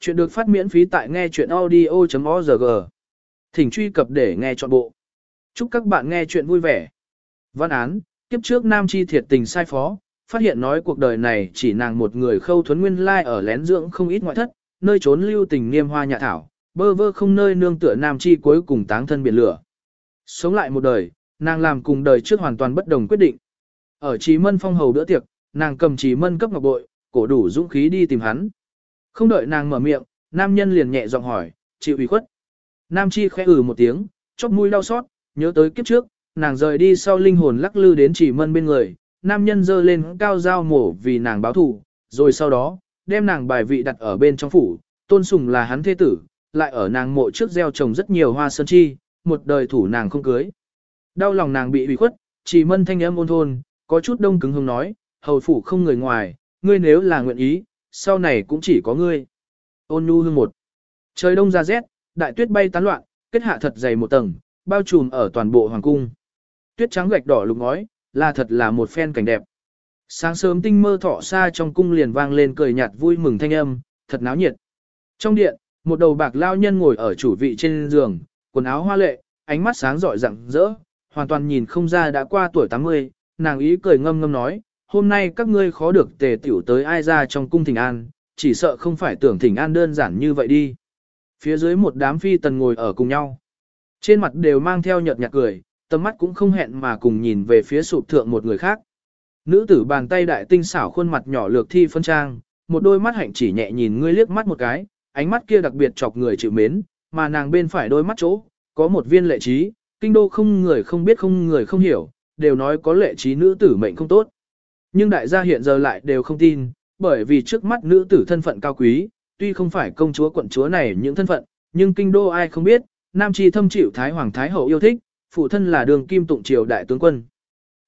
Chuyện được phát miễn phí tại nghe chuyện audio.org. Thỉnh truy cập để nghe trọn bộ. Chúc các bạn nghe chuyện vui vẻ. Văn án, kiếp trước Nam Chi thiệt tình sai phó, phát hiện nói cuộc đời này chỉ nàng một người khâu thuấn nguyên lai ở lén dưỡng không ít ngoại thất, nơi trốn lưu tình niêm hoa nhà thảo, bơ vơ không nơi nương tựa Nam Chi cuối cùng táng thân biển lửa. Sống lại một đời, nàng làm cùng đời trước hoàn toàn bất đồng quyết định. Ở Trí Mân phong hầu đỡ tiệc, nàng cầm Trí Mân cấp ngọc bội, cổ đủ dũng khí đi tìm hắn. Không đợi nàng mở miệng, nam nhân liền nhẹ giọng hỏi, chịu ủy khuất. Nam chi khẽ ừ một tiếng, chóp mũi đau xót, nhớ tới kiếp trước, nàng rời đi sau linh hồn lắc lư đến chỉ mân bên người, nam nhân giơ lên cao dao mổ vì nàng báo thù, rồi sau đó, đem nàng bài vị đặt ở bên trong phủ, tôn sùng là hắn thế tử, lại ở nàng mộ trước gieo trồng rất nhiều hoa sơn chi, một đời thủ nàng không cưới. Đau lòng nàng bị ủy khuất, chỉ mân thanh âm ôn thôn, có chút đông cứng hông nói, hầu phủ không người ngoài, ngươi nếu là nguyện ý, sau này cũng chỉ có ngươi. Ôn nhu hương một. Trời đông ra rét, đại tuyết bay tán loạn, kết hạ thật dày một tầng, bao trùm ở toàn bộ hoàng cung. Tuyết trắng gạch đỏ lục ngói, là thật là một phen cảnh đẹp. Sáng sớm tinh mơ thọ xa trong cung liền vang lên cười nhạt vui mừng thanh âm, thật náo nhiệt. Trong điện, một đầu bạc lao nhân ngồi ở chủ vị trên giường, quần áo hoa lệ, ánh mắt sáng rọi rạng rỡ, hoàn toàn nhìn không ra đã qua tuổi 80, nàng ý cười ngâm ngâm nói, hôm nay các ngươi khó được tề tiểu tới ai ra trong cung thỉnh an, chỉ sợ không phải tưởng thỉnh an đơn giản như vậy đi. Phía dưới một đám phi tần ngồi ở cùng nhau. Trên mặt đều mang theo nhợt nhạt cười, tầm mắt cũng không hẹn mà cùng nhìn về phía sụp thượng một người khác. Nữ tử bàn tay đại tinh xảo khuôn mặt nhỏ lược thi phân trang, một đôi mắt hạnh chỉ nhẹ nhìn ngươi liếc mắt một cái, ánh mắt kia đặc biệt chọc người chịu mến, mà nàng bên phải đôi mắt chỗ, có một viên lệ trí, kinh đô không người không biết không người không hiểu, đều nói có lệ trí nữ tử mệnh không tốt. Nhưng đại gia hiện giờ lại đều không tin, bởi vì trước mắt nữ tử thân phận cao quý, tuy không phải công chúa quận chúa này những thân phận, nhưng kinh đô ai không biết, nam chi thâm chịu thái hoàng thái hậu yêu thích, phụ thân là đường kim tụng triều đại tướng quân.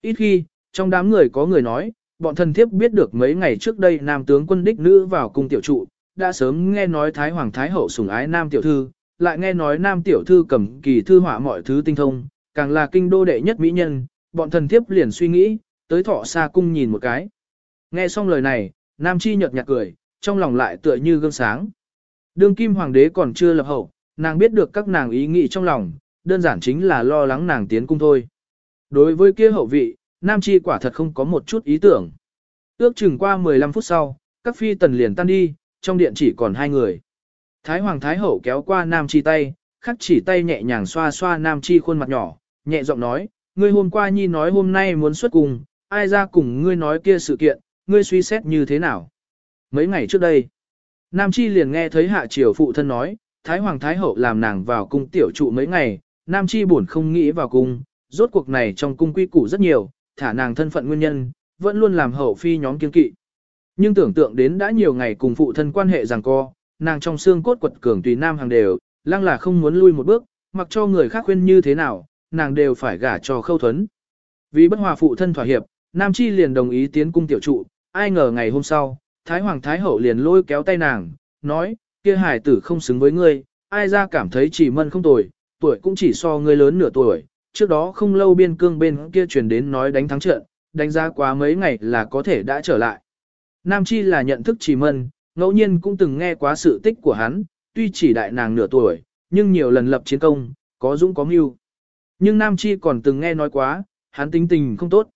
Ít khi, trong đám người có người nói, bọn thần thiếp biết được mấy ngày trước đây nam tướng quân đích nữ vào cung tiểu trụ, đã sớm nghe nói thái hoàng thái hậu sủng ái nam tiểu thư, lại nghe nói nam tiểu thư cầm kỳ thư họa mọi thứ tinh thông, càng là kinh đô đệ nhất mỹ nhân, bọn thần thiếp liền suy nghĩ, tới thọ xa cung nhìn một cái. Nghe xong lời này, Nam Chi nhợt nhạt cười, trong lòng lại tựa như gương sáng. Đương kim hoàng đế còn chưa lập hậu, nàng biết được các nàng ý nghĩ trong lòng, đơn giản chính là lo lắng nàng tiến cung thôi. Đối với kia hậu vị, Nam Chi quả thật không có một chút ý tưởng. Ước chừng qua 15 phút sau, các phi tần liền tan đi, trong điện chỉ còn hai người. Thái Hoàng Thái Hậu kéo qua Nam Chi tay, khắc chỉ tay nhẹ nhàng xoa xoa Nam Chi khuôn mặt nhỏ, nhẹ giọng nói, ngươi hôm qua nhi nói hôm nay muốn xuất cùng, ai ra cùng ngươi nói kia sự kiện, ngươi suy xét như thế nào? Mấy ngày trước đây, Nam Chi liền nghe thấy hạ triều phụ thân nói, Thái Hoàng Thái Hậu làm nàng vào cung tiểu trụ mấy ngày, Nam Chi buồn không nghĩ vào cung, rốt cuộc này trong cung quy củ rất nhiều, thả nàng thân phận nguyên nhân, vẫn luôn làm hậu phi nhóm kiên kỵ. Nhưng tưởng tượng đến đã nhiều ngày cùng phụ thân quan hệ rằng co, nàng trong xương cốt quật cường tùy nam hàng đều, lăng là không muốn lui một bước, mặc cho người khác khuyên như thế nào, nàng đều phải gả cho khâu thuấn. Vì bất hòa phụ thân thỏa hiệp, Nam Chi liền đồng ý tiến cung tiểu trụ, ai ngờ ngày hôm sau, Thái Hoàng Thái Hậu liền lôi kéo tay nàng, nói, kia hải tử không xứng với ngươi, ai ra cảm thấy chỉ mân không tuổi, tuổi cũng chỉ so ngươi lớn nửa tuổi, trước đó không lâu biên cương bên kia truyền đến nói đánh thắng trận, đánh giá quá mấy ngày là có thể đã trở lại. Nam Chi là nhận thức chỉ mân, ngẫu nhiên cũng từng nghe quá sự tích của hắn, tuy chỉ đại nàng nửa tuổi, nhưng nhiều lần lập chiến công, có dũng có mưu. Nhưng Nam Chi còn từng nghe nói quá, hắn tính tình không tốt.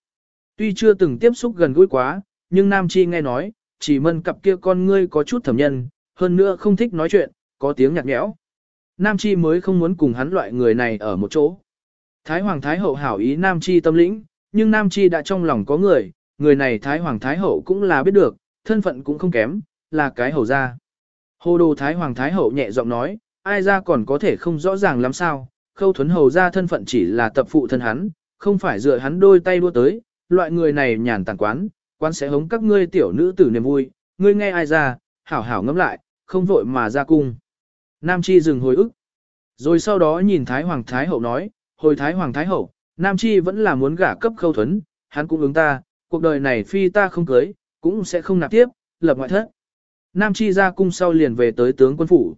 Tuy chưa từng tiếp xúc gần gũi quá, nhưng Nam Chi nghe nói, chỉ mân cặp kia con ngươi có chút thẩm nhân, hơn nữa không thích nói chuyện, có tiếng nhạt nhẽo. Nam Chi mới không muốn cùng hắn loại người này ở một chỗ. Thái Hoàng Thái Hậu hảo ý Nam Chi tâm lĩnh, nhưng Nam Chi đã trong lòng có người, người này Thái Hoàng Thái Hậu cũng là biết được, thân phận cũng không kém, là cái hầu gia. Hồ đồ Thái Hoàng Thái Hậu nhẹ giọng nói, ai ra còn có thể không rõ ràng lắm sao, khâu thuấn hầu gia thân phận chỉ là tập phụ thân hắn, không phải dựa hắn đôi tay đua tới, loại người này nhàn tàn quán, quán sẽ hống các ngươi tiểu nữ tử niềm vui, ngươi nghe ai ra, hảo hảo ngẫm lại, không vội mà ra cung. Nam Chi dừng hồi ức. Rồi sau đó nhìn Thái Hoàng Thái Hậu nói, hồi Thái Hoàng Thái Hậu, Nam Chi vẫn là muốn gả cấp khâu thuấn, hắn cũng ứng ta, cuộc đời này phi ta không cưới, cũng sẽ không nạp tiếp, lập ngoại thất. Nam Chi ra cung sau liền về tới tướng quân phủ.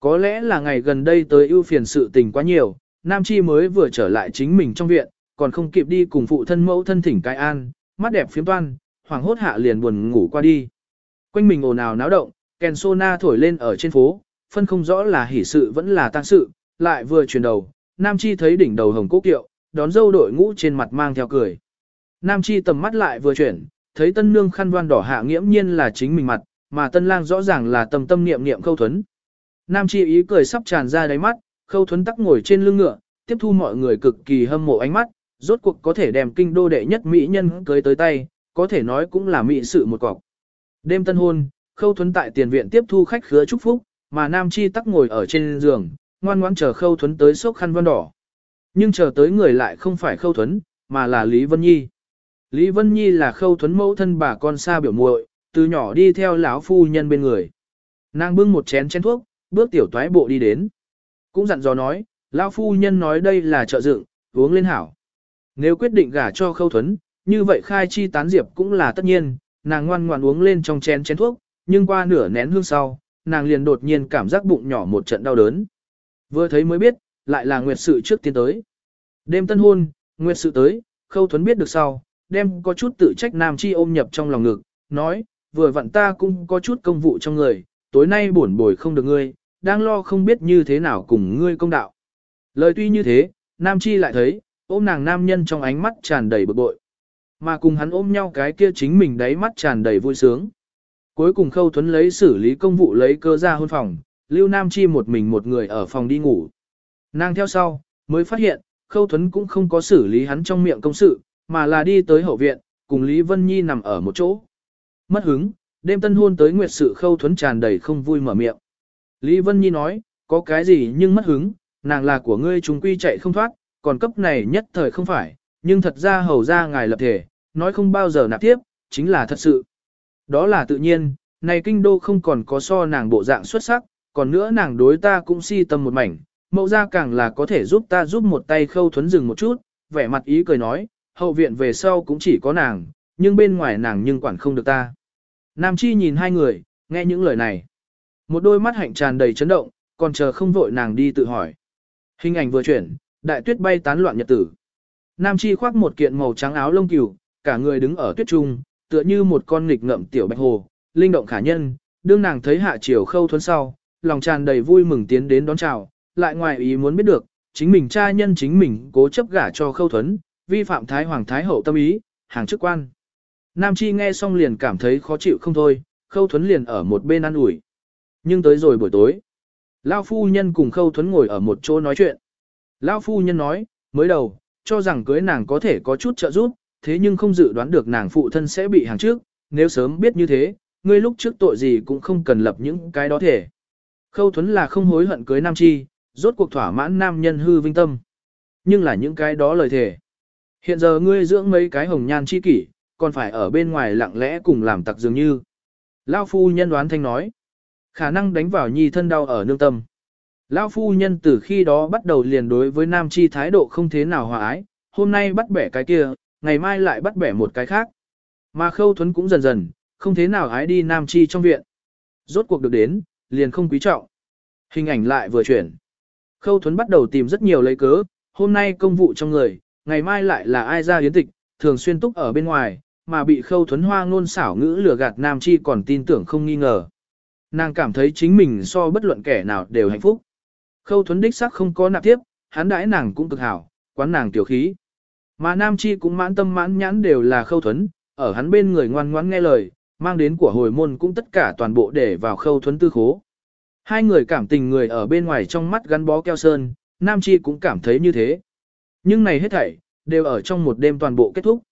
Có lẽ là ngày gần đây tới ưu phiền sự tình quá nhiều, Nam Chi mới vừa trở lại chính mình trong viện, còn không kịp đi cùng phụ thân mẫu thân thỉnh cai an, mắt đẹp phiếm toan, hoàng hốt hạ liền buồn ngủ qua đi. Quanh mình ồn ào náo động, kèn na thổi lên ở trên phố, phân không rõ là hỷ sự vẫn là tang sự, lại vừa chuyển đầu, Nam Chi thấy đỉnh đầu hồng cố kiệu, đón dâu đội ngũ trên mặt mang theo cười. Nam Chi tầm mắt lại vừa chuyển, thấy tân nương khăn đoan đỏ hạ nghiễm nhiên là chính mình mặt, mà tân lang rõ ràng là tâm tâm niệm niệm khâu thuấn. Nam Chi ý cười sắp tràn ra đáy mắt, khâu thuấn tắc ngồi trên lưng ngựa, tiếp thu mọi người cực kỳ hâm mộ ánh mắt, rốt cuộc có thể đem kinh đô đệ nhất mỹ nhân cưới tới tay, có thể nói cũng là mỹ sự một cọc. Đêm tân hôn, khâu thuấn tại tiền viện tiếp thu khách khứa chúc phúc, mà Nam Chi tắc ngồi ở trên giường, ngoan ngoãn chờ khâu thuấn tới sốc khăn vân đỏ. Nhưng chờ tới người lại không phải khâu thuấn, mà là Lý Vân Nhi. Lý Vân Nhi là khâu thuấn mẫu thân bà con xa biểu muội, từ nhỏ đi theo lão phu nhân bên người. Nàng bưng một chén chén thuốc, bước tiểu toái bộ đi đến. Cũng dặn dò nói, lão phu nhân nói đây là trợ dựng, uống lên hảo. Nếu quyết định gả cho khâu thuấn, như vậy khai chi tán diệp cũng là tất nhiên, nàng ngoan ngoan uống lên trong chén chén thuốc, nhưng qua nửa nén hương sau, nàng liền đột nhiên cảm giác bụng nhỏ một trận đau đớn. Vừa thấy mới biết, lại là nguyệt sự trước tiên tới. Đêm tân hôn, nguyệt sự tới, khâu thuấn biết được sau, đem có chút tự trách nam chi ôm nhập trong lòng ngực, nói, vừa vặn ta cũng có chút công vụ trong người, tối nay buồn bồi không được ngươi, đang lo không biết như thế nào cùng ngươi công đạo. Lời tuy như thế, nam chi lại thấy, ôm nàng nam nhân trong ánh mắt tràn đầy bực bội. Mà cùng hắn ôm nhau cái kia chính mình đáy mắt tràn đầy vui sướng. Cuối cùng khâu thuấn lấy xử lý công vụ lấy cơ ra hôn phòng, lưu nam chi một mình một người ở phòng đi ngủ. Nàng theo sau, mới phát hiện, khâu thuấn cũng không có xử lý hắn trong miệng công sự, mà là đi tới hậu viện, cùng Lý Vân Nhi nằm ở một chỗ. Mất hứng, đêm tân hôn tới nguyệt sự khâu thuấn tràn đầy không vui mở miệng. Lý Vân Nhi nói, có cái gì nhưng mất hứng, nàng là của ngươi chúng quy chạy không thoát, còn cấp này nhất thời không phải, nhưng thật ra hầu ra ngài lập thể, nói không bao giờ nạp tiếp, chính là thật sự. Đó là tự nhiên, này kinh đô không còn có so nàng bộ dạng xuất sắc, còn nữa nàng đối ta cũng si tâm một mảnh, mẫu ra càng là có thể giúp ta giúp một tay khâu thuấn rừng một chút, vẻ mặt ý cười nói, hậu viện về sau cũng chỉ có nàng, nhưng bên ngoài nàng nhưng quản không được ta. Nam Chi nhìn hai người, nghe những lời này. Một đôi mắt hạnh tràn đầy chấn động, còn chờ không vội nàng đi tự hỏi. Hình ảnh vừa chuyển, đại tuyết bay tán loạn nhật tử. Nam Chi khoác một kiện màu trắng áo lông cừu, cả người đứng ở tuyết trung, tựa như một con nghịch ngậm tiểu bạch hồ, linh động khả nhân, đương nàng thấy hạ triều khâu thuấn sau, lòng tràn đầy vui mừng tiến đến đón chào, lại ngoài ý muốn biết được, chính mình cha nhân chính mình cố chấp gả cho khâu thuấn, vi phạm thái hoàng thái hậu tâm ý, hàng chức quan. Nam Chi nghe xong liền cảm thấy khó chịu không thôi, khâu thuấn liền ở một bên ăn ủi. Nhưng tới rồi buổi tối, Lao phu nhân cùng khâu thuấn ngồi ở một chỗ nói chuyện. Lão phu nhân nói, mới đầu, cho rằng cưới nàng có thể có chút trợ giúp, thế nhưng không dự đoán được nàng phụ thân sẽ bị hàng trước, nếu sớm biết như thế, ngươi lúc trước tội gì cũng không cần lập những cái đó thể. Khâu thuấn là không hối hận cưới Nam Chi, rốt cuộc thỏa mãn nam nhân hư vinh tâm. Nhưng là những cái đó lời thể. Hiện giờ ngươi dưỡng mấy cái hồng nhan chi kỷ, còn phải ở bên ngoài lặng lẽ cùng làm tặc dường như. Lao phu nhân đoán thanh nói. Khả năng đánh vào nhi thân đau ở nương tâm. Lão phu nhân từ khi đó bắt đầu liền đối với nam chi thái độ không thế nào hòa ái, hôm nay bắt bẻ cái kia, ngày mai lại bắt bẻ một cái khác. Mà khâu thuấn cũng dần dần, không thế nào ái đi nam chi trong viện. Rốt cuộc được đến, liền không quý trọng. Hình ảnh lại vừa chuyển. Khâu thuấn bắt đầu tìm rất nhiều lấy cớ, hôm nay công vụ trong người, ngày mai lại là ai ra yến tịch, thường xuyên túc ở bên ngoài, mà bị khâu thuấn hoa ngôn xảo ngữ lừa gạt nam chi còn tin tưởng không nghi ngờ. Nàng cảm thấy chính mình so bất luận kẻ nào đều hạnh phúc. Khâu thuấn đích sắc không có nạp tiếp, hắn đãi nàng cũng cực hảo, quán nàng tiểu khí. Mà nam chi cũng mãn tâm mãn nhãn đều là khâu thuấn, ở hắn bên người ngoan ngoãn nghe lời, mang đến của hồi môn cũng tất cả toàn bộ để vào khâu thuấn tư khố. Hai người cảm tình người ở bên ngoài trong mắt gắn bó keo sơn, nam chi cũng cảm thấy như thế. Nhưng này hết thảy, đều ở trong một đêm toàn bộ kết thúc.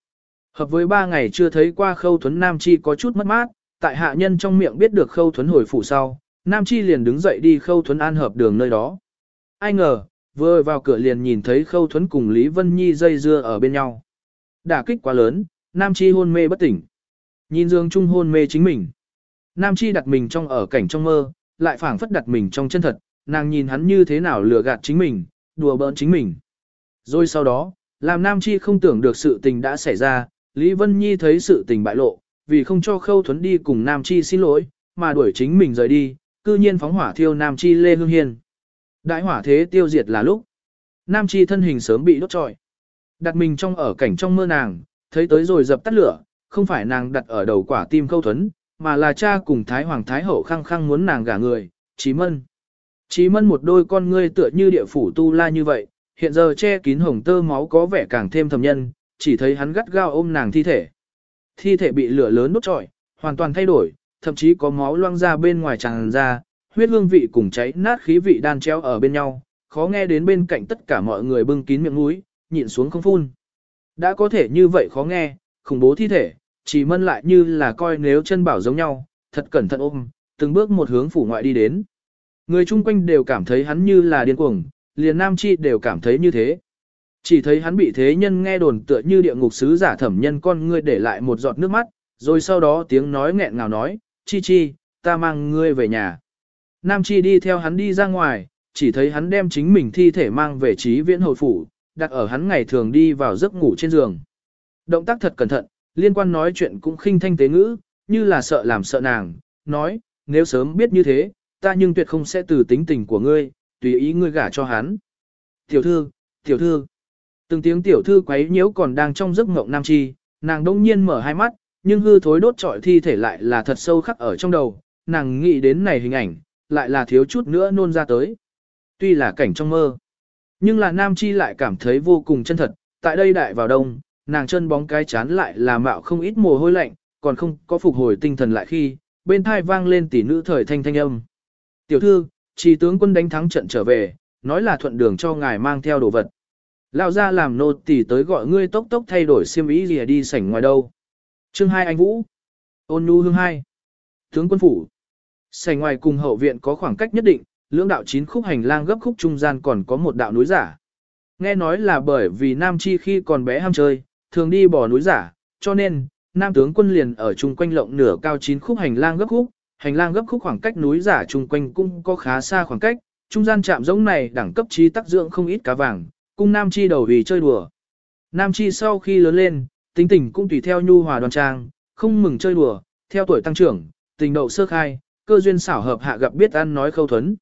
Hợp với ba ngày chưa thấy qua khâu thuấn nam chi có chút mất mát, tại hạ nhân trong miệng biết được khâu thuấn hồi phủ sau, nam chi liền đứng dậy đi khâu thuấn an hợp đường nơi đó. Ai ngờ, vừa vào cửa liền nhìn thấy khâu thuấn cùng Lý Vân Nhi dây dưa ở bên nhau. Đả kích quá lớn, nam chi hôn mê bất tỉnh. Nhìn dương trung hôn mê chính mình. Nam chi đặt mình trong ở cảnh trong mơ, lại phảng phất đặt mình trong chân thật, nàng nhìn hắn như thế nào lừa gạt chính mình, đùa bỡn chính mình. Rồi sau đó, làm Nam Chi không tưởng được sự tình đã xảy ra, Lý Vân Nhi thấy sự tình bại lộ, vì không cho Khâu Thuấn đi cùng Nam Chi xin lỗi, mà đuổi chính mình rời đi, cư nhiên phóng hỏa thiêu Nam Chi Lê Hương Hiên. Đại hỏa thế tiêu diệt là lúc. Nam Chi thân hình sớm bị đốt trọi. Đặt mình trong ở cảnh trong mơ nàng, thấy tới rồi dập tắt lửa, không phải nàng đặt ở đầu quả tim câu Thuấn, mà là cha cùng Thái Hoàng Thái Hậu khăng khăng muốn nàng gả người, Chí Mân. Chí Mân một đôi con ngươi tựa như địa phủ tu la như vậy, hiện giờ che kín hồng tơ máu có vẻ càng thêm thầm nhân, chỉ thấy hắn gắt gao ôm nàng thi thể. Thi thể bị lửa lớn đốt trọi, hoàn toàn thay đổi, thậm chí có máu loang ra bên ngoài tràn ra, huyết hương vị cùng cháy nát khí vị đan treo ở bên nhau, khó nghe đến bên cạnh tất cả mọi người bưng kín miệng mũi, nhịn xuống không phun. Đã có thể như vậy khó nghe, khủng bố thi thể, chỉ mân lại như là coi nếu chân bảo giống nhau, thật cẩn thận ôm, từng bước một hướng phủ ngoại đi đến. Người chung quanh đều cảm thấy hắn như là điên cuồng, liền nam chi đều cảm thấy như thế. Chỉ thấy hắn bị thế nhân nghe đồn tựa như địa ngục sứ giả thẩm nhân con ngươi để lại một giọt nước mắt, rồi sau đó tiếng nói nghẹn ngào nói, chi chi, ta mang ngươi về nhà. Nam chi đi theo hắn đi ra ngoài, chỉ thấy hắn đem chính mình thi thể mang về trí viễn hồi phủ, đặt ở hắn ngày thường đi vào giấc ngủ trên giường. Động tác thật cẩn thận, liên quan nói chuyện cũng khinh thanh tế ngữ, như là sợ làm sợ nàng, nói, nếu sớm biết như thế, ta nhưng tuyệt không sẽ từ tính tình của ngươi, tùy ý ngươi gả cho hắn. Tiểu thư, tiểu thư, từng tiếng tiểu thư quấy nhiễu còn đang trong giấc ngộng nam chi, nàng đông nhiên mở hai mắt, nhưng hư thối đốt trọi thi thể lại là thật sâu khắc ở trong đầu, nàng nghĩ đến này hình ảnh, lại là thiếu chút nữa nôn ra tới. Tuy là cảnh trong mơ, nhưng là nam chi lại cảm thấy vô cùng chân thật, tại đây đại vào đông, nàng chân bóng cái chán lại là mạo không ít mồ hôi lạnh, còn không có phục hồi tinh thần lại khi, bên thai vang lên tỷ nữ thời thanh thanh âm. Tiểu thư, chỉ tướng quân đánh thắng trận trở về, nói là thuận đường cho ngài mang theo đồ vật. Lão ra làm nô tỷ tới gọi ngươi tốc tốc thay đổi xiêm ý gì đi sảnh ngoài đâu. Chương hai anh Vũ. Ôn nhu hương hai, Tướng quân phủ. Sảnh ngoài cùng hậu viện có khoảng cách nhất định, lưỡng đạo chín khúc hành lang gấp khúc trung gian còn có một đạo núi giả. Nghe nói là bởi vì Nam Chi khi còn bé ham chơi, thường đi bỏ núi giả, cho nên, Nam tướng quân liền ở chung quanh lộng nửa cao chín khúc hành lang gấp khúc, hành lang gấp khúc khoảng cách núi giả chung quanh cũng có khá xa khoảng cách, trung gian chạm giống này đẳng cấp trí tác dưỡng không ít cá vàng, cung Nam Chi đầu vì chơi đùa. Nam Chi sau khi lớn lên, tính tình cũng tùy theo nhu hòa đoàn trang, không mừng chơi đùa, theo tuổi tăng trưởng, tình đậu sơ khai, cơ duyên xảo hợp hạ gặp biết ăn nói khâu thuấn.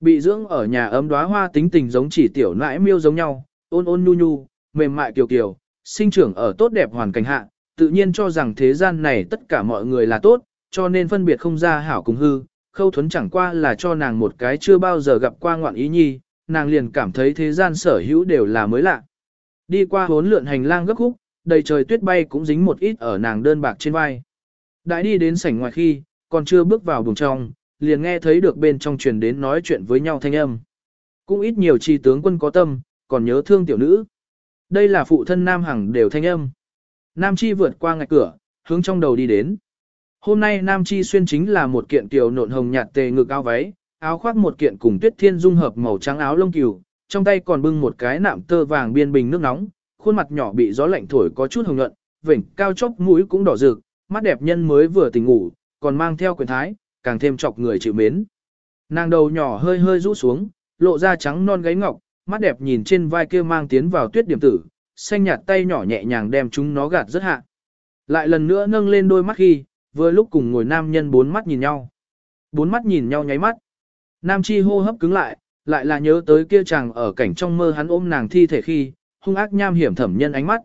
Bị dưỡng ở nhà ấm đóa hoa tính tình giống chỉ tiểu nãi miêu giống nhau, ôn ôn nhu nhu, mềm mại kiều kiều, sinh trưởng ở tốt đẹp hoàn cảnh hạ, tự nhiên cho rằng thế gian này tất cả mọi người là tốt, cho nên phân biệt không ra hảo cùng hư, khâu thuấn chẳng qua là cho nàng một cái chưa bao giờ gặp qua ngoạn ý nhi, nàng liền cảm thấy thế gian sở hữu đều là mới lạ. Đi qua hốn lượn hành lang gấp khúc, đầy trời tuyết bay cũng dính một ít ở nàng đơn bạc trên vai. Đại đi đến sảnh ngoài khi, còn chưa bước vào buồng trong, liền nghe thấy được bên trong truyền đến nói chuyện với nhau thanh âm. Cũng ít nhiều chi tướng quân có tâm, còn nhớ thương tiểu nữ. Đây là phụ thân Nam Hằng đều thanh âm. Nam Chi vượt qua ngạch cửa, hướng trong đầu đi đến. Hôm nay Nam Chi xuyên chính là một kiện tiểu nộn hồng nhạt tề ngực áo váy, áo khoác một kiện cùng tuyết thiên dung hợp màu trắng áo lông cừu, trong tay còn bưng một cái nạm tơ vàng biên bình nước nóng, khuôn mặt nhỏ bị gió lạnh thổi có chút hồng nhuận, vểnh cao chốc mũi cũng đỏ rực, mắt đẹp nhân mới vừa tỉnh ngủ, còn mang theo quyền thái, càng thêm chọc người chịu mến. Nàng đầu nhỏ hơi hơi rũ xuống, lộ ra trắng non gáy ngọc, mắt đẹp nhìn trên vai kia mang tiến vào tuyết điểm tử, xanh nhạt tay nhỏ nhẹ nhàng đem chúng nó gạt rất hạ. Lại lần nữa nâng lên đôi mắt khi, vừa lúc cùng ngồi nam nhân bốn mắt nhìn nhau. Bốn mắt nhìn nhau nháy mắt. Nam chi hô hấp cứng lại, lại là nhớ tới kia chàng ở cảnh trong mơ hắn ôm nàng thi thể khi, hung ác nham hiểm thẩm nhân ánh mắt.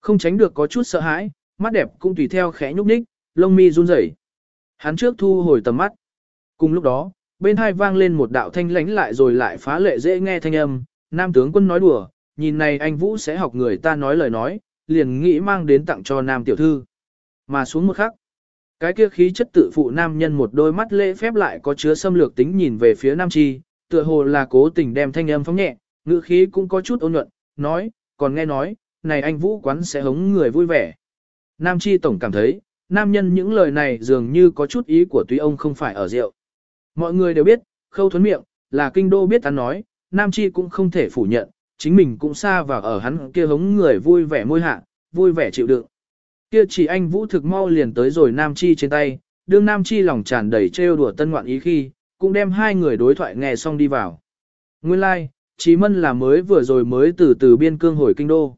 Không tránh được có chút sợ hãi, mắt đẹp cũng tùy theo khẽ nhúc nhích, lông mi run rẩy. Hắn trước thu hồi tầm mắt. Cùng lúc đó, bên hai vang lên một đạo thanh lánh lại rồi lại phá lệ dễ nghe thanh âm, nam tướng quân nói đùa, nhìn này anh Vũ sẽ học người ta nói lời nói, liền nghĩ mang đến tặng cho nam tiểu thư. Mà xuống một khắc, cái kia khí chất tự phụ nam nhân một đôi mắt lễ phép lại có chứa xâm lược tính nhìn về phía nam chi, tựa hồ là cố tình đem thanh âm phóng nhẹ, ngữ khí cũng có chút ôn nhuận, nói, còn nghe nói, này anh Vũ quán sẽ hống người vui vẻ. Nam chi tổng cảm thấy, nam nhân những lời này dường như có chút ý của tuy ông không phải ở rượu. Mọi người đều biết, khâu thuấn miệng, là kinh đô biết hắn nói, nam chi cũng không thể phủ nhận, chính mình cũng xa vào ở hắn kia hống người vui vẻ môi hạ, vui vẻ chịu đựng. Kia chỉ anh vũ thực mau liền tới rồi nam chi trên tay, đương nam chi lòng tràn đầy trêu đùa tân ngoạn ý khi, cũng đem hai người đối thoại nghe xong đi vào. Nguyên lai, like, Chí Mân là mới vừa rồi mới từ từ biên cương hồi kinh đô.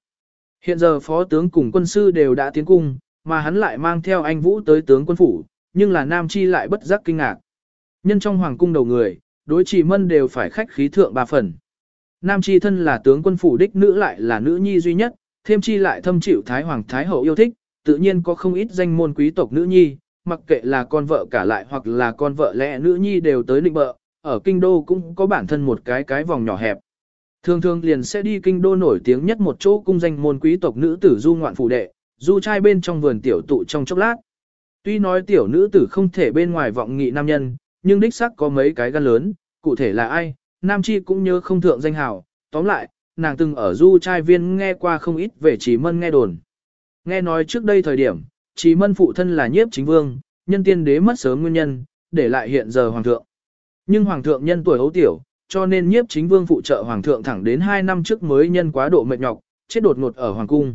Hiện giờ phó tướng cùng quân sư đều đã tiến cung, mà hắn lại mang theo anh Vũ tới tướng quân phủ, nhưng là Nam Chi lại bất giác kinh ngạc. Nhân trong hoàng cung đầu người, đối chỉ mân đều phải khách khí thượng ba phần. Nam Chi thân là tướng quân phủ đích nữ lại là nữ nhi duy nhất, thêm chi lại thâm chịu Thái Hoàng Thái Hậu yêu thích, tự nhiên có không ít danh môn quý tộc nữ nhi, mặc kệ là con vợ cả lại hoặc là con vợ lẽ nữ nhi đều tới định bợ, ở kinh đô cũng có bản thân một cái cái vòng nhỏ hẹp. Thường thường liền sẽ đi kinh đô nổi tiếng nhất một chỗ cung danh môn quý tộc nữ tử du ngoạn phụ đệ, du trai bên trong vườn tiểu tụ trong chốc lát. Tuy nói tiểu nữ tử không thể bên ngoài vọng nghị nam nhân, nhưng đích xác có mấy cái gan lớn, cụ thể là ai, nam chi cũng nhớ không thượng danh hào, tóm lại, nàng từng ở du trai viên nghe qua không ít về Chỉ mân nghe đồn. Nghe nói trước đây thời điểm, Chỉ mân phụ thân là nhiếp chính vương, nhân tiên đế mất sớm nguyên nhân, để lại hiện giờ hoàng thượng. Nhưng hoàng thượng nhân tuổi hấu tiểu, cho nên nhiếp chính vương phụ trợ hoàng thượng thẳng đến 2 năm trước mới nhân quá độ mệt nhọc, chết đột ngột ở hoàng cung.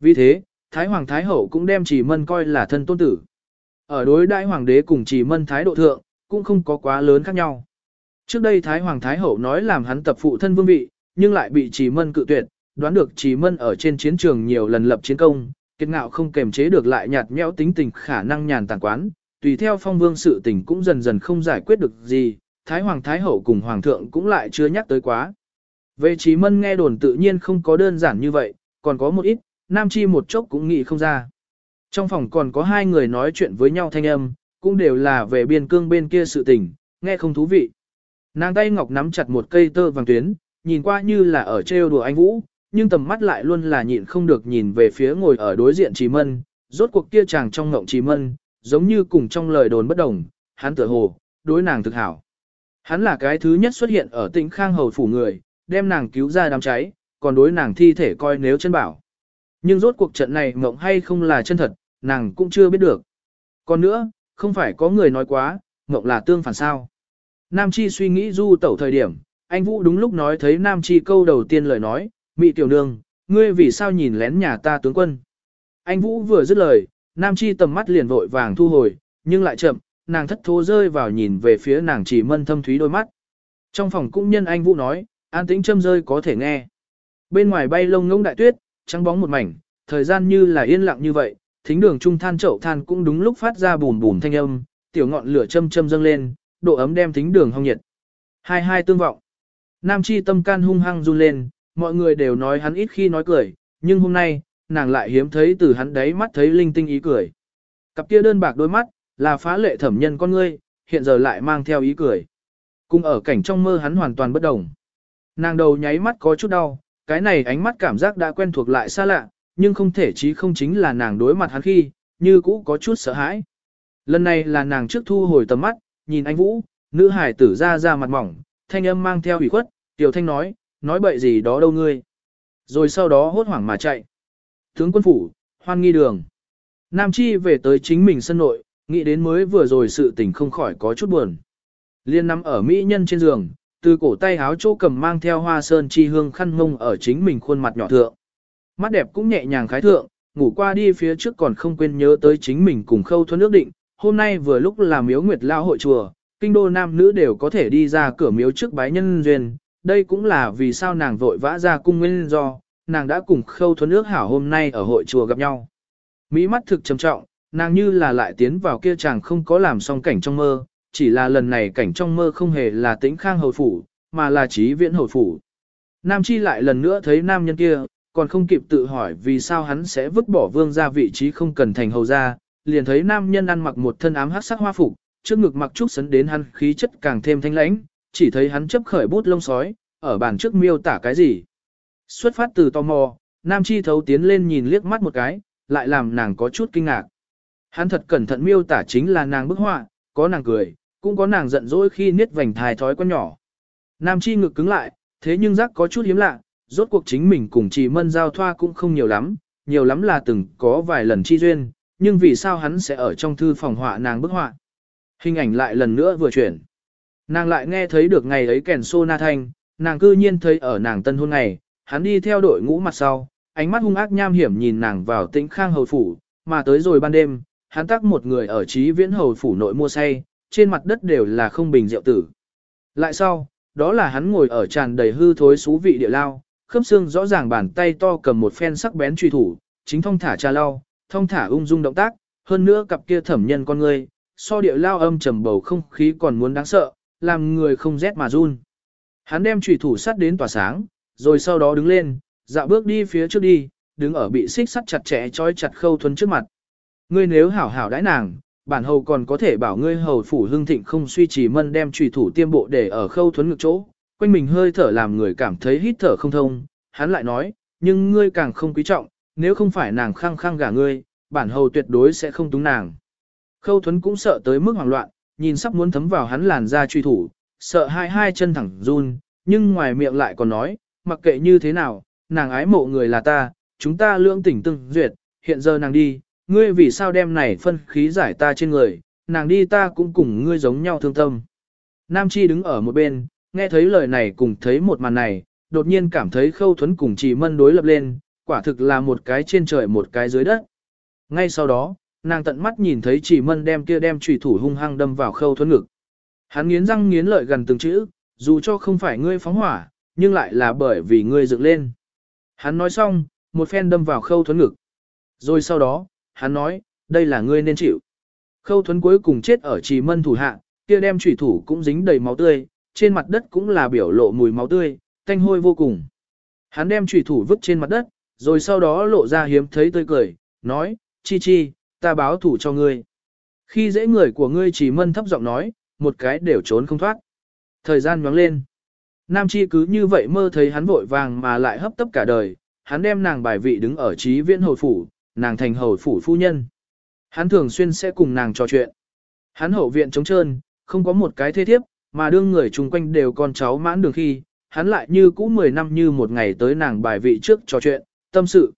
Vì thế, Thái Hoàng Thái Hậu cũng đem chỉ mân coi là thân tôn tử. Ở đối đại hoàng đế cùng chỉ mân thái độ thượng, cũng không có quá lớn khác nhau. Trước đây Thái Hoàng Thái Hậu nói làm hắn tập phụ thân vương vị, nhưng lại bị chỉ mân cự tuyệt, đoán được chỉ mân ở trên chiến trường nhiều lần lập chiến công, kiệt ngạo không kềm chế được lại nhạt nhẽo tính tình khả năng nhàn tàn quán, tùy theo phong vương sự tình cũng dần dần không giải quyết được gì, Thái Hoàng Thái Hậu cùng Hoàng thượng cũng lại chưa nhắc tới quá. Về Chỉ mân nghe đồn tự nhiên không có đơn giản như vậy, còn có một ít, Nam Chi một chốc cũng nghĩ không ra. Trong phòng còn có hai người nói chuyện với nhau thanh âm, cũng đều là về biên cương bên kia sự tình, nghe không thú vị. Nàng tay ngọc nắm chặt một cây tơ vàng tuyến, nhìn qua như là ở trêu đùa anh Vũ, nhưng tầm mắt lại luôn là nhịn không được nhìn về phía ngồi ở đối diện Trì Mân, rốt cuộc kia chàng trong ngộng Trì Mân, giống như cùng trong lời đồn bất đồng, hắn tựa hồ, đối nàng thực hảo. Hắn là cái thứ nhất xuất hiện ở tỉnh Khang Hầu phủ người, đem nàng cứu ra đám cháy, còn đối nàng thi thể coi nếu chân bảo. Nhưng rốt cuộc trận này mộng hay không là chân thật, nàng cũng chưa biết được. Còn nữa, không phải có người nói quá, mộng là tương phản sao. Nam Chi suy nghĩ du tẩu thời điểm, anh Vũ đúng lúc nói thấy Nam Chi câu đầu tiên lời nói, Mị tiểu nương, ngươi vì sao nhìn lén nhà ta tướng quân. Anh Vũ vừa dứt lời, Nam Chi tầm mắt liền vội vàng thu hồi, nhưng lại chậm, nàng thất thố rơi vào nhìn về phía nàng chỉ mân thâm thúy đôi mắt. Trong phòng cũng nhân anh Vũ nói, an tĩnh châm rơi có thể nghe. Bên ngoài bay lông ngông đại tuyết, trắng bóng một mảnh, thời gian như là yên lặng như vậy, thính đường trung than chậu than cũng đúng lúc phát ra bùn bùn thanh âm, tiểu ngọn lửa châm châm dâng lên, độ ấm đem thính đường hong nhiệt. Hai hai tương vọng. Nam chi tâm can hung hăng run lên, mọi người đều nói hắn ít khi nói cười, nhưng hôm nay, nàng lại hiếm thấy từ hắn đấy mắt thấy linh tinh ý cười. Cặp kia đơn bạc đôi mắt, là phá lệ thẩm nhân con ngươi, hiện giờ lại mang theo ý cười. Cùng ở cảnh trong mơ hắn hoàn toàn bất đồng. Nàng đầu nháy mắt có chút đau, cái này ánh mắt cảm giác đã quen thuộc lại xa lạ, nhưng không thể chí không chính là nàng đối mặt hắn khi, như cũ có chút sợ hãi. Lần này là nàng trước thu hồi tầm mắt, nhìn anh Vũ, nữ hải tử ra ra mặt mỏng, thanh âm mang theo ủy khuất, tiểu thanh nói, nói bậy gì đó đâu ngươi. Rồi sau đó hốt hoảng mà chạy. Tướng quân phủ, hoan nghi đường. Nam Chi về tới chính mình sân nội, nghĩ đến mới vừa rồi sự tình không khỏi có chút buồn. Liên nằm ở mỹ nhân trên giường, từ cổ tay áo chỗ cầm mang theo hoa sơn chi hương khăn mông ở chính mình khuôn mặt nhỏ thượng. Mắt đẹp cũng nhẹ nhàng khái thượng, ngủ qua đi phía trước còn không quên nhớ tới chính mình cùng khâu thuần nước định. Hôm nay vừa lúc là miếu nguyệt lao hội chùa, kinh đô nam nữ đều có thể đi ra cửa miếu trước bái nhân duyên, đây cũng là vì sao nàng vội vã ra cung nguyên do, nàng đã cùng khâu thuần nước hảo hôm nay ở hội chùa gặp nhau. Mỹ mắt thực trầm trọng, nàng như là lại tiến vào kia chàng không có làm xong cảnh trong mơ, chỉ là lần này cảnh trong mơ không hề là tĩnh khang hồi phủ, mà là trí viễn hồi phủ. Nam Chi lại lần nữa thấy nam nhân kia, còn không kịp tự hỏi vì sao hắn sẽ vứt bỏ vương ra vị trí không cần thành hầu ra, liền thấy nam nhân ăn mặc một thân ám hắc sắc hoa phục, trước ngực mặc trúc sấn đến hắn khí chất càng thêm thanh lãnh, chỉ thấy hắn chấp khởi bút lông sói, ở bàn trước miêu tả cái gì. Xuất phát từ tò mò, Nam Chi thấu tiến lên nhìn liếc mắt một cái, lại làm nàng có chút kinh ngạc. Hắn thật cẩn thận miêu tả chính là nàng bức họa, có nàng cười, cũng có nàng giận dỗi khi niết vành thai thói con nhỏ. Nam Chi ngực cứng lại, thế nhưng giác có chút hiếm lạ, rốt cuộc chính mình cùng chị Mân giao thoa cũng không nhiều lắm, nhiều lắm là từng có vài lần chi duyên, nhưng vì sao hắn sẽ ở trong thư phòng họa nàng bức họa. Hình ảnh lại lần nữa vừa chuyển. Nàng lại nghe thấy được ngày ấy kèn sô na thanh, nàng cư nhiên thấy ở nàng tân hôn ngày, hắn đi theo đội ngũ mặt sau, ánh mắt hung ác nham hiểm nhìn nàng vào tĩnh khang hầu phủ, mà tới rồi ban đêm, hắn tác một người ở trí viễn hầu phủ nội mua say, trên mặt đất đều là không bình rượu tử. Lại sau, đó là hắn ngồi ở tràn đầy hư thối xú vị địa lao, khớp xương rõ ràng bàn tay to cầm một phen sắc bén truy thủ, chính thông thả trà lao, thông thả ung dung động tác, hơn nữa cặp kia thẩm nhân con người, so địa lao âm trầm bầu không khí còn muốn đáng sợ, làm người không rét mà run. Hắn đem truy thủ sắt đến tỏa sáng, rồi sau đó đứng lên, dạo bước đi phía trước đi, đứng ở bị xích sắt chặt chẽ trói chặt khâu thuấn trước mặt. Ngươi nếu hảo hảo đãi nàng, bản hầu còn có thể bảo ngươi hầu phủ hưng thịnh không suy trì mân đem trùy thủ tiêm bộ để ở khâu thuấn ngực chỗ, quanh mình hơi thở làm người cảm thấy hít thở không thông, hắn lại nói, nhưng ngươi càng không quý trọng, nếu không phải nàng khăng khăng gả ngươi, bản hầu tuyệt đối sẽ không túng nàng. Khâu thuấn cũng sợ tới mức hoảng loạn, nhìn sắp muốn thấm vào hắn làn da truy thủ, sợ hai hai chân thẳng run, nhưng ngoài miệng lại còn nói, mặc kệ như thế nào, nàng ái mộ người là ta, chúng ta lưỡng tỉnh tương duyệt, hiện giờ nàng đi, ngươi vì sao đem này phân khí giải ta trên người, nàng đi ta cũng cùng ngươi giống nhau thương tâm. Nam Chi đứng ở một bên, nghe thấy lời này cùng thấy một màn này, đột nhiên cảm thấy khâu thuấn cùng chỉ mân đối lập lên, quả thực là một cái trên trời một cái dưới đất. Ngay sau đó, nàng tận mắt nhìn thấy chỉ mân đem kia đem trùy thủ hung hăng đâm vào khâu thuấn ngực. Hắn nghiến răng nghiến lợi gần từng chữ, dù cho không phải ngươi phóng hỏa, nhưng lại là bởi vì ngươi dựng lên. Hắn nói xong, một phen đâm vào khâu thuấn ngực. Rồi sau đó, hắn nói, đây là ngươi nên chịu. Khâu thuấn cuối cùng chết ở trì mân thủ hạ, kia đem trùy thủ cũng dính đầy máu tươi, trên mặt đất cũng là biểu lộ mùi máu tươi, tanh hôi vô cùng. Hắn đem trùy thủ vứt trên mặt đất, rồi sau đó lộ ra hiếm thấy tươi cười, nói, chi chi, ta báo thủ cho ngươi. Khi dễ người của ngươi chỉ mân thấp giọng nói, một cái đều trốn không thoát. Thời gian nhoáng lên. Nam Chi cứ như vậy mơ thấy hắn vội vàng mà lại hấp tấp cả đời, hắn đem nàng bài vị đứng ở trí viễn hồi phủ, nàng thành hầu phủ phu nhân. Hắn thường xuyên sẽ cùng nàng trò chuyện. Hắn hậu viện trống trơn, không có một cái thế thiếp, mà đương người chung quanh đều con cháu mãn đường khi, hắn lại như cũ 10 năm như một ngày tới nàng bài vị trước trò chuyện, tâm sự.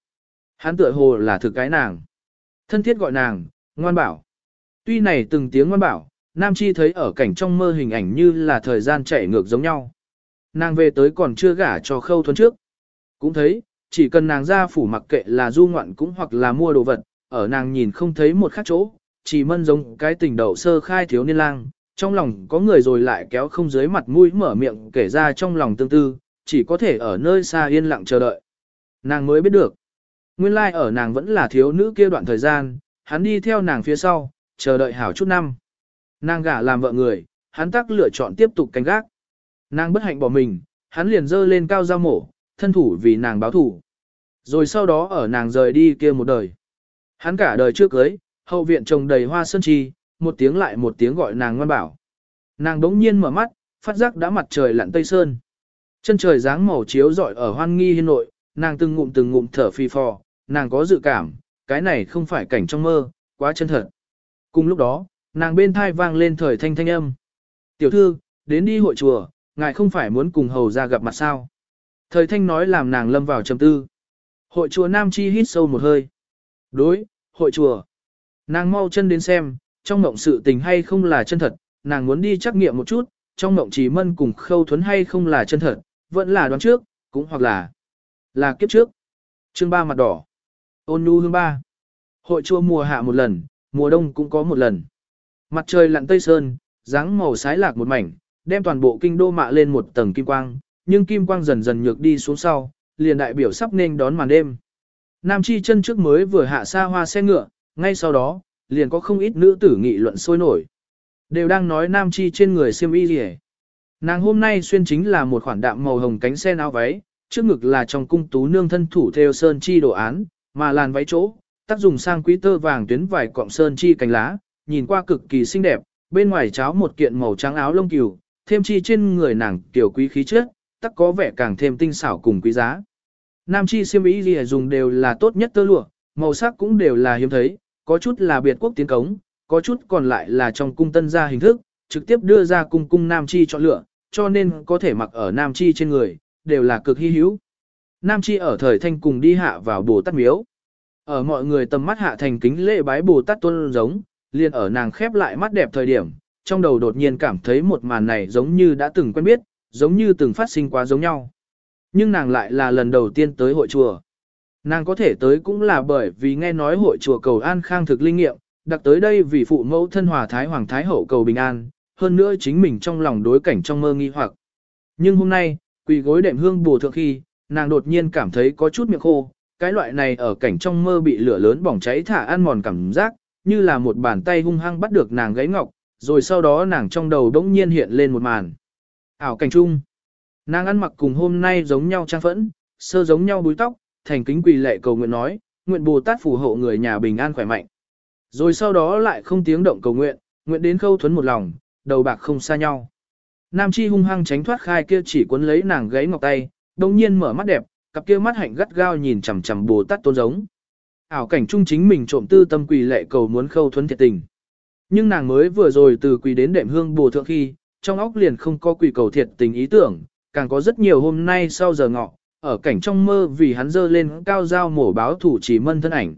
Hắn tựa hồ là thực cái nàng. Thân thiết gọi nàng, ngoan bảo. Tuy này từng tiếng ngoan bảo, Nam Chi thấy ở cảnh trong mơ hình ảnh như là thời gian chạy ngược giống nhau. Nàng về tới còn chưa gả cho khâu thuần trước. Cũng thấy, chỉ cần nàng ra phủ mặc kệ là du ngoạn cũng hoặc là mua đồ vật, ở nàng nhìn không thấy một khác chỗ, chỉ mân giống cái tình đầu sơ khai thiếu niên lang, trong lòng có người rồi lại kéo không dưới mặt mũi mở miệng kể ra trong lòng tương tư, chỉ có thể ở nơi xa yên lặng chờ đợi. Nàng mới biết được. Nguyên lai like ở nàng vẫn là thiếu nữ kia đoạn thời gian, hắn đi theo nàng phía sau, chờ đợi hảo chút năm. Nàng gả làm vợ người, hắn tắc lựa chọn tiếp tục canh gác. Nàng bất hạnh bỏ mình, hắn liền dơ lên cao giao mổ, thân thủ vì nàng báo thủ. Rồi sau đó ở nàng rời đi kia một đời. Hắn cả đời trước cưới, hậu viện trồng đầy hoa sơn chi, một tiếng lại một tiếng gọi nàng ngoan bảo. Nàng đống nhiên mở mắt, phát giác đã mặt trời lặn tây sơn. Chân trời dáng màu chiếu rọi ở hoan nghi hiên nội, nàng từng ngụm từng ngụm thở phi phò, nàng có dự cảm, cái này không phải cảnh trong mơ, quá chân thật. Cùng lúc đó, nàng bên thai vang lên thời thanh thanh âm. Tiểu thư, đến đi hội chùa, ngài không phải muốn cùng hầu ra gặp mặt sao. Thời thanh nói làm nàng lâm vào trầm tư. Hội chùa Nam Chi hít sâu một hơi. Đối, hội chùa. Nàng mau chân đến xem, trong mộng sự tình hay không là chân thật, nàng muốn đi trắc nghiệm một chút, trong mộng chỉ mân cùng khâu thuấn hay không là chân thật, vẫn là đoán trước, cũng hoặc là là kiếp trước. Chương ba mặt đỏ. Ôn nhu hương ba. Hội chùa mùa hạ một lần, mùa đông cũng có một lần. Mặt trời lặn tây sơn, dáng màu sái lạc một mảnh, đem toàn bộ kinh đô mạ lên một tầng kim quang, nhưng kim quang dần dần nhược đi xuống sau, liền đại biểu sắp nên đón màn đêm. Nam Chi chân trước mới vừa hạ xa hoa xe ngựa, ngay sau đó, liền có không ít nữ tử nghị luận sôi nổi. Đều đang nói Nam Chi trên người xiêm y gì Nàng hôm nay xuyên chính là một khoản đạm màu hồng cánh sen áo váy, trước ngực là trong cung tú nương thân thủ theo sơn chi đồ án, mà làn váy chỗ, tác dùng sang quý tơ vàng tuyến vải cọng sơn chi cánh lá, nhìn qua cực kỳ xinh đẹp, bên ngoài cháo một kiện màu trắng áo lông cừu, thêm chi trên người nàng tiểu quý khí chất, tắc có vẻ càng thêm tinh xảo cùng quý giá. Nam chi siêm ý gì dùng đều là tốt nhất tơ lụa, màu sắc cũng đều là hiếm thấy, có chút là biệt quốc tiến cống, có chút còn lại là trong cung tân gia hình thức, trực tiếp đưa ra cung cung Nam chi chọn lựa, cho nên có thể mặc ở Nam chi trên người, đều là cực hy hữu. Nam chi ở thời thanh cùng đi hạ vào Bồ Tát miếu. Ở mọi người tầm mắt hạ thành kính lễ bái Bồ Tát tôn giống, liền ở nàng khép lại mắt đẹp thời điểm, trong đầu đột nhiên cảm thấy một màn này giống như đã từng quen biết, giống như từng phát sinh quá giống nhau. Nhưng nàng lại là lần đầu tiên tới hội chùa. Nàng có thể tới cũng là bởi vì nghe nói hội chùa cầu an khang thực linh nghiệm, đặc tới đây vì phụ mẫu thân hòa thái hoàng thái hậu cầu bình an, hơn nữa chính mình trong lòng đối cảnh trong mơ nghi hoặc. Nhưng hôm nay, quỳ gối đệm hương bùa thượng khi, nàng đột nhiên cảm thấy có chút miệng khô, cái loại này ở cảnh trong mơ bị lửa lớn bỏng cháy thả ăn mòn cảm giác, như là một bàn tay hung hăng bắt được nàng gáy ngọc, rồi sau đó nàng trong đầu đống nhiên hiện lên một màn. Ảo cảnh trung. Nàng ăn mặc cùng hôm nay giống nhau trang phẫn, sơ giống nhau búi tóc, thành kính quỳ lệ cầu nguyện nói, nguyện Bồ Tát phù hộ người nhà bình an khỏe mạnh. Rồi sau đó lại không tiếng động cầu nguyện, nguyện đến khâu thuấn một lòng, đầu bạc không xa nhau. Nam Chi hung hăng tránh thoát khai kia chỉ cuốn lấy nàng gáy ngọc tay, đồng nhiên mở mắt đẹp, cặp kia mắt hạnh gắt gao nhìn chằm chằm Bồ Tát tôn giống. Ảo cảnh trung chính mình trộm tư tâm quỳ lệ cầu muốn khâu thuấn thiệt tình. Nhưng nàng mới vừa rồi từ quỳ đến đệm hương bồ thượng khi, trong óc liền không có quỷ cầu thiệt tình ý tưởng, càng có rất nhiều hôm nay sau giờ ngọ, ở cảnh trong mơ vì hắn dơ lên cao dao mổ báo thủ chỉ mân thân ảnh.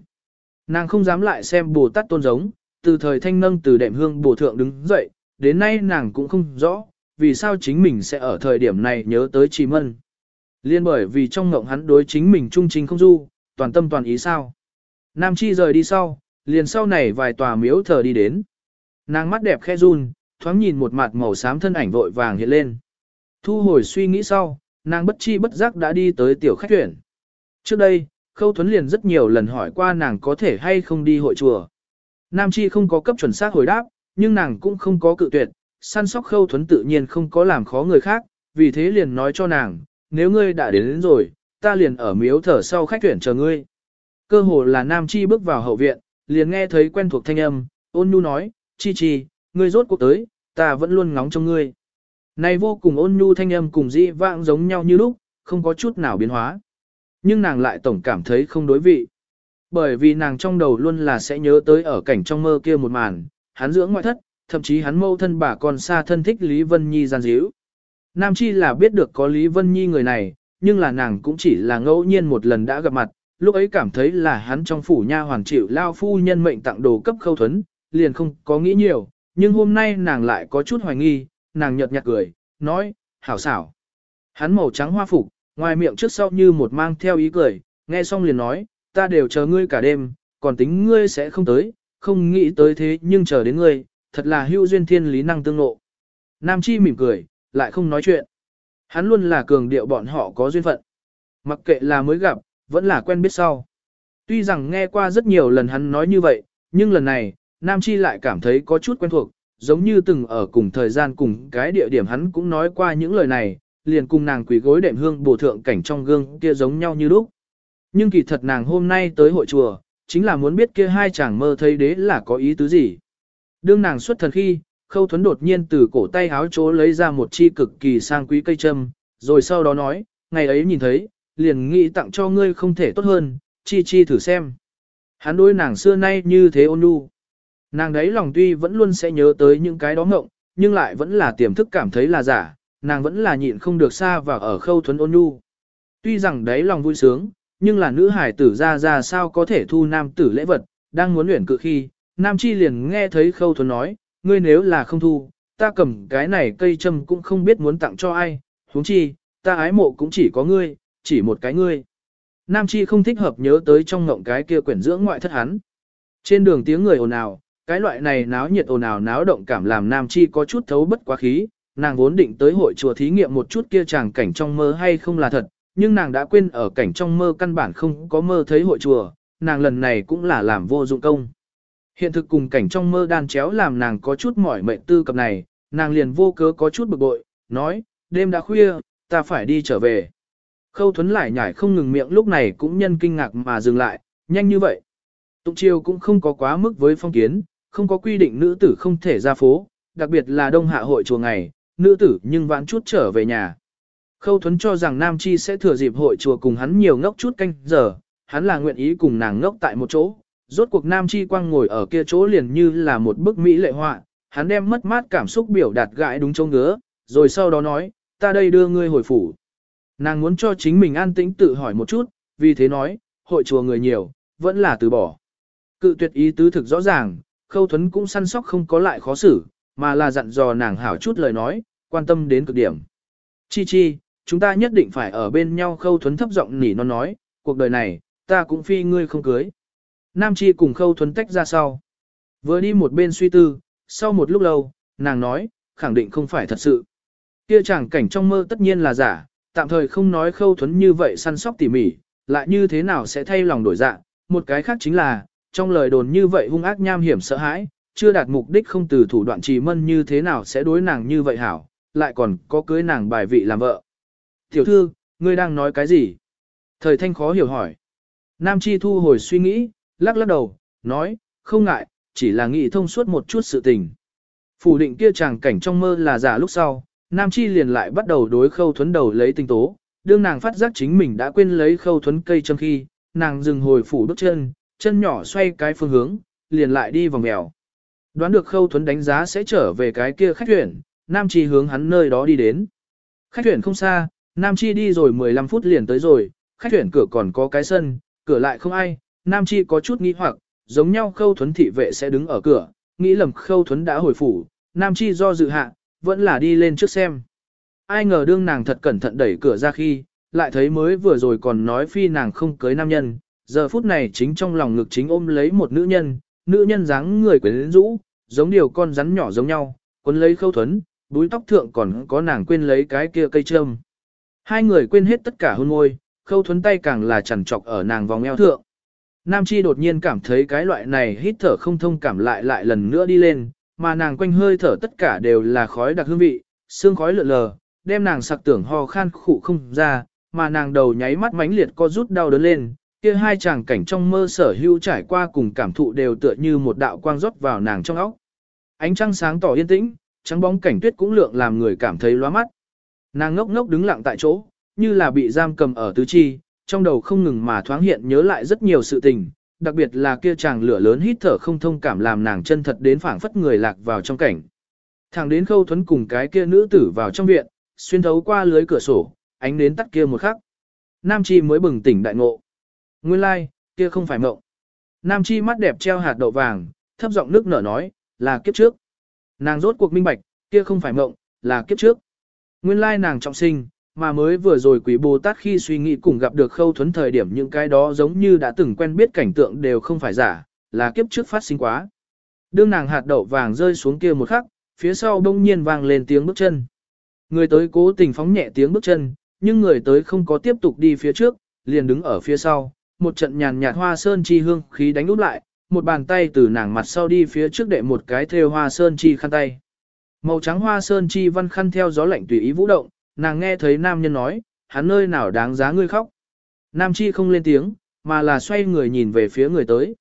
Nàng không dám lại xem Bồ Tát tôn giống, từ thời thanh nâng từ đệm hương bồ thượng đứng dậy, đến nay nàng cũng không rõ, vì sao chính mình sẽ ở thời điểm này nhớ tới chỉ mân. Liên bởi vì trong ngộng hắn đối chính mình trung chính không du, toàn tâm toàn ý sao. Nam Chi rời đi sau, liền sau này vài tòa miếu thờ đi đến. Nàng mắt đẹp khe run, thoáng nhìn một mặt màu xám thân ảnh vội vàng hiện lên. Thu hồi suy nghĩ sau, nàng bất chi bất giác đã đi tới tiểu khách tuyển. Trước đây, Khâu Thuấn liền rất nhiều lần hỏi qua nàng có thể hay không đi hội chùa. Nam Chi không có cấp chuẩn xác hồi đáp, nhưng nàng cũng không có cự tuyệt, săn sóc Khâu Thuấn tự nhiên không có làm khó người khác, vì thế liền nói cho nàng, nếu ngươi đã đến, đến rồi, ta liền ở miếu thở sau khách tuyển chờ ngươi. Cơ hồ là Nam Chi bước vào hậu viện, liền nghe thấy quen thuộc thanh âm, ôn nhu nói, Chi Chi, ngươi rốt cuộc tới, ta vẫn luôn ngóng trong ngươi. Này vô cùng ôn nhu thanh âm cùng dĩ vãng giống nhau như lúc, không có chút nào biến hóa. Nhưng nàng lại tổng cảm thấy không đối vị. Bởi vì nàng trong đầu luôn là sẽ nhớ tới ở cảnh trong mơ kia một màn, hắn dưỡng ngoại thất, thậm chí hắn mâu thân bà con xa thân thích Lý Vân Nhi gian díu. Nam Chi là biết được có Lý Vân Nhi người này, nhưng là nàng cũng chỉ là ngẫu nhiên một lần đã gặp mặt, lúc ấy cảm thấy là hắn trong phủ nha hoàng chịu lao phu nhân mệnh tặng đồ cấp khâu thuấn, liền không có nghĩ nhiều, nhưng hôm nay nàng lại có chút hoài nghi, nàng nhợt nhạt cười, nói, hảo xảo. Hắn màu trắng hoa phục, ngoài miệng trước sau như một mang theo ý cười, nghe xong liền nói, ta đều chờ ngươi cả đêm, còn tính ngươi sẽ không tới, không nghĩ tới thế nhưng chờ đến ngươi, thật là hữu duyên thiên lý năng tương ngộ. Nam Chi mỉm cười, lại không nói chuyện. Hắn luôn là cường điệu bọn họ có duyên phận. Mặc kệ là mới gặp, vẫn là quen biết sau. Tuy rằng nghe qua rất nhiều lần hắn nói như vậy, nhưng lần này, Nam Chi lại cảm thấy có chút quen thuộc, giống như từng ở cùng thời gian cùng cái địa điểm hắn cũng nói qua những lời này, liền cùng nàng quỳ gối đệm hương bổ thượng cảnh trong gương kia giống nhau như lúc. Nhưng kỳ thật nàng hôm nay tới hội chùa, chính là muốn biết kia hai chàng mơ thấy đế là có ý tứ gì. Đương nàng xuất thần khi, khâu thuấn đột nhiên từ cổ tay háo chỗ lấy ra một chi cực kỳ sang quý cây châm, rồi sau đó nói, ngày ấy nhìn thấy, liền nghĩ tặng cho ngươi không thể tốt hơn, chi chi thử xem. Hắn đối nàng xưa nay như thế ôn nhu. Nàng đấy lòng tuy vẫn luôn sẽ nhớ tới những cái đó ngộng, nhưng lại vẫn là tiềm thức cảm thấy là giả, nàng vẫn là nhịn không được xa và ở khâu thuấn ôn nhu. Tuy rằng đấy lòng vui sướng, nhưng là nữ hải tử ra ra sao có thể thu nam tử lễ vật, đang muốn luyện cự khi, nam chi liền nghe thấy khâu thuấn nói, ngươi nếu là không thu, ta cầm cái này cây châm cũng không biết muốn tặng cho ai, huống chi, ta ái mộ cũng chỉ có ngươi, chỉ một cái ngươi. Nam chi không thích hợp nhớ tới trong ngộng cái kia quyển dưỡng ngoại thất hắn. Trên đường tiếng người ồn ào, cái loại này náo nhiệt ồn ào náo động cảm làm Nam chi có chút thấu bất quá khí, nàng vốn định tới hội chùa thí nghiệm một chút kia chàng cảnh trong mơ hay không là thật, nhưng nàng đã quên ở cảnh trong mơ căn bản không có mơ thấy hội chùa, nàng lần này cũng là làm vô dụng công. Hiện thực cùng cảnh trong mơ đan chéo làm nàng có chút mỏi mệnh tư cập này, nàng liền vô cớ có chút bực bội, nói, đêm đã khuya, ta phải đi trở về. Khâu thuấn lại nhảy không ngừng miệng lúc này cũng nhân kinh ngạc mà dừng lại, nhanh như vậy. Tụng chiêu cũng không có quá mức với phong kiến, không có quy định nữ tử không thể ra phố, đặc biệt là đông hạ hội chùa ngày, nữ tử nhưng vãn chút trở về nhà. Khâu thuấn cho rằng Nam Chi sẽ thừa dịp hội chùa cùng hắn nhiều ngốc chút canh giờ, hắn là nguyện ý cùng nàng ngốc tại một chỗ. Rốt cuộc Nam Chi quang ngồi ở kia chỗ liền như là một bức mỹ lệ họa, hắn đem mất mát cảm xúc biểu đạt gãi đúng chỗ ngứa, rồi sau đó nói, ta đây đưa ngươi hồi phủ. Nàng muốn cho chính mình an tĩnh tự hỏi một chút, vì thế nói, hội chùa người nhiều, vẫn là từ bỏ. Cự tuyệt ý tứ thực rõ ràng, khâu thuấn cũng săn sóc không có lại khó xử, mà là dặn dò nàng hảo chút lời nói, quan tâm đến cực điểm. Chi chi, chúng ta nhất định phải ở bên nhau khâu thuấn thấp giọng nỉ non nói, cuộc đời này, ta cũng phi ngươi không cưới. Nam chi cùng khâu thuấn tách ra sau. Vừa đi một bên suy tư, sau một lúc lâu, nàng nói, khẳng định không phải thật sự. Kia chẳng cảnh trong mơ tất nhiên là giả, tạm thời không nói khâu thuấn như vậy săn sóc tỉ mỉ, lại như thế nào sẽ thay lòng đổi dạ. Một cái khác chính là, trong lời đồn như vậy hung ác nham hiểm sợ hãi, chưa đạt mục đích không từ thủ đoạn trì mân như thế nào sẽ đối nàng như vậy hảo, lại còn có cưới nàng bài vị làm vợ. Tiểu thư, ngươi đang nói cái gì? Thời thanh khó hiểu hỏi. Nam Chi thu hồi suy nghĩ, lắc lắc đầu, nói, không ngại, chỉ là nghĩ thông suốt một chút sự tình. Phủ định kia chàng cảnh trong mơ là giả lúc sau, Nam Chi liền lại bắt đầu đối khâu thuấn đầu lấy tinh tố, đương nàng phát giác chính mình đã quên lấy khâu thuấn cây châm khi, nàng dừng hồi phủ bước chân, chân nhỏ xoay cái phương hướng, liền lại đi vòng mèo. Đoán được khâu thuấn đánh giá sẽ trở về cái kia khách thuyền, Nam Chi hướng hắn nơi đó đi đến. Khách thuyền không xa, Nam Chi đi rồi 15 phút liền tới rồi, khách thuyền cửa còn có cái sân, cửa lại không ai, Nam Chi có chút nghi hoặc, giống nhau khâu thuấn thị vệ sẽ đứng ở cửa, nghĩ lầm khâu thuấn đã hồi phủ, Nam Chi do dự hạ, vẫn là đi lên trước xem. Ai ngờ đương nàng thật cẩn thận đẩy cửa ra khi, lại thấy mới vừa rồi còn nói phi nàng không cưới nam nhân, giờ phút này chính trong lòng ngực chính ôm lấy một nữ nhân, nữ nhân dáng người quyến rũ, giống điều con rắn nhỏ giống nhau, quấn lấy khâu thuấn, búi tóc thượng còn có nàng quên lấy cái kia cây trâm. Hai người quên hết tất cả hôn môi, khâu thuấn tay càng là chằn trọc ở nàng vòng eo thượng. Nam Chi đột nhiên cảm thấy cái loại này hít thở không thông cảm lại lại lần nữa đi lên, mà nàng quanh hơi thở tất cả đều là khói đặc hương vị, xương khói lượn lờ, đem nàng sặc tưởng ho khan khụ không ra, mà nàng đầu nháy mắt mãnh liệt co rút đau đớn lên, kia hai chàng cảnh trong mơ sở hưu trải qua cùng cảm thụ đều tựa như một đạo quang rót vào nàng trong óc. Ánh trăng sáng tỏ yên tĩnh, trắng bóng cảnh tuyết cũng lượng làm người cảm thấy loa mắt. Nàng ngốc ngốc đứng lặng tại chỗ, như là bị giam cầm ở tứ chi, trong đầu không ngừng mà thoáng hiện nhớ lại rất nhiều sự tình, đặc biệt là kia chàng lửa lớn hít thở không thông cảm làm nàng chân thật đến phảng phất người lạc vào trong cảnh. Thẳng đến khâu thuấn cùng cái kia nữ tử vào trong viện, xuyên thấu qua lưới cửa sổ, ánh đến tắt kia một khắc. Nam Chi mới bừng tỉnh đại ngộ. Nguyên lai, like, kia không phải mộng. Nam Chi mắt đẹp treo hạt đậu vàng, thấp giọng nước nở nói, là kiếp trước. Nàng rốt cuộc minh bạch, kia không phải mộng, là kiếp trước. Nguyên lai nàng trọng sinh, mà mới vừa rồi quý Bồ Tát khi suy nghĩ cùng gặp được khâu thuấn thời điểm những cái đó giống như đã từng quen biết cảnh tượng đều không phải giả, là kiếp trước phát sinh quá. Đương nàng hạt đậu vàng rơi xuống kia một khắc, phía sau bỗng nhiên vang lên tiếng bước chân. Người tới cố tình phóng nhẹ tiếng bước chân, nhưng người tới không có tiếp tục đi phía trước, liền đứng ở phía sau, một trận nhàn nhạt hoa sơn chi hương khí đánh úp lại, một bàn tay từ nàng mặt sau đi phía trước đệ một cái thêu hoa sơn chi khăn tay. Màu trắng hoa sơn chi văn khăn theo gió lạnh tùy ý vũ động, nàng nghe thấy nam nhân nói, hắn nơi nào đáng giá ngươi khóc. Nam chi không lên tiếng, mà là xoay người nhìn về phía người tới.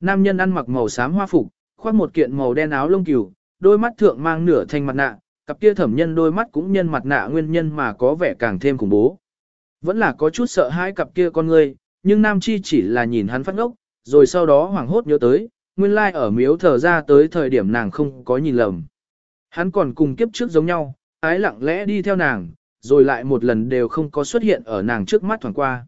Nam nhân ăn mặc màu xám hoa phục, khoác một kiện màu đen áo lông cừu, đôi mắt thượng mang nửa thanh mặt nạ, cặp kia thẩm nhân đôi mắt cũng nhân mặt nạ nguyên nhân mà có vẻ càng thêm khủng bố. Vẫn là có chút sợ hãi cặp kia con ngươi, nhưng Nam Chi chỉ là nhìn hắn phát ngốc, rồi sau đó hoảng hốt nhớ tới, nguyên lai like ở miếu thờ ra tới thời điểm nàng không có nhìn lầm. Hắn còn cùng kiếp trước giống nhau, ái lặng lẽ đi theo nàng, rồi lại một lần đều không có xuất hiện ở nàng trước mắt thoảng qua.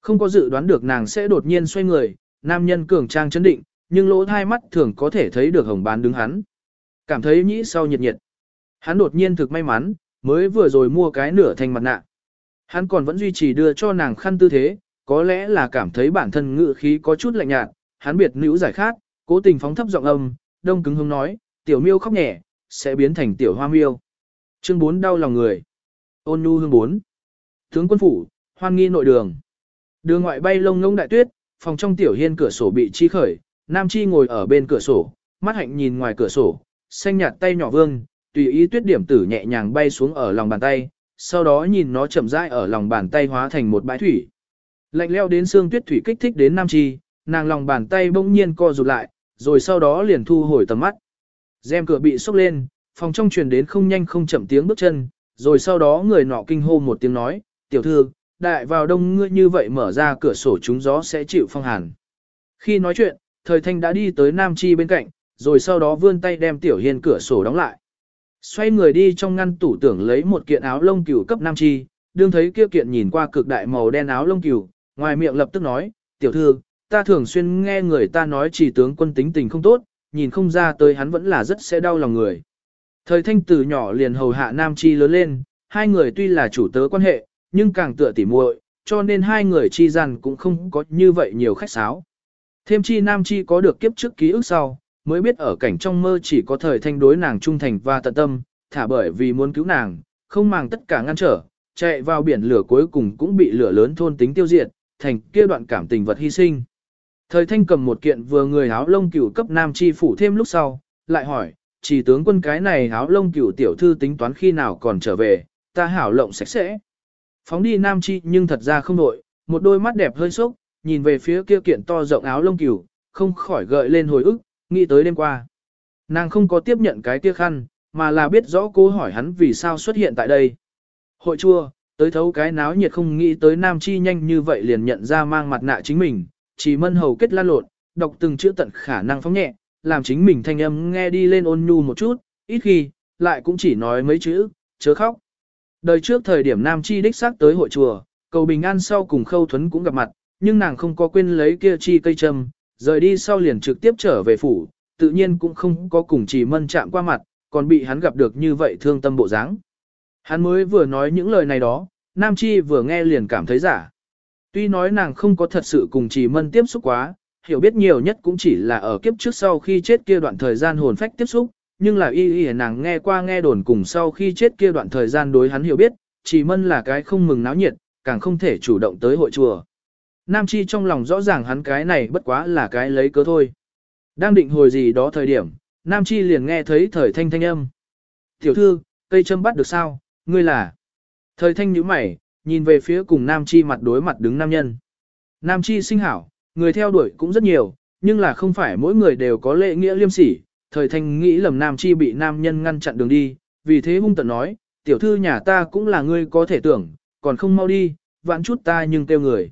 Không có dự đoán được nàng sẽ đột nhiên xoay người, nam nhân cường trang chấn định, nhưng lỗ hai mắt thường có thể thấy được hồng bán đứng hắn. Cảm thấy nhĩ sau nhiệt nhiệt. Hắn đột nhiên thực may mắn, mới vừa rồi mua cái nửa thành mặt nạ. Hắn còn vẫn duy trì đưa cho nàng khăn tư thế, có lẽ là cảm thấy bản thân ngự khí có chút lạnh nhạt, hắn biệt nữ giải khát, cố tình phóng thấp giọng âm, đông cứng hông nói, tiểu miêu khóc nhẹ, sẽ biến thành tiểu hoa miêu. Chương 4 đau lòng người. Ôn nhu hương 4. Tướng quân phủ, hoan nghi nội đường. Đường ngoại bay lông ngông đại tuyết, phòng trong tiểu hiên cửa sổ bị chi khởi, nam chi ngồi ở bên cửa sổ, mắt hạnh nhìn ngoài cửa sổ, xanh nhạt tay nhỏ vương, tùy ý tuyết điểm tử nhẹ nhàng bay xuống ở lòng bàn tay, sau đó nhìn nó chậm rãi ở lòng bàn tay hóa thành một bãi thủy. Lạnh leo đến xương tuyết thủy kích thích đến nam chi, nàng lòng bàn tay bỗng nhiên co rụt lại, rồi sau đó liền thu hồi tầm mắt. Rèm cửa bị sốc lên, phòng trong truyền đến không nhanh không chậm tiếng bước chân, rồi sau đó người nọ kinh hô một tiếng nói, tiểu thư, đại vào đông ngươi như vậy mở ra cửa sổ chúng gió sẽ chịu phong hàn. Khi nói chuyện, thời thanh đã đi tới Nam Chi bên cạnh, rồi sau đó vươn tay đem tiểu hiên cửa sổ đóng lại. Xoay người đi trong ngăn tủ tưởng lấy một kiện áo lông cừu cấp Nam Chi, đương thấy kia kiện nhìn qua cực đại màu đen áo lông cừu, ngoài miệng lập tức nói, tiểu thư, ta thường xuyên nghe người ta nói chỉ tướng quân tính tình không tốt, nhìn không ra tới hắn vẫn là rất sẽ đau lòng người. Thời thanh từ nhỏ liền hầu hạ Nam Chi lớn lên, hai người tuy là chủ tớ quan hệ, nhưng càng tựa tỉ muội, cho nên hai người chi rằng cũng không có như vậy nhiều khách sáo. Thêm chi Nam Chi có được kiếp trước ký ức sau, mới biết ở cảnh trong mơ chỉ có thời thanh đối nàng trung thành và tận tâm, thả bởi vì muốn cứu nàng, không màng tất cả ngăn trở, chạy vào biển lửa cuối cùng cũng bị lửa lớn thôn tính tiêu diệt, thành kia đoạn cảm tình vật hy sinh. Thời thanh cầm một kiện vừa người áo lông cửu cấp nam chi phủ thêm lúc sau, lại hỏi, chỉ tướng quân cái này áo lông cửu tiểu thư tính toán khi nào còn trở về, ta hảo lộng sạch sẽ. Phóng đi nam chi nhưng thật ra không nội, một đôi mắt đẹp hơi sốc, nhìn về phía kia kiện to rộng áo lông cửu, không khỏi gợi lên hồi ức, nghĩ tới đêm qua. Nàng không có tiếp nhận cái kia khăn, mà là biết rõ cố hỏi hắn vì sao xuất hiện tại đây. Hội chua, tới thấu cái náo nhiệt không nghĩ tới nam chi nhanh như vậy liền nhận ra mang mặt nạ chính mình, chỉ mân hầu kết lan lộn, đọc từng chữ tận khả năng phóng nhẹ, làm chính mình thanh âm nghe đi lên ôn nhu một chút, ít khi, lại cũng chỉ nói mấy chữ, chớ khóc. Đời trước thời điểm nam chi đích xác tới hội chùa, cầu bình an sau cùng khâu thuấn cũng gặp mặt, nhưng nàng không có quên lấy kia chi cây châm, rời đi sau liền trực tiếp trở về phủ, tự nhiên cũng không có cùng chỉ mân chạm qua mặt, còn bị hắn gặp được như vậy thương tâm bộ dáng. Hắn mới vừa nói những lời này đó, Nam Chi vừa nghe liền cảm thấy giả. Tuy nói nàng không có thật sự cùng chỉ mân tiếp xúc quá, hiểu biết nhiều nhất cũng chỉ là ở kiếp trước sau khi chết kia đoạn thời gian hồn phách tiếp xúc, nhưng là y y nàng nghe qua nghe đồn cùng sau khi chết kia đoạn thời gian đối hắn hiểu biết, chỉ mân là cái không mừng náo nhiệt, càng không thể chủ động tới hội chùa. Nam Chi trong lòng rõ ràng hắn cái này bất quá là cái lấy cớ thôi. Đang định hồi gì đó thời điểm, Nam Chi liền nghe thấy thời thanh thanh âm. Tiểu thư, cây châm bắt được sao, ngươi là. Thời thanh nhíu mày, nhìn về phía cùng Nam Chi mặt đối mặt đứng nam nhân. Nam Chi sinh hảo, người theo đuổi cũng rất nhiều, nhưng là không phải mỗi người đều có lệ nghĩa liêm sỉ. Thời thanh nghĩ lầm Nam Chi bị nam nhân ngăn chặn đường đi, vì thế hung tận nói, tiểu thư nhà ta cũng là ngươi có thể tưởng, còn không mau đi, vãn chút ta nhưng tiêu người.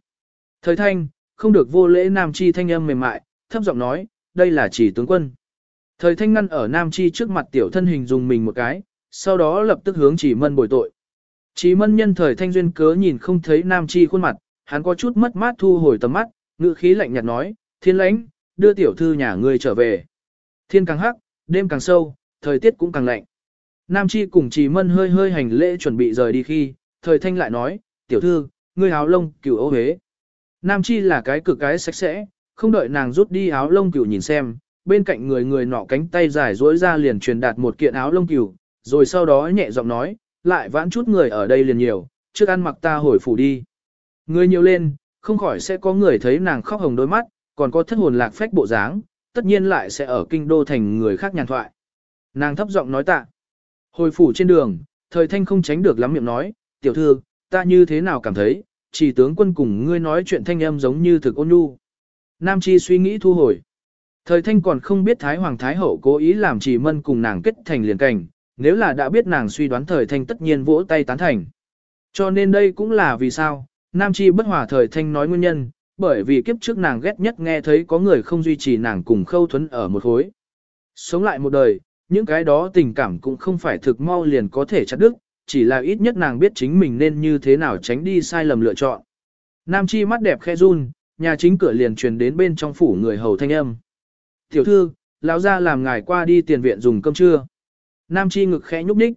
Thời thanh, không được vô lễ Nam Chi thanh âm mềm mại, thấp giọng nói, đây là chỉ tướng quân. Thời thanh ngăn ở Nam Chi trước mặt tiểu thân hình dùng mình một cái, sau đó lập tức hướng chỉ mân bồi tội. Chỉ mân nhân thời thanh duyên cớ nhìn không thấy Nam Chi khuôn mặt, hắn có chút mất mát thu hồi tầm mắt, ngữ khí lạnh nhạt nói, thiên lãnh, đưa tiểu thư nhà ngươi trở về. Thiên càng hắc, đêm càng sâu, thời tiết cũng càng lạnh. Nam Chi cùng Chỉ Mân hơi hơi hành lễ chuẩn bị rời đi khi, thời thanh lại nói, tiểu thư, ngươi áo lông cửu ô hế. Nam Chi là cái cực cái sạch sẽ, không đợi nàng rút đi áo lông cửu nhìn xem, bên cạnh người người nọ cánh tay dài duỗi ra liền truyền đạt một kiện áo lông cửu, rồi sau đó nhẹ giọng nói, lại vãn chút người ở đây liền nhiều, trước ăn mặc ta hồi phủ đi. Người nhiều lên, không khỏi sẽ có người thấy nàng khóc hồng đôi mắt, còn có thất hồn lạc phách bộ dáng, tất nhiên lại sẽ ở kinh đô thành người khác nhàn thoại. Nàng thấp giọng nói tạ. Hồi phủ trên đường, thời thanh không tránh được lắm miệng nói, tiểu thư, ta như thế nào cảm thấy, chỉ tướng quân cùng ngươi nói chuyện thanh âm giống như thực ôn nhu. Nam Chi suy nghĩ thu hồi. Thời thanh còn không biết Thái Hoàng Thái Hậu cố ý làm chỉ mân cùng nàng kết thành liền cảnh, nếu là đã biết nàng suy đoán thời thanh tất nhiên vỗ tay tán thành. Cho nên đây cũng là vì sao, Nam Chi bất hòa thời thanh nói nguyên nhân, bởi vì kiếp trước nàng ghét nhất nghe thấy có người không duy trì nàng cùng khâu thuẫn ở một khối. Sống lại một đời, những cái đó tình cảm cũng không phải thực mau liền có thể chặt đứt, chỉ là ít nhất nàng biết chính mình nên như thế nào tránh đi sai lầm lựa chọn. Nam Chi mắt đẹp khe run, nhà chính cửa liền truyền đến bên trong phủ người hầu thanh âm. Tiểu thư, lão ra làm ngài qua đi tiền viện dùng cơm trưa. Nam Chi ngực khẽ nhúc nhích.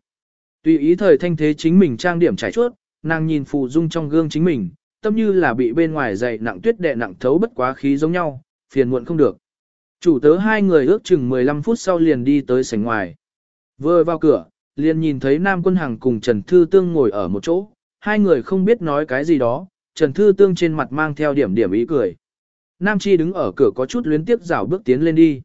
Tùy ý thời thanh thế chính mình trang điểm trải chuốt, nàng nhìn phù dung trong gương chính mình, tâm như là bị bên ngoài dày nặng tuyết đè nặng thấu bất quá khí giống nhau, phiền muộn không được. Chủ tớ hai người ước chừng 15 phút sau liền đi tới sảnh ngoài. Vừa vào cửa, liền nhìn thấy Nam Quân Hằng cùng Trần Thư Tương ngồi ở một chỗ, hai người không biết nói cái gì đó, Trần Thư Tương trên mặt mang theo điểm điểm ý cười. Nam Chi đứng ở cửa có chút luyến tiếp rảo bước tiến lên đi.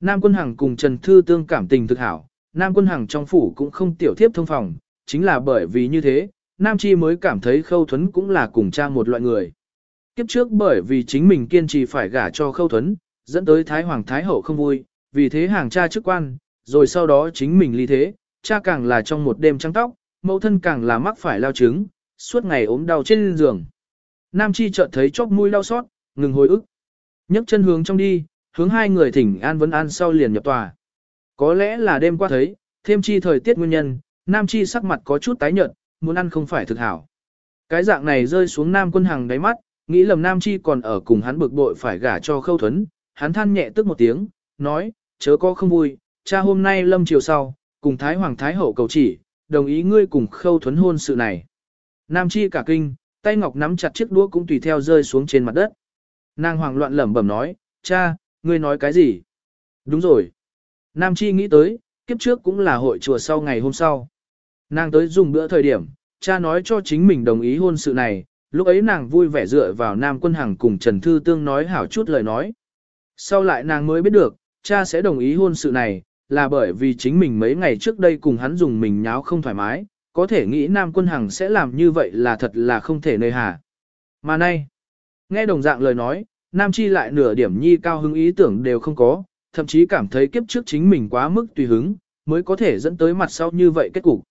Nam Quân Hằng cùng Trần Thư Tương cảm tình thực hảo, Nam Quân Hằng trong phủ cũng không tiểu thiếp thông phòng, chính là bởi vì như thế, Nam Chi mới cảm thấy Khâu Thuấn cũng là cùng cha một loại người. Kiếp trước bởi vì chính mình kiên trì phải gả cho Khâu Thuấn, dẫn tới Thái Hoàng Thái Hậu không vui, vì thế hàng cha chức quan, rồi sau đó chính mình ly thế, cha càng là trong một đêm trắng tóc, mẫu thân càng là mắc phải lao chứng, suốt ngày ốm đau trên giường. Nam Chi chợt thấy chóp mũi đau xót, ngừng hồi ức. nhấc chân hướng trong đi, hướng hai người thỉnh an vấn an sau liền nhập tòa. Có lẽ là đêm qua thấy, thêm chi thời tiết nguyên nhân, Nam Chi sắc mặt có chút tái nhợt, muốn ăn không phải thực hảo. Cái dạng này rơi xuống Nam quân hàng đáy mắt, nghĩ lầm Nam Chi còn ở cùng hắn bực bội phải gả cho khâu thuấn, hắn than nhẹ tức một tiếng, nói, chớ có không vui, cha hôm nay lâm chiều sau, cùng Thái Hoàng Thái Hậu cầu chỉ, đồng ý ngươi cùng khâu thuấn hôn sự này. Nam Chi cả kinh, tay ngọc nắm chặt chiếc đũa cũng tùy theo rơi xuống trên mặt đất. Nàng hoàng loạn lẩm bẩm nói, cha, ngươi nói cái gì? Đúng rồi. Nam Chi nghĩ tới, kiếp trước cũng là hội chùa sau ngày hôm sau. Nàng tới dùng bữa thời điểm, cha nói cho chính mình đồng ý hôn sự này, lúc ấy nàng vui vẻ dựa vào Nam Quân Hằng cùng Trần Thư Tương nói hảo chút lời nói. Sau lại nàng mới biết được, cha sẽ đồng ý hôn sự này, là bởi vì chính mình mấy ngày trước đây cùng hắn dùng mình nháo không thoải mái, có thể nghĩ Nam Quân Hằng sẽ làm như vậy là thật là không thể nơi hà. Mà nay, nghe đồng dạng lời nói, Nam Chi lại nửa điểm nhi cao hứng ý tưởng đều không có, thậm chí cảm thấy kiếp trước chính mình quá mức tùy hứng, mới có thể dẫn tới mặt sau như vậy kết cục.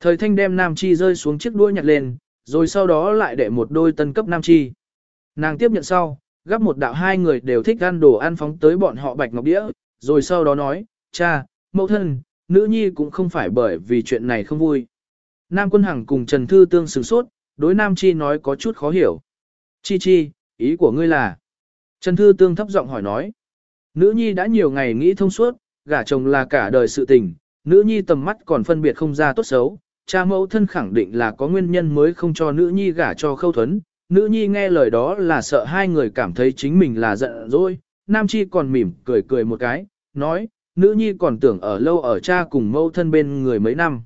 Thời thanh đem Nam Chi rơi xuống chiếc đuôi nhặt lên, rồi sau đó lại để một đôi tân cấp Nam Chi. Nàng tiếp nhận sau, gắp một đạo hai người đều thích ăn đồ ăn phóng tới bọn họ bạch ngọc đĩa, rồi sau đó nói, cha, mẫu thân, nữ nhi cũng không phải bởi vì chuyện này không vui. Nam Quân Hằng cùng Trần Thư Tương sửng sốt, đối Nam Chi nói có chút khó hiểu. Chi chi, ý của ngươi là? Trần Thư Tương thấp giọng hỏi nói. Nữ nhi đã nhiều ngày nghĩ thông suốt, gả chồng là cả đời sự tình, nữ nhi tầm mắt còn phân biệt không ra tốt xấu, cha mẫu thân khẳng định là có nguyên nhân mới không cho nữ nhi gả cho khâu thuấn. Nữ nhi nghe lời đó là sợ hai người cảm thấy chính mình là giận dỗi, Nam Chi còn mỉm cười cười một cái, nói, nữ nhi còn tưởng ở lâu ở cha cùng mẫu thân bên người mấy năm.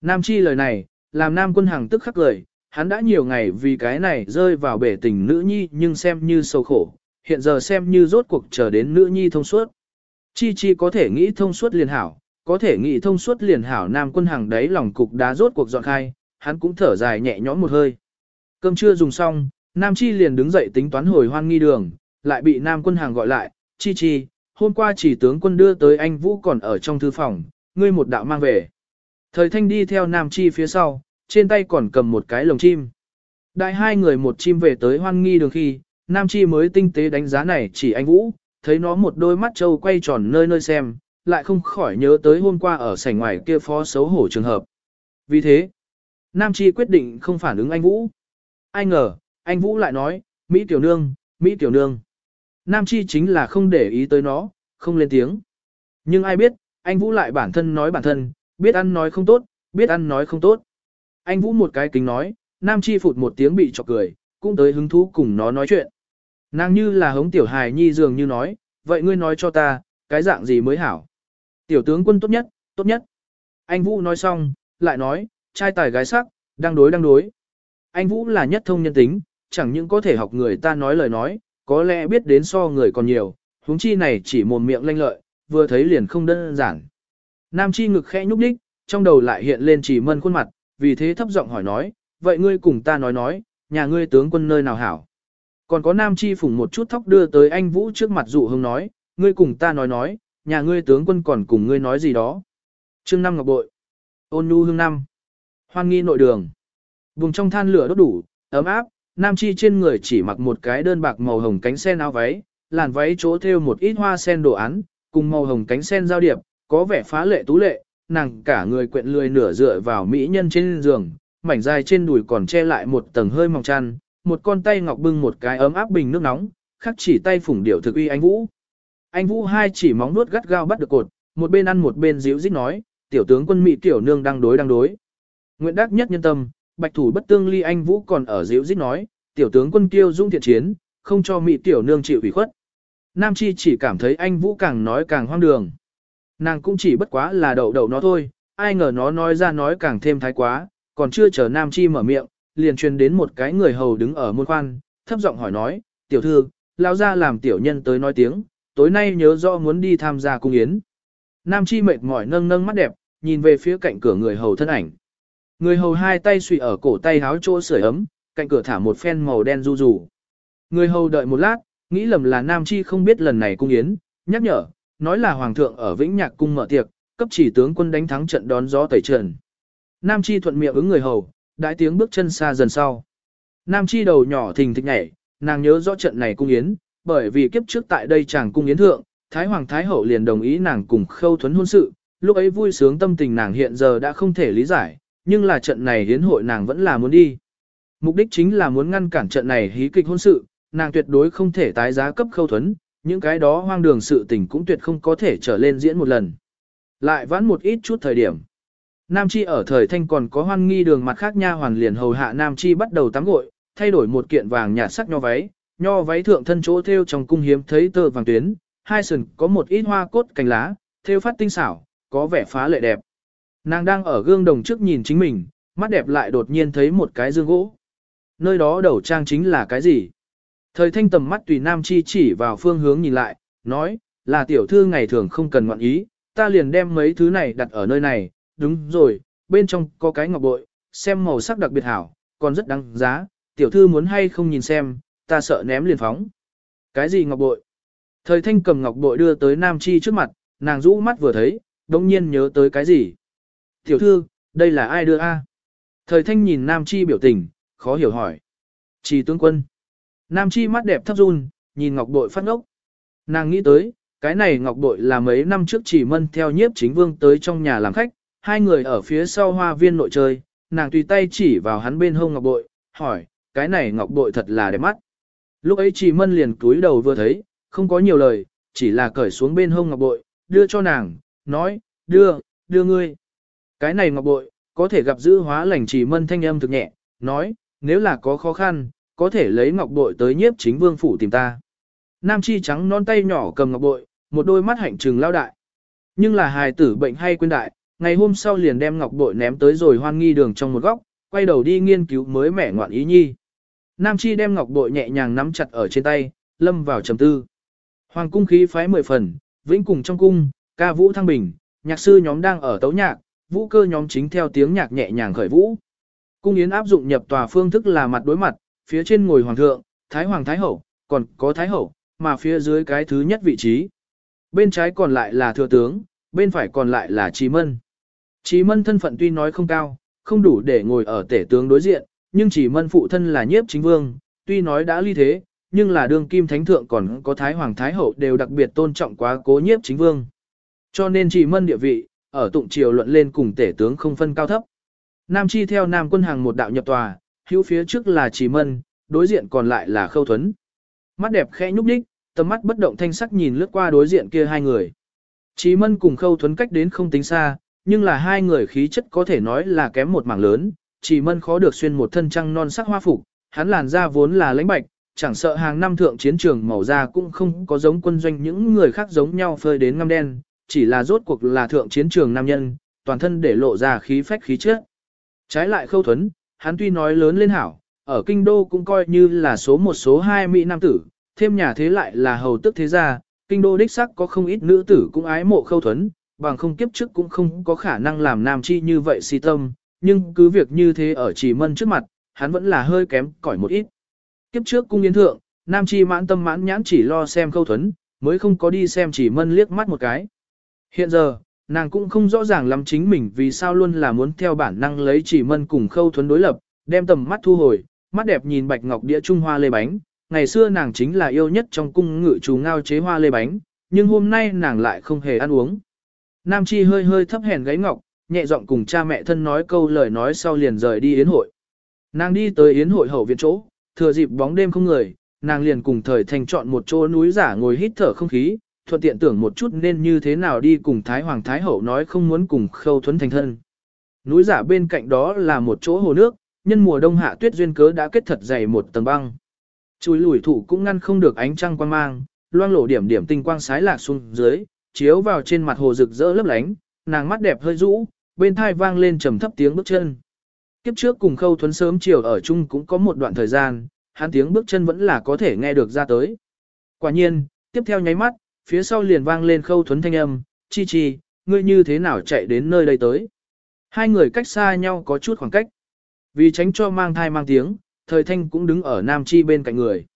Nam Chi lời này, làm Nam quân hàng tức khắc cười, hắn đã nhiều ngày vì cái này rơi vào bể tình nữ nhi nhưng xem như sâu khổ, hiện giờ xem như rốt cuộc chờ đến nữ nhi thông suốt. Chi Chi có thể nghĩ thông suốt liền hảo, có thể nghĩ thông suốt liền hảo Nam quân hàng đấy lòng cục đá rốt cuộc dọn khai, hắn cũng thở dài nhẹ nhõm một hơi. Cơm chưa dùng xong, Nam Chi liền đứng dậy tính toán hồi hoan nghi đường, lại bị Nam quân hàng gọi lại, Chi Chi, hôm qua chỉ tướng quân đưa tới anh Vũ còn ở trong thư phòng, ngươi một đạo mang về. Thời thanh đi theo Nam Chi phía sau, trên tay còn cầm một cái lồng chim. Đại hai người một chim về tới hoan nghi đường khi, Nam Chi mới tinh tế đánh giá này chỉ anh Vũ, thấy nó một đôi mắt trâu quay tròn nơi nơi xem, lại không khỏi nhớ tới hôm qua ở sảnh ngoài kia phó xấu hổ trường hợp. Vì thế, Nam Chi quyết định không phản ứng anh Vũ. Ai ngờ, anh Vũ lại nói, Mỹ Tiểu Nương, Mỹ Tiểu Nương. Nam Chi chính là không để ý tới nó, không lên tiếng. Nhưng ai biết, anh Vũ lại bản thân nói bản thân, biết ăn nói không tốt, biết ăn nói không tốt. Anh Vũ một cái kính nói, Nam Chi phụt một tiếng bị chọc cười, cũng tới hứng thú cùng nó nói chuyện. Nàng như là hống tiểu hài nhi dường như nói, vậy ngươi nói cho ta, cái dạng gì mới hảo. Tiểu tướng quân tốt nhất, tốt nhất. Anh Vũ nói xong, lại nói, trai tài gái sắc, đang đối đang đối. Anh Vũ là nhất thông nhân tính, chẳng những có thể học người ta nói lời nói, có lẽ biết đến so người còn nhiều, huống chi này chỉ mồm miệng lanh lợi, vừa thấy liền không đơn giản. Nam chi ngực khẽ nhúc đích, trong đầu lại hiện lên chỉ mân khuôn mặt, vì thế thấp giọng hỏi nói, vậy ngươi cùng ta nói nói, nhà ngươi tướng quân nơi nào hảo. Còn có Nam chi phủng một chút thóc đưa tới anh Vũ trước mặt dụ hương nói, ngươi cùng ta nói nói, nhà ngươi tướng quân còn cùng ngươi nói gì đó. Trương Năm Ngọc Bội, ôn nhu hương năm, hoan nghi nội đường, vùng trong than lửa đốt đủ, ấm áp, Nam Chi trên người chỉ mặc một cái đơn bạc màu hồng cánh sen áo váy, làn váy chỗ thêu một ít hoa sen đồ án, cùng màu hồng cánh sen giao điệp, có vẻ phá lệ tú lệ, nàng cả người quyện lười nửa dựa vào mỹ nhân trên giường, mảnh dài trên đùi còn che lại một tầng hơi mỏng chăn, một con tay ngọc bưng một cái ấm áp bình nước nóng, khắc chỉ tay phủng điểu thực uy anh Vũ. Anh Vũ hai chỉ móng nuốt gắt gao bắt được cột, một bên ăn một bên díu dít nói, tiểu tướng quân mỹ tiểu nương đang đối đang đối. Nguyện đắc nhất nhân tâm, bạch thủ bất tương ly anh Vũ còn ở díu dít nói, tiểu tướng quân kiêu dung thiện chiến, không cho mỹ tiểu nương chịu ủy khuất. Nam Chi chỉ cảm thấy anh Vũ càng nói càng hoang đường. Nàng cũng chỉ bất quá là đậu đậu nó thôi, ai ngờ nó nói ra nói càng thêm thái quá, còn chưa chờ Nam Chi mở miệng, liền truyền đến một cái người hầu đứng ở môn khoan, thấp giọng hỏi nói, tiểu thư, lao ra làm tiểu nhân tới nói tiếng, tối nay nhớ rõ muốn đi tham gia cung yến. Nam Chi mệt mỏi nâng nâng mắt đẹp, nhìn về phía cạnh cửa người hầu thân ảnh. Người hầu hai tay suy ở cổ tay háo chỗ sưởi ấm, cạnh cửa thả một phen màu đen du rủ. Người hầu đợi một lát, nghĩ lầm là Nam Chi không biết lần này cung yến, nhắc nhở, nói là Hoàng thượng ở Vĩnh Nhạc cung mở tiệc, cấp chỉ tướng quân đánh thắng trận đón gió tẩy trần. Nam Chi thuận miệng ứng người hầu, đại tiếng bước chân xa dần sau. Nam Chi đầu nhỏ thình thịch nhảy, nàng nhớ rõ trận này cung yến, bởi vì kiếp trước tại đây chàng cung yến thượng, Thái Hoàng Thái Hậu liền đồng ý nàng cùng khâu thuấn hôn sự, lúc ấy vui sướng tâm tình nàng hiện giờ đã không thể lý giải, nhưng là trận này hiến hội nàng vẫn là muốn đi. Mục đích chính là muốn ngăn cản trận này hí kịch hôn sự, nàng tuyệt đối không thể tái giá cấp khâu thuấn, những cái đó hoang đường sự tình cũng tuyệt không có thể trở lên diễn một lần. Lại vãn một ít chút thời điểm. Nam Chi ở thời thanh còn có hoan nghi đường mặt khác nha hoàn liền hầu hạ Nam Chi bắt đầu tắm gội, thay đổi một kiện vàng nhạt sắc nho váy, nho váy thượng thân chỗ thêu trong cung hiếm thấy tơ vàng tuyến, hai sườn có một ít hoa cốt cành lá, thêu phát tinh xảo, có vẻ phá lệ đẹp. Nàng đang ở gương đồng trước nhìn chính mình, mắt đẹp lại đột nhiên thấy một cái dương gỗ. Nơi đó đầu trang chính là cái gì? Thời thanh tầm mắt tùy Nam Chi chỉ vào phương hướng nhìn lại, nói, là tiểu thư ngày thường không cần ngoạn ý, ta liền đem mấy thứ này đặt ở nơi này, đúng rồi, bên trong có cái ngọc bội, xem màu sắc đặc biệt hảo, còn rất đáng giá, tiểu thư muốn hay không nhìn xem, ta sợ ném liền phóng. Cái gì ngọc bội? Thời thanh cầm ngọc bội đưa tới Nam Chi trước mặt, nàng rũ mắt vừa thấy, đồng nhiên nhớ tới cái gì. Tiểu thư, đây là ai đưa a? Thời thanh nhìn Nam Chi biểu tình, khó hiểu hỏi. Chỉ tướng quân. Nam Chi mắt đẹp thấp run, nhìn ngọc bội phát ngốc. Nàng nghĩ tới, cái này ngọc bội là mấy năm trước chỉ mân theo nhiếp chính vương tới trong nhà làm khách, hai người ở phía sau hoa viên nội chơi, nàng tùy tay chỉ vào hắn bên hông ngọc bội, hỏi, cái này ngọc bội thật là đẹp mắt. Lúc ấy chỉ mân liền cúi đầu vừa thấy, không có nhiều lời, chỉ là cởi xuống bên hông ngọc bội, đưa cho nàng, nói, đưa, đưa ngươi. Cái này ngọc bội, có thể gặp giữ hóa lành chỉ mân thanh âm thực nhẹ, nói, nếu là có khó khăn, có thể lấy ngọc bội tới nhiếp chính vương phủ tìm ta. Nam chi trắng non tay nhỏ cầm ngọc bội, một đôi mắt hạnh trừng lao đại. Nhưng là hài tử bệnh hay quên đại, ngày hôm sau liền đem ngọc bội ném tới rồi hoan nghi đường trong một góc, quay đầu đi nghiên cứu mới mẻ ngoạn ý nhi. Nam chi đem ngọc bội nhẹ nhàng nắm chặt ở trên tay, lâm vào trầm tư. Hoàng cung khí phái mười phần, vĩnh cùng trong cung, ca vũ thăng bình, nhạc sư nhóm đang ở tấu nhạc, vũ cơ nhóm chính theo tiếng nhạc nhẹ nhàng khởi vũ. Cung yến áp dụng nhập tòa phương thức là mặt đối mặt, phía trên ngồi hoàng thượng, thái hoàng thái hậu, còn có thái hậu, mà phía dưới cái thứ nhất vị trí. Bên trái còn lại là thừa tướng, bên phải còn lại là Trí Mân. Trí Mân thân phận tuy nói không cao, không đủ để ngồi ở tể tướng đối diện, nhưng chỉ Mân phụ thân là nhiếp chính vương, tuy nói đã ly thế, nhưng là đương kim thánh thượng còn có thái hoàng thái hậu đều đặc biệt tôn trọng quá cố nhiếp chính vương. Cho nên chỉ Mân địa vị, ở tụng triều luận lên cùng tể tướng không phân cao thấp. Nam Chi theo Nam quân hàng một đạo nhập tòa, hữu phía trước là chỉ Mân, đối diện còn lại là Khâu Thuấn. Mắt đẹp khẽ nhúc đích, tầm mắt bất động thanh sắc nhìn lướt qua đối diện kia hai người. Chí Mân cùng Khâu Thuấn cách đến không tính xa, nhưng là hai người khí chất có thể nói là kém một mảng lớn. Chỉ Mân khó được xuyên một thân trăng non sắc hoa phục, hắn làn da vốn là lãnh bạch, chẳng sợ hàng năm thượng chiến trường màu da cũng không có giống quân doanh những người khác giống nhau phơi đến ngăm đen, chỉ là rốt cuộc là thượng chiến trường nam nhân, toàn thân để lộ ra khí phách khí chất. Trái lại Khâu Thuấn, hắn tuy nói lớn lên hảo, ở kinh đô cũng coi như là số một số hai mỹ nam tử, thêm nhà thế lại là hầu tức thế gia, kinh đô đích sắc có không ít nữ tử cũng ái mộ khâu thuấn, bằng không kiếp trước cũng không có khả năng làm nam chi như vậy si tâm, nhưng cứ việc như thế ở chỉ mân trước mặt, hắn vẫn là hơi kém cỏi một ít. Kiếp trước cung yến thượng, nam chi mãn tâm mãn nhãn chỉ lo xem khâu thuấn, mới không có đi xem chỉ mân liếc mắt một cái. Hiện giờ, nàng cũng không rõ ràng lắm chính mình vì sao luôn là muốn theo bản năng lấy chỉ mân cùng khâu thuấn đối lập, đem tầm mắt thu hồi, mắt đẹp nhìn bạch ngọc đĩa trung hoa lê bánh, ngày xưa nàng chính là yêu nhất trong cung ngự chú ngao chế hoa lê bánh, nhưng hôm nay nàng lại không hề ăn uống. Nam Chi hơi hơi thấp hèn gáy ngọc, nhẹ giọng cùng cha mẹ thân nói câu lời nói sau liền rời đi yến hội. Nàng đi tới yến hội hậu viện chỗ, thừa dịp bóng đêm không người, nàng liền cùng thời thành chọn một chỗ núi giả ngồi hít thở không khí, thuận tiện tưởng một chút nên như thế nào đi cùng Thái Hoàng Thái Hậu nói không muốn cùng khâu thuấn thành thân. Núi giả bên cạnh đó là một chỗ hồ nước, nhân mùa đông hạ tuyết duyên cớ đã kết thật dày một tầng băng. Chùi lùi thủ cũng ngăn không được ánh trăng quang mang, loang lổ điểm điểm tinh quang sái lạc xuống dưới, chiếu vào trên mặt hồ rực rỡ lấp lánh, nàng mắt đẹp hơi rũ, bên thai vang lên trầm thấp tiếng bước chân. Kiếp trước cùng khâu thuấn sớm chiều ở chung cũng có một đoạn thời gian, hắn tiếng bước chân vẫn là có thể nghe được ra tới. Quả nhiên, tiếp theo nháy mắt, phía sau liền vang lên khâu thuấn thanh âm, chi chi, ngươi như thế nào chạy đến nơi đây tới. Hai người cách xa nhau có chút khoảng cách. Vì tránh cho mang thai mang tiếng, thời thanh cũng đứng ở Nam Chi bên cạnh người.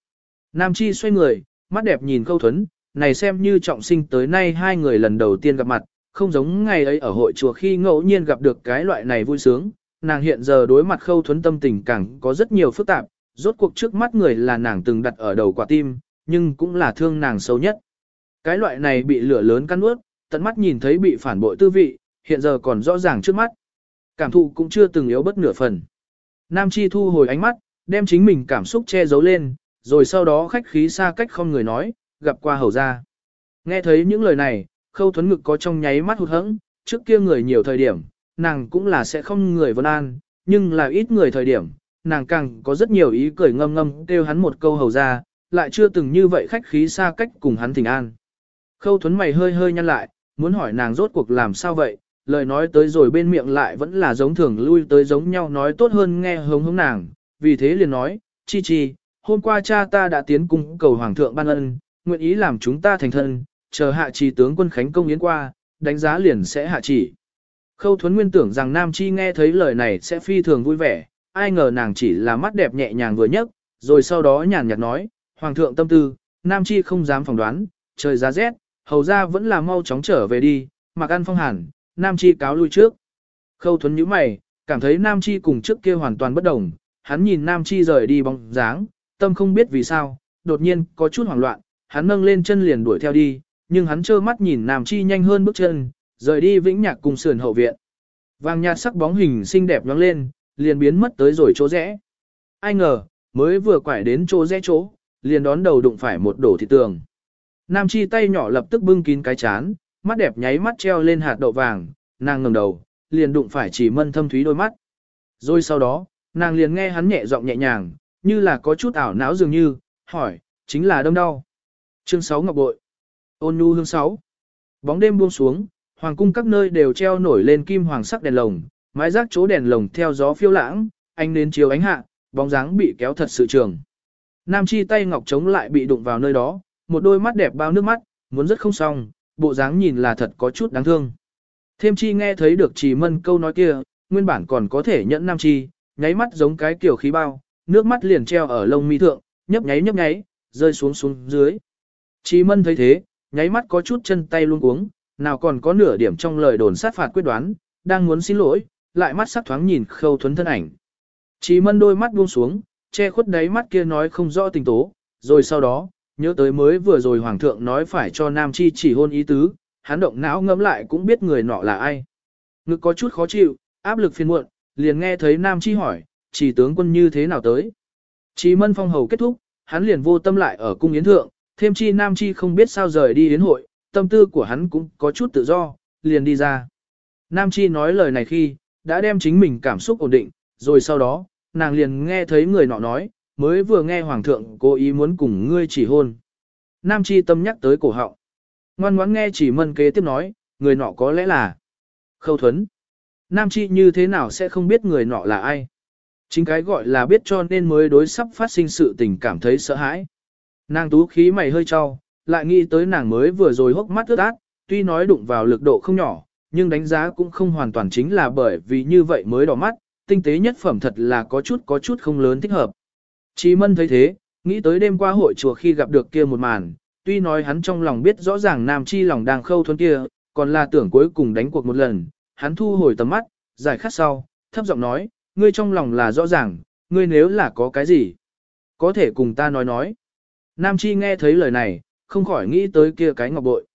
Nam Chi xoay người, mắt đẹp nhìn khâu thuấn, này xem như trọng sinh tới nay hai người lần đầu tiên gặp mặt, không giống ngày ấy ở hội chùa khi ngẫu nhiên gặp được cái loại này vui sướng, nàng hiện giờ đối mặt khâu thuấn tâm tình càng có rất nhiều phức tạp, rốt cuộc trước mắt người là nàng từng đặt ở đầu quả tim, nhưng cũng là thương nàng sâu nhất. Cái loại này bị lửa lớn cắn ướt, tận mắt nhìn thấy bị phản bội tư vị, hiện giờ còn rõ ràng trước mắt. Cảm thụ cũng chưa từng yếu bất nửa phần. Nam Chi thu hồi ánh mắt, đem chính mình cảm xúc che giấu lên, rồi sau đó khách khí xa cách không người nói, gặp qua hầu ra. Nghe thấy những lời này, khâu thuấn ngực có trong nháy mắt hụt hẫng, trước kia người nhiều thời điểm, nàng cũng là sẽ không người vân an, nhưng là ít người thời điểm, nàng càng có rất nhiều ý cười ngâm ngâm kêu hắn một câu hầu ra, lại chưa từng như vậy khách khí xa cách cùng hắn thỉnh an. Khâu thuấn mày hơi hơi nhăn lại, muốn hỏi nàng rốt cuộc làm sao vậy, lời nói tới rồi bên miệng lại vẫn là giống thường lui tới giống nhau nói tốt hơn nghe hống hống nàng, vì thế liền nói, chi chi, hôm qua cha ta đã tiến cung cầu hoàng thượng ban ân, nguyện ý làm chúng ta thành thân, chờ hạ trì tướng quân Khánh công yến qua, đánh giá liền sẽ hạ chỉ. Khâu thuấn nguyên tưởng rằng Nam Chi nghe thấy lời này sẽ phi thường vui vẻ, ai ngờ nàng chỉ là mắt đẹp nhẹ nhàng vừa nhấc, rồi sau đó nhàn nhạt nói, Hoàng thượng tâm tư, Nam Chi không dám phỏng đoán, trời giá rét, hầu ra vẫn là mau chóng trở về đi, mặc ăn phong hẳn, Nam Chi cáo lui trước. Khâu thuấn nhíu mày, cảm thấy Nam Chi cùng trước kia hoàn toàn bất đồng, hắn nhìn Nam Chi rời đi bóng dáng, tâm không biết vì sao, đột nhiên có chút hoảng loạn, hắn nâng lên chân liền đuổi theo đi, nhưng hắn trơ mắt nhìn Nam Chi nhanh hơn bước chân, rời đi vĩnh nhạc cùng sườn hậu viện. Vàng nhạt sắc bóng hình xinh đẹp nhoáng lên, liền biến mất tới rồi chỗ rẽ. Ai ngờ, mới vừa quải đến chỗ rẽ chỗ, liền đón đầu đụng phải một đổ thị tường. Nam Chi tay nhỏ lập tức bưng kín cái chán, mắt đẹp nháy mắt treo lên hạt đậu vàng, nàng ngẩng đầu, liền đụng phải chỉ mân thâm thúy đôi mắt. Rồi sau đó, nàng liền nghe hắn nhẹ giọng nhẹ nhàng, như là có chút ảo não dường như, hỏi, chính là đông đau. Chương 6 Ngọc Bội Ôn nhu hương 6 Bóng đêm buông xuống, hoàng cung các nơi đều treo nổi lên kim hoàng sắc đèn lồng, mái rác chỗ đèn lồng theo gió phiêu lãng, ánh nến chiếu ánh hạ, bóng dáng bị kéo thật sự trường. Nam chi tay ngọc chống lại bị đụng vào nơi đó, một đôi mắt đẹp bao nước mắt, muốn rất không xong, bộ dáng nhìn là thật có chút đáng thương. Thêm chi nghe thấy được chỉ mân câu nói kia, nguyên bản còn có thể nhẫn nam chi, nháy mắt giống cái kiểu khí bao, nước mắt liền treo ở lông mi thượng, nhấp nháy nhấp nháy, rơi xuống xuống dưới. Chí mân thấy thế, nháy mắt có chút chân tay luôn cuống, nào còn có nửa điểm trong lời đồn sát phạt quyết đoán, đang muốn xin lỗi, lại mắt sắc thoáng nhìn khâu thuấn thân ảnh. Chí mân đôi mắt buông xuống, che khuất đáy mắt kia nói không rõ tình tố, rồi sau đó, nhớ tới mới vừa rồi hoàng thượng nói phải cho nam chi chỉ hôn ý tứ, hắn động não ngẫm lại cũng biết người nọ là ai. Ngực có chút khó chịu, áp lực phiền muộn, liền nghe thấy nam chi hỏi, chỉ tướng quân như thế nào tới. Chí mân phong hầu kết thúc, hắn liền vô tâm lại ở cung yến thượng, thêm chi nam chi không biết sao rời đi yến hội, tâm tư của hắn cũng có chút tự do, liền đi ra. Nam chi nói lời này khi, đã đem chính mình cảm xúc ổn định, rồi sau đó, nàng liền nghe thấy người nọ nói, mới vừa nghe hoàng thượng cố ý muốn cùng ngươi chỉ hôn. Nam chi tâm nhắc tới cổ họng. Ngoan ngoãn nghe chỉ mân kế tiếp nói, người nọ có lẽ là khâu thuấn. Nam chi như thế nào sẽ không biết người nọ là ai. Chính cái gọi là biết cho nên mới đối sắp phát sinh sự tình cảm thấy sợ hãi. Nàng tú khí mày hơi cho, lại nghĩ tới nàng mới vừa rồi hốc mắt ướt át, tuy nói đụng vào lực độ không nhỏ, nhưng đánh giá cũng không hoàn toàn chính là bởi vì như vậy mới đỏ mắt, tinh tế nhất phẩm thật là có chút có chút không lớn thích hợp. Chí mân thấy thế, nghĩ tới đêm qua hội chùa khi gặp được kia một màn, tuy nói hắn trong lòng biết rõ ràng nam chi lòng đang khâu thuấn kia, còn là tưởng cuối cùng đánh cuộc một lần, hắn thu hồi tầm mắt, giải khát sau, thấp giọng nói, ngươi trong lòng là rõ ràng, ngươi nếu là có cái gì, có thể cùng ta nói nói. Nam chi nghe thấy lời này, không khỏi nghĩ tới kia cái ngọc bội.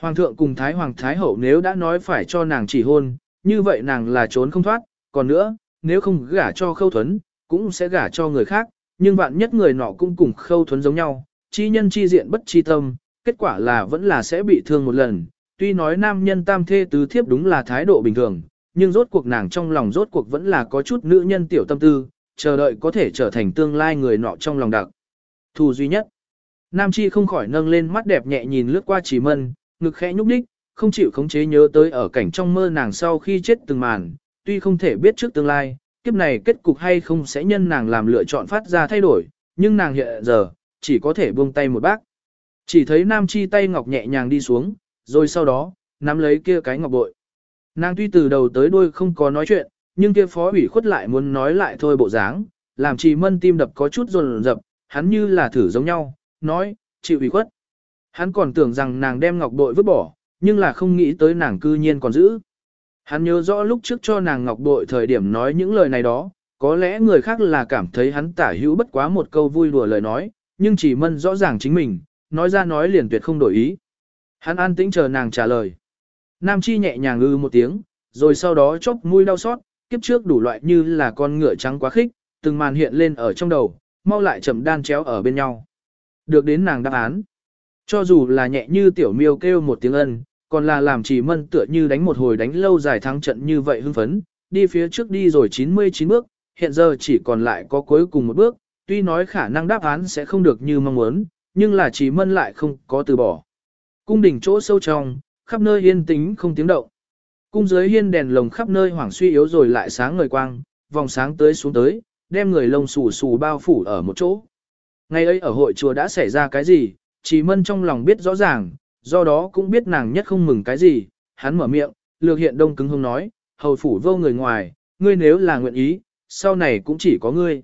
Hoàng thượng cùng Thái Hoàng Thái Hậu nếu đã nói phải cho nàng chỉ hôn, như vậy nàng là trốn không thoát, còn nữa, nếu không gả cho khâu thuấn, cũng sẽ gả cho người khác, nhưng vạn nhất người nọ cũng cùng khâu thuấn giống nhau, chi nhân chi diện bất chi tâm, kết quả là vẫn là sẽ bị thương một lần. Tuy nói nam nhân tam thê tứ thiếp đúng là thái độ bình thường, nhưng rốt cuộc nàng trong lòng rốt cuộc vẫn là có chút nữ nhân tiểu tâm tư, chờ đợi có thể trở thành tương lai người nọ trong lòng đặc. Thù duy nhất. Nam Chi không khỏi nâng lên mắt đẹp nhẹ nhìn lướt qua chỉ mân, ngực khẽ nhúc đích, không chịu khống chế nhớ tới ở cảnh trong mơ nàng sau khi chết từng màn, tuy không thể biết trước tương lai, kiếp này kết cục hay không sẽ nhân nàng làm lựa chọn phát ra thay đổi, nhưng nàng hiện giờ, chỉ có thể buông tay một bác. Chỉ thấy Nam Chi tay ngọc nhẹ nhàng đi xuống, rồi sau đó, nắm lấy kia cái ngọc bội. Nàng tuy từ đầu tới đuôi không có nói chuyện, nhưng kia phó ủy khuất lại muốn nói lại thôi bộ dáng, làm trì mân tim đập có chút rồn rập, hắn như là thử giống nhau, nói, chịu ủy khuất. Hắn còn tưởng rằng nàng đem ngọc bội vứt bỏ, nhưng là không nghĩ tới nàng cư nhiên còn giữ. Hắn nhớ rõ lúc trước cho nàng ngọc bội thời điểm nói những lời này đó, có lẽ người khác là cảm thấy hắn tả hữu bất quá một câu vui đùa lời nói, nhưng chỉ mân rõ ràng chính mình, nói ra nói liền tuyệt không đổi ý. Hắn an tĩnh chờ nàng trả lời. Nam Chi nhẹ nhàng ư một tiếng, rồi sau đó chốc mũi đau xót, kiếp trước đủ loại như là con ngựa trắng quá khích, từng màn hiện lên ở trong đầu, mau lại chậm đan chéo ở bên nhau. Được đến nàng đáp án. Cho dù là nhẹ như tiểu miêu kêu một tiếng ân, còn là làm chỉ mân tựa như đánh một hồi đánh lâu dài thắng trận như vậy hưng phấn, đi phía trước đi rồi 99 bước, hiện giờ chỉ còn lại có cuối cùng một bước, tuy nói khả năng đáp án sẽ không được như mong muốn, nhưng là chỉ mân lại không có từ bỏ. Cung đỉnh chỗ sâu trong, khắp nơi yên tĩnh không tiếng động. Cung dưới hiên đèn lồng khắp nơi hoảng suy yếu rồi lại sáng ngời quang, vòng sáng tới xuống tới, đem người lông xù xù bao phủ ở một chỗ. Ngày ấy ở hội chùa đã xảy ra cái gì, chỉ mân trong lòng biết rõ ràng, do đó cũng biết nàng nhất không mừng cái gì, hắn mở miệng, lược hiện đông cứng hông nói, hầu phủ vô người ngoài, ngươi nếu là nguyện ý, sau này cũng chỉ có ngươi.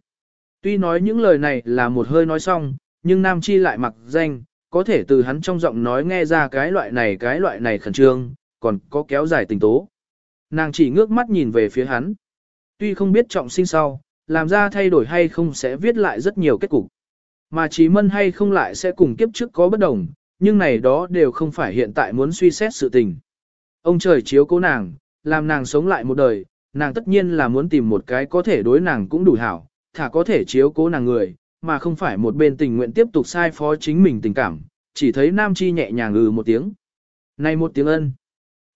Tuy nói những lời này là một hơi nói xong, nhưng Nam Chi lại mặc danh, có thể từ hắn trong giọng nói nghe ra cái loại này cái loại này khẩn trương, còn có kéo dài tình tố. Nàng chỉ ngước mắt nhìn về phía hắn. Tuy không biết trọng sinh sau, làm ra thay đổi hay không sẽ viết lại rất nhiều kết cục. Mà trí mân hay không lại sẽ cùng kiếp trước có bất đồng, nhưng này đó đều không phải hiện tại muốn suy xét sự tình. Ông trời chiếu cố nàng, làm nàng sống lại một đời, nàng tất nhiên là muốn tìm một cái có thể đối nàng cũng đủ hảo, thả có thể chiếu cố nàng người, mà không phải một bên tình nguyện tiếp tục sai phó chính mình tình cảm, chỉ thấy Nam Chi nhẹ nhàng ngừ một tiếng. Này một tiếng ân.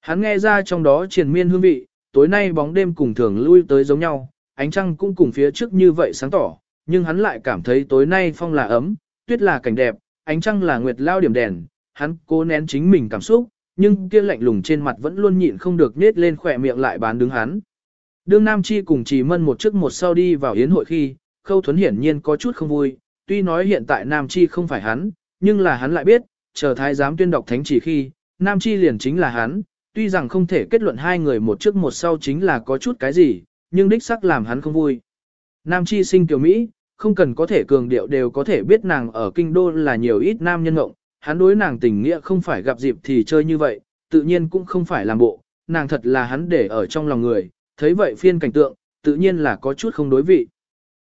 Hắn nghe ra trong đó triền miên hương vị, tối nay bóng đêm cùng thường lui tới giống nhau, ánh trăng cũng cùng phía trước như vậy sáng tỏ, nhưng hắn lại cảm thấy tối nay phong là ấm, tuyết là cảnh đẹp, ánh trăng là nguyệt lao điểm đèn, hắn cố nén chính mình cảm xúc, nhưng kia lạnh lùng trên mặt vẫn luôn nhịn không được nết lên khỏe miệng lại bán đứng hắn. Đương Nam Chi cùng Trì Mân một trước một sau đi vào yến hội khi, Khâu Thuấn hiển nhiên có chút không vui, tuy nói hiện tại Nam Chi không phải hắn, nhưng là hắn lại biết, chờ thái giám tuyên đọc thánh chỉ khi, Nam Chi liền chính là hắn, tuy rằng không thể kết luận hai người một trước một sau chính là có chút cái gì, nhưng đích sắc làm hắn không vui. Nam Chi sinh tiểu Mỹ, không cần có thể cường điệu đều có thể biết nàng ở kinh đô là nhiều ít nam nhân ngộng, hắn đối nàng tình nghĩa không phải gặp dịp thì chơi như vậy, tự nhiên cũng không phải làm bộ, nàng thật là hắn để ở trong lòng người, thấy vậy phiên cảnh tượng, tự nhiên là có chút không đối vị.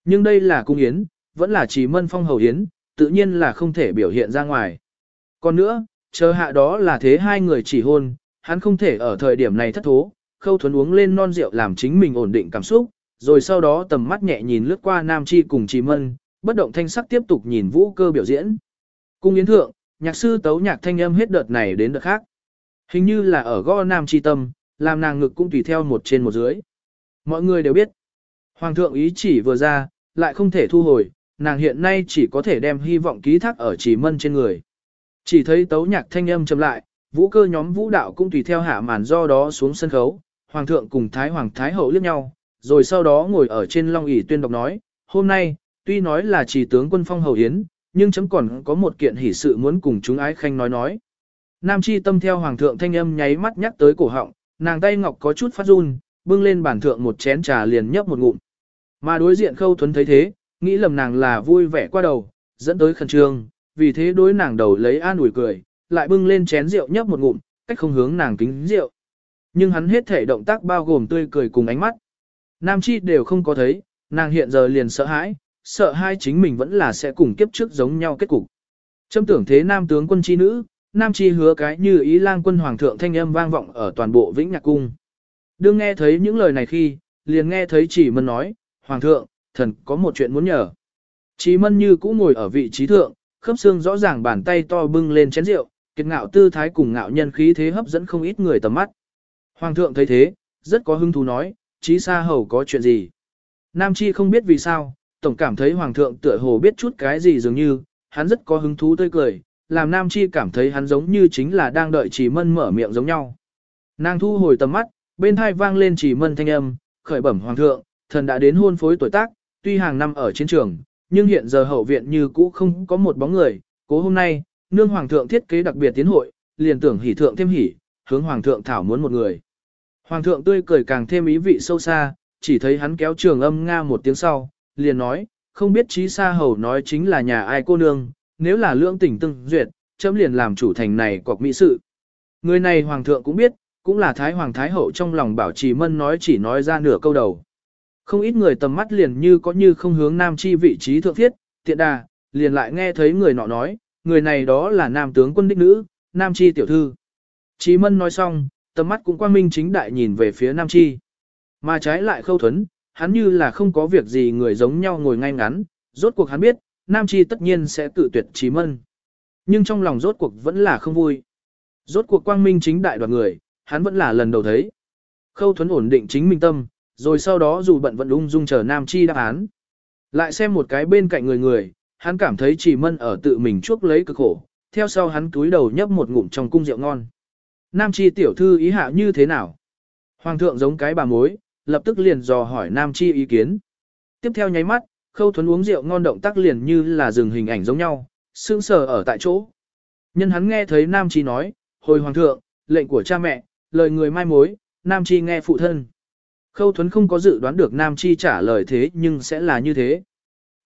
Nhưng đây là cung yến, vẫn là chỉ mân phong hầu yến, tự nhiên là không thể biểu hiện ra ngoài. Còn nữa, chờ hạ đó là thế hai người chỉ hôn, hắn không thể ở thời điểm này thất thố, khâu thuấn uống lên non rượu làm chính mình ổn định cảm xúc, rồi sau đó tầm mắt nhẹ nhìn lướt qua Nam Chi cùng Trì Mân, bất động thanh sắc tiếp tục nhìn vũ cơ biểu diễn. Cung yến thượng, nhạc sư tấu nhạc thanh âm hết đợt này đến đợt khác. Hình như là ở gõ Nam Chi tâm, làm nàng ngực cũng tùy theo một trên một dưới. Mọi người đều biết, Hoàng thượng ý chỉ vừa ra, lại không thể thu hồi, nàng hiện nay chỉ có thể đem hy vọng ký thác ở trì mân trên người. Chỉ thấy tấu nhạc thanh âm chậm lại, vũ cơ nhóm vũ đạo cũng tùy theo hạ màn do đó xuống sân khấu, Hoàng thượng cùng Thái Hoàng Thái Hậu liếc nhau, rồi sau đó ngồi ở trên long ỷ tuyên đọc nói, hôm nay, tuy nói là chỉ tướng quân phong hầu hiến, nhưng chấm còn có một kiện hỷ sự muốn cùng chúng ái khanh nói nói. Nam chi tâm theo hoàng thượng thanh âm nháy mắt nhắc tới cổ họng, nàng tay ngọc có chút phát run, bưng lên bàn thượng một chén trà liền nhấp một ngụm. Mà đối diện khâu thuấn thấy thế, nghĩ lầm nàng là vui vẻ qua đầu, dẫn tới khẩn trương, vì thế đối nàng đầu lấy an ủi cười, lại bưng lên chén rượu nhấp một ngụm, cách không hướng nàng kính rượu. Nhưng hắn hết thể động tác bao gồm tươi cười cùng ánh mắt. Nam Chi đều không có thấy, nàng hiện giờ liền sợ hãi, sợ hai chính mình vẫn là sẽ cùng kiếp trước giống nhau kết cục. Trâm tưởng thế nam tướng quân chi nữ, Nam Chi hứa cái như ý lang quân hoàng thượng thanh âm vang vọng ở toàn bộ vĩnh nhạc cung. Đương nghe thấy những lời này khi, liền nghe thấy chỉ mân nói, Hoàng thượng, thần có một chuyện muốn nhờ. Chỉ mân như cũ ngồi ở vị trí thượng, khớp xương rõ ràng bàn tay to bưng lên chén rượu, kiệt ngạo tư thái cùng ngạo nhân khí thế hấp dẫn không ít người tầm mắt. Hoàng thượng thấy thế, rất có hứng thú nói, trí xa hầu có chuyện gì. Nam Chi không biết vì sao, tổng cảm thấy Hoàng thượng tựa hồ biết chút cái gì dường như, hắn rất có hứng thú tươi cười, làm Nam Chi cảm thấy hắn giống như chính là đang đợi chỉ mân mở miệng giống nhau. Nàng thu hồi tầm mắt, bên thai vang lên chỉ mân thanh âm, khởi bẩm Hoàng thượng, thần đã đến hôn phối tuổi tác, tuy hàng năm ở chiến trường, nhưng hiện giờ hậu viện như cũ không có một bóng người, cố hôm nay, nương hoàng thượng thiết kế đặc biệt tiến hội, liền tưởng hỉ thượng thêm hỉ, hướng hoàng thượng thảo muốn một người. Hoàng thượng tươi cười càng thêm ý vị sâu xa, chỉ thấy hắn kéo trường âm nga một tiếng sau, liền nói, không biết trí xa hầu nói chính là nhà ai cô nương, nếu là lưỡng tỉnh tương duyệt, chấm liền làm chủ thành này cọc mỹ sự. Người này hoàng thượng cũng biết, cũng là thái hoàng thái hậu trong lòng bảo trì mân nói chỉ nói ra nửa câu đầu. Không ít người tầm mắt liền như có như không hướng nam chi vị trí thượng thiết, tiện đà, liền lại nghe thấy người nọ nói, người này đó là nam tướng quân đích nữ, nam chi tiểu thư. Chí mân nói xong, tầm mắt cũng quang minh chính đại nhìn về phía nam chi. Mà trái lại khâu thuấn, hắn như là không có việc gì người giống nhau ngồi ngay ngắn, rốt cuộc hắn biết, nam chi tất nhiên sẽ tự tuyệt trí mân. Nhưng trong lòng rốt cuộc vẫn là không vui. Rốt cuộc quang minh chính đại đoàn người, hắn vẫn là lần đầu thấy. Khâu thuấn ổn định chính minh tâm, rồi sau đó dù bận vẫn ung dung chờ Nam Chi đáp án. Lại xem một cái bên cạnh người người, hắn cảm thấy chỉ mân ở tự mình chuốc lấy cực khổ, theo sau hắn túi đầu nhấp một ngụm trong cung rượu ngon. Nam Chi tiểu thư ý hạ như thế nào? Hoàng thượng giống cái bà mối, lập tức liền dò hỏi Nam Chi ý kiến. Tiếp theo nháy mắt, khâu thuấn uống rượu ngon động tác liền như là dừng hình ảnh giống nhau, sững sờ ở tại chỗ. Nhân hắn nghe thấy Nam Chi nói, hồi Hoàng thượng, lệnh của cha mẹ, lời người mai mối, Nam Chi nghe phụ thân. Khâu Thuấn không có dự đoán được Nam Chi trả lời thế nhưng sẽ là như thế.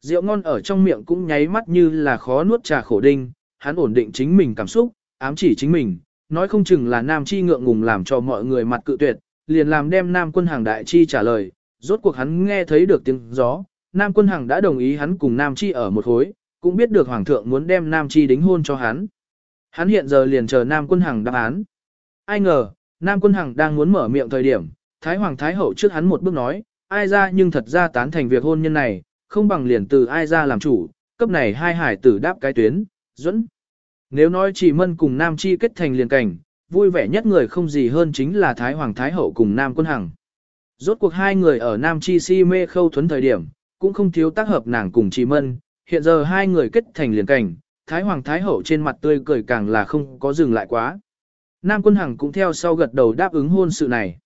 Rượu ngon ở trong miệng cũng nháy mắt như là khó nuốt trà khổ đinh, hắn ổn định chính mình cảm xúc, ám chỉ chính mình, nói không chừng là Nam Chi ngượng ngùng làm cho mọi người mặt cự tuyệt, liền làm đem Nam quân hàng đại chi trả lời, rốt cuộc hắn nghe thấy được tiếng gió, Nam quân hàng đã đồng ý hắn cùng Nam Chi ở một khối, cũng biết được Hoàng thượng muốn đem Nam Chi đính hôn cho hắn. Hắn hiện giờ liền chờ Nam quân hàng đáp án. Ai ngờ, Nam quân hàng đang muốn mở miệng thời điểm, Thái Hoàng Thái Hậu trước hắn một bước nói, ai ra nhưng thật ra tán thành việc hôn nhân này, không bằng liền từ ai ra làm chủ, cấp này hai hải tử đáp cái tuyến, dẫn. Nếu nói chỉ mân cùng Nam Chi kết thành liền cảnh, vui vẻ nhất người không gì hơn chính là Thái Hoàng Thái Hậu cùng Nam Quân Hằng. Rốt cuộc hai người ở Nam Chi si mê khâu thuấn thời điểm, cũng không thiếu tác hợp nàng cùng chỉ mân, hiện giờ hai người kết thành liền cảnh, Thái Hoàng Thái Hậu trên mặt tươi cười càng là không có dừng lại quá. Nam Quân Hằng cũng theo sau gật đầu đáp ứng hôn sự này.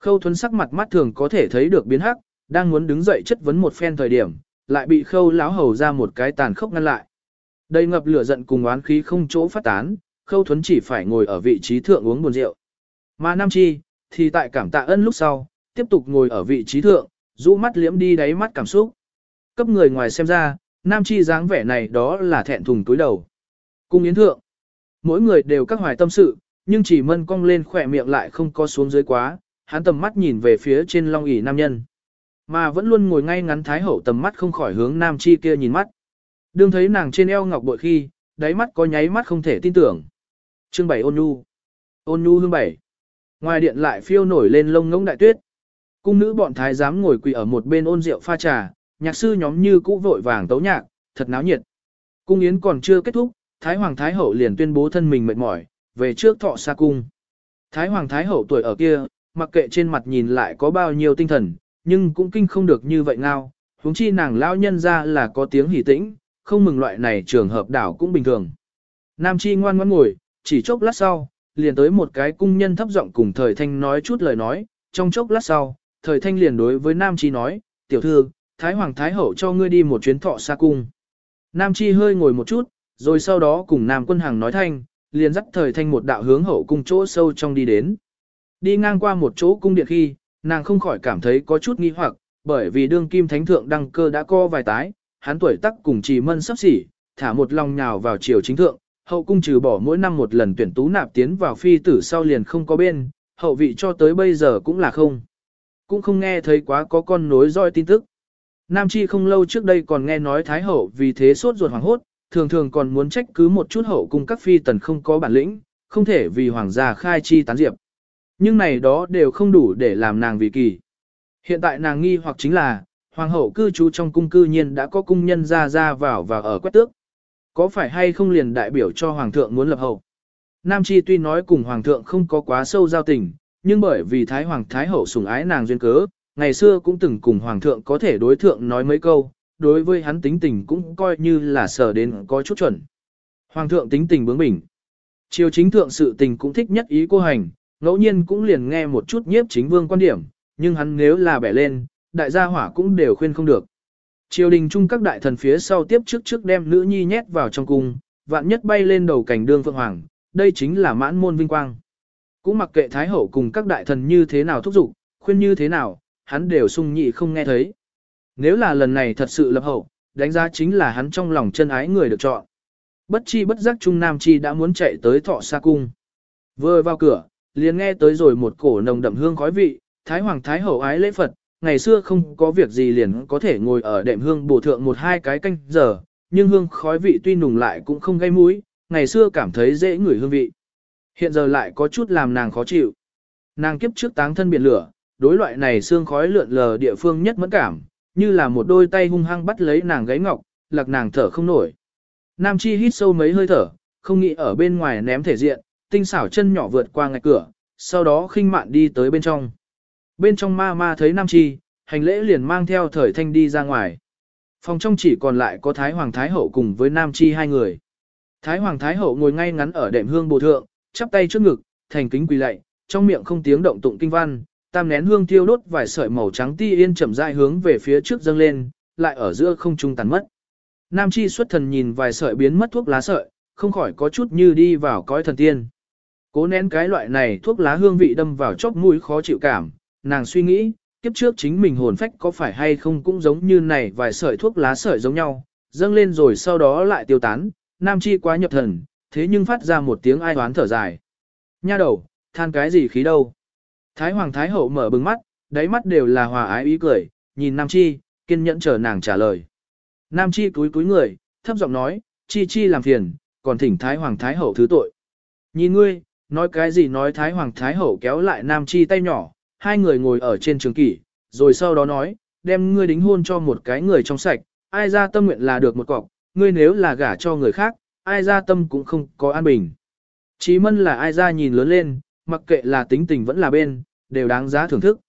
Khâu thuấn sắc mặt mắt thường có thể thấy được biến hắc, đang muốn đứng dậy chất vấn một phen thời điểm, lại bị khâu láo hầu ra một cái tàn khốc ngăn lại. Đầy ngập lửa giận cùng oán khí không chỗ phát tán, khâu thuấn chỉ phải ngồi ở vị trí thượng uống buồn rượu. Mà Nam Chi, thì tại cảm tạ ân lúc sau, tiếp tục ngồi ở vị trí thượng, rũ mắt liễm đi đáy mắt cảm xúc. Cấp người ngoài xem ra, Nam Chi dáng vẻ này đó là thẹn thùng túi đầu. Cung yến thượng, mỗi người đều các hoài tâm sự, nhưng chỉ mân cong lên khỏe miệng lại không có xuống dưới quá, hắn tầm mắt nhìn về phía trên long ỷ nam nhân. Mà vẫn luôn ngồi ngay ngắn thái hậu tầm mắt không khỏi hướng Nam Chi kia nhìn mắt. Đương thấy nàng trên eo ngọc bội khi, đáy mắt có nháy mắt không thể tin tưởng. Chương 7 ôn nhu. Ôn nhu hương bảy. Ngoài điện lại phiêu nổi lên lông ngỗng đại tuyết. Cung nữ bọn thái giám ngồi quỳ ở một bên ôn rượu pha trà, nhạc sư nhóm như cũ vội vàng tấu nhạc, thật náo nhiệt. Cung yến còn chưa kết thúc, Thái Hoàng Thái Hậu liền tuyên bố thân mình mệt mỏi, về trước thọ xa cung. Thái Hoàng Thái Hậu tuổi ở kia, mặc kệ trên mặt nhìn lại có bao nhiêu tinh thần, nhưng cũng kinh không được như vậy ngao, huống chi nàng lão nhân ra là có tiếng hỉ tĩnh, không mừng loại này trường hợp đảo cũng bình thường. Nam Chi ngoan ngoãn ngồi, chỉ chốc lát sau, liền tới một cái cung nhân thấp giọng cùng thời thanh nói chút lời nói, trong chốc lát sau, thời thanh liền đối với Nam Chi nói, tiểu thư, Thái Hoàng Thái Hậu cho ngươi đi một chuyến thọ xa cung. Nam Chi hơi ngồi một chút, rồi sau đó cùng Nam Quân Hằng nói thanh, liền dắt thời thanh một đạo hướng hậu cung chỗ sâu trong đi đến. Đi ngang qua một chỗ cung điện khi, nàng không khỏi cảm thấy có chút nghi hoặc, bởi vì đương kim thánh thượng đăng cơ đã co vài tái, hắn tuổi tác cùng trì mân sắp xỉ, thả một lòng nhào vào triều chính thượng, hậu cung trừ bỏ mỗi năm một lần tuyển tú nạp tiến vào phi tử sau liền không có bên, hậu vị cho tới bây giờ cũng là không. Cũng không nghe thấy quá có con nối roi tin tức. Nam Chi không lâu trước đây còn nghe nói Thái Hậu vì thế sốt ruột hoàng hốt, thường thường còn muốn trách cứ một chút hậu cung các phi tần không có bản lĩnh, không thể vì hoàng gia khai chi tán diệp. Nhưng này đó đều không đủ để làm nàng vì kỳ. Hiện tại nàng nghi hoặc chính là, hoàng hậu cư trú trong cung cư nhiên đã có cung nhân ra ra vào và ở quét tước. Có phải hay không liền đại biểu cho hoàng thượng muốn lập hậu? Nam Chi tuy nói cùng hoàng thượng không có quá sâu giao tình, nhưng bởi vì thái hoàng thái hậu sủng ái nàng duyên cớ, ngày xưa cũng từng cùng hoàng thượng có thể đối thượng nói mấy câu, đối với hắn tính tình cũng coi như là sở đến có chút chuẩn. Hoàng thượng tính tình bướng bỉnh. Triều chính thượng sự tình cũng thích nhất ý cô hành, ngẫu nhiên cũng liền nghe một chút nhiếp chính vương quan điểm, nhưng hắn nếu là bẻ lên, đại gia hỏa cũng đều khuyên không được. Triều đình chung các đại thần phía sau tiếp trước trước đem nữ nhi nhét vào trong cung, vạn nhất bay lên đầu cảnh đương phượng hoàng, đây chính là mãn môn vinh quang. Cũng mặc kệ Thái Hậu cùng các đại thần như thế nào thúc giục, khuyên như thế nào, hắn đều sung nhị không nghe thấy. Nếu là lần này thật sự lập hậu, đánh giá chính là hắn trong lòng chân ái người được chọn. Bất chi bất giác Trung Nam Chi đã muốn chạy tới thọ xa cung. Vừa vào cửa, liền nghe tới rồi một cổ nồng đậm hương khói vị, Thái Hoàng Thái Hậu ái lễ Phật, ngày xưa không có việc gì liền có thể ngồi ở đệm hương bổ thượng một hai cái canh giờ, nhưng hương khói vị tuy nùng lại cũng không gây mũi, ngày xưa cảm thấy dễ ngửi hương vị. Hiện giờ lại có chút làm nàng khó chịu. Nàng kiếp trước táng thân biển lửa, đối loại này xương khói lượn lờ địa phương nhất mẫn cảm, như là một đôi tay hung hăng bắt lấy nàng gáy ngọc, lạc nàng thở không nổi. Nam Chi hít sâu mấy hơi thở, không nghĩ ở bên ngoài ném thể diện, tinh xảo chân nhỏ vượt qua ngạch cửa, sau đó khinh mạn đi tới bên trong. Bên trong ma ma thấy Nam Chi, hành lễ liền mang theo thời thanh đi ra ngoài. Phòng trong chỉ còn lại có Thái Hoàng Thái Hậu cùng với Nam Chi hai người. Thái Hoàng Thái Hậu ngồi ngay ngắn ở đệm hương bồ thượng, chắp tay trước ngực, thành kính quỳ lạy, trong miệng không tiếng động tụng kinh văn, tam nén hương thiêu đốt vài sợi màu trắng ti yên chậm rãi hướng về phía trước dâng lên, lại ở giữa không trung tàn mất. Nam Chi xuất thần nhìn vài sợi biến mất thuốc lá sợi, không khỏi có chút như đi vào cõi thần tiên. Cố nén cái loại này thuốc lá hương vị đâm vào chóp mũi khó chịu cảm, nàng suy nghĩ, kiếp trước chính mình hồn phách có phải hay không cũng giống như này vài sợi thuốc lá sợi giống nhau, dâng lên rồi sau đó lại tiêu tán, Nam Chi quá nhập thần, thế nhưng phát ra một tiếng ai oán thở dài. Nha đầu, than cái gì khí đâu. Thái Hoàng Thái Hậu mở bừng mắt, đáy mắt đều là hòa ái ý cười, nhìn Nam Chi, kiên nhẫn chờ nàng trả lời. Nam Chi cúi cúi người, thấp giọng nói, Chi Chi làm phiền, còn thỉnh Thái Hoàng Thái Hậu thứ tội. Nhìn ngươi, nói cái gì nói Thái Hoàng Thái Hậu kéo lại Nam Chi tay nhỏ, hai người ngồi ở trên trường kỷ, rồi sau đó nói, đem ngươi đính hôn cho một cái người trong sạch, ai ra tâm nguyện là được một cọc, ngươi nếu là gả cho người khác, ai ra tâm cũng không có an bình. Chí mân là ai ra nhìn lớn lên, mặc kệ là tính tình vẫn là bên, đều đáng giá thưởng thức.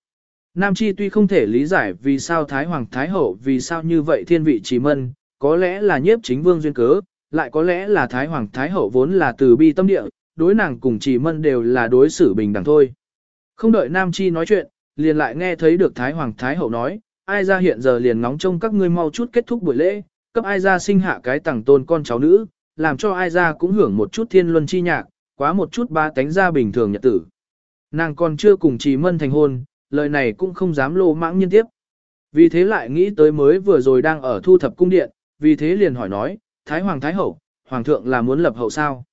Nam Chi tuy không thể lý giải vì sao Thái Hoàng Thái Hậu vì sao như vậy thiên vị Chí mân, có lẽ là nhiếp chính vương duyên cớ, lại có lẽ là Thái Hoàng Thái Hậu vốn là từ bi tâm địa, đối nàng cùng Chí mân đều là đối xử bình đẳng thôi. Không đợi Nam Chi nói chuyện, liền lại nghe thấy được Thái Hoàng Thái Hậu nói, ai ra hiện giờ liền ngóng trông các ngươi mau chút kết thúc buổi lễ, cấp ai ra sinh hạ cái tàng tôn con cháu nữ, làm cho ai ra cũng hưởng một chút thiên luân chi nhạc, quá một chút ba tánh ra bình thường nhật tử. Nàng còn chưa cùng trì mân thành hôn, lời này cũng không dám lô mãng nhân tiếp. Vì thế lại nghĩ tới mới vừa rồi đang ở thu thập cung điện, vì thế liền hỏi nói, Thái Hoàng Thái Hậu, Hoàng thượng là muốn lập hậu sao?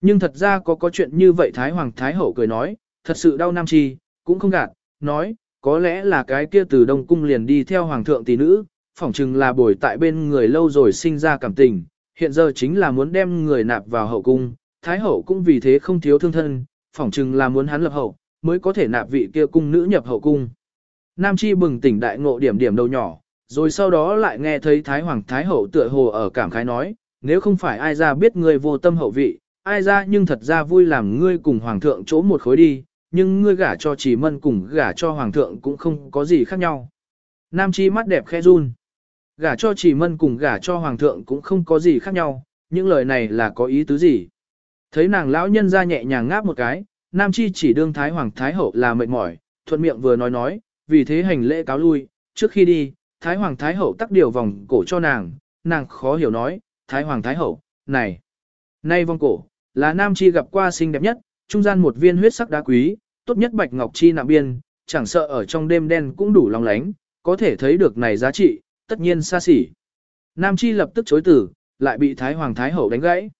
Nhưng thật ra có có chuyện như vậy Thái Hoàng Thái Hậu cười nói, thật sự đau nam chi, cũng không gạt, nói, có lẽ là cái kia từ Đông Cung liền đi theo Hoàng thượng tỷ nữ, phỏng chừng là bồi tại bên người lâu rồi sinh ra cảm tình, hiện giờ chính là muốn đem người nạp vào hậu cung, Thái Hậu cũng vì thế không thiếu thương thân, phỏng chừng là muốn hắn lập hậu, mới có thể nạp vị kia cung nữ nhập hậu cung. Nam Chi bừng tỉnh đại ngộ điểm điểm đầu nhỏ, rồi sau đó lại nghe thấy Thái Hoàng Thái Hậu tựa hồ ở cảm khái nói, nếu không phải ai ra biết ngươi vô tâm hậu vị, ai ra nhưng thật ra vui làm ngươi cùng Hoàng thượng chỗ một khối đi, nhưng ngươi gả cho chỉ mân cùng gả cho Hoàng thượng cũng không có gì khác nhau. Nam Chi mắt đẹp khẽ run. Gả cho chỉ mân cùng gả cho Hoàng thượng cũng không có gì khác nhau, những lời này là có ý tứ gì. Thấy nàng lão nhân ra nhẹ nhàng ngáp một cái, Nam Chi chỉ đương Thái Hoàng Thái Hậu là mệt mỏi, thuận miệng vừa nói nói, vì thế hành lễ cáo lui, trước khi đi, Thái Hoàng Thái Hậu tắc điều vòng cổ cho nàng, nàng khó hiểu nói, Thái Hoàng Thái Hậu, này, nay vòng cổ, là Nam Chi gặp qua xinh đẹp nhất, trung gian một viên huyết sắc đá quý, tốt nhất bạch ngọc chi nạm biên, chẳng sợ ở trong đêm đen cũng đủ lòng lánh, có thể thấy được này giá trị, tất nhiên xa xỉ. Nam Chi lập tức chối tử, lại bị Thái Hoàng Thái Hậu đánh gãy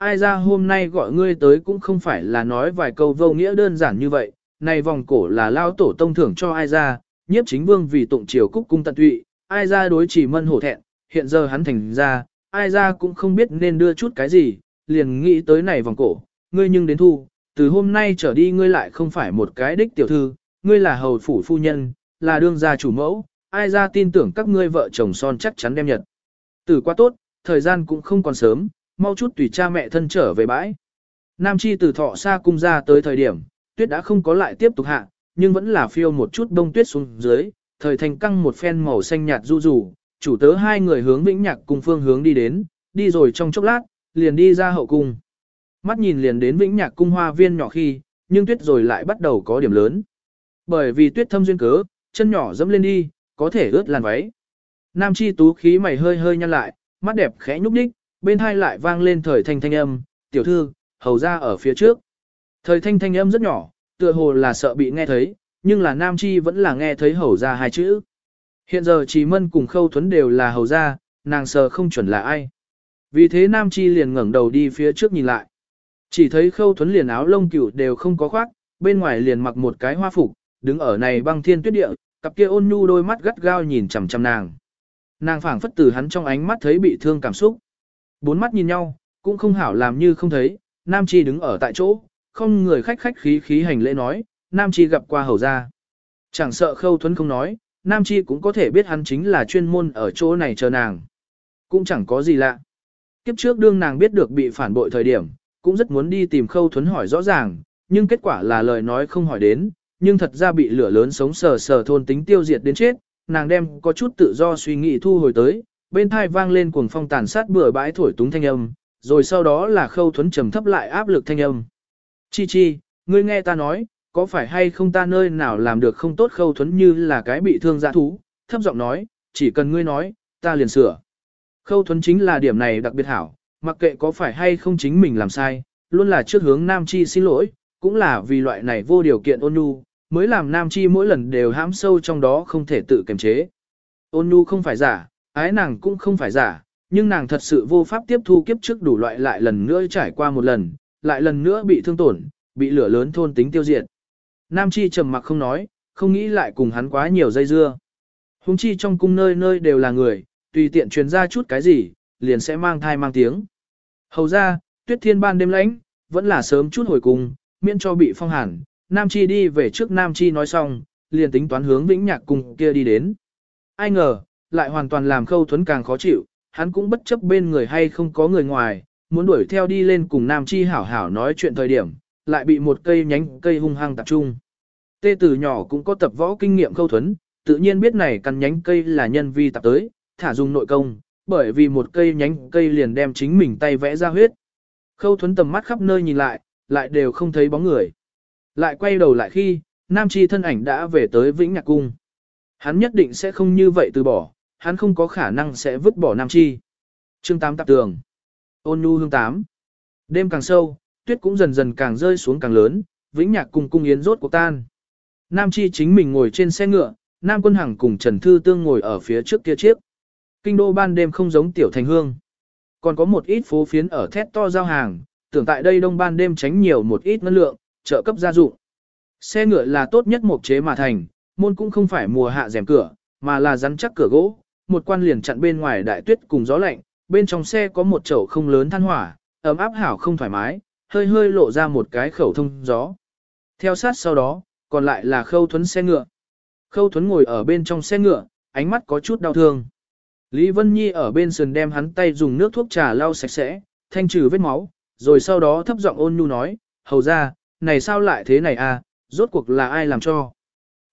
ai ra hôm nay gọi ngươi tới cũng không phải là nói vài câu vô nghĩa đơn giản như vậy, này vòng cổ là lao tổ tông thưởng cho ai ra, nhiếp chính vương vì tụng triều cúc cung tận tụy, ai ra đối chỉ mân hổ thẹn, hiện giờ hắn thành ra, ai ra cũng không biết nên đưa chút cái gì, liền nghĩ tới này vòng cổ, ngươi nhưng đến thu, từ hôm nay trở đi ngươi lại không phải một cái đích tiểu thư, ngươi là hầu phủ phu nhân, là đương gia chủ mẫu, ai ra tin tưởng các ngươi vợ chồng son chắc chắn đem nhật. Từ quá tốt, thời gian cũng không còn sớm, mau chút tùy cha mẹ thân trở về bãi. Nam Chi từ thọ xa cung ra tới thời điểm, tuyết đã không có lại tiếp tục hạ, nhưng vẫn là phiêu một chút đông tuyết xuống dưới, thời thành căng một phen màu xanh nhạt du rủ, chủ tớ hai người hướng vĩnh nhạc cùng phương hướng đi đến, đi rồi trong chốc lát, liền đi ra hậu cung. Mắt nhìn liền đến vĩnh nhạc cung hoa viên nhỏ khi, nhưng tuyết rồi lại bắt đầu có điểm lớn. Bởi vì tuyết thâm duyên cớ, chân nhỏ dẫm lên đi, có thể ướt làn váy. Nam chi tú khí mày hơi hơi nhăn lại, mắt đẹp khẽ nhúc nhích, bên hai lại vang lên thời thanh thanh âm, tiểu thư, hầu ra ở phía trước. Thời thanh thanh âm rất nhỏ, tựa hồ là sợ bị nghe thấy, nhưng là nam chi vẫn là nghe thấy hầu ra hai chữ. Hiện giờ chỉ mân cùng khâu thuấn đều là hầu ra, nàng sợ không chuẩn là ai. Vì thế nam chi liền ngẩng đầu đi phía trước nhìn lại. Chỉ thấy khâu thuấn liền áo lông cửu đều không có khoác, bên ngoài liền mặc một cái hoa phục, đứng ở này băng thiên tuyết địa, cặp kia ôn nhu đôi mắt gắt gao nhìn chằm chằm nàng. Nàng phảng phất từ hắn trong ánh mắt thấy bị thương cảm xúc. Bốn mắt nhìn nhau, cũng không hảo làm như không thấy, Nam Chi đứng ở tại chỗ, không người khách khách khí khí hành lễ nói, Nam Chi gặp qua hầu ra. Chẳng sợ khâu thuấn không nói, Nam Chi cũng có thể biết hắn chính là chuyên môn ở chỗ này chờ nàng. Cũng chẳng có gì lạ. Kiếp trước đương nàng biết được bị phản bội thời điểm, cũng rất muốn đi tìm khâu thuấn hỏi rõ ràng, nhưng kết quả là lời nói không hỏi đến, nhưng thật ra bị lửa lớn sống sờ sờ thôn tính tiêu diệt đến chết, nàng đem có chút tự do suy nghĩ thu hồi tới, bên thai vang lên cuồng phong tàn sát bừa bãi thổi túng thanh âm, rồi sau đó là khâu thuấn trầm thấp lại áp lực thanh âm. Chi chi, ngươi nghe ta nói, có phải hay không ta nơi nào làm được không tốt khâu thuấn như là cái bị thương dã thú, thấp giọng nói, chỉ cần ngươi nói, ta liền sửa. Khâu thuấn chính là điểm này đặc biệt hảo, mặc kệ có phải hay không chính mình làm sai, luôn là trước hướng Nam Chi xin lỗi, cũng là vì loại này vô điều kiện ôn nhu, mới làm Nam Chi mỗi lần đều hãm sâu trong đó không thể tự kiềm chế. Ôn nhu không phải giả, ái nàng cũng không phải giả, nhưng nàng thật sự vô pháp tiếp thu kiếp trước đủ loại lại lần nữa trải qua một lần, lại lần nữa bị thương tổn, bị lửa lớn thôn tính tiêu diệt. Nam Chi trầm mặc không nói, không nghĩ lại cùng hắn quá nhiều dây dưa. Hùng chi trong cung nơi nơi đều là người, tùy tiện truyền ra chút cái gì, liền sẽ mang thai mang tiếng. Hầu ra, tuyết thiên ban đêm lãnh, vẫn là sớm chút hồi cùng. miễn cho bị phong hàn. Nam Chi đi về trước Nam Chi nói xong, liền tính toán hướng vĩnh nhạc cùng kia đi đến. Ai ngờ, lại hoàn toàn làm khâu thuấn càng khó chịu, hắn cũng bất chấp bên người hay không có người ngoài, muốn đuổi theo đi lên cùng Nam Chi hảo hảo nói chuyện thời điểm, lại bị một cây nhánh cây hung hăng tập trung. Tê tử nhỏ cũng có tập võ kinh nghiệm khâu thuấn, tự nhiên biết này căn nhánh cây là nhân vi tập tới, thả dùng nội công, bởi vì một cây nhánh cây liền đem chính mình tay vẽ ra huyết. Khâu thuấn tầm mắt khắp nơi nhìn lại, lại đều không thấy bóng người. Lại quay đầu lại khi, Nam Chi thân ảnh đã về tới Vĩnh Nhạc Cung. Hắn nhất định sẽ không như vậy từ bỏ, hắn không có khả năng sẽ vứt bỏ Nam Chi. Chương 8 tạp tường. Ôn nhu hương 8. Đêm càng sâu, tuyết cũng dần dần càng rơi xuống càng lớn, Vĩnh Nhạc Cung cung yến rốt cuộc tan. Nam Chi chính mình ngồi trên xe ngựa, Nam Quân Hằng cùng Trần Thư Tương ngồi ở phía trước kia chiếc. Kinh đô ban đêm không giống tiểu thành hương. Còn có một ít phố phiến ở thét to giao hàng, tưởng tại đây đông ban đêm tránh nhiều một ít ngân lượng, trợ cấp gia dụng. Xe ngựa là tốt nhất một chế mà thành, môn cũng không phải mùa hạ rèm cửa, mà là rắn chắc cửa gỗ, một quan liền chặn bên ngoài đại tuyết cùng gió lạnh, bên trong xe có một chậu không lớn than hỏa, ấm áp hảo không thoải mái, hơi hơi lộ ra một cái khẩu thông gió. Theo sát sau đó, còn lại là khâu thuấn xe ngựa. Khâu thuấn ngồi ở bên trong xe ngựa, ánh mắt có chút đau thương. Lý Vân Nhi ở bên sườn đem hắn tay dùng nước thuốc trà lau sạch sẽ, thanh trừ vết máu, rồi sau đó thấp giọng ôn nhu nói, hầu ra, này sao lại thế này à, rốt cuộc là ai làm cho.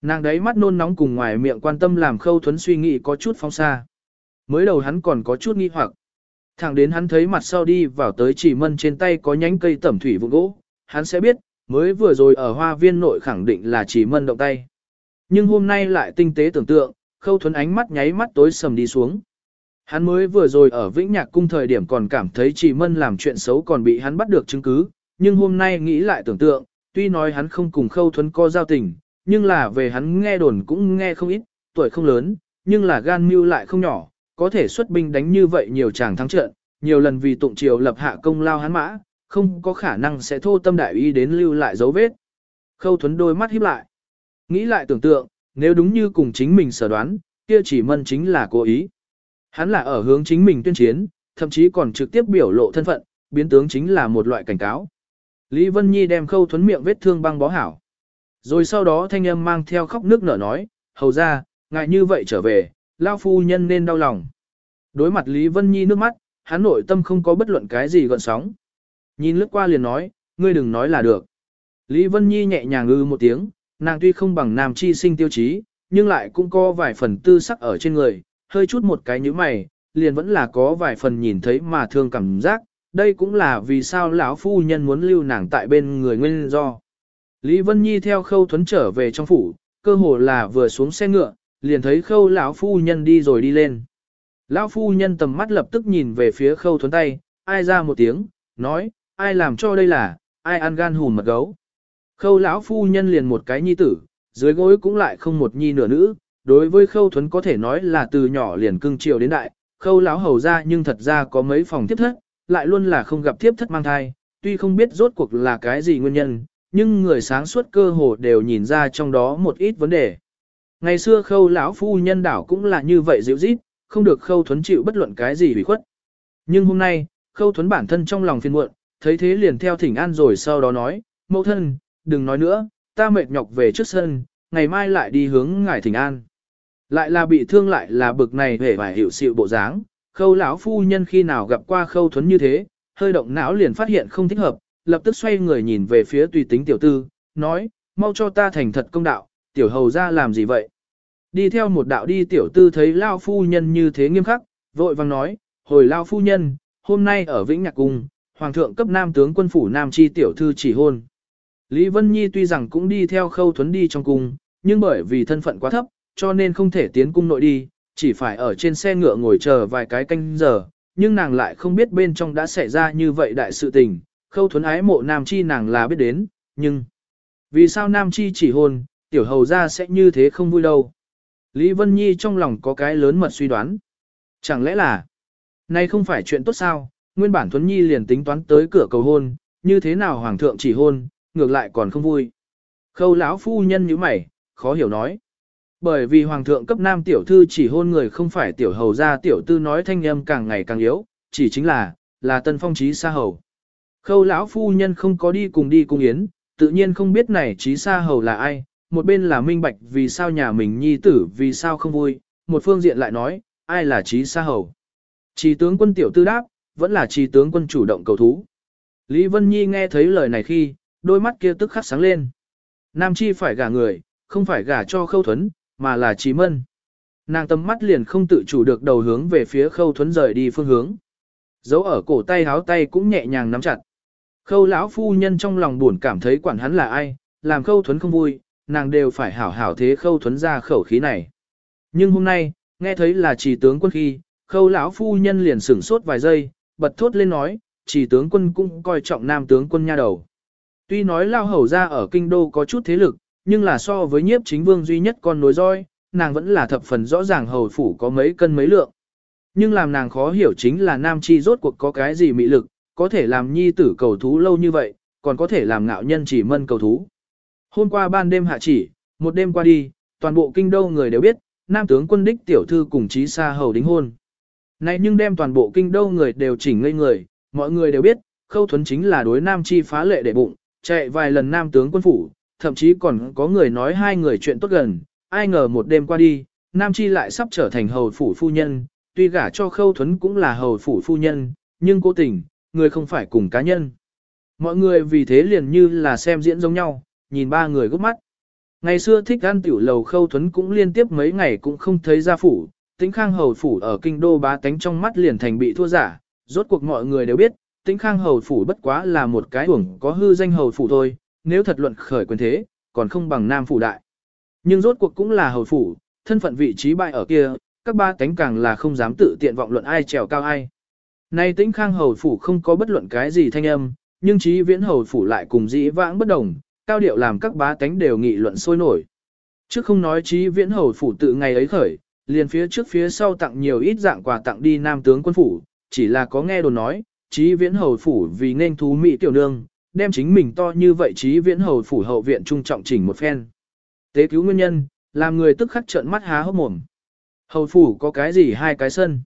Nàng đấy mắt nôn nóng cùng ngoài miệng quan tâm làm khâu thuấn suy nghĩ có chút phong xa. Mới đầu hắn còn có chút nghi hoặc. Thẳng đến hắn thấy mặt sau đi vào tới chỉ mân trên tay có nhánh cây tẩm thủy vụ gỗ, hắn sẽ biết, mới vừa rồi ở hoa viên nội khẳng định là chỉ mân động tay. Nhưng hôm nay lại tinh tế tưởng tượng, khâu thuấn ánh mắt nháy mắt tối sầm đi xuống. Hắn mới vừa rồi ở Vĩnh Nhạc Cung thời điểm còn cảm thấy chỉ mân làm chuyện xấu còn bị hắn bắt được chứng cứ, nhưng hôm nay nghĩ lại tưởng tượng, tuy nói hắn không cùng khâu thuấn co giao tình, nhưng là về hắn nghe đồn cũng nghe không ít, tuổi không lớn, nhưng là gan mưu lại không nhỏ, có thể xuất binh đánh như vậy nhiều chàng thắng trận, nhiều lần vì tụng triều lập hạ công lao hắn mã, không có khả năng sẽ thô tâm đại ý đến lưu lại dấu vết. Khâu thuấn đôi mắt híp lại. Nghĩ lại tưởng tượng, nếu đúng như cùng chính mình sở đoán, kia chỉ mân chính là cố ý. Hắn là ở hướng chính mình tuyên chiến, thậm chí còn trực tiếp biểu lộ thân phận, biến tướng chính là một loại cảnh cáo. Lý Vân Nhi đem khâu thuấn miệng vết thương băng bó hảo. Rồi sau đó thanh âm mang theo khóc nước nở nói, hầu ra, ngại như vậy trở về, lao phu nhân nên đau lòng. Đối mặt Lý Vân Nhi nước mắt, hắn nội tâm không có bất luận cái gì gợn sóng. Nhìn lướt qua liền nói, ngươi đừng nói là được. Lý Vân Nhi nhẹ nhàng ư một tiếng, nàng tuy không bằng nam chi sinh tiêu chí, nhưng lại cũng có vài phần tư sắc ở trên người, hơi chút một cái như mày, liền vẫn là có vài phần nhìn thấy mà thương cảm giác, đây cũng là vì sao lão phu nhân muốn lưu nàng tại bên người nguyên do. Lý Vân Nhi theo khâu thuấn trở về trong phủ, cơ hồ là vừa xuống xe ngựa, liền thấy khâu lão phu nhân đi rồi đi lên. Lão phu nhân tầm mắt lập tức nhìn về phía khâu thuấn tay, ai ra một tiếng, nói, ai làm cho đây là, ai ăn gan hùn mật gấu. Khâu lão phu nhân liền một cái nhi tử, dưới gối cũng lại không một nhi nửa nữ, đối với khâu thuấn có thể nói là từ nhỏ liền cưng chiều đến đại, khâu lão hầu ra nhưng thật ra có mấy phòng tiếp thất, lại luôn là không gặp tiếp thất mang thai, tuy không biết rốt cuộc là cái gì nguyên nhân, nhưng người sáng suốt cơ hồ đều nhìn ra trong đó một ít vấn đề. Ngày xưa khâu lão phu nhân đảo cũng là như vậy dịu dít, không được khâu thuấn chịu bất luận cái gì hủy khuất. Nhưng hôm nay, khâu thuấn bản thân trong lòng phiền muộn, thấy thế liền theo thỉnh an rồi sau đó nói, mẫu thân, đừng nói nữa, ta mệt nhọc về trước sân, ngày mai lại đi hướng ngài thỉnh an. Lại là bị thương lại là bực này hề phải hiểu sự bộ dáng, khâu lão phu nhân khi nào gặp qua khâu thuấn như thế, hơi động não liền phát hiện không thích hợp, lập tức xoay người nhìn về phía tùy tính tiểu tư, nói, mau cho ta thành thật công đạo, tiểu hầu ra làm gì vậy? Đi theo một đạo đi tiểu tư thấy lao phu nhân như thế nghiêm khắc, vội vang nói, hồi lao phu nhân, hôm nay ở Vĩnh Nhạc Cung, Hoàng thượng cấp nam tướng quân phủ Nam Chi tiểu thư chỉ hôn. Lý Vân Nhi tuy rằng cũng đi theo khâu thuấn đi trong cung, nhưng bởi vì thân phận quá thấp, cho nên không thể tiến cung nội đi, chỉ phải ở trên xe ngựa ngồi chờ vài cái canh giờ, nhưng nàng lại không biết bên trong đã xảy ra như vậy đại sự tình, khâu thuấn ái mộ Nam Chi nàng là biết đến, nhưng vì sao Nam Chi chỉ hôn, tiểu hầu ra sẽ như thế không vui đâu. Lý Vân Nhi trong lòng có cái lớn mật suy đoán. Chẳng lẽ là nay không phải chuyện tốt sao, nguyên bản Thuấn Nhi liền tính toán tới cửa cầu hôn, như thế nào hoàng thượng chỉ hôn, ngược lại còn không vui. Khâu lão phu nhân như mày, khó hiểu nói. Bởi vì hoàng thượng cấp nam tiểu thư chỉ hôn người không phải tiểu hầu gia tiểu tư nói thanh âm càng ngày càng yếu, chỉ chính là, là tân phong trí xa hầu. Khâu lão phu nhân không có đi cùng đi cùng yến, tự nhiên không biết này trí xa hầu là ai, một bên là minh bạch vì sao nhà mình nhi tử vì sao không vui, một phương diện lại nói, ai là trí xa hầu. Trí tướng quân tiểu tư đáp, vẫn là trí tướng quân chủ động cầu thú. Lý Vân Nhi nghe thấy lời này khi, đôi mắt kia tức khắc sáng lên. Nam Chi phải gả người, không phải gả cho khâu thuấn, mà là trí mân. Nàng tầm mắt liền không tự chủ được đầu hướng về phía khâu thuấn rời đi phương hướng. Dấu ở cổ tay háo tay cũng nhẹ nhàng nắm chặt. Khâu lão phu nhân trong lòng buồn cảm thấy quản hắn là ai, làm khâu thuấn không vui, nàng đều phải hảo hảo thế khâu thuấn ra khẩu khí này. Nhưng hôm nay, nghe thấy là chỉ tướng quân khi, khâu lão phu nhân liền sửng sốt vài giây, bật thốt lên nói, chỉ tướng quân cũng coi trọng nam tướng quân nha đầu. Tuy nói lao hầu ra ở kinh đô có chút thế lực, nhưng là so với nhiếp chính vương duy nhất con nối roi, nàng vẫn là thập phần rõ ràng hầu phủ có mấy cân mấy lượng. Nhưng làm nàng khó hiểu chính là nam chi rốt cuộc có cái gì mị lực, có thể làm nhi tử cầu thú lâu như vậy, còn có thể làm ngạo nhân chỉ mân cầu thú. Hôm qua ban đêm hạ chỉ, một đêm qua đi, toàn bộ kinh đô người đều biết, nam tướng quân đích tiểu thư cùng chí xa hầu đính hôn. Này nhưng đem toàn bộ kinh đô người đều chỉnh ngây người, mọi người đều biết, khâu thuấn chính là đối nam chi phá lệ để bụng, chạy vài lần nam tướng quân phủ, thậm chí còn có người nói hai người chuyện tốt gần, ai ngờ một đêm qua đi, nam chi lại sắp trở thành hầu phủ phu nhân, tuy gả cho khâu thuấn cũng là hầu phủ phu nhân, nhưng cố tình, người không phải cùng cá nhân. Mọi người vì thế liền như là xem diễn giống nhau, nhìn ba người gốc mắt. Ngày xưa thích ăn tiểu lầu khâu thuấn cũng liên tiếp mấy ngày cũng không thấy ra phủ, tĩnh khang hầu phủ ở kinh đô bá tánh trong mắt liền thành bị thua giả, rốt cuộc mọi người đều biết, tĩnh khang hầu phủ bất quá là một cái uổng có hư danh hầu phủ thôi, nếu thật luận khởi quyền thế, còn không bằng nam phủ đại. Nhưng rốt cuộc cũng là hầu phủ, thân phận vị trí bại ở kia, các ba cánh càng là không dám tự tiện vọng luận ai trèo cao ai. Nay tĩnh khang hầu phủ không có bất luận cái gì thanh âm, nhưng trí viễn hầu phủ lại cùng dĩ vãng bất đồng, cao điệu làm các bá tánh đều nghị luận sôi nổi. Trước không nói trí viễn hầu phủ tự ngày ấy khởi, liền phía trước phía sau tặng nhiều ít dạng quà tặng đi nam tướng quân phủ, chỉ là có nghe đồn nói, trí viễn hầu phủ vì nên thú mỹ tiểu nương, đem chính mình to như vậy trí viễn hầu phủ hậu viện trung trọng chỉnh một phen. Tế cứu nguyên nhân, làm người tức khắc trợn mắt há hốc mồm. Hầu phủ có cái gì hai cái sân,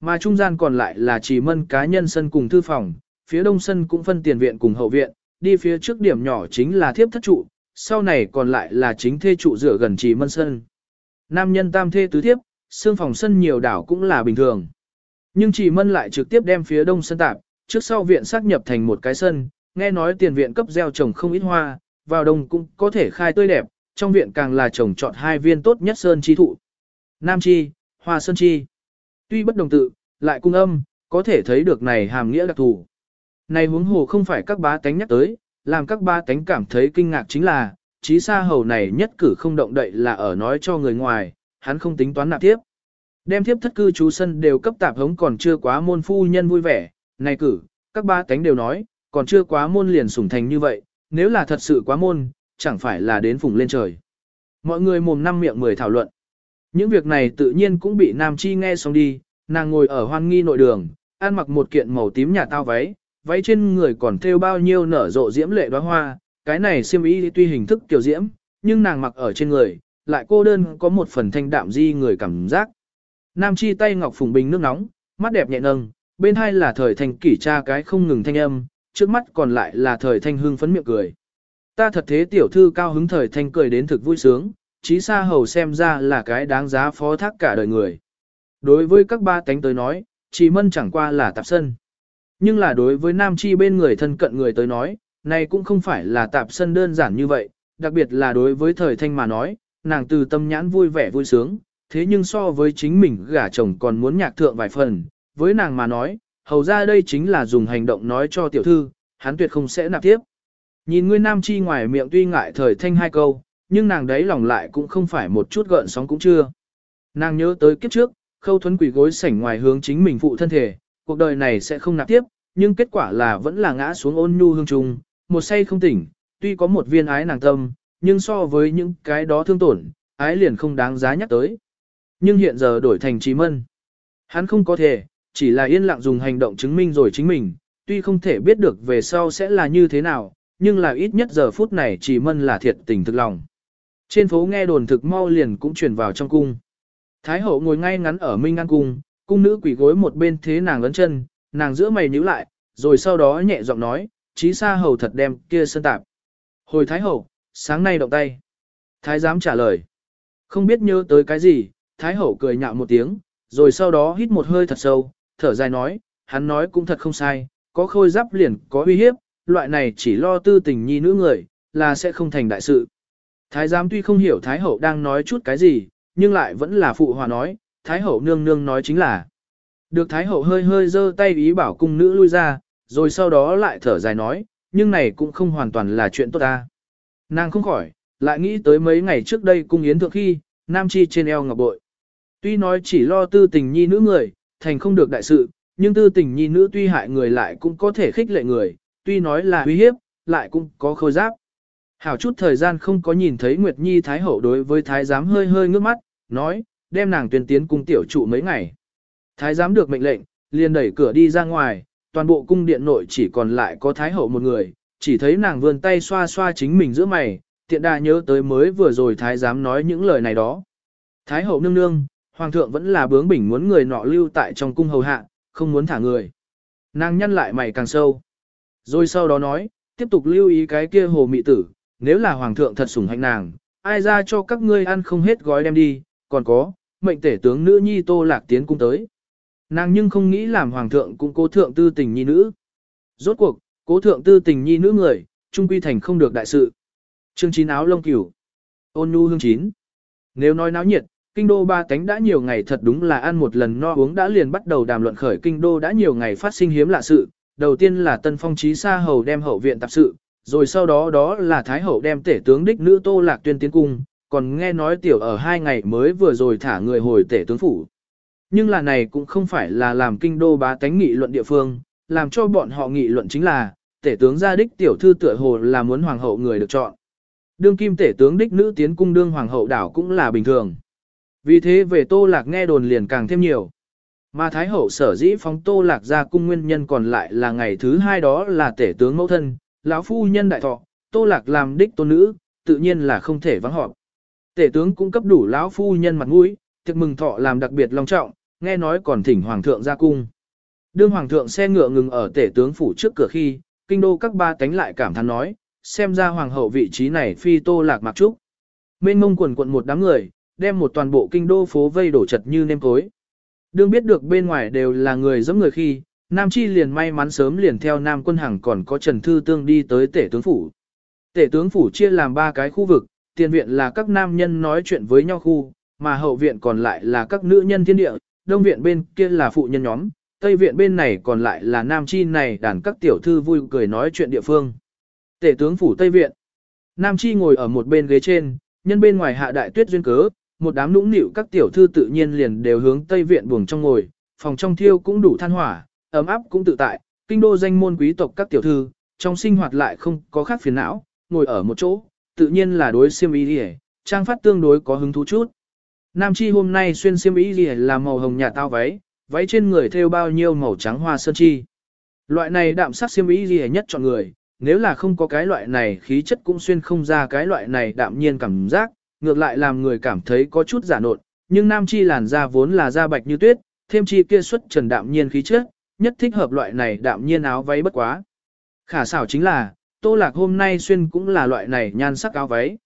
mà trung gian còn lại là chỉ mân cá nhân sân cùng thư phòng, phía đông sân cũng phân tiền viện cùng hậu viện, đi phía trước điểm nhỏ chính là thiếp thất trụ, sau này còn lại là chính thê trụ rửa gần trì mân sân. Nam nhân tam thê tứ thiếp, xương phòng sân nhiều đảo cũng là bình thường. Nhưng trì mân lại trực tiếp đem phía đông sân tạp, trước sau viện xác nhập thành một cái sân, nghe nói tiền viện cấp gieo trồng không ít hoa, vào đông cũng có thể khai tươi đẹp, trong viện càng là trồng chọn hai viên tốt nhất sơn chi thụ. Nam chi, hoa sơn chi. Tuy bất đồng tự, lại cung âm, có thể thấy được này hàm nghĩa đặc thù. Này huống hồ không phải các bá tánh nhắc tới, làm các bá tánh cảm thấy kinh ngạc chính là, trí xa hầu này nhất cử không động đậy là ở nói cho người ngoài, hắn không tính toán nạp tiếp. Đem tiếp thất cư chú sân đều cấp tạp hống còn chưa quá môn phu nhân vui vẻ, này cử, các ba tánh đều nói, còn chưa quá môn liền sủng thành như vậy, nếu là thật sự quá môn, chẳng phải là đến phùng lên trời. Mọi người mồm năm miệng mười thảo luận. Những việc này tự nhiên cũng bị Nam Chi nghe xong đi, nàng ngồi ở hoan nghi nội đường, ăn mặc một kiện màu tím nhà tao váy, váy trên người còn thêu bao nhiêu nở rộ diễm lệ đóa hoa, cái này xiêm y tuy hình thức tiểu diễm, nhưng nàng mặc ở trên người, lại cô đơn có một phần thanh đạm di người cảm giác. Nam chi tay ngọc phùng bình nước nóng, mắt đẹp nhẹ nâng, bên hai là thời thành kỷ tra cái không ngừng thanh âm, trước mắt còn lại là thời thanh hương phấn miệng cười. Ta thật thế tiểu thư cao hứng thời thanh cười đến thực vui sướng, chí xa hầu xem ra là cái đáng giá phó thác cả đời người. Đối với các ba tánh tới nói, chỉ mân chẳng qua là tạp sân. Nhưng là đối với nam chi bên người thân cận người tới nói, này cũng không phải là tạp sân đơn giản như vậy, đặc biệt là đối với thời thanh mà nói, nàng từ tâm nhãn vui vẻ vui sướng, thế nhưng so với chính mình gả chồng còn muốn nhạc thượng vài phần, với nàng mà nói, hầu ra đây chính là dùng hành động nói cho tiểu thư, hắn tuyệt không sẽ nạp tiếp. Nhìn ngươi nam chi ngoài miệng tuy ngại thời thanh hai câu, nhưng nàng đấy lòng lại cũng không phải một chút gợn sóng cũng chưa. Nàng nhớ tới kiếp trước, khâu thuấn quỷ gối sảnh ngoài hướng chính mình phụ thân thể, cuộc đời này sẽ không nạp tiếp, nhưng kết quả là vẫn là ngã xuống ôn nhu hương trung, một say không tỉnh, tuy có một viên ái nàng tâm, nhưng so với những cái đó thương tổn, ái liền không đáng giá nhắc tới. Nhưng hiện giờ đổi thành trí mân. Hắn không có thể, chỉ là yên lặng dùng hành động chứng minh rồi chính mình, tuy không thể biết được về sau sẽ là như thế nào, nhưng là ít nhất giờ phút này chỉ mân là thiệt tình thực lòng. Trên phố nghe đồn thực mau liền cũng truyền vào trong cung. Thái hậu ngồi ngay ngắn ở Minh An cung, cung nữ quỷ gối một bên thế nàng ấn chân, nàng giữa mày nhíu lại, rồi sau đó nhẹ giọng nói, chí xa hầu thật đem kia sơn tạp. Hồi Thái hậu, sáng nay động tay. Thái giám trả lời. Không biết nhớ tới cái gì, Thái hậu cười nhạo một tiếng, rồi sau đó hít một hơi thật sâu, thở dài nói, hắn nói cũng thật không sai, có khôi giáp liền có uy hiếp, loại này chỉ lo tư tình nhi nữ người, là sẽ không thành đại sự. Thái giám tuy không hiểu Thái hậu đang nói chút cái gì, nhưng lại vẫn là phụ hòa nói, Thái hậu nương nương nói chính là. Được Thái hậu hơi hơi giơ tay ý bảo cung nữ lui ra, rồi sau đó lại thở dài nói, nhưng này cũng không hoàn toàn là chuyện tốt ta. Nàng không khỏi, lại nghĩ tới mấy ngày trước đây cung yến thượng khi, nam chi trên eo ngọc bội. Tuy nói chỉ lo tư tình nhi nữ người, thành không được đại sự, nhưng tư tình nhi nữ tuy hại người lại cũng có thể khích lệ người, tuy nói là uy hiếp, lại cũng có khôi giáp. Hảo chút thời gian không có nhìn thấy Nguyệt Nhi Thái Hậu đối với Thái giám hơi hơi ngước mắt, nói, đem nàng tuyên tiến cung tiểu trụ mấy ngày. Thái giám được mệnh lệnh, liền đẩy cửa đi ra ngoài, toàn bộ cung điện nội chỉ còn lại có Thái Hậu một người, chỉ thấy nàng vươn tay xoa xoa chính mình giữa mày, tiện đà nhớ tới mới vừa rồi Thái giám nói những lời này đó. Thái Hậu nương nương, Hoàng thượng vẫn là bướng bỉnh muốn người nọ lưu tại trong cung hầu hạ, không muốn thả người. Nàng nhăn lại mày càng sâu. Rồi sau đó nói, tiếp tục lưu ý cái kia hồ mị tử, nếu là hoàng thượng thật sủng hạnh nàng, ai ra cho các ngươi ăn không hết gói đem đi, còn có, mệnh tể tướng nữ nhi tô lạc tiến cung tới. Nàng nhưng không nghĩ làm hoàng thượng cũng cố thượng tư tình nhi nữ. Rốt cuộc, cố thượng tư tình nhi nữ người, trung quy thành không được đại sự. Chương chín áo lông cửu. Ôn nhu hương chín. Nếu nói náo nhiệt, kinh đô ba cánh đã nhiều ngày thật đúng là ăn một lần no uống đã liền bắt đầu đàm luận khởi kinh đô đã nhiều ngày phát sinh hiếm lạ sự. Đầu tiên là tân phong trí sa hầu đem hậu viện tạp sự, rồi sau đó đó là Thái Hậu đem tể tướng đích nữ Tô Lạc Tuyên tiến cung, còn nghe nói tiểu ở hai ngày mới vừa rồi thả người hồi tể tướng phủ. Nhưng là này cũng không phải là làm kinh đô bá tánh nghị luận địa phương, làm cho bọn họ nghị luận chính là, tể tướng gia đích tiểu thư tựa hồ là muốn hoàng hậu người được chọn. Đương kim tể tướng đích nữ tiến cung đương hoàng hậu đảo cũng là bình thường. Vì thế về Tô Lạc nghe đồn liền càng thêm nhiều. Mà Thái Hậu sở dĩ phóng Tô Lạc ra cung nguyên nhân còn lại là ngày thứ hai đó là tể tướng mẫu thân, lão phu nhân đại thọ, Tô Lạc làm đích tôn nữ, tự nhiên là không thể vắng họp. Tể tướng cũng cấp đủ lão phu nhân mặt mũi, tiệc mừng thọ làm đặc biệt long trọng, nghe nói còn thỉnh hoàng thượng ra cung. Đương hoàng thượng xe ngựa ngừng ở tể tướng phủ trước cửa khi, kinh đô các ba cánh lại cảm thán nói, xem ra hoàng hậu vị trí này phi Tô Lạc mặc trúc. Mên ngông quần quận một đám người, đem một toàn bộ kinh đô phố vây đổ chật như nêm cối. Đương biết được bên ngoài đều là người giống người khi, Nam Chi liền may mắn sớm liền theo Nam Quân Hằng còn có Trần Thư Tương đi tới tể tướng phủ. Tể tướng phủ chia làm ba cái khu vực, tiền viện là các nam nhân nói chuyện với nhau khu, mà hậu viện còn lại là các nữ nhân thiên địa, đông viện bên kia là phụ nhân nhóm, tây viện bên này còn lại là Nam Chi này đàn các tiểu thư vui cười nói chuyện địa phương. Tể tướng phủ tây viện, Nam Chi ngồi ở một bên ghế trên, nhân bên ngoài hạ đại tuyết duyên cớ, một đám nũng nịu các tiểu thư tự nhiên liền đều hướng tây viện buồng trong ngồi, phòng trong thiêu cũng đủ than hỏa, ấm áp cũng tự tại, kinh đô danh môn quý tộc các tiểu thư, trong sinh hoạt lại không có khác phiền não, ngồi ở một chỗ, tự nhiên là đối xiêm y lìa trang phát tương đối có hứng thú chút. Nam Chi hôm nay xuyên xiêm y lìa là màu hồng nhà tao váy, váy trên người thêu bao nhiêu màu trắng hoa sơn chi. Loại này đạm sắc xiêm y lìa nhất chọn người, nếu là không có cái loại này khí chất cũng xuyên không ra cái loại này đạm nhiên cảm giác, ngược lại làm người cảm thấy có chút giả nộn, nhưng Nam Chi làn da vốn là da bạch như tuyết, thêm chi kia xuất trần đạm nhiên khí chất, nhất thích hợp loại này đạm nhiên áo váy bất quá. Khả xảo chính là, Tô Lạc hôm nay xuyên cũng là loại này nhan sắc áo váy.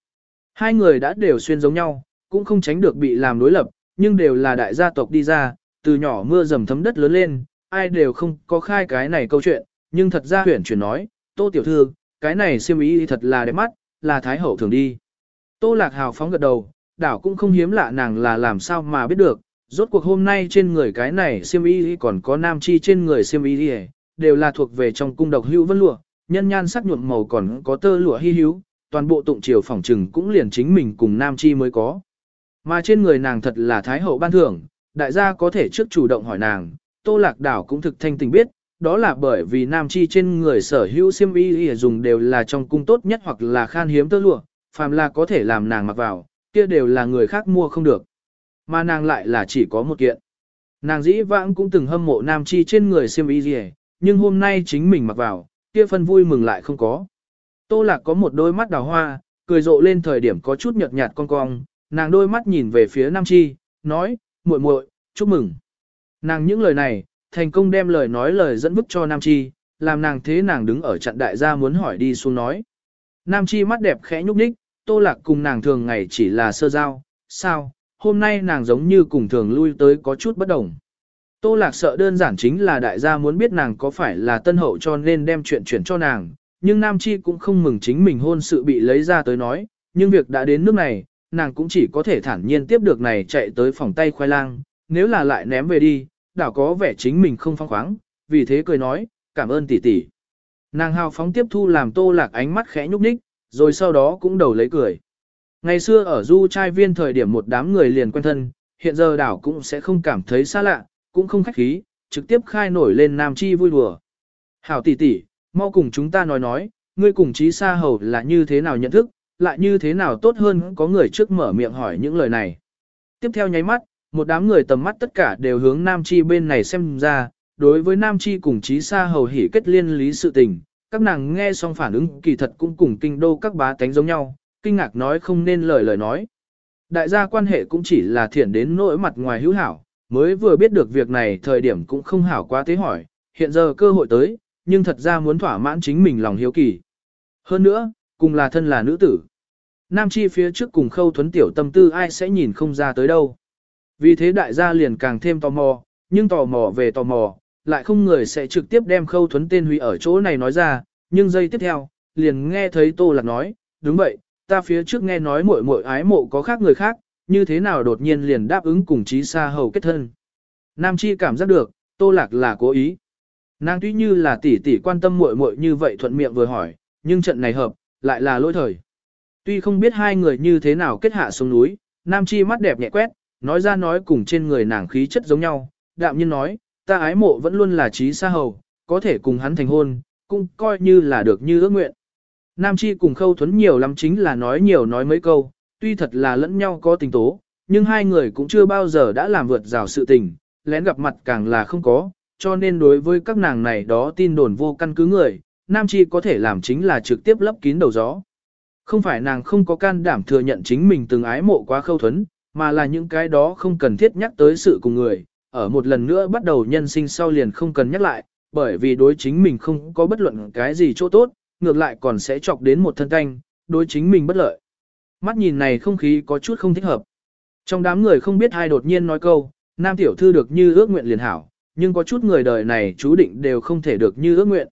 Hai người đã đều xuyên giống nhau, cũng không tránh được bị làm đối lập, nhưng đều là đại gia tộc đi ra, từ nhỏ mưa dầm thấm đất lớn lên, ai đều không có khai cái này câu chuyện, nhưng thật ra huyển chuyển nói, Tô Tiểu Thư, cái này siêm ý thật là đẹp mắt, là Thái Hậu thường đi. Tô Lạc hào phóng gật đầu, đảo cũng không hiếm lạ nàng là làm sao mà biết được, rốt cuộc hôm nay trên người cái này siêm y còn có nam chi trên người siêm y đều là thuộc về trong cung độc hữu vân lụa, nhân nhan sắc nhuộm màu còn có tơ lụa hy hữu, toàn bộ tụng triều phỏng trừng cũng liền chính mình cùng nam chi mới có. Mà trên người nàng thật là thái hậu ban thưởng, đại gia có thể trước chủ động hỏi nàng, tô lạc đảo cũng thực thanh tình biết, đó là bởi vì nam chi trên người sở hữu siêm y dùng đều là trong cung tốt nhất hoặc là khan hiếm tơ lụa, phàm là có thể làm nàng mặc vào, kia đều là người khác mua không được mà nàng lại là chỉ có một kiện. Nàng dĩ vãng cũng từng hâm mộ nam chi trên người xiêm y gì, nhưng hôm nay chính mình mặc vào, kia phân vui mừng lại không có. Tô lạc có một đôi mắt đào hoa, cười rộ lên thời điểm có chút nhợt nhạt con cong, nàng đôi mắt nhìn về phía nam chi, nói, muội muội, chúc mừng. Nàng những lời này, thành công đem lời nói lời dẫn bức cho nam chi, làm nàng thế nàng đứng ở trận đại gia muốn hỏi đi xuống nói. Nam chi mắt đẹp khẽ nhúc nhích, tô lạc cùng nàng thường ngày chỉ là sơ giao, sao, hôm nay nàng giống như cùng thường lui tới có chút bất đồng. Tô lạc sợ đơn giản chính là đại gia muốn biết nàng có phải là tân hậu cho nên đem chuyện chuyển cho nàng, nhưng Nam Chi cũng không mừng chính mình hôn sự bị lấy ra tới nói, nhưng việc đã đến nước này, nàng cũng chỉ có thể thản nhiên tiếp được này chạy tới phòng tay khoai lang, nếu là lại ném về đi, đảo có vẻ chính mình không phong khoáng, vì thế cười nói, cảm ơn tỷ tỷ. Nàng hào phóng tiếp thu làm tô lạc ánh mắt khẽ nhúc nhích, rồi sau đó cũng đầu lấy cười. Ngày xưa ở du trai viên thời điểm một đám người liền quen thân, hiện giờ đảo cũng sẽ không cảm thấy xa lạ, cũng không khách khí, trực tiếp khai nổi lên nam chi vui đùa. Hảo tỷ tỷ, mau cùng chúng ta nói nói, ngươi cùng trí xa hầu là như thế nào nhận thức, lại như thế nào tốt hơn có người trước mở miệng hỏi những lời này. Tiếp theo nháy mắt, một đám người tầm mắt tất cả đều hướng nam chi bên này xem ra, đối với nam chi cùng trí xa hầu hỉ kết liên lý sự tình, các nàng nghe xong phản ứng kỳ thật cũng cùng kinh đô các bá tánh giống nhau, kinh ngạc nói không nên lời lời nói. Đại gia quan hệ cũng chỉ là thiện đến nỗi mặt ngoài hữu hảo, mới vừa biết được việc này thời điểm cũng không hảo quá thế hỏi, hiện giờ cơ hội tới, nhưng thật ra muốn thỏa mãn chính mình lòng hiếu kỳ. Hơn nữa, cùng là thân là nữ tử. Nam chi phía trước cùng khâu thuấn tiểu tâm tư ai sẽ nhìn không ra tới đâu. Vì thế đại gia liền càng thêm tò mò, nhưng tò mò về tò mò, lại không người sẽ trực tiếp đem khâu thuấn tên hủy ở chỗ này nói ra, nhưng giây tiếp theo, liền nghe thấy tô lạc nói, đúng vậy, ta phía trước nghe nói muội muội ái mộ có khác người khác, như thế nào đột nhiên liền đáp ứng cùng trí xa hầu kết thân. Nam Chi cảm giác được, Tô Lạc là cố ý. Nàng tuy như là tỷ tỷ quan tâm muội muội như vậy thuận miệng vừa hỏi, nhưng trận này hợp, lại là lỗi thời. Tuy không biết hai người như thế nào kết hạ xuống núi, Nam Chi mắt đẹp nhẹ quét, nói ra nói cùng trên người nàng khí chất giống nhau, đạm nhiên nói, ta ái mộ vẫn luôn là trí xa hầu, có thể cùng hắn thành hôn, cũng coi như là được như ước nguyện. Nam Chi cùng khâu thuấn nhiều lắm chính là nói nhiều nói mấy câu, tuy thật là lẫn nhau có tình tố, nhưng hai người cũng chưa bao giờ đã làm vượt rào sự tình, lén gặp mặt càng là không có, cho nên đối với các nàng này đó tin đồn vô căn cứ người, Nam Chi có thể làm chính là trực tiếp lấp kín đầu gió. Không phải nàng không có can đảm thừa nhận chính mình từng ái mộ quá khâu thuấn, mà là những cái đó không cần thiết nhắc tới sự cùng người, ở một lần nữa bắt đầu nhân sinh sau liền không cần nhắc lại, bởi vì đối chính mình không có bất luận cái gì chỗ tốt, ngược lại còn sẽ chọc đến một thân canh, đối chính mình bất lợi. Mắt nhìn này không khí có chút không thích hợp. Trong đám người không biết ai đột nhiên nói câu, nam tiểu thư được như ước nguyện liền hảo, nhưng có chút người đời này chú định đều không thể được như ước nguyện.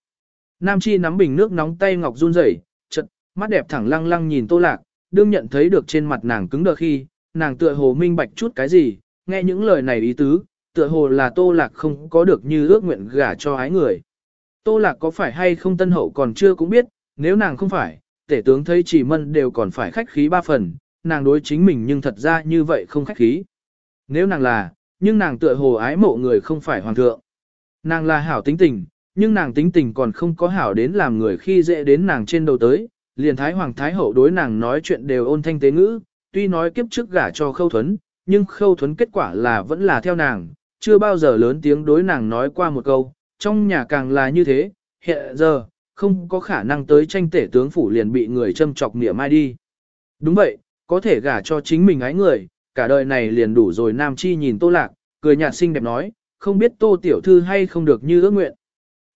Nam chi nắm bình nước nóng tay ngọc run rẩy, chật, mắt đẹp thẳng lăng lăng nhìn tô lạc, đương nhận thấy được trên mặt nàng cứng đờ khi, nàng tựa hồ minh bạch chút cái gì, nghe những lời này ý tứ, tựa hồ là tô lạc không có được như ước nguyện gả cho ái người. Tô lạc có phải hay không tân hậu còn chưa cũng biết, nếu nàng không phải, tể tướng thấy chỉ mân đều còn phải khách khí ba phần, nàng đối chính mình nhưng thật ra như vậy không khách khí. Nếu nàng là, nhưng nàng tựa hồ ái mộ người không phải hoàng thượng. Nàng là hảo tính tình, nhưng nàng tính tình còn không có hảo đến làm người khi dễ đến nàng trên đầu tới, liền thái hoàng thái hậu đối nàng nói chuyện đều ôn thanh tế ngữ, tuy nói kiếp trước gả cho khâu thuấn, nhưng khâu thuấn kết quả là vẫn là theo nàng, chưa bao giờ lớn tiếng đối nàng nói qua một câu, trong nhà càng là như thế, hiện giờ, không có khả năng tới tranh tể tướng phủ liền bị người châm chọc nịa mai đi. Đúng vậy, có thể gả cho chính mình ái người, cả đời này liền đủ rồi Nam Chi nhìn Tô Lạc, cười nhạt xinh đẹp nói, không biết Tô Tiểu Thư hay không được như ước nguyện.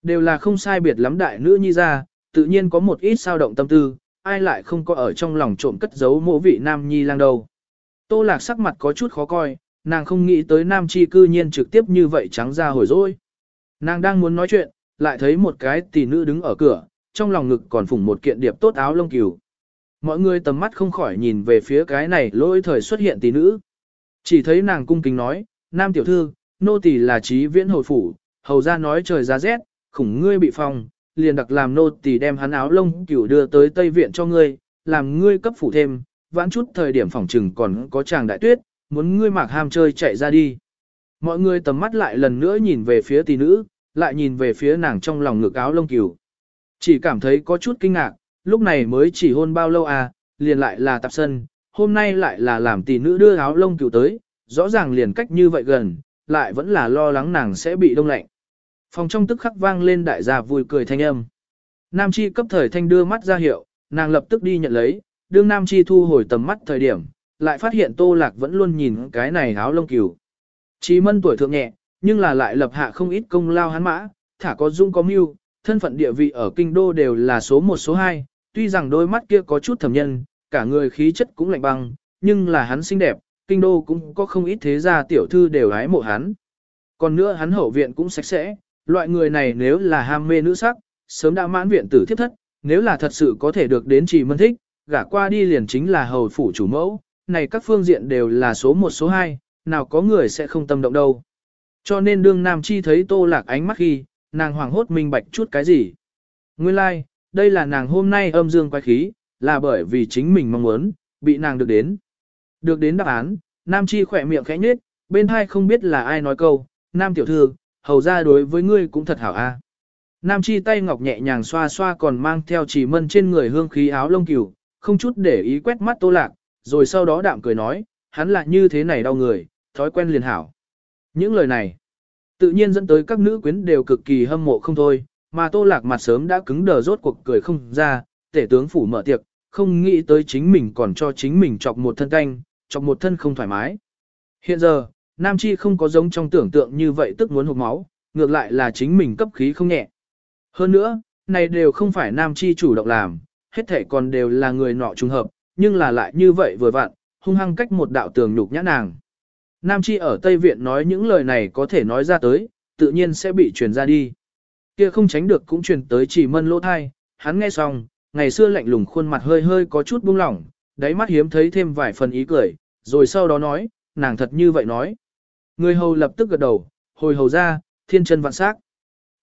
Đều là không sai biệt lắm đại nữ nhi ra, tự nhiên có một ít sao động tâm tư, ai lại không có ở trong lòng trộm cất giấu mộ vị Nam Nhi lang đầu Tô Lạc sắc mặt có chút khó coi, nàng không nghĩ tới Nam Chi cư nhiên trực tiếp như vậy trắng ra hồi rồi. Nàng đang muốn nói chuyện, lại thấy một cái tỷ nữ đứng ở cửa, trong lòng ngực còn phủng một kiện điệp tốt áo lông cừu. Mọi người tầm mắt không khỏi nhìn về phía cái này lỗi thời xuất hiện tỷ nữ. Chỉ thấy nàng cung kính nói, nam tiểu thư, nô tỷ là trí viễn hồi phủ, hầu ra nói trời giá rét, khủng ngươi bị phong, liền đặc làm nô tỷ đem hắn áo lông cừu đưa tới Tây Viện cho ngươi, làm ngươi cấp phủ thêm, vãn chút thời điểm phòng trừng còn có chàng đại tuyết, muốn ngươi mạc ham chơi chạy ra đi. Mọi người tầm mắt lại lần nữa nhìn về phía tỷ nữ, lại nhìn về phía nàng trong lòng ngực áo lông cừu. Chỉ cảm thấy có chút kinh ngạc, lúc này mới chỉ hôn bao lâu à, liền lại là tạp sân, hôm nay lại là làm tỷ nữ đưa áo lông cừu tới, rõ ràng liền cách như vậy gần, lại vẫn là lo lắng nàng sẽ bị đông lạnh. Phòng trong tức khắc vang lên đại gia vui cười thanh âm. Nam Chi cấp thời thanh đưa mắt ra hiệu, nàng lập tức đi nhận lấy, đương Nam Chi thu hồi tầm mắt thời điểm, lại phát hiện Tô Lạc vẫn luôn nhìn cái này áo lông cừu. Chí mân tuổi thượng nhẹ, nhưng là lại lập hạ không ít công lao hắn mã, thả có dung có mưu, thân phận địa vị ở kinh đô đều là số 1 số 2, tuy rằng đôi mắt kia có chút thẩm nhân, cả người khí chất cũng lạnh băng, nhưng là hắn xinh đẹp, kinh đô cũng có không ít thế gia tiểu thư đều hái mộ hắn. Còn nữa hắn hậu viện cũng sạch sẽ, loại người này nếu là ham mê nữ sắc, sớm đã mãn viện tử thiết thất, nếu là thật sự có thể được đến chỉ mân thích, gả qua đi liền chính là hầu phủ chủ mẫu, này các phương diện đều là số một số hai nào có người sẽ không tâm động đâu. Cho nên đương Nam Chi thấy tô lạc ánh mắt khi, nàng hoàng hốt minh bạch chút cái gì. Nguyên lai, like, đây là nàng hôm nay âm dương quái khí, là bởi vì chính mình mong muốn, bị nàng được đến. Được đến đáp án, Nam Chi khỏe miệng khẽ nhếch, bên hai không biết là ai nói câu, Nam tiểu thư, hầu ra đối với ngươi cũng thật hảo a. Nam Chi tay ngọc nhẹ nhàng xoa xoa còn mang theo chỉ mân trên người hương khí áo lông cừu, không chút để ý quét mắt tô lạc, rồi sau đó đạm cười nói, hắn là như thế này đau người, thói quen liền hảo. Những lời này, tự nhiên dẫn tới các nữ quyến đều cực kỳ hâm mộ không thôi, mà tô lạc mặt sớm đã cứng đờ rốt cuộc cười không ra, tể tướng phủ mở tiệc, không nghĩ tới chính mình còn cho chính mình chọc một thân canh, chọc một thân không thoải mái. Hiện giờ, Nam Chi không có giống trong tưởng tượng như vậy tức muốn hụt máu, ngược lại là chính mình cấp khí không nhẹ. Hơn nữa, này đều không phải Nam Chi chủ động làm, hết thể còn đều là người nọ trùng hợp, nhưng là lại như vậy vừa vặn, hung hăng cách một đạo tường nhục nhã nàng. Nam Chi ở Tây Viện nói những lời này có thể nói ra tới, tự nhiên sẽ bị truyền ra đi. Kia không tránh được cũng truyền tới chỉ mân lỗ thai, hắn nghe xong, ngày xưa lạnh lùng khuôn mặt hơi hơi có chút buông lỏng, đáy mắt hiếm thấy thêm vài phần ý cười, rồi sau đó nói, nàng thật như vậy nói. Người hầu lập tức gật đầu, hồi hầu ra, thiên chân vạn sắc.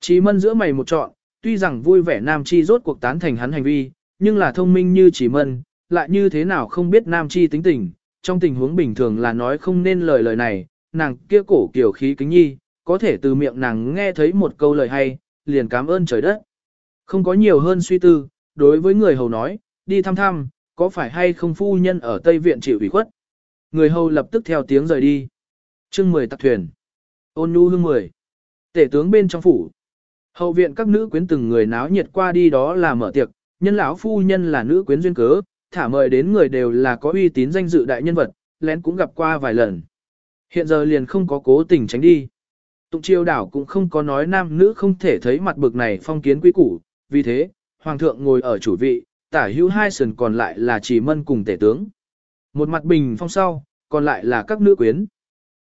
chỉ mân giữa mày một trọn, tuy rằng vui vẻ Nam Chi rốt cuộc tán thành hắn hành vi, nhưng là thông minh như chỉ mân, lại như thế nào không biết Nam Chi tính tình, trong tình huống bình thường là nói không nên lời lời này, nàng kia cổ kiểu khí kính nhi, có thể từ miệng nàng nghe thấy một câu lời hay, liền cảm ơn trời đất. Không có nhiều hơn suy tư, đối với người hầu nói, đi thăm thăm, có phải hay không phu nhân ở Tây Viện chịu ủy khuất. Người hầu lập tức theo tiếng rời đi. chương 10 tạc thuyền. Ôn nhu hương 10. Tể tướng bên trong phủ. Hậu viện các nữ quyến từng người náo nhiệt qua đi đó là mở tiệc, nhân lão phu nhân là nữ quyến duyên cớ, thả mời đến người đều là có uy tín danh dự đại nhân vật, lén cũng gặp qua vài lần. Hiện giờ liền không có cố tình tránh đi. Tụng chiêu đảo cũng không có nói nam nữ không thể thấy mặt bực này phong kiến quý củ, vì thế, hoàng thượng ngồi ở chủ vị, tả hữu hai sườn còn lại là chỉ mân cùng tể tướng. Một mặt bình phong sau, còn lại là các nữ quyến.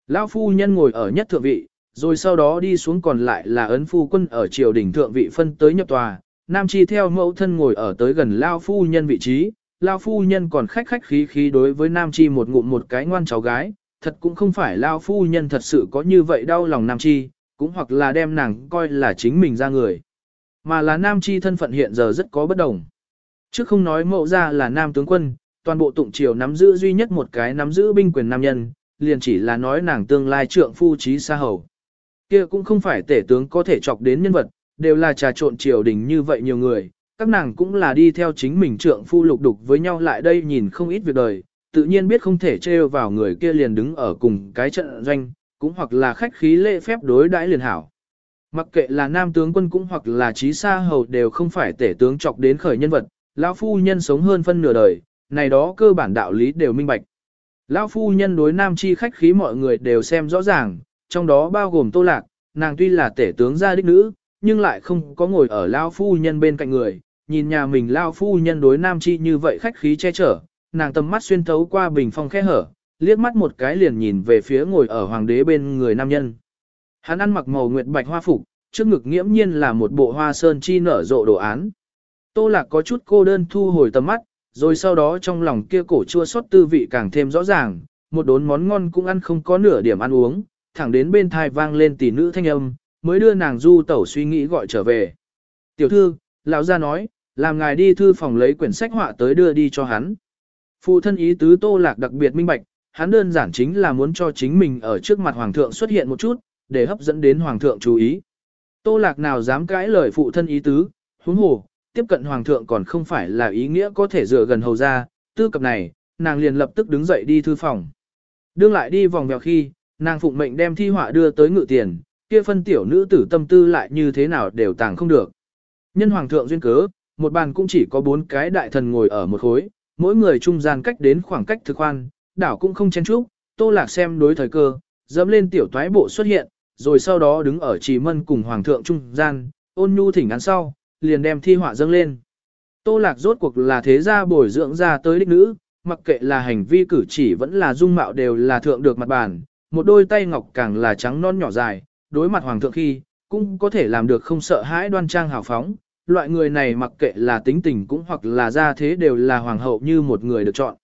Lão phu nhân ngồi ở nhất thượng vị, rồi sau đó đi xuống còn lại là ấn phu quân ở triều đình thượng vị phân tới nhập tòa, nam chi theo mẫu thân ngồi ở tới gần lao phu nhân vị trí, lao phu nhân còn khách khách khí khí đối với nam chi một ngụm một cái ngoan cháu gái, thật cũng không phải lao phu nhân thật sự có như vậy đau lòng nam chi, cũng hoặc là đem nàng coi là chính mình ra người, mà là nam chi thân phận hiện giờ rất có bất đồng. Trước không nói mẫu ra là nam tướng quân, toàn bộ tụng triều nắm giữ duy nhất một cái nắm giữ binh quyền nam nhân, liền chỉ là nói nàng tương lai trượng phu trí xa hầu. Kia cũng không phải tể tướng có thể chọc đến nhân vật, đều là trà trộn triều đình như vậy nhiều người, các nàng cũng là đi theo chính mình trượng phu lục đục với nhau lại đây nhìn không ít việc đời, tự nhiên biết không thể trêu vào người kia liền đứng ở cùng cái trận doanh, cũng hoặc là khách khí lễ phép đối đãi liền hảo. Mặc kệ là nam tướng quân cũng hoặc là trí xa hầu đều không phải tể tướng chọc đến khởi nhân vật, lão phu nhân sống hơn phân nửa đời, này đó cơ bản đạo lý đều minh bạch. Lão phu nhân đối nam chi khách khí mọi người đều xem rõ ràng, trong đó bao gồm tô lạc, nàng tuy là tể tướng gia đích nữ, nhưng lại không có ngồi ở lao phu nhân bên cạnh người, nhìn nhà mình lao phu nhân đối nam chi như vậy khách khí che chở, nàng tầm mắt xuyên thấu qua bình phong khe hở, liếc mắt một cái liền nhìn về phía ngồi ở hoàng đế bên người nam nhân. Hắn ăn mặc màu nguyệt bạch hoa phục, trước ngực nghiễm nhiên là một bộ hoa sơn chi nở rộ đồ án. Tô lạc có chút cô đơn thu hồi tầm mắt, rồi sau đó trong lòng kia cổ chua xót tư vị càng thêm rõ ràng, một đốn món ngon cũng ăn không có nửa điểm ăn uống, thẳng đến bên thai vang lên tỷ nữ thanh âm, mới đưa nàng du tẩu suy nghĩ gọi trở về. Tiểu thư, lão gia nói, làm ngài đi thư phòng lấy quyển sách họa tới đưa đi cho hắn. Phụ thân ý tứ tô lạc đặc biệt minh bạch, hắn đơn giản chính là muốn cho chính mình ở trước mặt hoàng thượng xuất hiện một chút, để hấp dẫn đến hoàng thượng chú ý. Tô lạc nào dám cãi lời phụ thân ý tứ, huống hồ, tiếp cận hoàng thượng còn không phải là ý nghĩa có thể dựa gần hầu ra, tư cập này, nàng liền lập tức đứng dậy đi thư phòng. Đương lại đi vòng vèo khi, Nàng phụng mệnh đem thi họa đưa tới ngự tiền, kia phân tiểu nữ tử tâm tư lại như thế nào đều tàng không được. Nhân hoàng thượng duyên cớ, một bàn cũng chỉ có bốn cái đại thần ngồi ở một khối, mỗi người trung gian cách đến khoảng cách thực khoan, đảo cũng không chen chúc, tô lạc xem đối thời cơ, dẫm lên tiểu toái bộ xuất hiện, rồi sau đó đứng ở trì mân cùng hoàng thượng trung gian, ôn nhu thỉnh án sau, liền đem thi họa dâng lên. Tô lạc rốt cuộc là thế gia bồi dưỡng ra tới đích nữ, mặc kệ là hành vi cử chỉ vẫn là dung mạo đều là thượng được mặt bàn, một đôi tay ngọc càng là trắng non nhỏ dài, đối mặt hoàng thượng khi, cũng có thể làm được không sợ hãi đoan trang hào phóng. Loại người này mặc kệ là tính tình cũng hoặc là ra thế đều là hoàng hậu như một người được chọn.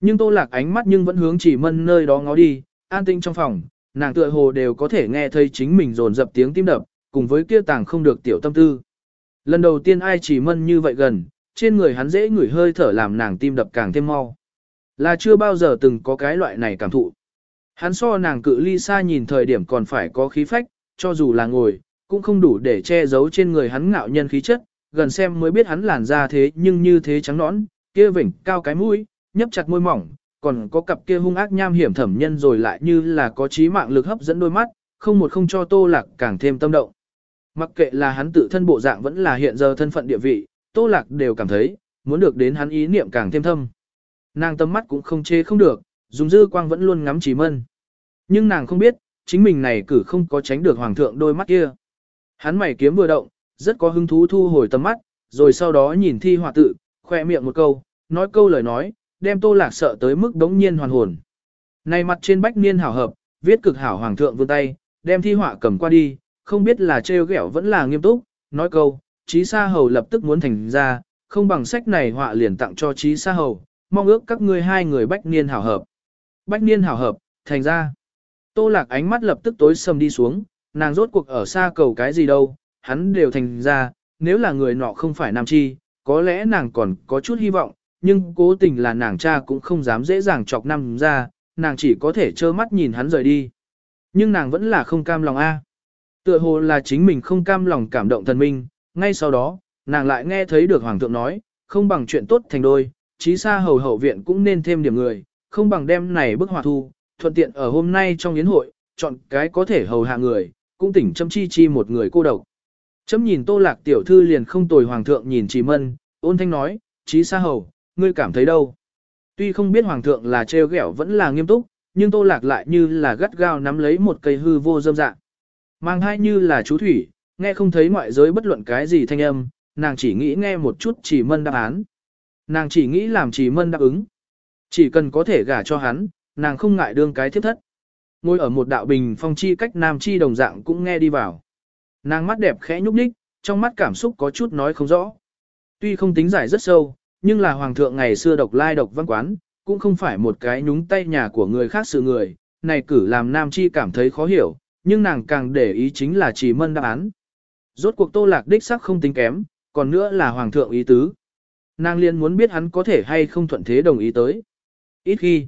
Nhưng tô lạc ánh mắt nhưng vẫn hướng chỉ mân nơi đó ngó đi, an tinh trong phòng, nàng tựa hồ đều có thể nghe thấy chính mình dồn dập tiếng tim đập, cùng với kia tàng không được tiểu tâm tư. Lần đầu tiên ai chỉ mân như vậy gần, trên người hắn dễ ngửi hơi thở làm nàng tim đập càng thêm mau. Là chưa bao giờ từng có cái loại này cảm thụ. Hắn so nàng cự ly xa nhìn thời điểm còn phải có khí phách, cho dù là ngồi, cũng không đủ để che giấu trên người hắn ngạo nhân khí chất, gần xem mới biết hắn làn da thế nhưng như thế trắng nõn, kia vỉnh cao cái mũi, nhấp chặt môi mỏng, còn có cặp kia hung ác nham hiểm thẩm nhân rồi lại như là có trí mạng lực hấp dẫn đôi mắt, không một không cho Tô Lạc càng thêm tâm động. Mặc kệ là hắn tự thân bộ dạng vẫn là hiện giờ thân phận địa vị, Tô Lạc đều cảm thấy, muốn được đến hắn ý niệm càng thêm thâm. Nàng tâm mắt cũng không chê không được, dùng dư quang vẫn luôn ngắm trí mân. Nhưng nàng không biết, chính mình này cử không có tránh được hoàng thượng đôi mắt kia. Hắn mày kiếm vừa động, rất có hứng thú thu hồi tầm mắt, rồi sau đó nhìn thi họa tự, khoe miệng một câu, nói câu lời nói, đem tô lạc sợ tới mức đống nhiên hoàn hồn. Này mặt trên bách niên hảo hợp, viết cực hảo hoàng thượng vươn tay, đem thi họa cầm qua đi, không biết là trêu ghẹo vẫn là nghiêm túc, nói câu, trí sa hầu lập tức muốn thành ra, không bằng sách này họa liền tặng cho trí sa hầu, mong ước các ngươi hai người bách niên hảo hợp. Bách niên hảo hợp, thành ra. Tô lạc ánh mắt lập tức tối sầm đi xuống, nàng rốt cuộc ở xa cầu cái gì đâu, hắn đều thành ra, nếu là người nọ không phải nam chi, có lẽ nàng còn có chút hy vọng, nhưng cố tình là nàng cha cũng không dám dễ dàng chọc Nam ra, nàng chỉ có thể trơ mắt nhìn hắn rời đi. Nhưng nàng vẫn là không cam lòng a. Tựa hồ là chính mình không cam lòng cảm động thần minh, ngay sau đó, nàng lại nghe thấy được hoàng thượng nói, không bằng chuyện tốt thành đôi, chí xa hầu hậu viện cũng nên thêm điểm người, không bằng đem này bức hòa thu, thuận tiện ở hôm nay trong yến hội, chọn cái có thể hầu hạ người, cũng tỉnh châm chi chi một người cô độc. Chấm nhìn tô lạc tiểu thư liền không tồi hoàng thượng nhìn chỉ mân, ôn thanh nói, trí xa hầu, ngươi cảm thấy đâu? Tuy không biết hoàng thượng là trêu ghẹo vẫn là nghiêm túc, nhưng tô lạc lại như là gắt gao nắm lấy một cây hư vô dâm dạng. Mang hai như là chú thủy, nghe không thấy ngoại giới bất luận cái gì thanh âm, nàng chỉ nghĩ nghe một chút chỉ mân đáp án. Nàng chỉ nghĩ làm chỉ mân đáp ứng. Chỉ cần có thể gả cho hắn, nàng không ngại đương cái thiếp thất. Ngồi ở một đạo bình phong chi cách nam chi đồng dạng cũng nghe đi vào. Nàng mắt đẹp khẽ nhúc nhích, trong mắt cảm xúc có chút nói không rõ. Tuy không tính giải rất sâu, nhưng là hoàng thượng ngày xưa độc lai độc văn quán, cũng không phải một cái nhúng tay nhà của người khác sự người, này cử làm nam chi cảm thấy khó hiểu, nhưng nàng càng để ý chính là chỉ mân đáp án. Rốt cuộc tô lạc đích sắc không tính kém, còn nữa là hoàng thượng ý tứ. Nàng liền muốn biết hắn có thể hay không thuận thế đồng ý tới. Ít khi,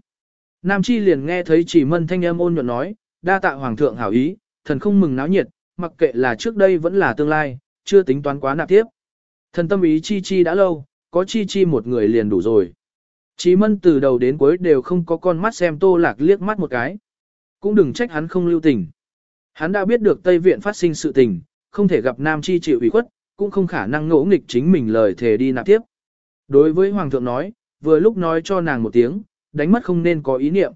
Nam Chi liền nghe thấy chỉ mân thanh âm ôn nhuận nói, đa tạ hoàng thượng hảo ý, thần không mừng náo nhiệt, mặc kệ là trước đây vẫn là tương lai, chưa tính toán quá nạp tiếp. Thần tâm ý Chi Chi đã lâu, có Chi Chi một người liền đủ rồi. Chí mân từ đầu đến cuối đều không có con mắt xem tô lạc liếc mắt một cái. Cũng đừng trách hắn không lưu tình. Hắn đã biết được Tây Viện phát sinh sự tình, không thể gặp Nam Chi chịu ủy khuất, cũng không khả năng ngỗ nghịch chính mình lời thề đi nạp tiếp. Đối với Hoàng thượng nói, vừa lúc nói cho nàng một tiếng, đánh mất không nên có ý niệm.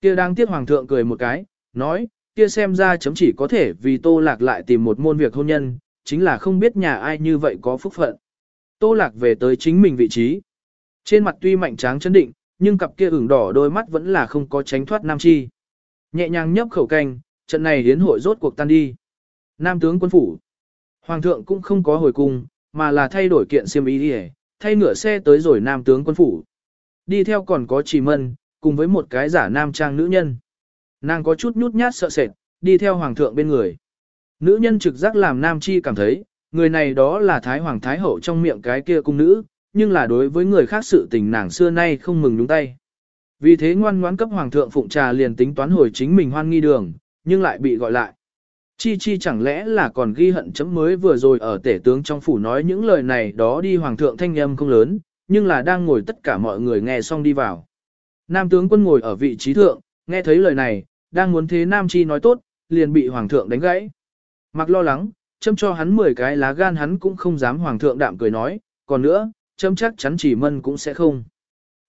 Kia đang tiếc Hoàng thượng cười một cái, nói, kia xem ra chấm chỉ có thể vì Tô Lạc lại tìm một môn việc hôn nhân, chính là không biết nhà ai như vậy có phúc phận. Tô Lạc về tới chính mình vị trí. Trên mặt tuy mạnh tráng chấn định, nhưng cặp kia ửng đỏ đôi mắt vẫn là không có tránh thoát Nam Chi. Nhẹ nhàng nhấp khẩu canh, trận này hiến hội rốt cuộc tan đi. Nam tướng quân phủ. Hoàng thượng cũng không có hồi cung, mà là thay đổi kiện xiêm y đi thay ngựa xe tới rồi nam tướng quân phủ. Đi theo còn có chỉ mân, cùng với một cái giả nam trang nữ nhân. Nàng có chút nhút nhát sợ sệt, đi theo hoàng thượng bên người. Nữ nhân trực giác làm nam chi cảm thấy, người này đó là thái hoàng thái hậu trong miệng cái kia cung nữ, nhưng là đối với người khác sự tình nàng xưa nay không mừng nhúng tay. Vì thế ngoan ngoãn cấp hoàng thượng phụng trà liền tính toán hồi chính mình hoan nghi đường, nhưng lại bị gọi lại. Chi chi chẳng lẽ là còn ghi hận chấm mới vừa rồi ở tể tướng trong phủ nói những lời này đó đi hoàng thượng thanh âm không lớn, nhưng là đang ngồi tất cả mọi người nghe xong đi vào. Nam tướng quân ngồi ở vị trí thượng, nghe thấy lời này, đang muốn thế Nam Chi nói tốt, liền bị Hoàng thượng đánh gãy. Mặc lo lắng, châm cho hắn 10 cái lá gan hắn cũng không dám Hoàng thượng đạm cười nói, còn nữa, châm chắc chắn chỉ mân cũng sẽ không.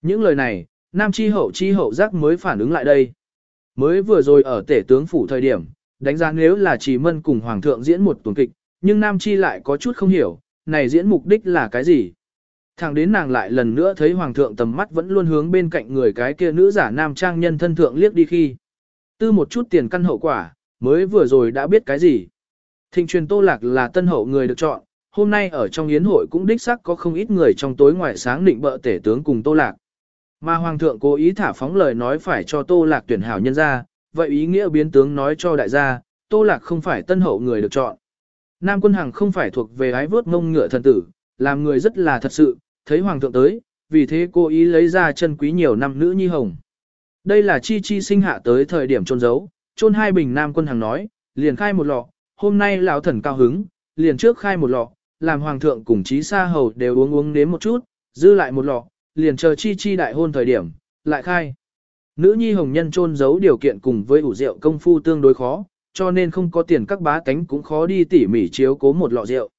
Những lời này, Nam Chi hậu chi hậu giác mới phản ứng lại đây. Mới vừa rồi ở tể tướng phủ thời điểm, đánh giá nếu là chỉ mân cùng Hoàng thượng diễn một tuần kịch, nhưng Nam Chi lại có chút không hiểu, này diễn mục đích là cái gì. Thẳng đến nàng lại lần nữa thấy Hoàng thượng tầm mắt vẫn luôn hướng bên cạnh người cái kia nữ giả nam trang nhân thân thượng liếc đi khi. Tư một chút tiền căn hậu quả, mới vừa rồi đã biết cái gì. Thịnh truyền Tô Lạc là tân hậu người được chọn, hôm nay ở trong yến hội cũng đích xác có không ít người trong tối ngoài sáng định bợ tể tướng cùng Tô Lạc. Mà Hoàng thượng cố ý thả phóng lời nói phải cho Tô Lạc tuyển hảo nhân ra, vậy ý nghĩa biến tướng nói cho đại gia, Tô Lạc không phải tân hậu người được chọn. Nam quân hằng không phải thuộc về ái vớt ngông ngựa thần tử, làm người rất là thật sự, thấy Hoàng thượng tới, vì thế cô ý lấy ra chân quý nhiều năm nữ nhi hồng. Đây là chi chi sinh hạ tới thời điểm trôn giấu, trôn hai bình Nam quân hằng nói, liền khai một lọ, hôm nay lão thần cao hứng, liền trước khai một lọ, làm hoàng thượng cùng trí sa hầu đều uống uống đến một chút, dư lại một lọ, liền chờ chi chi đại hôn thời điểm, lại khai. Nữ nhi hồng nhân trôn giấu điều kiện cùng với ủ rượu công phu tương đối khó, cho nên không có tiền các bá tánh cũng khó đi tỉ mỉ chiếu cố một lọ rượu.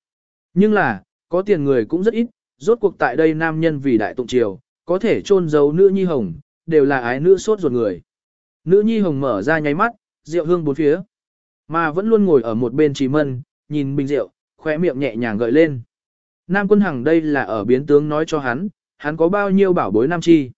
Nhưng là, có tiền người cũng rất ít, rốt cuộc tại đây nam nhân vì đại tụng triều, có thể trôn giấu nữ nhi hồng, đều là ái nữ sốt ruột người. Nữ nhi hồng mở ra nháy mắt, rượu hương bốn phía. Mà vẫn luôn ngồi ở một bên trì mân, nhìn bình rượu, khóe miệng nhẹ nhàng gợi lên. Nam quân hằng đây là ở biến tướng nói cho hắn, hắn có bao nhiêu bảo bối nam chi.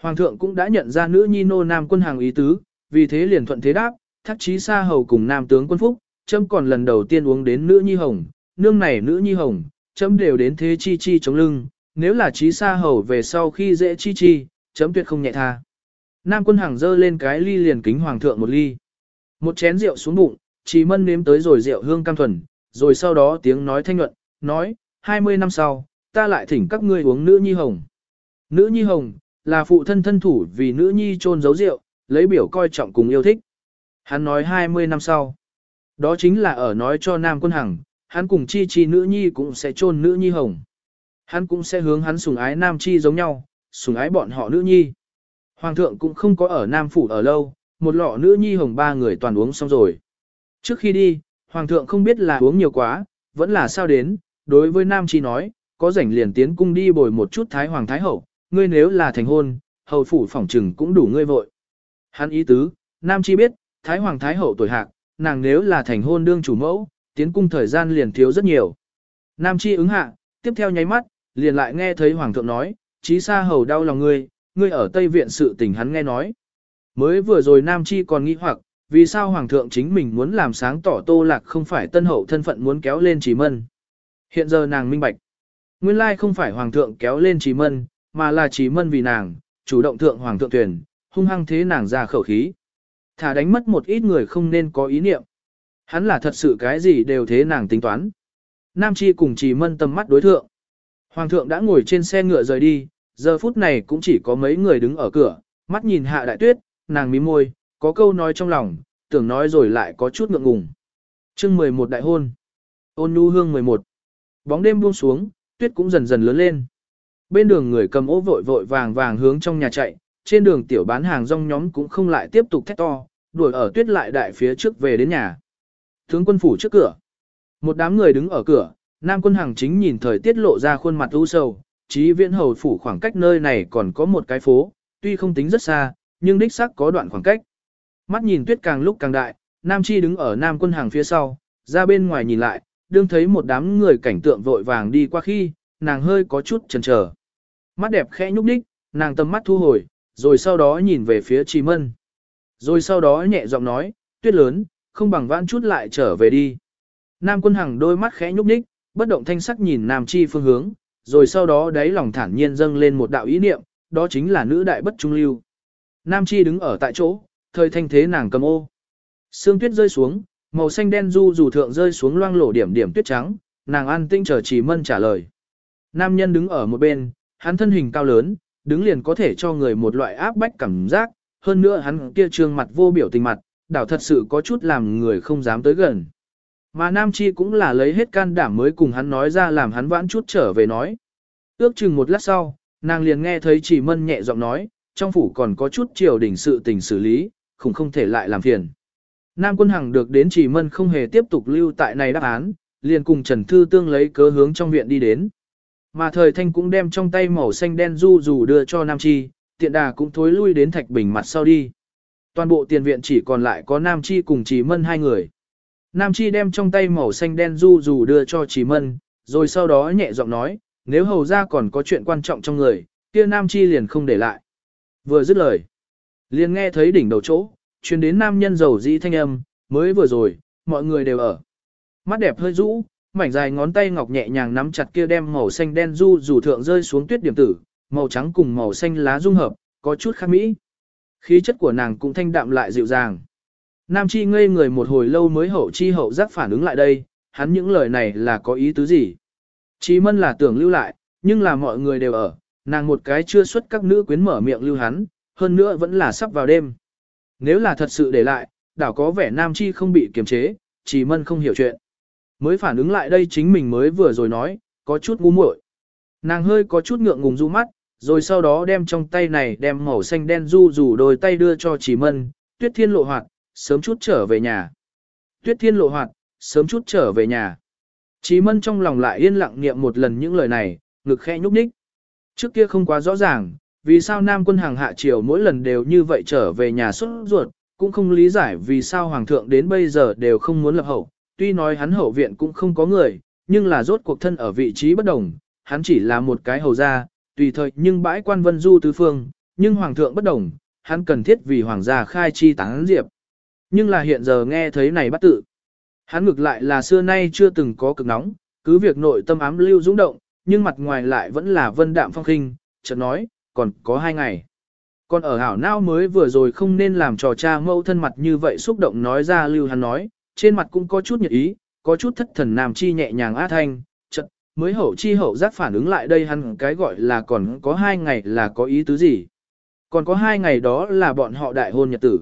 Hoàng thượng cũng đã nhận ra nữ nhi nô nam quân hằng ý tứ, vì thế liền thuận thế đáp, thắc chí xa hầu cùng nam tướng quân phúc, châm còn lần đầu tiên uống đến nữ nhi hồng, nương này nữ nhi hồng, chấm đều đến thế chi chi chống lưng, nếu là chí xa hầu về sau khi dễ chi chi, chấm tuyệt không nhẹ tha. Nam quân hằng dơ lên cái ly liền kính hoàng thượng một ly. Một chén rượu xuống bụng, chỉ mân nếm tới rồi rượu hương cam thuần, rồi sau đó tiếng nói thanh nhuận, nói, 20 năm sau, ta lại thỉnh các ngươi uống nữ nhi hồng. Nữ nhi hồng, là phụ thân thân thủ vì nữ nhi trôn giấu rượu, lấy biểu coi trọng cùng yêu thích. Hắn nói 20 năm sau. Đó chính là ở nói cho Nam Quân Hằng, hắn cùng chi chi nữ nhi cũng sẽ chôn nữ nhi hồng. Hắn cũng sẽ hướng hắn sùng ái Nam Chi giống nhau, sùng ái bọn họ nữ nhi. Hoàng thượng cũng không có ở Nam Phủ ở lâu, một lọ nữ nhi hồng ba người toàn uống xong rồi. Trước khi đi, Hoàng thượng không biết là uống nhiều quá, vẫn là sao đến, đối với Nam Chi nói, có rảnh liền tiến cung đi bồi một chút Thái Hoàng Thái Hậu, ngươi nếu là thành hôn, hầu phủ phỏng trừng cũng đủ ngươi vội. Hắn ý tứ, Nam Chi biết, Thái Hoàng Thái Hậu tuổi hạc, nàng nếu là thành hôn đương chủ mẫu, tiến cung thời gian liền thiếu rất nhiều. Nam Chi ứng hạ, tiếp theo nháy mắt, liền lại nghe thấy Hoàng thượng nói, chí xa hầu đau lòng ngươi, ngươi ở Tây Viện sự tình hắn nghe nói. Mới vừa rồi Nam Chi còn nghĩ hoặc, vì sao Hoàng thượng chính mình muốn làm sáng tỏ Tô Lạc không phải tân hậu thân phận muốn kéo lên chí Mân. Hiện giờ nàng minh bạch. Nguyên lai không phải Hoàng thượng kéo lên chí Mân, mà là chí Mân vì nàng, chủ động thượng Hoàng thượng tuyển, hung hăng thế nàng ra khẩu khí. Thả đánh mất một ít người không nên có ý niệm. Hắn là thật sự cái gì đều thế nàng tính toán. Nam Chi cùng Chỉ Mân tầm mắt đối thượng. Hoàng thượng đã ngồi trên xe ngựa rời đi, giờ phút này cũng chỉ có mấy người đứng ở cửa, mắt nhìn hạ đại tuyết, nàng mím môi, có câu nói trong lòng, tưởng nói rồi lại có chút ngượng ngùng. chương 11 đại hôn. Ôn nhu hương 11. Bóng đêm buông xuống, tuyết cũng dần dần lớn lên. Bên đường người cầm ô vội vội vàng vàng hướng trong nhà chạy, trên đường tiểu bán hàng rong nhóm cũng không lại tiếp tục thét to, đuổi ở tuyết lại đại phía trước về đến nhà. Tướng quân phủ trước cửa. Một đám người đứng ở cửa, Nam quân hàng chính nhìn thời tiết lộ ra khuôn mặt u sầu, chí viễn hầu phủ khoảng cách nơi này còn có một cái phố, tuy không tính rất xa, nhưng đích xác có đoạn khoảng cách. Mắt nhìn tuyết càng lúc càng đại, Nam Chi đứng ở Nam quân hàng phía sau, ra bên ngoài nhìn lại, đương thấy một đám người cảnh tượng vội vàng đi qua khi, nàng hơi có chút chần chờ. Mắt đẹp khẽ nhúc đích, nàng tầm mắt thu hồi, rồi sau đó nhìn về phía Chi Mân. Rồi sau đó nhẹ giọng nói, tuyết lớn, không bằng vãn chút lại trở về đi. Nam quân hằng đôi mắt khẽ nhúc nhích, bất động thanh sắc nhìn Nam Chi phương hướng, rồi sau đó đáy lòng thản nhiên dâng lên một đạo ý niệm, đó chính là nữ đại bất trung lưu. Nam Chi đứng ở tại chỗ, thời thanh thế nàng cầm ô. Sương tuyết rơi xuống, màu xanh đen du dù thượng rơi xuống loang lổ điểm điểm tuyết trắng, nàng an tinh chờ chỉ mân trả lời. Nam nhân đứng ở một bên, hắn thân hình cao lớn, đứng liền có thể cho người một loại áp bách cảm giác, hơn nữa hắn kia trương mặt vô biểu tình mặt, đảo thật sự có chút làm người không dám tới gần. Mà Nam Chi cũng là lấy hết can đảm mới cùng hắn nói ra làm hắn vãn chút trở về nói. Ước chừng một lát sau, nàng liền nghe thấy chỉ mân nhẹ giọng nói, trong phủ còn có chút triều đình sự tình xử lý, khủng không thể lại làm phiền. Nam quân hằng được đến chỉ mân không hề tiếp tục lưu tại này đáp án, liền cùng Trần Thư Tương lấy cớ hướng trong viện đi đến. Mà thời thanh cũng đem trong tay màu xanh đen du dù đưa cho Nam Chi, tiện đà cũng thối lui đến thạch bình mặt sau đi. Toàn bộ tiền viện chỉ còn lại có Nam Chi cùng Chí Mân hai người. Nam Chi đem trong tay màu xanh đen du dù đưa cho Chí Mân, rồi sau đó nhẹ giọng nói, nếu hầu ra còn có chuyện quan trọng trong người, kia Nam Chi liền không để lại. Vừa dứt lời, liền nghe thấy đỉnh đầu chỗ, truyền đến nam nhân giàu dĩ thanh âm, mới vừa rồi, mọi người đều ở. Mắt đẹp hơi rũ, mảnh dài ngón tay ngọc nhẹ nhàng nắm chặt kia đem màu xanh đen du dù thượng rơi xuống tuyết điểm tử, màu trắng cùng màu xanh lá dung hợp, có chút khác mỹ. Khí chất của nàng cũng thanh đạm lại dịu dàng. Nam Chi ngây người một hồi lâu mới hậu chi hậu giác phản ứng lại đây, hắn những lời này là có ý tứ gì? Chí mân là tưởng lưu lại, nhưng là mọi người đều ở, nàng một cái chưa xuất các nữ quyến mở miệng lưu hắn, hơn nữa vẫn là sắp vào đêm. Nếu là thật sự để lại, đảo có vẻ Nam Chi không bị kiềm chế, chỉ mân không hiểu chuyện. Mới phản ứng lại đây chính mình mới vừa rồi nói, có chút ngu muội. Nàng hơi có chút ngượng ngùng du mắt, rồi sau đó đem trong tay này đem màu xanh đen du rủ đôi tay đưa cho chỉ mân, tuyết thiên lộ hoạt, sớm chút trở về nhà. Tuyết thiên lộ hoạt, sớm chút trở về nhà. Chí mân trong lòng lại yên lặng niệm một lần những lời này, ngực khẽ nhúc nhích. Trước kia không quá rõ ràng, vì sao Nam quân hàng hạ triều mỗi lần đều như vậy trở về nhà xuất ruột, cũng không lý giải vì sao Hoàng thượng đến bây giờ đều không muốn lập hậu, tuy nói hắn hậu viện cũng không có người, nhưng là rốt cuộc thân ở vị trí bất đồng, hắn chỉ là một cái hầu gia, tùy thời nhưng bãi quan vân du tứ phương, nhưng Hoàng thượng bất đồng, hắn cần thiết vì Hoàng gia khai chi tán diệp. Nhưng là hiện giờ nghe thấy này bắt tự. Hắn ngược lại là xưa nay chưa từng có cực nóng, cứ việc nội tâm ám lưu dũng động, nhưng mặt ngoài lại vẫn là vân đạm phong khinh, chợt nói, còn có hai ngày. Còn ở hảo não mới vừa rồi không nên làm trò cha mâu thân mặt như vậy xúc động nói ra lưu hắn nói, trên mặt cũng có chút nhiệt ý, có chút thất thần nam chi nhẹ nhàng á thanh, mới hậu chi hậu giác phản ứng lại đây hắn cái gọi là còn có hai ngày là có ý tứ gì. Còn có hai ngày đó là bọn họ đại hôn nhật tử.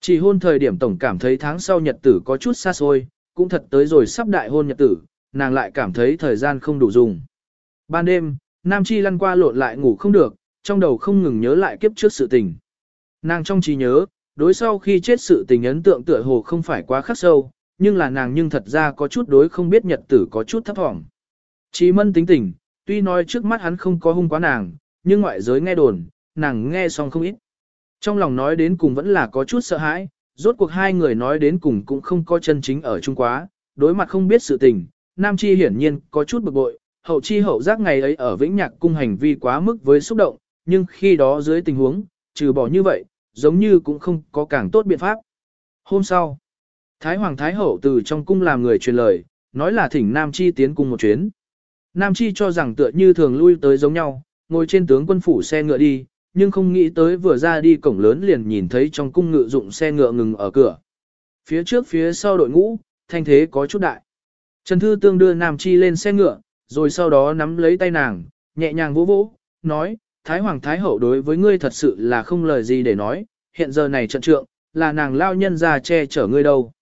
Chỉ hôn thời điểm tổng cảm thấy tháng sau nhật tử có chút xa xôi, cũng thật tới rồi sắp đại hôn nhật tử, nàng lại cảm thấy thời gian không đủ dùng. Ban đêm, Nam Chi lăn qua lộn lại ngủ không được, trong đầu không ngừng nhớ lại kiếp trước sự tình. Nàng trong trí nhớ, đối sau khi chết sự tình ấn tượng tựa hồ không phải quá khắc sâu, nhưng là nàng nhưng thật ra có chút đối không biết nhật tử có chút thấp thỏm. Chí mân tính tình, tuy nói trước mắt hắn không có hung quá nàng, nhưng ngoại giới nghe đồn, nàng nghe xong không ít. Trong lòng nói đến cùng vẫn là có chút sợ hãi, rốt cuộc hai người nói đến cùng cũng không có chân chính ở chung quá, đối mặt không biết sự tình, Nam Chi hiển nhiên có chút bực bội, hậu chi hậu giác ngày ấy ở Vĩnh Nhạc cung hành vi quá mức với xúc động, nhưng khi đó dưới tình huống, trừ bỏ như vậy, giống như cũng không có càng tốt biện pháp. Hôm sau, Thái Hoàng Thái Hậu từ trong cung làm người truyền lời, nói là thỉnh Nam Chi tiến cung một chuyến. Nam Chi cho rằng tựa như thường lui tới giống nhau, ngồi trên tướng quân phủ xe ngựa đi, nhưng không nghĩ tới vừa ra đi cổng lớn liền nhìn thấy trong cung ngự dụng xe ngựa ngừng ở cửa. Phía trước phía sau đội ngũ, thanh thế có chút đại. Trần Thư Tương đưa Nam Chi lên xe ngựa, rồi sau đó nắm lấy tay nàng, nhẹ nhàng vỗ vỗ, nói, Thái Hoàng Thái Hậu đối với ngươi thật sự là không lời gì để nói, hiện giờ này trận trượng, là nàng lao nhân ra che chở ngươi đâu.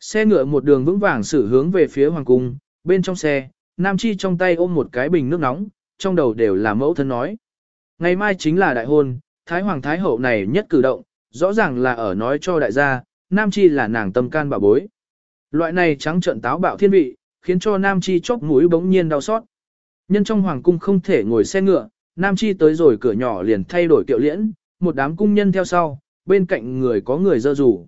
Xe ngựa một đường vững vàng xử hướng về phía Hoàng Cung, bên trong xe, Nam Chi trong tay ôm một cái bình nước nóng, trong đầu đều là mẫu thân nói. Ngày mai chính là đại hôn, Thái Hoàng Thái Hậu này nhất cử động, rõ ràng là ở nói cho đại gia, Nam Chi là nàng tâm can bảo bối. Loại này trắng trợn táo bạo thiên vị, khiến cho Nam Chi chóp mũi bỗng nhiên đau xót. Nhân trong hoàng cung không thể ngồi xe ngựa, Nam Chi tới rồi cửa nhỏ liền thay đổi kiệu liễn, một đám cung nhân theo sau, bên cạnh người có người dơ rủ.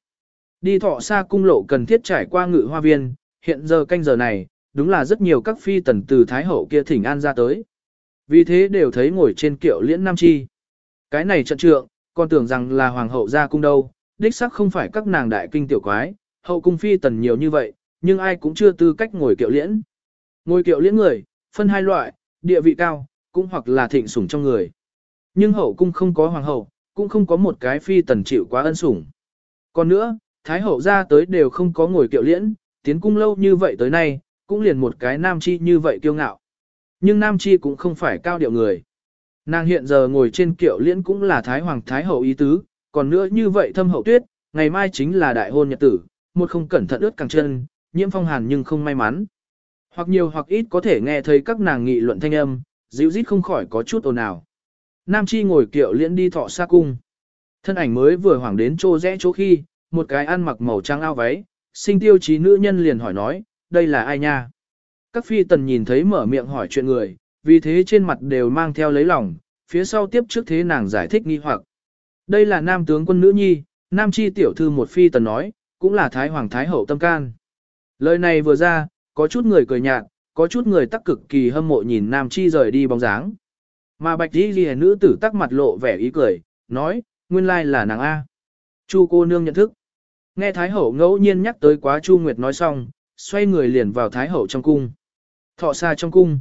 Đi thọ xa cung lộ cần thiết trải qua ngự hoa viên, hiện giờ canh giờ này, đúng là rất nhiều các phi tần từ Thái Hậu kia thỉnh an ra tới. Vì thế đều thấy ngồi trên kiệu liễn Nam Chi. Cái này trận trượng, còn tưởng rằng là hoàng hậu ra cung đâu, đích xác không phải các nàng đại kinh tiểu quái, hậu cung phi tần nhiều như vậy, nhưng ai cũng chưa tư cách ngồi kiệu liễn. Ngồi kiệu liễn người, phân hai loại, địa vị cao, cũng hoặc là thịnh sủng trong người. Nhưng hậu cung không có hoàng hậu, cũng không có một cái phi tần chịu quá ân sủng. Còn nữa, thái hậu ra tới đều không có ngồi kiệu liễn, tiến cung lâu như vậy tới nay, cũng liền một cái nam chi như vậy kiêu ngạo. Nhưng nam chi cũng không phải cao điệu người. Nàng hiện giờ ngồi trên kiệu liễn cũng là thái hoàng thái hậu ý tứ, còn nữa như vậy thâm hậu tuyết, ngày mai chính là đại hôn nhật tử, một không cẩn thận ướt càng chân, nhiễm phong hàn nhưng không may mắn. Hoặc nhiều hoặc ít có thể nghe thấy các nàng nghị luận thanh âm, dịu rít không khỏi có chút ồn ào. Nam Chi ngồi kiệu liễn đi thọ xa cung. Thân ảnh mới vừa hoảng đến chỗ rẽ chỗ khi, một cái ăn mặc màu trắng ao váy, sinh tiêu chí nữ nhân liền hỏi nói, đây là ai nha? Các phi tần nhìn thấy mở miệng hỏi chuyện người, vì thế trên mặt đều mang theo lấy lòng, phía sau tiếp trước thế nàng giải thích nghi hoặc. Đây là nam tướng quân nữ nhi, nam chi tiểu thư một phi tần nói, cũng là thái hoàng thái hậu tâm can. Lời này vừa ra, có chút người cười nhạt, có chút người tắc cực kỳ hâm mộ nhìn nam chi rời đi bóng dáng. Mà bạch đi ghi nữ tử tắc mặt lộ vẻ ý cười, nói, nguyên lai là nàng A. Chu cô nương nhận thức. Nghe Thái Hậu ngẫu nhiên nhắc tới quá Chu Nguyệt nói xong, xoay người liền vào Thái Hậu trong cung. Thọ xa trong cung.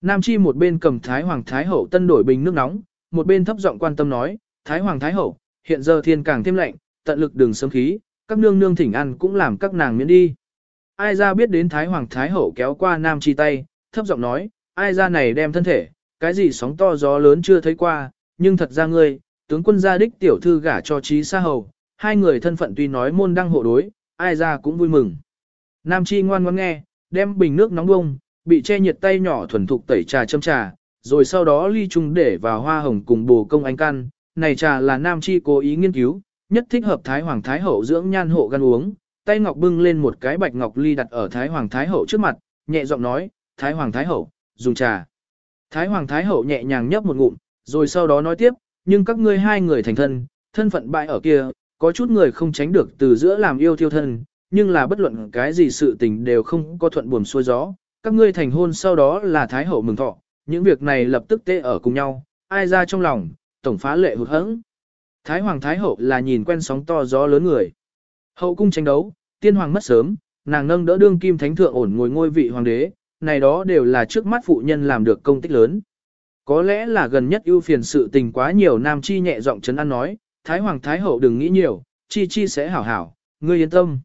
Nam Chi một bên cầm Thái Hoàng Thái Hậu tân đổi bình nước nóng, một bên thấp giọng quan tâm nói, Thái Hoàng Thái Hậu, hiện giờ thiên càng thêm lạnh, tận lực đừng sớm khí, các nương nương thỉnh ăn cũng làm các nàng miễn đi. Ai ra biết đến Thái Hoàng Thái Hậu kéo qua Nam Chi tay, thấp giọng nói, ai ra này đem thân thể, cái gì sóng to gió lớn chưa thấy qua, nhưng thật ra ngươi, tướng quân gia đích tiểu thư gả cho trí xa hầu, hai người thân phận tuy nói môn đăng hộ đối, ai ra cũng vui mừng. Nam Chi ngoan ngoãn nghe, đem bình nước nóng bông, bị che nhiệt tay nhỏ thuần thục tẩy trà châm trà, rồi sau đó ly chung để vào hoa hồng cùng bồ công ánh căn. Này trà là Nam Chi cố ý nghiên cứu, nhất thích hợp Thái Hoàng Thái Hậu dưỡng nhan hộ gan uống. Tay ngọc bưng lên một cái bạch ngọc ly đặt ở Thái Hoàng Thái Hậu trước mặt, nhẹ giọng nói, Thái Hoàng Thái Hậu, dùng trà. Thái Hoàng Thái Hậu nhẹ nhàng nhấp một ngụm, rồi sau đó nói tiếp, nhưng các ngươi hai người thành thân, thân phận bại ở kia, có chút người không tránh được từ giữa làm yêu thiêu thân, nhưng là bất luận cái gì sự tình đều không có thuận buồm xuôi gió. Các ngươi thành hôn sau đó là Thái Hậu mừng thọ, những việc này lập tức tê ở cùng nhau, ai ra trong lòng, tổng phá lệ hụt hẫng. Thái Hoàng Thái Hậu là nhìn quen sóng to gió lớn người. Hậu cung tranh đấu, tiên hoàng mất sớm, nàng nâng đỡ đương kim thánh thượng ổn ngồi ngôi vị hoàng đế, này đó đều là trước mắt phụ nhân làm được công tích lớn. Có lẽ là gần nhất ưu phiền sự tình quá nhiều nam chi nhẹ giọng chấn an nói, Thái Hoàng Thái Hậu đừng nghĩ nhiều, chi chi sẽ hảo hảo, ngươi yên tâm.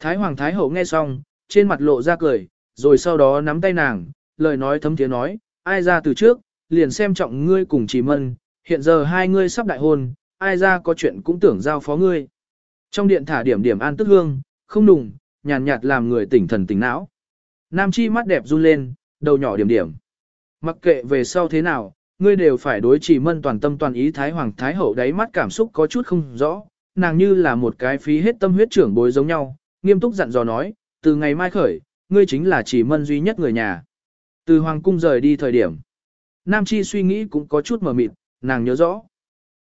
Thái Hoàng Thái Hậu nghe xong, trên mặt lộ ra cười, rồi sau đó nắm tay nàng, lời nói thấm tiếng nói, ai ra từ trước, liền xem trọng ngươi cùng chỉ mân, hiện giờ hai ngươi sắp đại hôn, ai ra có chuyện cũng tưởng giao phó ngươi. Trong điện thả điểm điểm an tức hương, không đùng, nhàn nhạt làm người tỉnh thần tỉnh não. Nam chi mắt đẹp run lên, đầu nhỏ điểm điểm. Mặc kệ về sau thế nào, ngươi đều phải đối chỉ mân toàn tâm toàn ý Thái Hoàng Thái Hậu đáy mắt cảm xúc có chút không rõ, nàng như là một cái phí hết tâm huyết trưởng bối giống nhau, nghiêm túc dặn dò nói, từ ngày mai khởi, ngươi chính là chỉ mân duy nhất người nhà. Từ Hoàng Cung rời đi thời điểm, Nam Chi suy nghĩ cũng có chút mờ mịt, nàng nhớ rõ.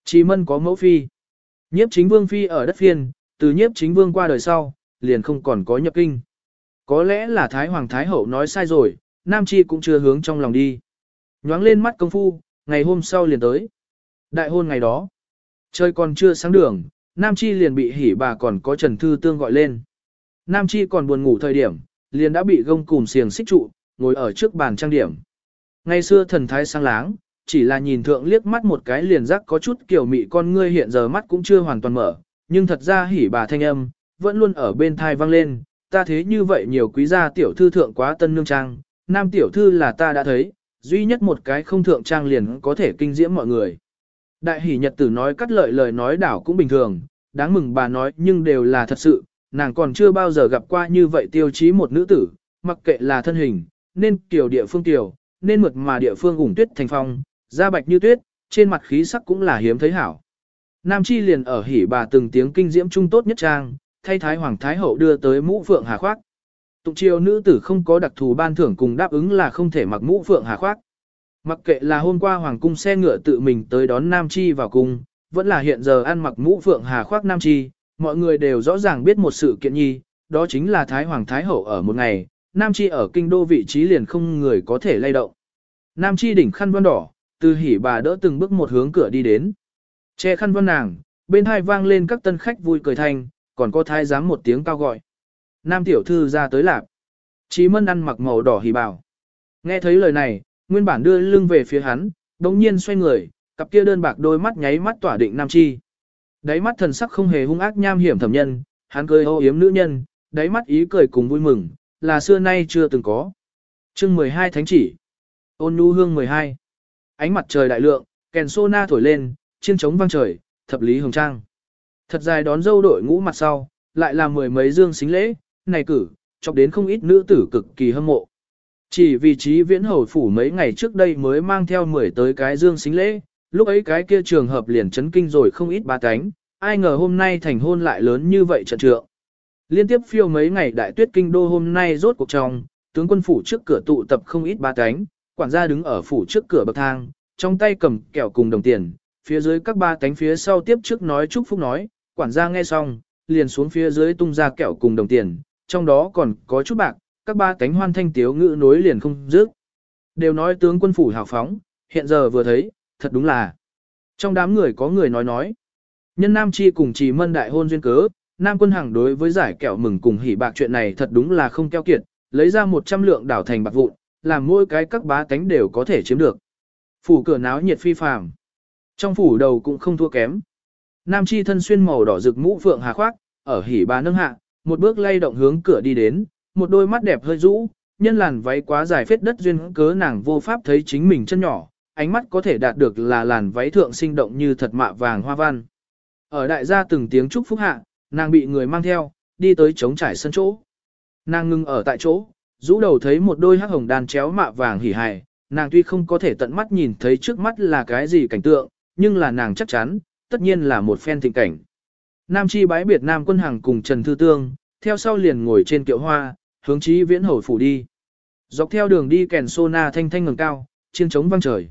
Chỉ mân có mẫu phi. Nhiếp chính vương phi ở đất phiên, từ nhiếp chính vương qua đời sau, liền không còn có nhập kinh. Có lẽ là Thái Hoàng Thái Hậu nói sai rồi, Nam Chi cũng chưa hướng trong lòng đi. Nhoáng lên mắt công phu, ngày hôm sau liền tới. Đại hôn ngày đó, trời còn chưa sáng đường, Nam Chi liền bị hỉ bà còn có Trần Thư Tương gọi lên. Nam Chi còn buồn ngủ thời điểm, liền đã bị gông cùm xiềng xích trụ, ngồi ở trước bàn trang điểm. Ngày xưa thần thái sáng láng, chỉ là nhìn thượng liếc mắt một cái liền rắc có chút kiểu mị con ngươi hiện giờ mắt cũng chưa hoàn toàn mở, nhưng thật ra hỉ bà thanh âm, vẫn luôn ở bên thai vang lên, ta thế như vậy nhiều quý gia tiểu thư thượng quá tân nương trang, nam tiểu thư là ta đã thấy, duy nhất một cái không thượng trang liền có thể kinh diễm mọi người. Đại hỷ nhật tử nói cắt lợi lời nói đảo cũng bình thường, đáng mừng bà nói nhưng đều là thật sự, nàng còn chưa bao giờ gặp qua như vậy tiêu chí một nữ tử, mặc kệ là thân hình, nên kiểu địa phương tiểu, nên mượt mà địa phương ủng tuyết thành phong, da bạch như tuyết, trên mặt khí sắc cũng là hiếm thấy hảo. Nam Chi liền ở hỉ bà từng tiếng kinh diễm trung tốt nhất trang, thay Thái Hoàng Thái Hậu đưa tới mũ phượng hà khoác. Tụng triều nữ tử không có đặc thù ban thưởng cùng đáp ứng là không thể mặc mũ phượng hà khoác. Mặc kệ là hôm qua hoàng cung xe ngựa tự mình tới đón Nam Chi vào cung, vẫn là hiện giờ ăn mặc mũ phượng hà khoác Nam Chi, mọi người đều rõ ràng biết một sự kiện nhi, đó chính là Thái Hoàng Thái Hậu ở một ngày, Nam Chi ở kinh đô vị trí liền không người có thể lay động. Nam Chi đỉnh khăn vân đỏ, từ hỉ bà đỡ từng bước một hướng cửa đi đến. Che khăn vân nàng, bên hai vang lên các tân khách vui cười thanh, còn có thái giám một tiếng cao gọi. Nam tiểu thư ra tới lạp. Chí mân ăn mặc màu đỏ hỉ bảo. Nghe thấy lời này, nguyên bản đưa lưng về phía hắn, đống nhiên xoay người, cặp kia đơn bạc đôi mắt nháy mắt tỏa định Nam Chi. Đáy mắt thần sắc không hề hung ác nham hiểm thẩm nhân, hắn cười ô yếm nữ nhân, đáy mắt ý cười cùng vui mừng, là xưa nay chưa từng có. chương 12 thánh chỉ. Ôn nhu hương 12. Ánh mặt trời đại lượng, kèn sô na thổi lên, chiên trống vang trời, thập lý hồng trang. Thật dài đón dâu đội ngũ mặt sau, lại là mười mấy dương xính lễ, này cử, chọc đến không ít nữ tử cực kỳ hâm mộ. Chỉ vì trí viễn hầu phủ mấy ngày trước đây mới mang theo mười tới cái dương xính lễ, lúc ấy cái kia trường hợp liền chấn kinh rồi không ít ba cánh, ai ngờ hôm nay thành hôn lại lớn như vậy trận trượng. Liên tiếp phiêu mấy ngày đại tuyết kinh đô hôm nay rốt cuộc trong, tướng quân phủ trước cửa tụ tập không ít ba cánh, quản gia đứng ở phủ trước cửa bậc thang, trong tay cầm kẹo cùng đồng tiền, phía dưới các ba cánh phía sau tiếp trước nói chúc phúc nói, quản gia nghe xong, liền xuống phía dưới tung ra kẹo cùng đồng tiền, trong đó còn có chút bạc, các ba cánh hoan thanh tiếu ngữ nối liền không dứt. Đều nói tướng quân phủ hào phóng, hiện giờ vừa thấy, thật đúng là. Trong đám người có người nói nói, nhân Nam Chi cùng trì mân đại hôn duyên cớ, Nam quân Hằng đối với giải kẹo mừng cùng hỉ bạc chuyện này thật đúng là không keo kiệt, lấy ra 100 lượng đảo thành bạc vụn, làm mỗi cái các bá tánh đều có thể chiếm được. Phủ cửa náo nhiệt phi phàm. Trong phủ đầu cũng không thua kém. Nam chi thân xuyên màu đỏ rực mũ phượng hà khoác, ở hỉ bà nâng hạ, một bước lay động hướng cửa đi đến, một đôi mắt đẹp hơi rũ, nhân làn váy quá dài phết đất duyên cớ nàng vô pháp thấy chính mình chân nhỏ, ánh mắt có thể đạt được là làn váy thượng sinh động như thật mạ vàng hoa văn. Ở đại gia từng tiếng chúc phúc hạ, nàng bị người mang theo, đi tới trống trải sân chỗ. Nàng ngưng ở tại chỗ, rũ đầu thấy một đôi hắc hồng đàn chéo mạ vàng hỉ hài, nàng tuy không có thể tận mắt nhìn thấy trước mắt là cái gì cảnh tượng, nhưng là nàng chắc chắn, tất nhiên là một phen thịnh cảnh. Nam Chi bái biệt Nam Quân hàng cùng Trần Thư Tương, theo sau liền ngồi trên kiệu hoa, hướng chí viễn hồi phủ đi. Dọc theo đường đi kèn sô na thanh thanh ngừng cao, chiên trống vang trời.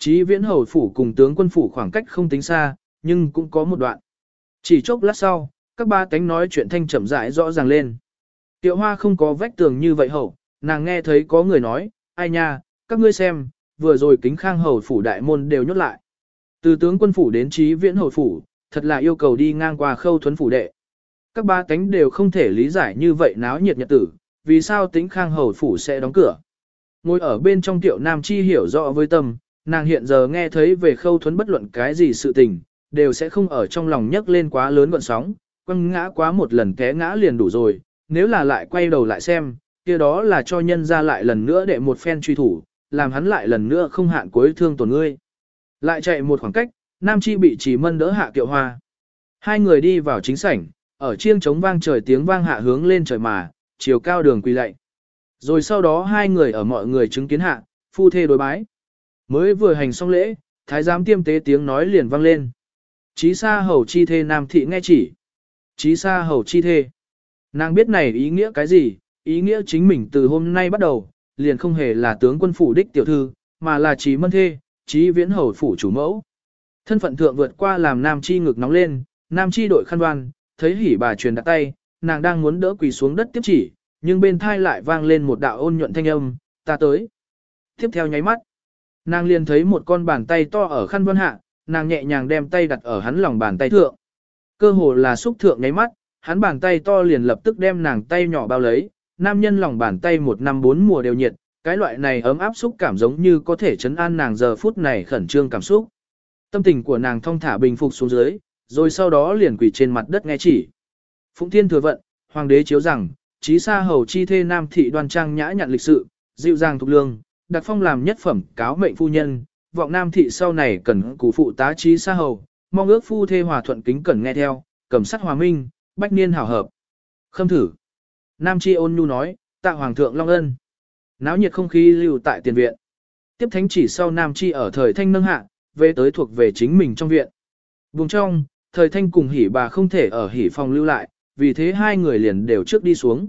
Chí viễn hầu phủ cùng tướng quân phủ khoảng cách không tính xa, nhưng cũng có một đoạn. Chỉ chốc lát sau, các ba tánh nói chuyện thanh chậm rãi rõ ràng lên. Tiệu hoa không có vách tường như vậy hậu, nàng nghe thấy có người nói, ai nha, các ngươi xem, vừa rồi kính khang hầu phủ đại môn đều nhốt lại. Từ tướng quân phủ đến trí viễn hầu phủ, thật là yêu cầu đi ngang qua khâu thuấn phủ đệ. Các ba tánh đều không thể lý giải như vậy náo nhiệt nhật tử, vì sao tính khang hầu phủ sẽ đóng cửa. Ngồi ở bên trong tiệu nam chi hiểu rõ với tâm, nàng hiện giờ nghe thấy về khâu thuấn bất luận cái gì sự tình, đều sẽ không ở trong lòng nhấc lên quá lớn gọn sóng, quăng ngã quá một lần té ngã liền đủ rồi, nếu là lại quay đầu lại xem, kia đó là cho nhân ra lại lần nữa để một phen truy thủ, làm hắn lại lần nữa không hạn cuối thương tổn ngươi. Lại chạy một khoảng cách, Nam Chi bị chỉ mân đỡ hạ kiệu hoa. Hai người đi vào chính sảnh, ở chiêng trống vang trời tiếng vang hạ hướng lên trời mà, chiều cao đường quỳ lạy. Rồi sau đó hai người ở mọi người chứng kiến hạ, phu thê đối bái. Mới vừa hành xong lễ, thái giám tiêm tế tiếng nói liền vang lên. Chí xa hầu chi thê nam thị nghe chỉ. Chí xa hầu chi thê. Nàng biết này ý nghĩa cái gì, ý nghĩa chính mình từ hôm nay bắt đầu, liền không hề là tướng quân phủ đích tiểu thư, mà là chí mân thê, chí viễn hầu phủ chủ mẫu. Thân phận thượng vượt qua làm nam chi ngực nóng lên, nam chi đội khăn đoan, thấy hỉ bà truyền đặt tay, nàng đang muốn đỡ quỳ xuống đất tiếp chỉ, nhưng bên thai lại vang lên một đạo ôn nhuận thanh âm, ta tới. Tiếp theo nháy mắt, nàng liền thấy một con bàn tay to ở khăn vân hạ, nàng nhẹ nhàng đem tay đặt ở hắn lòng bàn tay thượng. Cơ hồ là xúc thượng nháy mắt, hắn bàn tay to liền lập tức đem nàng tay nhỏ bao lấy, nam nhân lòng bàn tay một năm bốn mùa đều nhiệt, cái loại này ấm áp xúc cảm giống như có thể chấn an nàng giờ phút này khẩn trương cảm xúc. Tâm tình của nàng thong thả bình phục xuống dưới, rồi sau đó liền quỳ trên mặt đất nghe chỉ. Phụng Thiên thừa vận, hoàng đế chiếu rằng, trí xa hầu chi thê nam thị đoan trang nhã nhặn lịch sự, dịu dàng thục lương, đặc phong làm nhất phẩm cáo mệnh phu nhân, vọng nam thị sau này cần cụ phụ tá trí xa hầu, mong ước phu thê hòa thuận kính cần nghe theo, cầm sắt hòa minh, bách niên hảo hợp. Khâm thử. Nam Chi ôn nhu nói, tạ hoàng thượng long ân. Náo nhiệt không khí lưu tại tiền viện. Tiếp thánh chỉ sau Nam Chi ở thời thanh nâng hạ, về tới thuộc về chính mình trong viện. Vùng trong, thời thanh cùng hỉ bà không thể ở hỉ phòng lưu lại, vì thế hai người liền đều trước đi xuống.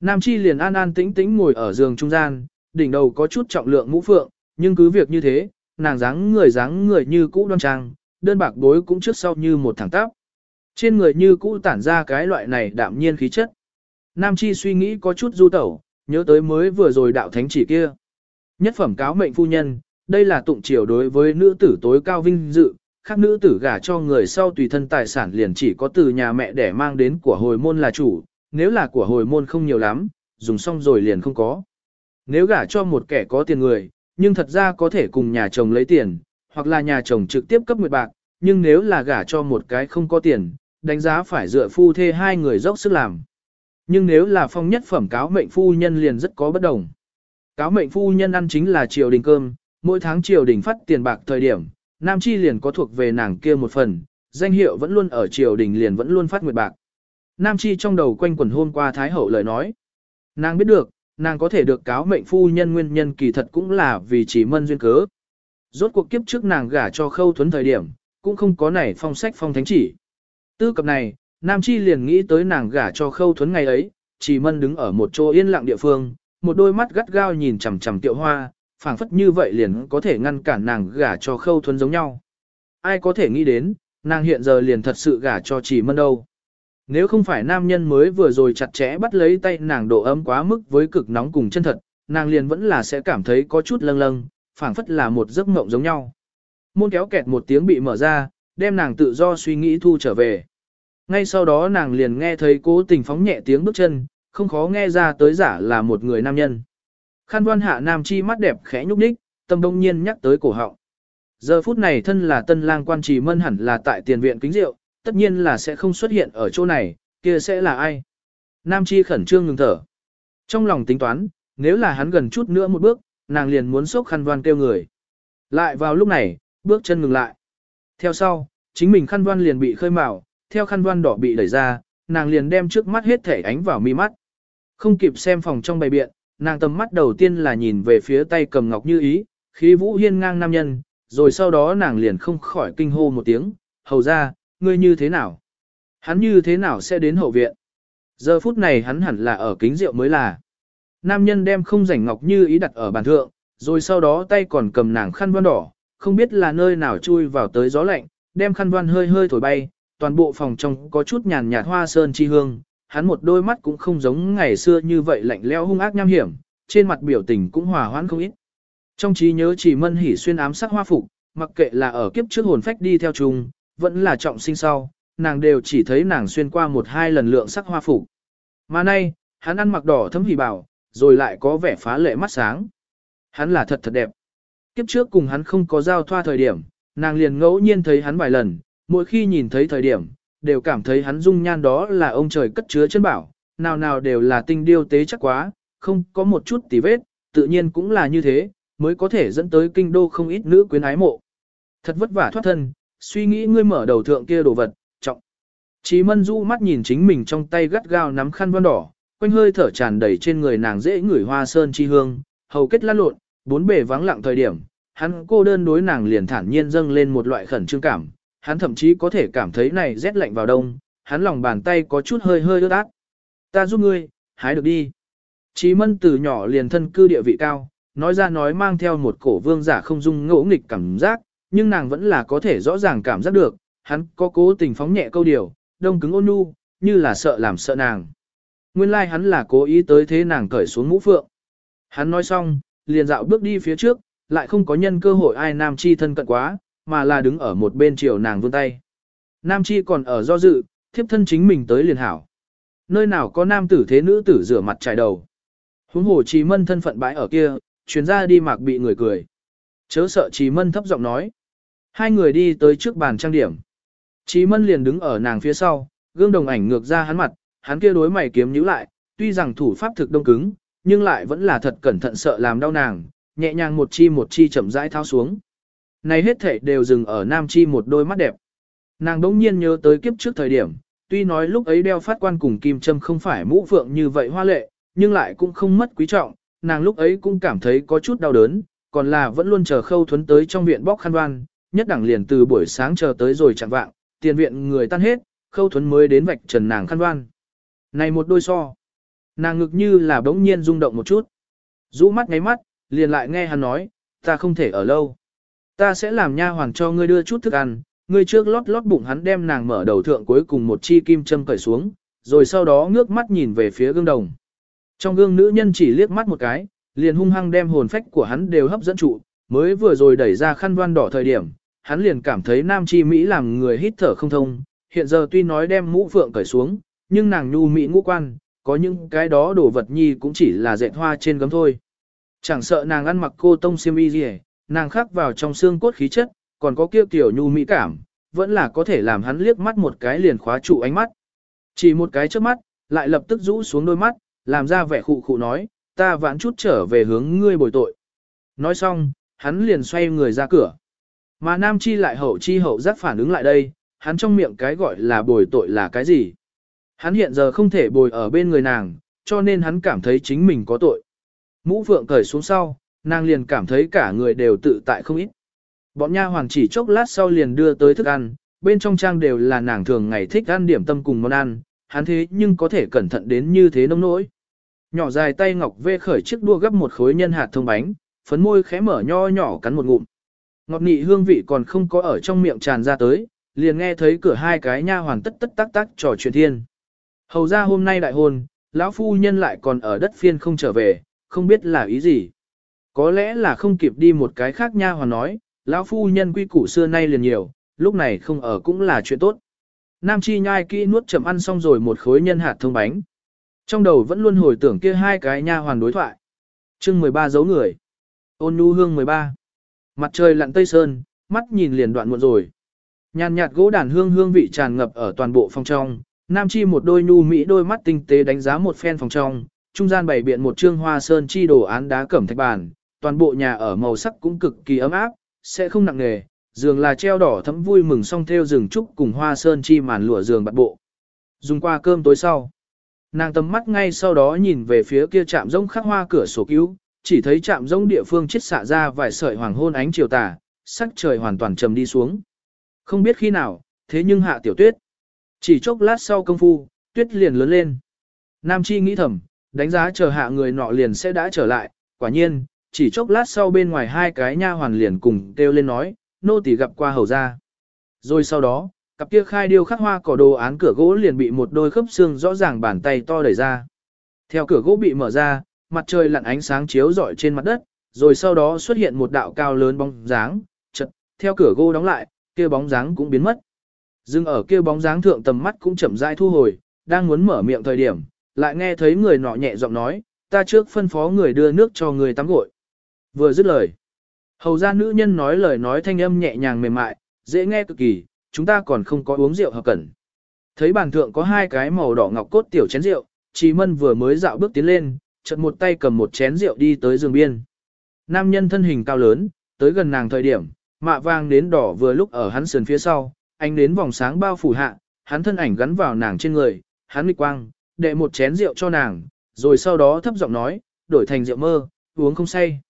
Nam Chi liền an an tĩnh tĩnh ngồi ở giường trung gian, đỉnh đầu có chút trọng lượng mũ phượng, nhưng cứ việc như thế, nàng dáng người dáng người như cũ đoan trang, đơn bạc bối cũng trước sau như một thẳng tắp. Trên người như cũ tản ra cái loại này đạm nhiên khí chất. Nam Chi suy nghĩ có chút du tẩu, nhớ tới mới vừa rồi đạo thánh chỉ kia. Nhất phẩm cáo mệnh phu nhân, đây là tụng triều đối với nữ tử tối cao vinh dự, khác nữ tử gả cho người sau tùy thân tài sản liền chỉ có từ nhà mẹ để mang đến của hồi môn là chủ, nếu là của hồi môn không nhiều lắm, dùng xong rồi liền không có. Nếu gả cho một kẻ có tiền người, nhưng thật ra có thể cùng nhà chồng lấy tiền, hoặc là nhà chồng trực tiếp cấp nguyệt bạc, nhưng nếu là gả cho một cái không có tiền, đánh giá phải dựa phu thê hai người dốc sức làm. Nhưng nếu là phong nhất phẩm cáo mệnh phu nhân liền rất có bất đồng. Cáo mệnh phu nhân ăn chính là triều đình cơm, mỗi tháng triều đình phát tiền bạc thời điểm, Nam Chi liền có thuộc về nàng kia một phần, danh hiệu vẫn luôn ở triều đình liền vẫn luôn phát nguyệt bạc. Nam Chi trong đầu quanh quẩn hôm qua Thái Hậu lời nói. Nàng biết được, nàng có thể được cáo mệnh phu nhân nguyên nhân kỳ thật cũng là vì chỉ mân duyên cớ. Rốt cuộc kiếp trước nàng gả cho khâu thuấn thời điểm, cũng không có này phong sách phong thánh chỉ. Tư cập này, Nam Chi liền nghĩ tới nàng gả cho khâu thuấn ngày ấy, chỉ mân đứng ở một chỗ yên lặng địa phương, một đôi mắt gắt gao nhìn chằm chằm tiệu hoa, phảng phất như vậy liền có thể ngăn cản nàng gả cho khâu thuấn giống nhau. Ai có thể nghĩ đến, nàng hiện giờ liền thật sự gả cho chỉ mân đâu. Nếu không phải nam nhân mới vừa rồi chặt chẽ bắt lấy tay nàng độ ấm quá mức với cực nóng cùng chân thật, nàng liền vẫn là sẽ cảm thấy có chút lâng lâng, phảng phất là một giấc mộng giống nhau. Môn kéo kẹt một tiếng bị mở ra, đem nàng tự do suy nghĩ thu trở về. Ngay sau đó nàng liền nghe thấy cố tình phóng nhẹ tiếng bước chân, không khó nghe ra tới giả là một người nam nhân. Khăn đoan hạ nam chi mắt đẹp khẽ nhúc nhích, tâm đông nhiên nhắc tới cổ họng. Giờ phút này thân là tân lang quan trì mân hẳn là tại tiền viện kính rượu, tất nhiên là sẽ không xuất hiện ở chỗ này, kia sẽ là ai? Nam chi khẩn trương ngừng thở. Trong lòng tính toán, nếu là hắn gần chút nữa một bước, nàng liền muốn sốc khăn đoan kêu người. Lại vào lúc này, bước chân ngừng lại. Theo sau, chính mình khăn đoan liền bị khơi mào, theo khăn đoan đỏ bị đẩy ra, nàng liền đem trước mắt hết thể ánh vào mi mắt. Không kịp xem phòng trong bày biện, nàng tầm mắt đầu tiên là nhìn về phía tay cầm ngọc như ý, khí vũ hiên ngang nam nhân, rồi sau đó nàng liền không khỏi kinh hô một tiếng, hầu ra, ngươi như thế nào? Hắn như thế nào sẽ đến hậu viện? Giờ phút này hắn hẳn là ở kính rượu mới là. Nam nhân đem không rảnh ngọc như ý đặt ở bàn thượng, rồi sau đó tay còn cầm nàng khăn văn đỏ, không biết là nơi nào chui vào tới gió lạnh, đem khăn văn hơi hơi thổi bay, toàn bộ phòng trong có chút nhàn nhạt hoa sơn chi hương, hắn một đôi mắt cũng không giống ngày xưa như vậy lạnh lẽo hung ác nham hiểm, trên mặt biểu tình cũng hòa hoãn không ít. Trong trí nhớ chỉ mân hỉ xuyên ám sắc hoa phục, mặc kệ là ở kiếp trước hồn phách đi theo chung, vẫn là trọng sinh sau, nàng đều chỉ thấy nàng xuyên qua một hai lần lượng sắc hoa phục. Mà nay, hắn ăn mặc đỏ thấm hỉ bảo, rồi lại có vẻ phá lệ mắt sáng. Hắn là thật thật đẹp. Kiếp trước cùng hắn không có giao thoa thời điểm, nàng liền ngẫu nhiên thấy hắn vài lần, mỗi khi nhìn thấy thời điểm, đều cảm thấy hắn dung nhan đó là ông trời cất chứa chân bảo, nào nào đều là tinh điêu tế chắc quá, không có một chút tì vết, tự nhiên cũng là như thế, mới có thể dẫn tới kinh đô không ít nữ quyến ái mộ. Thật vất vả thoát thân, suy nghĩ ngươi mở đầu thượng kia đồ vật, trọng. Chí mân du mắt nhìn chính mình trong tay gắt gao nắm khăn vân đỏ, quanh hơi thở tràn đầy trên người nàng dễ ngửi hoa sơn chi hương, hầu kết lăn lộn, bốn bề vắng lặng thời điểm, hắn cô đơn đối nàng liền thản nhiên dâng lên một loại khẩn trương cảm, hắn thậm chí có thể cảm thấy này rét lạnh vào đông, hắn lòng bàn tay có chút hơi hơi ướt át. Ta giúp ngươi, hái được đi. Chí mân từ nhỏ liền thân cư địa vị cao, nói ra nói mang theo một cổ vương giả không dung ngỗ nghịch cảm giác, nhưng nàng vẫn là có thể rõ ràng cảm giác được, hắn có cố tình phóng nhẹ câu điều, đông cứng ôn nhu, như là sợ làm sợ nàng. Nguyên lai like hắn là cố ý tới thế nàng cởi xuống mũ phượng. Hắn nói xong, liền dạo bước đi phía trước, lại không có nhân cơ hội ai nam chi thân cận quá, mà là đứng ở một bên chiều nàng vươn tay. Nam chi còn ở do dự, thiếp thân chính mình tới liền hảo. Nơi nào có nam tử thế nữ tử rửa mặt trải đầu. Huống hồ trì mân thân phận bãi ở kia, chuyến ra đi mạc bị người cười. Chớ sợ trì mân thấp giọng nói. Hai người đi tới trước bàn trang điểm. Chí mân liền đứng ở nàng phía sau, gương đồng ảnh ngược ra hắn mặt, hắn kia đối mày kiếm nhíu lại, tuy rằng thủ pháp thực đông cứng, nhưng lại vẫn là thật cẩn thận sợ làm đau nàng, nhẹ nhàng một chi một chi chậm rãi thao xuống. Này hết thể đều dừng ở nam chi một đôi mắt đẹp. Nàng đỗng nhiên nhớ tới kiếp trước thời điểm, tuy nói lúc ấy đeo phát quan cùng kim châm không phải mũ phượng như vậy hoa lệ, nhưng lại cũng không mất quý trọng, nàng lúc ấy cũng cảm thấy có chút đau đớn, còn là vẫn luôn chờ khâu thuấn tới trong viện bóc khăn đoan, nhất đẳng liền từ buổi sáng chờ tới rồi chẳng vạng, tiền viện người tan hết, khâu thuấn mới đến vạch trần nàng khăn đoan. Này một đôi so, nàng ngực như là bỗng nhiên rung động một chút. rũ mắt ngáy mắt, liền lại nghe hắn nói, ta không thể ở lâu. Ta sẽ làm nha hoàng cho ngươi đưa chút thức ăn, ngươi trước lót lót bụng hắn đem nàng mở đầu thượng cuối cùng một chi kim châm cởi xuống, rồi sau đó ngước mắt nhìn về phía gương đồng. Trong gương nữ nhân chỉ liếc mắt một cái, liền hung hăng đem hồn phách của hắn đều hấp dẫn trụ, mới vừa rồi đẩy ra khăn đoan đỏ thời điểm, hắn liền cảm thấy nam chi Mỹ làm người hít thở không thông, hiện giờ tuy nói đem mũ phượng cởi xuống, nhưng nàng nhu Mỹ ngũ quan, có những cái đó đồ vật nhi cũng chỉ là dệt hoa trên gấm thôi. Chẳng sợ nàng ăn mặc cô tông xiêm y gì, nàng khắc vào trong xương cốt khí chất, còn có kia kiểu nhu mỹ cảm, vẫn là có thể làm hắn liếc mắt một cái liền khóa trụ ánh mắt. Chỉ một cái trước mắt, lại lập tức rũ xuống đôi mắt, làm ra vẻ khụ khụ nói, ta vãn chút trở về hướng ngươi bồi tội. Nói xong, hắn liền xoay người ra cửa. Mà Nam Chi lại hậu chi hậu giác phản ứng lại đây, hắn trong miệng cái gọi là bồi tội là cái gì? Hắn hiện giờ không thể bồi ở bên người nàng, cho nên hắn cảm thấy chính mình có tội. Mũ phượng cởi xuống sau, nàng liền cảm thấy cả người đều tự tại không ít. Bọn nha hoàng chỉ chốc lát sau liền đưa tới thức ăn, bên trong trang đều là nàng thường ngày thích ăn điểm tâm cùng món ăn, hắn thế nhưng có thể cẩn thận đến như thế nông nỗi. Nhỏ dài tay ngọc vê khởi chiếc đua gấp một khối nhân hạt thông bánh, phấn môi khẽ mở nho nhỏ cắn một ngụm. Ngọt nị hương vị còn không có ở trong miệng tràn ra tới, liền nghe thấy cửa hai cái nha hoàn tất tất tác tác trò chuyện thiên. Hầu ra hôm nay đại hôn, lão phu nhân lại còn ở đất phiên không trở về, không biết là ý gì. Có lẽ là không kịp đi một cái khác nha hoàn nói, lão phu nhân quy củ xưa nay liền nhiều, lúc này không ở cũng là chuyện tốt. Nam Chi nhai kỹ nuốt chậm ăn xong rồi một khối nhân hạt thông bánh. Trong đầu vẫn luôn hồi tưởng kia hai cái nha hoàn đối thoại. chương 13 giấu người. Ôn nhu hương 13. Mặt trời lặn tây sơn, mắt nhìn liền đoạn muộn rồi. Nhàn nhạt gỗ đàn hương hương vị tràn ngập ở toàn bộ phòng trong. Nam Chi một đôi nhu mỹ đôi mắt tinh tế đánh giá một phen phòng trong. Trung gian bày biện một trương hoa sơn chi đồ án đá cẩm thạch bàn. Toàn bộ nhà ở màu sắc cũng cực kỳ ấm áp, sẽ không nặng nề, giường là treo đỏ thấm vui mừng song theo rừng trúc cùng hoa sơn chi màn lụa giường bạt bộ. Dùng qua cơm tối sau. Nàng tầm mắt ngay sau đó nhìn về phía kia chạm rông khắc hoa cửa sổ cứu, chỉ thấy chạm giống địa phương chết xạ ra vài sợi hoàng hôn ánh chiều tà, sắc trời hoàn toàn trầm đi xuống. Không biết khi nào, thế nhưng hạ tiểu tuyết. Chỉ chốc lát sau công phu, tuyết liền lớn lên. Nam Chi nghĩ thầm, đánh giá chờ hạ người nọ liền sẽ đã trở lại, quả nhiên, chỉ chốc lát sau bên ngoài hai cái nha hoàn liền cùng kêu lên nói, nô tỳ gặp qua hầu ra. Rồi sau đó, cặp kia khai điêu khắc hoa cỏ đồ án cửa gỗ liền bị một đôi khớp xương rõ ràng bàn tay to đẩy ra. Theo cửa gỗ bị mở ra, mặt trời lặn ánh sáng chiếu rọi trên mặt đất, rồi sau đó xuất hiện một đạo cao lớn bóng dáng, chật, theo cửa gỗ đóng lại, kia bóng dáng cũng biến mất. Dưng ở kia bóng dáng thượng tầm mắt cũng chậm rãi thu hồi, đang muốn mở miệng thời điểm, lại nghe thấy người nọ nhẹ giọng nói, ta trước phân phó người đưa nước cho người tắm gội. Vừa dứt lời, hầu ra nữ nhân nói lời nói thanh âm nhẹ nhàng mềm mại, dễ nghe cực kỳ, chúng ta còn không có uống rượu hợp cẩn. Thấy bàn thượng có hai cái màu đỏ ngọc cốt tiểu chén rượu, Trì Mân vừa mới dạo bước tiến lên, chợt một tay cầm một chén rượu đi tới giường biên. Nam nhân thân hình cao lớn, tới gần nàng thời điểm, mạ vàng đến đỏ vừa lúc ở hắn sườn phía sau, ánh đến vòng sáng bao phủ hạ, hắn thân ảnh gắn vào nàng trên người, hắn nghịch quang, đệ một chén rượu cho nàng, rồi sau đó thấp giọng nói, đổi thành rượu mơ, uống không say.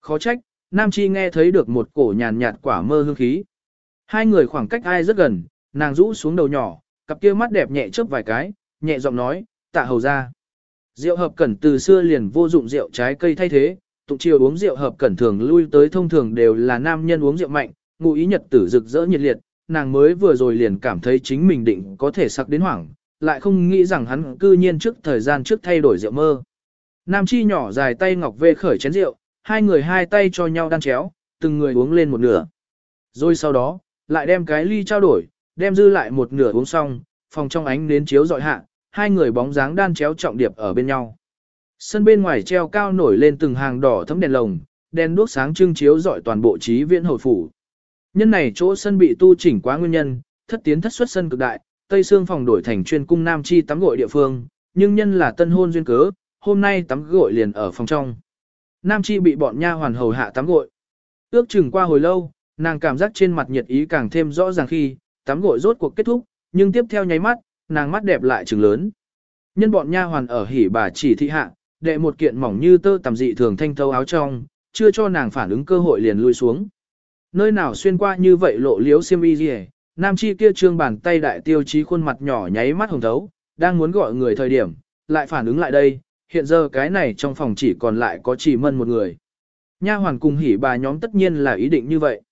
Khó trách, Nam Chi nghe thấy được một cổ nhàn nhạt quả mơ hương khí. Hai người khoảng cách ai rất gần, nàng rũ xuống đầu nhỏ, cặp kia mắt đẹp nhẹ chớp vài cái, nhẹ giọng nói, tạ hầu ra. Rượu hợp cẩn từ xưa liền vô dụng rượu trái cây thay thế, tụng chiều uống rượu hợp cẩn thường lui tới thông thường đều là nam nhân uống rượu mạnh, ngụ ý nhật tử rực rỡ nhiệt liệt, nàng mới vừa rồi liền cảm thấy chính mình định có thể sặc đến hoảng, lại không nghĩ rằng hắn cư nhiên trước thời gian trước thay đổi rượu mơ. Nam chi nhỏ dài tay ngọc về khởi chén rượu, hai người hai tay cho nhau đan chéo, từng người uống lên một nửa. Rồi sau đó, lại đem cái ly trao đổi, đem dư lại một nửa uống xong, phòng trong ánh nến chiếu dọi hạ, hai người bóng dáng đan chéo trọng điệp ở bên nhau. Sân bên ngoài treo cao nổi lên từng hàng đỏ thấm đèn lồng, đèn đuốc sáng trưng chiếu rọi toàn bộ trí viện hồi phủ. Nhân này chỗ sân bị tu chỉnh quá nguyên nhân, thất tiến thất xuất sân cực đại, tây xương phòng đổi thành chuyên cung nam chi tắm gội địa phương, nhưng nhân là tân hôn duyên cớ, hôm nay tắm gội liền ở phòng trong. Nam chi bị bọn nha hoàn hầu hạ tắm gội. Ước chừng qua hồi lâu, nàng cảm giác trên mặt nhiệt ý càng thêm rõ ràng khi, tắm gội rốt cuộc kết thúc, nhưng tiếp theo nháy mắt, nàng mắt đẹp lại trừng lớn. Nhân bọn nha hoàn ở hỉ bà chỉ thị hạ, đệ một kiện mỏng như tơ tầm dị thường thanh thâu áo trong, chưa cho nàng phản ứng cơ hội liền lui xuống. Nơi nào xuyên qua như vậy lộ liếu xiêm y gì nam chi kia trương bàn tay đại tiêu chí khuôn mặt nhỏ nháy mắt hồng thấu, đang muốn gọi người thời điểm, lại phản ứng lại đây, hiện giờ cái này trong phòng chỉ còn lại có chỉ mân một người. Nha hoàn cùng hỉ bà nhóm tất nhiên là ý định như vậy.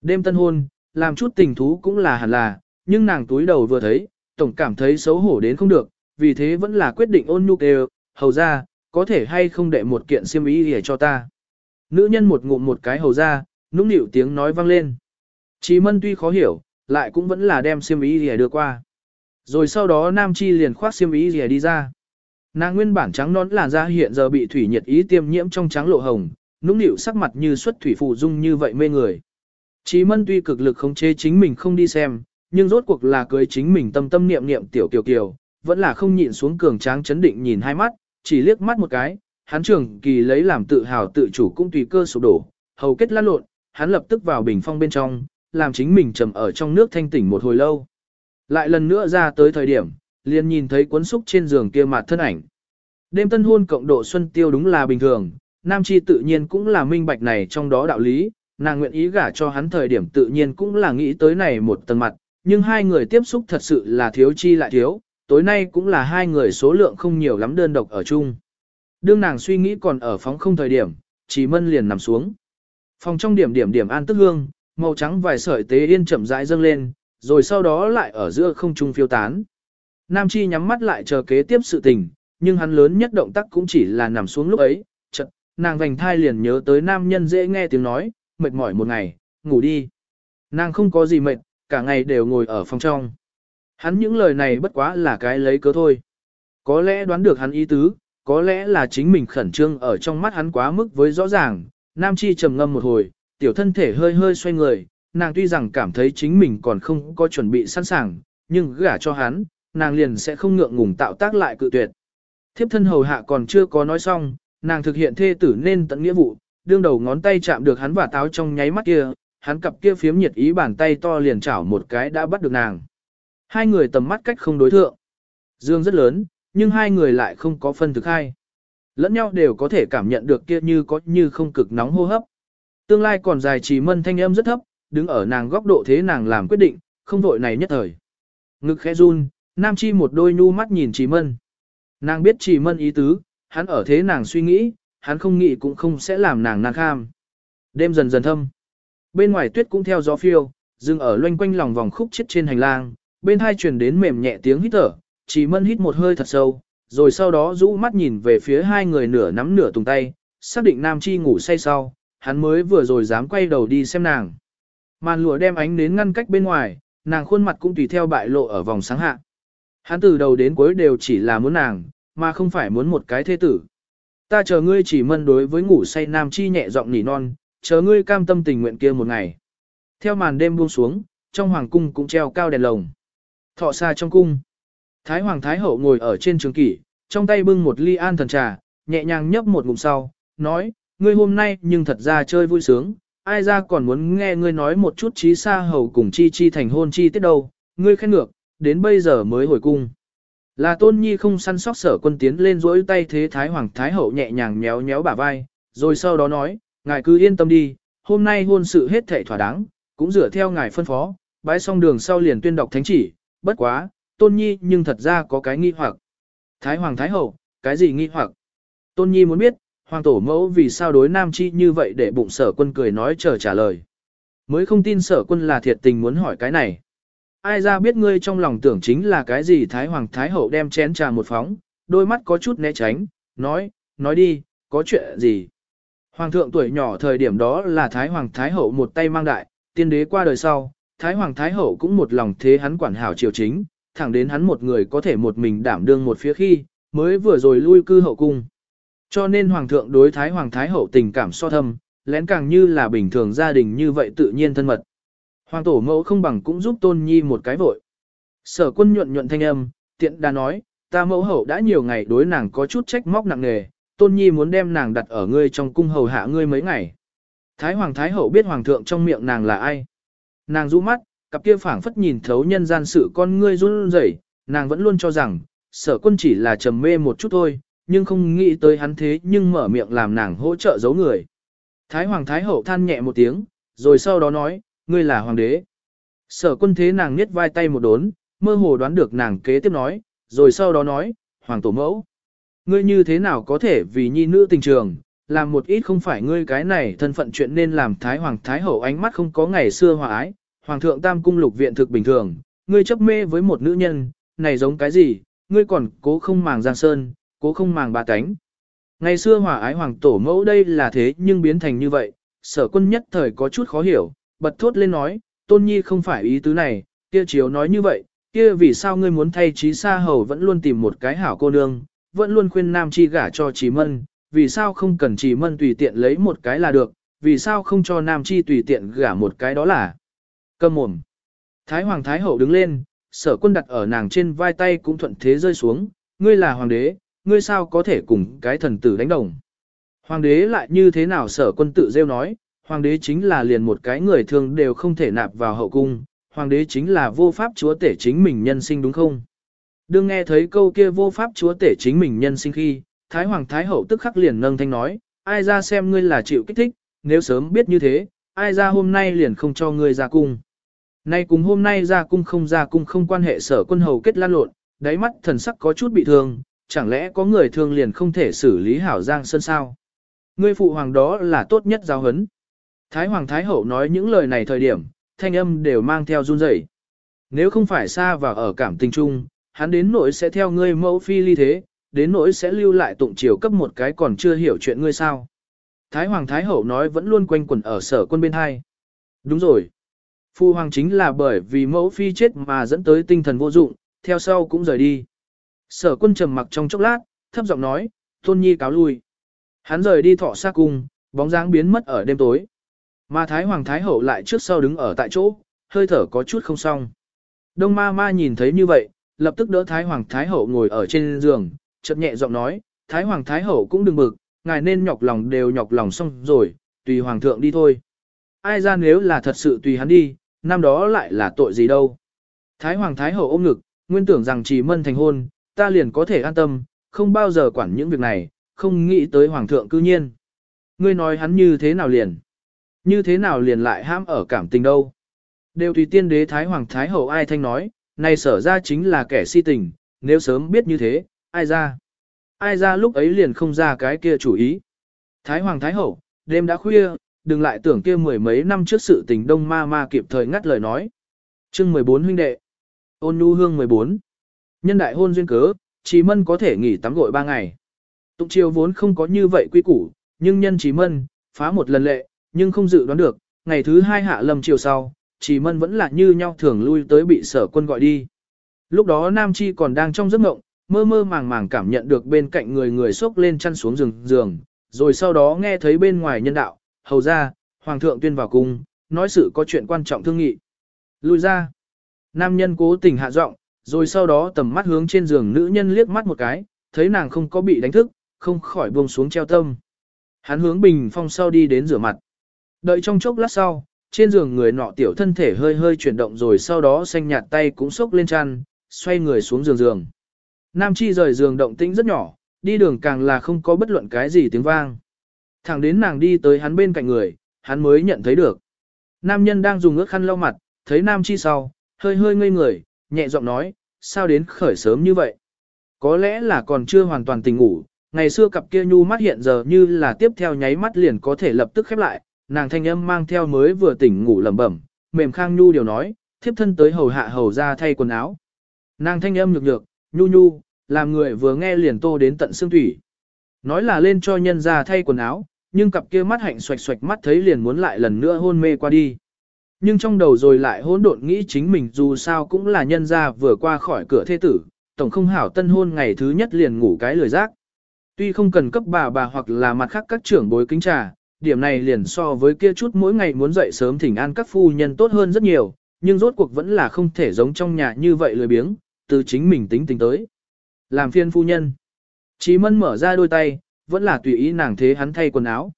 Đêm tân hôn, làm chút tình thú cũng là hẳn là, nhưng nàng túi đầu vừa thấy, tổng cảm thấy xấu hổ đến không được, vì thế vẫn là quyết định ôn nhu kêu, hầu ra, có thể hay không đệ một kiện xiêm y để cho ta. Nữ nhân một ngụm một cái hầu ra, nũng nịu tiếng nói vang lên. Chí mân tuy khó hiểu, lại cũng vẫn là đem xiêm y để đưa qua. Rồi sau đó nam chi liền khoác xiêm y để đi ra. Nàng nguyên bản trắng nón làn da hiện giờ bị thủy nhiệt ý tiêm nhiễm trong trắng lộ hồng, nũng nịu sắc mặt như xuất thủy phụ dung như vậy mê người. Chí mân tuy cực lực khống chế chính mình không đi xem, nhưng rốt cuộc là cưới chính mình tâm tâm niệm niệm tiểu kiều kiều, vẫn là không nhịn xuống cường tráng chấn định nhìn hai mắt, chỉ liếc mắt một cái, hắn trường kỳ lấy làm tự hào tự chủ cũng tùy cơ sụp đổ, hầu kết lăn lộn, hắn lập tức vào bình phong bên trong, làm chính mình trầm ở trong nước thanh tỉnh một hồi lâu. Lại lần nữa ra tới thời điểm, liền nhìn thấy cuốn xúc trên giường kia mặt thân ảnh. Đêm tân hôn cộng độ xuân tiêu đúng là bình thường, nam chi tự nhiên cũng là minh bạch này trong đó đạo lý, nàng nguyện ý gả cho hắn thời điểm tự nhiên cũng là nghĩ tới này một tầng mặt, nhưng hai người tiếp xúc thật sự là thiếu chi lại thiếu, tối nay cũng là hai người số lượng không nhiều lắm đơn độc ở chung. Đương nàng suy nghĩ còn ở phóng không thời điểm, chỉ mân liền nằm xuống. Phòng trong điểm điểm điểm an tức hương, màu trắng vài sợi tế yên chậm rãi dâng lên, rồi sau đó lại ở giữa không trung phiêu tán. Nam Chi nhắm mắt lại chờ kế tiếp sự tình, nhưng hắn lớn nhất động tác cũng chỉ là nằm xuống lúc ấy, chợt, nàng vành thai liền nhớ tới nam nhân dễ nghe tiếng nói, mệt mỏi một ngày, ngủ đi. Nàng không có gì mệt, cả ngày đều ngồi ở phòng trong. Hắn những lời này bất quá là cái lấy cớ thôi. Có lẽ đoán được hắn ý tứ, có lẽ là chính mình khẩn trương ở trong mắt hắn quá mức với rõ ràng. Nam Chi trầm ngâm một hồi, tiểu thân thể hơi hơi xoay người, nàng tuy rằng cảm thấy chính mình còn không có chuẩn bị sẵn sàng, nhưng gả cho hắn, nàng liền sẽ không ngượng ngùng tạo tác lại cự tuyệt. Thiếp thân hầu hạ còn chưa có nói xong, nàng thực hiện thê tử nên tận nghĩa vụ, đương đầu ngón tay chạm được hắn và táo trong nháy mắt kia, hắn cặp kia phiếm nhiệt ý bàn tay to liền chảo một cái đã bắt được nàng. Hai người tầm mắt cách không đối thượng. Dương rất lớn, nhưng hai người lại không có phân thực hai. Lẫn nhau đều có thể cảm nhận được kia như có như không cực nóng hô hấp. Tương lai còn dài trì mân thanh âm rất thấp, đứng ở nàng góc độ thế nàng làm quyết định, không vội này nhất thời. Ngực khẽ run, Nam Chi một đôi nhu mắt nhìn trì mân. Nàng biết trì mân ý tứ, hắn ở thế nàng suy nghĩ, hắn không nghĩ cũng không sẽ làm nàng nàng kham. Đêm dần dần thâm. Bên ngoài tuyết cũng theo gió phiêu, dừng ở loanh quanh lòng vòng khúc chết trên hành lang, bên hai truyền đến mềm nhẹ tiếng hít thở, chỉ mân hít một hơi thật sâu, rồi sau đó rũ mắt nhìn về phía hai người nửa nắm nửa tùng tay, xác định Nam Chi ngủ say sau, hắn mới vừa rồi dám quay đầu đi xem nàng. Màn lụa đem ánh đến ngăn cách bên ngoài, nàng khuôn mặt cũng tùy theo bại lộ ở vòng sáng hạ. Hắn từ đầu đến cuối đều chỉ là muốn nàng, mà không phải muốn một cái thế tử. Ta chờ ngươi chỉ mân đối với ngủ say Nam Chi nhẹ giọng nỉ non, chờ ngươi cam tâm tình nguyện kia một ngày. Theo màn đêm buông xuống, trong hoàng cung cũng treo cao đèn lồng. Thọ xa trong cung. Thái hoàng thái hậu ngồi ở trên trường kỷ, trong tay bưng một ly an thần trà, nhẹ nhàng nhấp một ngụm sau, nói, ngươi hôm nay nhưng thật ra chơi vui sướng, ai ra còn muốn nghe ngươi nói một chút trí xa hầu cùng chi chi thành hôn chi tiết đâu, ngươi khen ngược, đến bây giờ mới hồi cung. Là tôn nhi không săn sóc sở quân tiến lên rỗi tay thế thái hoàng thái hậu nhẹ nhàng nhéo nhéo bả vai, rồi sau đó nói, ngài cứ yên tâm đi, hôm nay hôn sự hết thảy thỏa đáng, cũng dựa theo ngài phân phó, bái xong đường sau liền tuyên đọc thánh chỉ, bất quá, tôn nhi nhưng thật ra có cái nghi hoặc. Thái hoàng thái hậu, cái gì nghi hoặc? Tôn nhi muốn biết, hoàng tổ mẫu vì sao đối nam chi như vậy để bụng sở quân cười nói chờ trả lời. Mới không tin sở quân là thiệt tình muốn hỏi cái này. Ai ra biết ngươi trong lòng tưởng chính là cái gì Thái Hoàng Thái Hậu đem chén trà một phóng, đôi mắt có chút né tránh, nói, nói đi, có chuyện gì. Hoàng thượng tuổi nhỏ thời điểm đó là Thái Hoàng Thái Hậu một tay mang đại, tiên đế qua đời sau, Thái Hoàng Thái Hậu cũng một lòng thế hắn quản hảo triều chính, thẳng đến hắn một người có thể một mình đảm đương một phía khi, mới vừa rồi lui cư hậu cung. Cho nên Hoàng thượng đối Thái Hoàng Thái Hậu tình cảm so thâm, lén càng như là bình thường gia đình như vậy tự nhiên thân mật. Hoàng tổ mẫu không bằng cũng giúp tôn nhi một cái vội. Sở quân nhuận nhuận thanh âm, tiện đã nói, ta mẫu hậu đã nhiều ngày đối nàng có chút trách móc nặng nề, tôn nhi muốn đem nàng đặt ở ngươi trong cung hầu hạ ngươi mấy ngày. Thái hoàng thái hậu biết hoàng thượng trong miệng nàng là ai. Nàng rũ mắt, cặp kia phảng phất nhìn thấu nhân gian sự con ngươi run rẩy, nàng vẫn luôn cho rằng, sở quân chỉ là trầm mê một chút thôi, nhưng không nghĩ tới hắn thế nhưng mở miệng làm nàng hỗ trợ giấu người. Thái hoàng thái hậu than nhẹ một tiếng, rồi sau đó nói, ngươi là hoàng đế. Sở quân thế nàng niết vai tay một đốn, mơ hồ đoán được nàng kế tiếp nói, rồi sau đó nói, hoàng tổ mẫu. Ngươi như thế nào có thể vì nhi nữ tình trường, làm một ít không phải ngươi cái này thân phận chuyện nên làm thái hoàng thái hậu ánh mắt không có ngày xưa hòa ái, hoàng thượng tam cung lục viện thực bình thường, ngươi chấp mê với một nữ nhân, này giống cái gì, ngươi còn cố không màng giang sơn, cố không màng ba cánh. Ngày xưa hòa ái hoàng tổ mẫu đây là thế nhưng biến thành như vậy, sở quân nhất thời có chút khó hiểu, bật thốt lên nói, tôn nhi không phải ý tứ này, kia chiếu nói như vậy, kia vì sao ngươi muốn thay trí xa hầu vẫn luôn tìm một cái hảo cô nương, vẫn luôn khuyên nam chi gả cho trí mân, vì sao không cần trí mân tùy tiện lấy một cái là được, vì sao không cho nam chi tùy tiện gả một cái đó là Cầm mồm. Thái hoàng thái hậu đứng lên, sở quân đặt ở nàng trên vai tay cũng thuận thế rơi xuống, ngươi là hoàng đế, ngươi sao có thể cùng cái thần tử đánh đồng. Hoàng đế lại như thế nào sở quân tự rêu nói, Hoàng đế chính là liền một cái người thường đều không thể nạp vào hậu cung, hoàng đế chính là vô pháp chúa tể chính mình nhân sinh đúng không? Đương nghe thấy câu kia vô pháp chúa tể chính mình nhân sinh khi, Thái Hoàng Thái Hậu tức khắc liền nâng thanh nói, ai ra xem ngươi là chịu kích thích, nếu sớm biết như thế, ai ra hôm nay liền không cho ngươi ra cung. Nay cùng hôm nay ra cung không ra cung không quan hệ sở quân hầu kết lan lộn, đáy mắt thần sắc có chút bị thương, chẳng lẽ có người thương liền không thể xử lý hảo giang sơn sao? Ngươi phụ hoàng đó là tốt nhất giáo hấn. Thái hoàng thái hậu nói những lời này thời điểm, thanh âm đều mang theo run rẩy. Nếu không phải xa và ở cảm tình chung, hắn đến nỗi sẽ theo ngươi mẫu phi ly thế, đến nỗi sẽ lưu lại tụng triều cấp một cái còn chưa hiểu chuyện ngươi sao. Thái Hoàng Thái Hậu nói vẫn luôn quanh quẩn ở sở quân bên hai. Đúng rồi. Phu Hoàng chính là bởi vì mẫu phi chết mà dẫn tới tinh thần vô dụng, theo sau cũng rời đi. Sở quân trầm mặc trong chốc lát, thấp giọng nói, tôn nhi cáo lui. Hắn rời đi thọ xa cung, bóng dáng biến mất ở đêm tối. Mà Thái Hoàng Thái Hậu lại trước sau đứng ở tại chỗ, hơi thở có chút không xong. Đông ma ma nhìn thấy như vậy, lập tức đỡ Thái Hoàng Thái Hậu ngồi ở trên giường, chợt nhẹ giọng nói, Thái Hoàng Thái Hậu cũng đừng bực, ngài nên nhọc lòng đều nhọc lòng xong rồi, tùy Hoàng thượng đi thôi. Ai ra nếu là thật sự tùy hắn đi, năm đó lại là tội gì đâu. Thái Hoàng Thái Hậu ôm ngực, nguyên tưởng rằng chỉ mân thành hôn, ta liền có thể an tâm, không bao giờ quản những việc này, không nghĩ tới Hoàng thượng cư nhiên. Ngươi nói hắn như thế nào liền? Như thế nào liền lại ham ở cảm tình đâu? Đều tùy tiên đế Thái Hoàng Thái Hậu ai thanh nói, này sở ra chính là kẻ si tình, nếu sớm biết như thế, ai ra? Ai ra lúc ấy liền không ra cái kia chủ ý. Thái Hoàng Thái Hậu, đêm đã khuya, đừng lại tưởng kia mười mấy năm trước sự tình đông ma ma kịp thời ngắt lời nói. chương 14 huynh đệ. Ôn nhu hương 14. Nhân đại hôn duyên cớ, Chí Mân có thể nghỉ tắm gội 3 ngày. Tụng chiều vốn không có như vậy quy củ, nhưng nhân Chí Mân, phá một lần lệ, nhưng không dự đoán được, ngày thứ hai hạ lâm chiều sau, chỉ Mân vẫn là như nhau thường lui tới bị sở quân gọi đi. Lúc đó Nam Chi còn đang trong giấc mộng, mơ mơ màng màng cảm nhận được bên cạnh người người xốc lên chăn xuống giường giường, rồi sau đó nghe thấy bên ngoài nhân đạo, hầu ra, hoàng thượng tuyên vào cung, nói sự có chuyện quan trọng thương nghị. Lui ra. Nam nhân cố tình hạ giọng, rồi sau đó tầm mắt hướng trên giường nữ nhân liếc mắt một cái, thấy nàng không có bị đánh thức, không khỏi buông xuống treo tâm. Hắn hướng bình phong sau đi đến rửa mặt. Đợi trong chốc lát sau, trên giường người nọ tiểu thân thể hơi hơi chuyển động rồi sau đó xanh nhạt tay cũng sốc lên chăn, xoay người xuống giường giường. Nam Chi rời giường động tĩnh rất nhỏ, đi đường càng là không có bất luận cái gì tiếng vang. Thẳng đến nàng đi tới hắn bên cạnh người, hắn mới nhận thấy được. Nam nhân đang dùng ước khăn lau mặt, thấy Nam Chi sau, hơi hơi ngây người, nhẹ giọng nói, sao đến khởi sớm như vậy? Có lẽ là còn chưa hoàn toàn tỉnh ngủ, ngày xưa cặp kia nhu mắt hiện giờ như là tiếp theo nháy mắt liền có thể lập tức khép lại, nàng thanh âm mang theo mới vừa tỉnh ngủ lẩm bẩm, mềm khang nhu điều nói, thiếp thân tới hầu hạ hầu ra thay quần áo. Nàng thanh âm nhược nhược, nhu nhu, làm người vừa nghe liền tô đến tận xương thủy. Nói là lên cho nhân ra thay quần áo, nhưng cặp kia mắt hạnh xoạch xoạch mắt thấy liền muốn lại lần nữa hôn mê qua đi. Nhưng trong đầu rồi lại hỗn độn nghĩ chính mình dù sao cũng là nhân ra vừa qua khỏi cửa thế tử, tổng không hảo tân hôn ngày thứ nhất liền ngủ cái lười giác. Tuy không cần cấp bà bà hoặc là mặt khác các trưởng bối kính trà, điểm này liền so với kia chút mỗi ngày muốn dậy sớm thỉnh an các phu nhân tốt hơn rất nhiều, nhưng rốt cuộc vẫn là không thể giống trong nhà như vậy lười biếng, từ chính mình tính tính tới. Làm phiên phu nhân. Chí mân mở ra đôi tay, vẫn là tùy ý nàng thế hắn thay quần áo.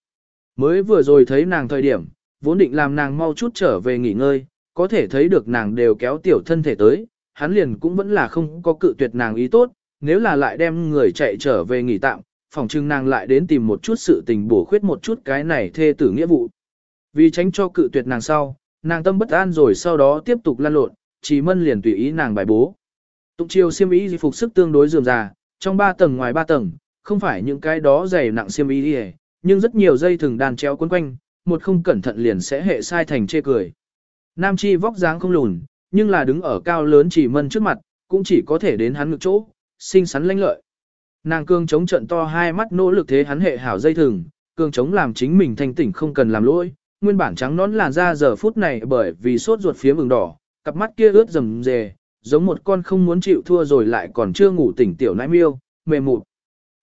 Mới vừa rồi thấy nàng thời điểm, vốn định làm nàng mau chút trở về nghỉ ngơi, có thể thấy được nàng đều kéo tiểu thân thể tới, hắn liền cũng vẫn là không có cự tuyệt nàng ý tốt, nếu là lại đem người chạy trở về nghỉ tạm, phỏng chừng nàng lại đến tìm một chút sự tình bổ khuyết một chút cái này thê tử nghĩa vụ. Vì tránh cho cự tuyệt nàng sau, nàng tâm bất an rồi sau đó tiếp tục lan lộn, chỉ mân liền tùy ý nàng bài bố. Tụng chiều xiêm y phục sức tương đối dườm già, trong ba tầng ngoài ba tầng, không phải những cái đó dày nặng xiêm y đi nhưng rất nhiều dây thừng đàn treo quấn quanh, một không cẩn thận liền sẽ hệ sai thành chê cười. Nam chi vóc dáng không lùn, nhưng là đứng ở cao lớn chỉ mân trước mặt, cũng chỉ có thể đến hắn ngực chỗ, xinh xắn lanh lợi. Nàng cương chống trận to hai mắt nỗ lực thế hắn hệ hảo dây thừng, cương chống làm chính mình thanh tỉnh không cần làm lỗi, nguyên bản trắng nón làn da giờ phút này bởi vì sốt ruột phía mừng đỏ, cặp mắt kia ướt rầm rề, giống một con không muốn chịu thua rồi lại còn chưa ngủ tỉnh tiểu nãi miêu, mềm mụt.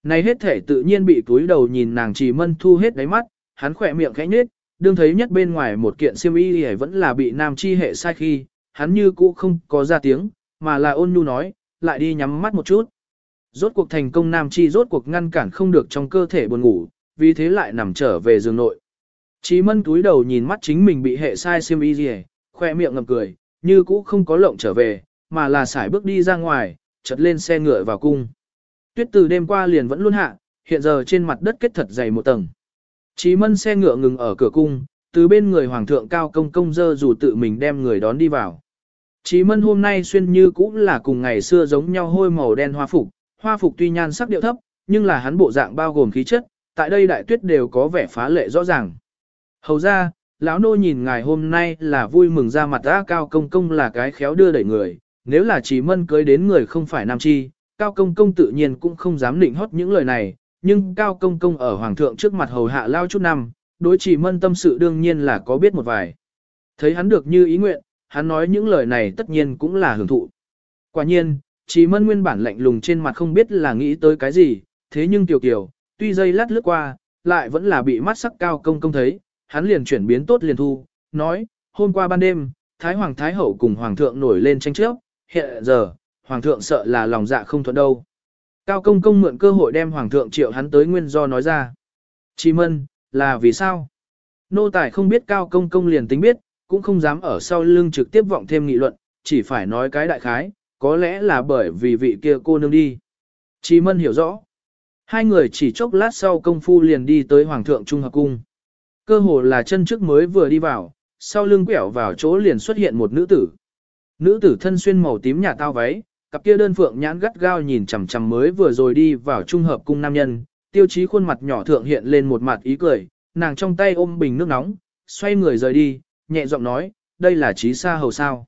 Này hết thể tự nhiên bị túi đầu nhìn nàng trì mân thu hết đáy mắt, hắn khỏe miệng khẽ nhếch, đương thấy nhất bên ngoài một kiện xiêm y thì vẫn là bị nam chi hệ sai khi, hắn như cũ không có ra tiếng, mà là ôn nhu nói, lại đi nhắm mắt một chút. Rốt cuộc thành công nam chi rốt cuộc ngăn cản không được trong cơ thể buồn ngủ, vì thế lại nằm trở về giường nội. Chí mân túi đầu nhìn mắt chính mình bị hệ sai xiêm y gì, khoe miệng ngầm cười, như cũ không có lộng trở về, mà là xải bước đi ra ngoài, chật lên xe ngựa vào cung. Tuyết từ đêm qua liền vẫn luôn hạ, hiện giờ trên mặt đất kết thật dày một tầng. Chí mân xe ngựa ngừng ở cửa cung, từ bên người hoàng thượng cao công công dơ dù tự mình đem người đón đi vào. Chí mân hôm nay xuyên như cũng là cùng ngày xưa giống nhau hôi màu đen hoa phục, hoa phục tuy nhan sắc điệu thấp, nhưng là hắn bộ dạng bao gồm khí chất, tại đây đại tuyết đều có vẻ phá lệ rõ ràng. Hầu ra, lão nô nhìn ngài hôm nay là vui mừng ra mặt đã cao công công là cái khéo đưa đẩy người, nếu là chỉ mân cưới đến người không phải nam chi, cao công công tự nhiên cũng không dám định hót những lời này, nhưng cao công công ở hoàng thượng trước mặt hầu hạ lao chút năm, đối chỉ mân tâm sự đương nhiên là có biết một vài. Thấy hắn được như ý nguyện, hắn nói những lời này tất nhiên cũng là hưởng thụ. Quả nhiên, chỉ mân nguyên bản lạnh lùng trên mặt không biết là nghĩ tới cái gì, thế nhưng tiểu kiểu, tuy dây lát lướt qua, lại vẫn là bị mắt sắc cao công công thấy, hắn liền chuyển biến tốt liền thu, nói, hôm qua ban đêm, Thái Hoàng Thái Hậu cùng Hoàng thượng nổi lên tranh chấp, hiện giờ, Hoàng thượng sợ là lòng dạ không thuận đâu. Cao công công mượn cơ hội đem Hoàng thượng triệu hắn tới nguyên do nói ra. Chỉ mân, là vì sao? Nô tài không biết Cao công công liền tính biết, cũng không dám ở sau lưng trực tiếp vọng thêm nghị luận, chỉ phải nói cái đại khái, có lẽ là bởi vì vị kia cô nương đi. Chi mân hiểu rõ. Hai người chỉ chốc lát sau công phu liền đi tới Hoàng thượng Trung Hợp Cung. Cơ hồ là chân trước mới vừa đi vào, sau lưng quẹo vào chỗ liền xuất hiện một nữ tử. Nữ tử thân xuyên màu tím nhà tao váy, cặp kia đơn phượng nhãn gắt gao nhìn chằm chằm mới vừa rồi đi vào trung hợp cung nam nhân, tiêu chí khuôn mặt nhỏ thượng hiện lên một mặt ý cười, nàng trong tay ôm bình nước nóng, xoay người rời đi, nhẹ giọng nói, đây là trí sa hầu sao.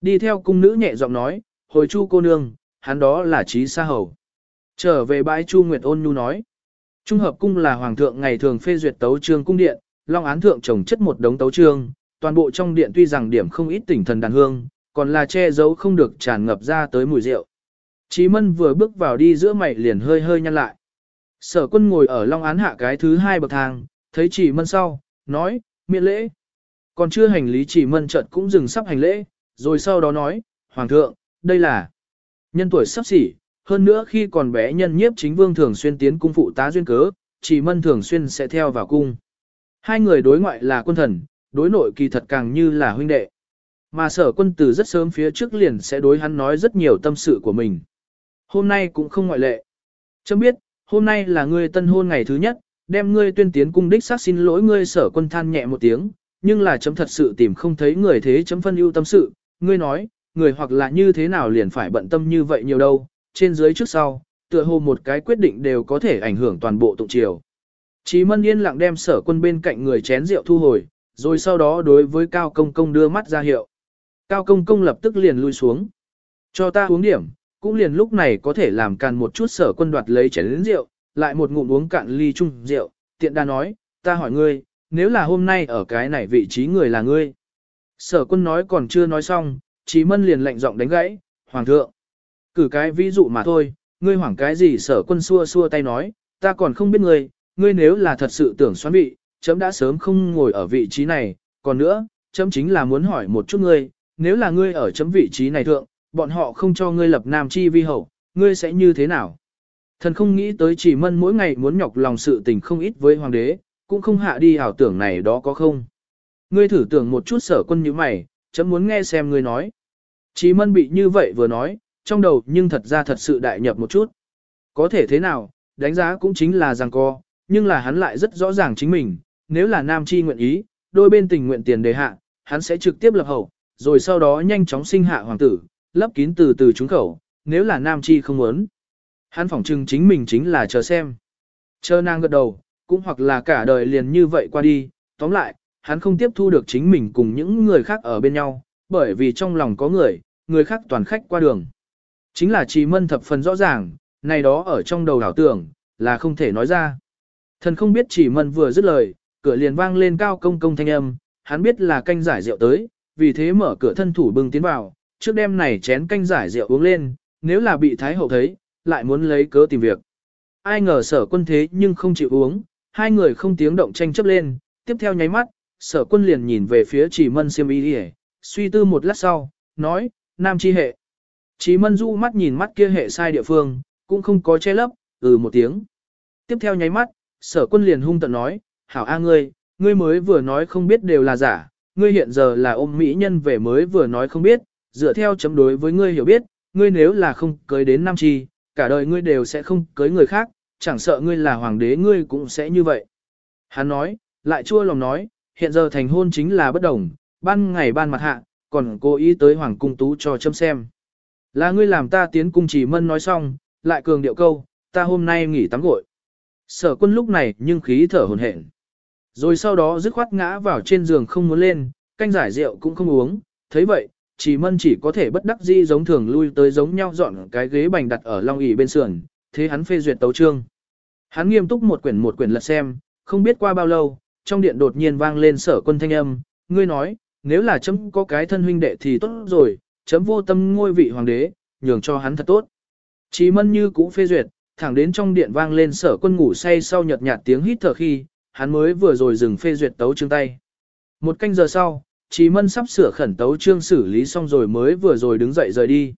Đi theo cung nữ nhẹ giọng nói, hồi chu cô nương, hắn đó là trí sa hầu. Trở về bãi chu Nguyệt ôn nhu nói, trung hợp cung là hoàng thượng ngày thường phê duyệt tấu trương cung điện, long án thượng trồng chất một đống tấu trương, toàn bộ trong điện tuy rằng điểm không ít tỉnh thần đàn hương, còn là che giấu không được tràn ngập ra tới mùi rượu. Chí mân vừa bước vào đi giữa mày liền hơi hơi nhăn lại. Sở quân ngồi ở long án hạ cái thứ hai bậc thang, thấy chỉ mân sau, nói, miễn lễ. Còn chưa hành lý chỉ mân chợt cũng dừng sắp hành lễ, rồi sau đó nói, Hoàng thượng, đây là nhân tuổi sắp xỉ, hơn nữa khi còn bé nhân nhiếp chính vương thường xuyên tiến cung phụ tá duyên cớ, chỉ mân thường xuyên sẽ theo vào cung. Hai người đối ngoại là quân thần, đối nội kỳ thật càng như là huynh đệ. Mà sở quân từ rất sớm phía trước liền sẽ đối hắn nói rất nhiều tâm sự của mình. Hôm nay cũng không ngoại lệ. Chấm biết, hôm nay là ngươi tân hôn ngày thứ nhất, đem ngươi tuyên tiến cung đích xác xin lỗi ngươi sở quân than nhẹ một tiếng, nhưng là chấm thật sự tìm không thấy người thế chấm phân ưu tâm sự. Ngươi nói, người hoặc là như thế nào liền phải bận tâm như vậy nhiều đâu, trên dưới trước sau, tựa hồ một cái quyết định đều có thể ảnh hưởng toàn bộ tụng triều. Chí mân yên lặng đem sở quân bên cạnh người chén rượu thu hồi, rồi sau đó đối với Cao Công Công đưa mắt ra hiệu. Cao Công Công lập tức liền lui xuống. Cho ta uống điểm, cũng liền lúc này có thể làm càn một chút sở quân đoạt lấy chén rượu, lại một ngụm uống cạn ly chung rượu, tiện đa nói, ta hỏi ngươi, nếu là hôm nay ở cái này vị trí người là ngươi. Sở quân nói còn chưa nói xong, Chí Mân liền lạnh giọng đánh gãy, Hoàng thượng. Cử cái ví dụ mà thôi, ngươi hoảng cái gì sở quân xua xua tay nói, ta còn không biết ngươi, ngươi nếu là thật sự tưởng xoắn vị, chấm đã sớm không ngồi ở vị trí này, còn nữa, chấm chính là muốn hỏi một chút ngươi, nếu là ngươi ở chấm vị trí này thượng, bọn họ không cho ngươi lập nam chi vi hậu, ngươi sẽ như thế nào? Thần không nghĩ tới chỉ mân mỗi ngày muốn nhọc lòng sự tình không ít với hoàng đế, cũng không hạ đi ảo tưởng này đó có không. Ngươi thử tưởng một chút sở quân như mày, chấm muốn nghe xem ngươi nói. Chí mân bị như vậy vừa nói, trong đầu nhưng thật ra thật sự đại nhập một chút. Có thể thế nào, đánh giá cũng chính là rằng co, nhưng là hắn lại rất rõ ràng chính mình, nếu là nam chi nguyện ý, đôi bên tình nguyện tiền đề hạ, hắn sẽ trực tiếp lập hậu, rồi sau đó nhanh chóng sinh hạ hoàng tử, lấp kín từ từ trúng khẩu, nếu là nam chi không muốn. Hắn phỏng trưng chính mình chính là chờ xem. Chờ nàng gật đầu, cũng hoặc là cả đời liền như vậy qua đi, tóm lại, hắn không tiếp thu được chính mình cùng những người khác ở bên nhau, bởi vì trong lòng có người, người khác toàn khách qua đường. Chính là trì mân thập phần rõ ràng, này đó ở trong đầu đảo tưởng, là không thể nói ra. Thần không biết chỉ mân vừa dứt lời, cửa liền vang lên cao công công thanh âm, hắn biết là canh giải rượu tới, vì thế mở cửa thân thủ bưng tiến vào, trước đêm này chén canh giải rượu uống lên, nếu là bị thái hậu thấy, lại muốn lấy cớ tìm việc. Ai ngờ sở quân thế nhưng không chịu uống, hai người không tiếng động tranh chấp lên, tiếp theo nháy mắt, sở quân liền nhìn về phía chỉ mân siêm y đi suy tư một lát sau, nói, nam chi hệ. Chí mân du mắt nhìn mắt kia hệ sai địa phương, cũng không có che lấp, ừ một tiếng. Tiếp theo nháy mắt, sở quân liền hung tận nói, hảo a ngươi, ngươi mới vừa nói không biết đều là giả, ngươi hiện giờ là ôm mỹ nhân về mới vừa nói không biết, dựa theo chấm đối với ngươi hiểu biết, ngươi nếu là không cưới đến nam chi, cả đời ngươi đều sẽ không cưới người khác, chẳng sợ ngươi là hoàng đế ngươi cũng sẽ như vậy. Hắn nói, lại chua lòng nói, hiện giờ thành hôn chính là bất đồng, ban ngày ban mặt hạ, còn cố ý tới hoàng cung tú cho châm xem. Là ngươi làm ta tiến cung chỉ mân nói xong, lại cường điệu câu, ta hôm nay nghỉ tắm gội. Sở quân lúc này nhưng khí thở hồn hển. Rồi sau đó dứt khoát ngã vào trên giường không muốn lên, canh giải rượu cũng không uống, thấy vậy, chỉ mân chỉ có thể bất đắc dĩ giống thường lui tới giống nhau dọn cái ghế bành đặt ở long ỷ bên sườn, thế hắn phê duyệt tấu trương. Hắn nghiêm túc một quyển một quyển lật xem, không biết qua bao lâu, trong điện đột nhiên vang lên sở quân thanh âm, ngươi nói, nếu là chấm có cái thân huynh đệ thì tốt rồi, chấm vô tâm ngôi vị hoàng đế, nhường cho hắn thật tốt. Chí mân như cũ phê duyệt, thẳng đến trong điện vang lên sở quân ngủ say sau nhợt nhạt tiếng hít thở khi, hắn mới vừa rồi dừng phê duyệt tấu chương tay. Một canh giờ sau, Chí mân sắp sửa khẩn tấu chương xử lý xong rồi mới vừa rồi đứng dậy rời đi.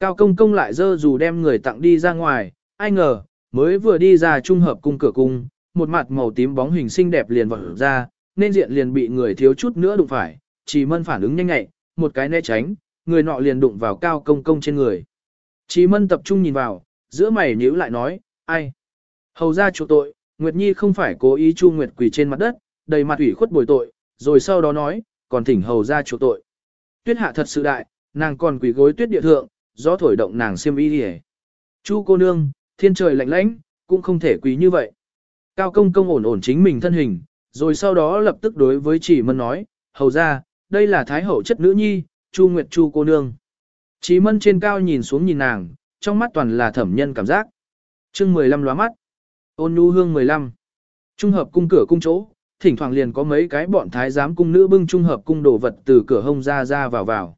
Cao công công lại dơ dù đem người tặng đi ra ngoài, ai ngờ, mới vừa đi ra trung hợp cung cửa cung, một mặt màu tím bóng hình xinh đẹp liền vọt ra, nên diện liền bị người thiếu chút nữa đụng phải, chỉ mân phản ứng nhanh nhạy, một cái né tránh, người nọ liền đụng vào cao công công trên người. Chỉ mân tập trung nhìn vào, giữa mày nhíu lại nói, ai? Hầu ra chủ tội, Nguyệt Nhi không phải cố ý chu Nguyệt quỳ trên mặt đất, đầy mặt ủy khuất bồi tội, rồi sau đó nói, còn thỉnh hầu ra chủ tội. Tuyết hạ thật sự đại, nàng còn quỳ gối tuyết địa thượng, gió thổi động nàng xiêm y đi Chu cô nương, thiên trời lạnh lãnh, cũng không thể quỳ như vậy. Cao công công ổn ổn chính mình thân hình, rồi sau đó lập tức đối với chỉ mân nói, hầu ra, đây là thái hậu chất nữ nhi, Chu Nguyệt Chu cô nương. Chí mân trên cao nhìn xuống nhìn nàng, trong mắt toàn là thẩm nhân cảm giác. chương 15 lóa mắt. Ôn nhu hương 15. Trung hợp cung cửa cung chỗ, thỉnh thoảng liền có mấy cái bọn thái giám cung nữ bưng trung hợp cung đồ vật từ cửa hông ra ra vào vào.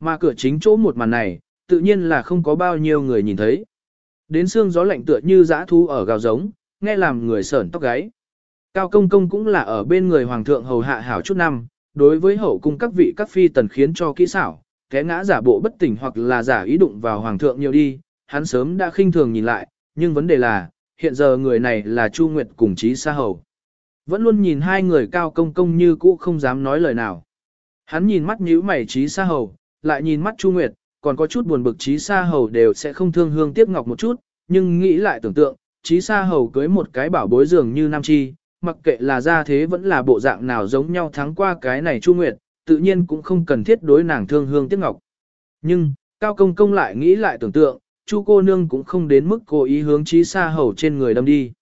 Mà cửa chính chỗ một màn này, tự nhiên là không có bao nhiêu người nhìn thấy. Đến xương gió lạnh tựa như dã thú ở gào giống, nghe làm người sởn tóc gáy. Cao công công cũng là ở bên người hoàng thượng hầu hạ hảo chút năm, đối với hậu cung các vị các phi tần khiến cho kỹ xảo, té ngã giả bộ bất tỉnh hoặc là giả ý đụng vào hoàng thượng nhiều đi, hắn sớm đã khinh thường nhìn lại, nhưng vấn đề là, hiện giờ người này là Chu Nguyệt cùng Chí Sa Hầu. Vẫn luôn nhìn hai người cao công công như cũ không dám nói lời nào. Hắn nhìn mắt nhíu mày Chí Sa Hầu, lại nhìn mắt Chu Nguyệt, còn có chút buồn bực Chí Sa Hầu đều sẽ không thương hương tiếc ngọc một chút, nhưng nghĩ lại tưởng tượng, Chí Sa Hầu cưới một cái bảo bối dường như Nam Chi, mặc kệ là gia thế vẫn là bộ dạng nào giống nhau thắng qua cái này Chu Nguyệt, tự nhiên cũng không cần thiết đối nàng thương hương tiếc ngọc. Nhưng, Cao Công Công lại nghĩ lại tưởng tượng, Chu cô nương cũng không đến mức cố ý hướng trí xa Hầu trên người đâm đi.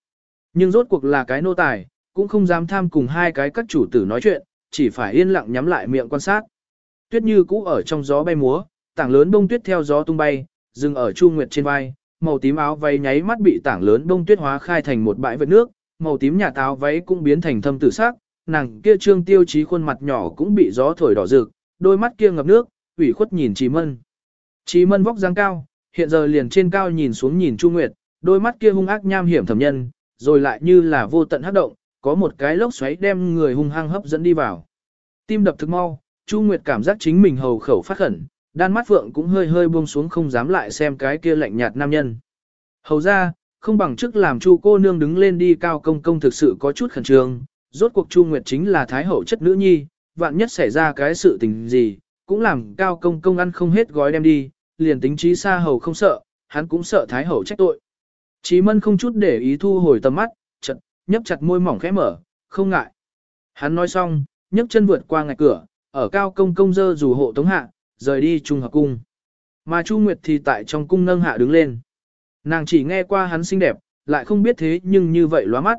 Nhưng rốt cuộc là cái nô tài, cũng không dám tham cùng hai cái các chủ tử nói chuyện, chỉ phải yên lặng nhắm lại miệng quan sát. Tuyết như cũ ở trong gió bay múa, tảng lớn bông tuyết theo gió tung bay, dừng ở Chu Nguyệt trên vai, màu tím áo váy nháy mắt bị tảng lớn bông tuyết hóa khai thành một bãi vệt nước, màu tím nhà táo váy cũng biến thành thâm tử sắc, nàng kia trương tiêu chí khuôn mặt nhỏ cũng bị gió thổi đỏ rực, đôi mắt kia ngập nước, ủy khuất nhìn Chí Mân. Chí Mân vóc dáng cao, hiện giờ liền trên cao nhìn xuống nhìn Chu Nguyệt, đôi mắt kia hung ác nham hiểm thẩm nhân, rồi lại như là vô tận hấp động, có một cái lốc xoáy đem người hung hăng hấp dẫn đi vào. Tim đập thực mau, Chu Nguyệt cảm giác chính mình hầu khẩu phát khẩn, đan mắt phượng cũng hơi hơi buông xuống không dám lại xem cái kia lạnh nhạt nam nhân. Hầu ra, không bằng trước làm Chu cô nương đứng lên đi cao công công thực sự có chút khẩn trương, rốt cuộc Chu Nguyệt chính là thái hậu chất nữ nhi, vạn nhất xảy ra cái sự tình gì, cũng làm cao công công ăn không hết gói đem đi, liền tính trí xa hầu không sợ, hắn cũng sợ thái hậu trách tội. Chí mân không chút để ý thu hồi tầm mắt, chật, nhấp chặt môi mỏng khẽ mở, không ngại. Hắn nói xong, nhấc chân vượt qua ngạch cửa, ở cao công công dơ dù hộ tống hạ, rời đi trung hợp cung. Mà Chu Nguyệt thì tại trong cung nâng hạ đứng lên. Nàng chỉ nghe qua hắn xinh đẹp, lại không biết thế nhưng như vậy lóa mắt.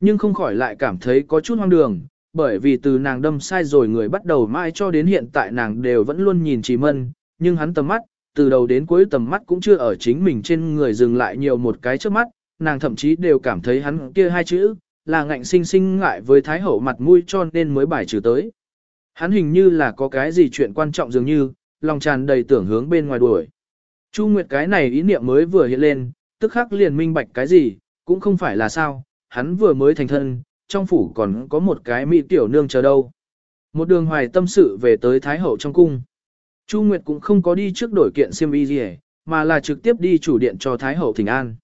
Nhưng không khỏi lại cảm thấy có chút hoang đường, bởi vì từ nàng đâm sai rồi người bắt đầu mãi cho đến hiện tại nàng đều vẫn luôn nhìn chỉ mân, nhưng hắn tầm mắt, từ đầu đến cuối tầm mắt cũng chưa ở chính mình trên người dừng lại nhiều một cái trước mắt, nàng thậm chí đều cảm thấy hắn kia hai chữ, là ngạnh sinh sinh ngại với thái hậu mặt mũi cho nên mới bài trừ tới. Hắn hình như là có cái gì chuyện quan trọng dường như, lòng tràn đầy tưởng hướng bên ngoài đuổi. Chu Nguyệt cái này ý niệm mới vừa hiện lên, tức khắc liền minh bạch cái gì, cũng không phải là sao, hắn vừa mới thành thân, trong phủ còn có một cái mỹ tiểu nương chờ đâu. Một đường hoài tâm sự về tới Thái Hậu trong cung. Chu Nguyệt cũng không có đi trước đổi kiện siêm y gì, mà là trực tiếp đi chủ điện cho Thái Hậu thỉnh an.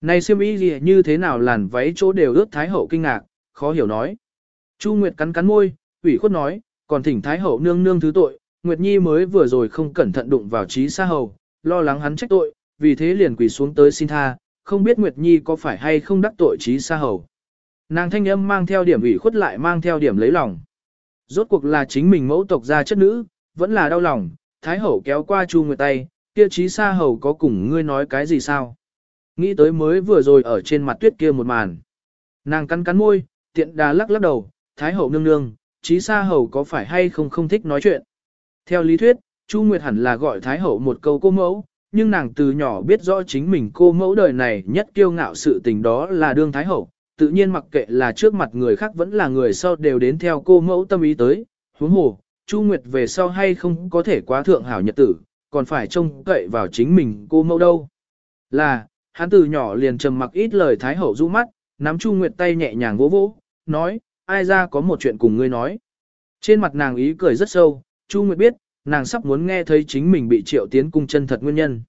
Này siêm y gì như thế nào làn váy chỗ đều ướt Thái Hậu kinh ngạc, khó hiểu nói. Chu Nguyệt cắn cắn môi, ủy khuất nói, còn thỉnh Thái Hậu nương nương thứ tội, Nguyệt Nhi mới vừa rồi không cẩn thận đụng vào trí xa hầu, lo lắng hắn trách tội, vì thế liền quỳ xuống tới xin tha, không biết Nguyệt Nhi có phải hay không đắc tội trí xa hầu. Nàng thanh âm mang theo điểm ủy khuất lại mang theo điểm lấy lòng. Rốt cuộc là chính mình mẫu tộc gia chất nữ, vẫn là đau lòng, Thái Hậu kéo qua Chu Nguyệt tay, kia trí xa hầu có cùng ngươi nói cái gì sao? Nghĩ tới mới vừa rồi ở trên mặt tuyết kia một màn. Nàng cắn cắn môi, tiện đà lắc lắc đầu, Thái Hậu nương nương, trí xa hầu có phải hay không không thích nói chuyện. Theo lý thuyết, Chu Nguyệt hẳn là gọi Thái Hậu một câu cô mẫu, nhưng nàng từ nhỏ biết rõ chính mình cô mẫu đời này nhất kiêu ngạo sự tình đó là đương Thái Hậu, tự nhiên mặc kệ là trước mặt người khác vẫn là người sau đều đến theo cô mẫu tâm ý tới, huống hồ, Chu Nguyệt về sau hay không có thể quá thượng hảo nhật tử, còn phải trông cậy vào chính mình cô mẫu đâu. Là, hắn từ nhỏ liền trầm mặc ít lời Thái Hậu rũ mắt, nắm Chu Nguyệt tay nhẹ nhàng vỗ vỗ, nói, ai ra có một chuyện cùng ngươi nói. Trên mặt nàng ý cười rất sâu, Chu Nguyệt biết, nàng sắp muốn nghe thấy chính mình bị triệu tiến cung chân thật nguyên nhân.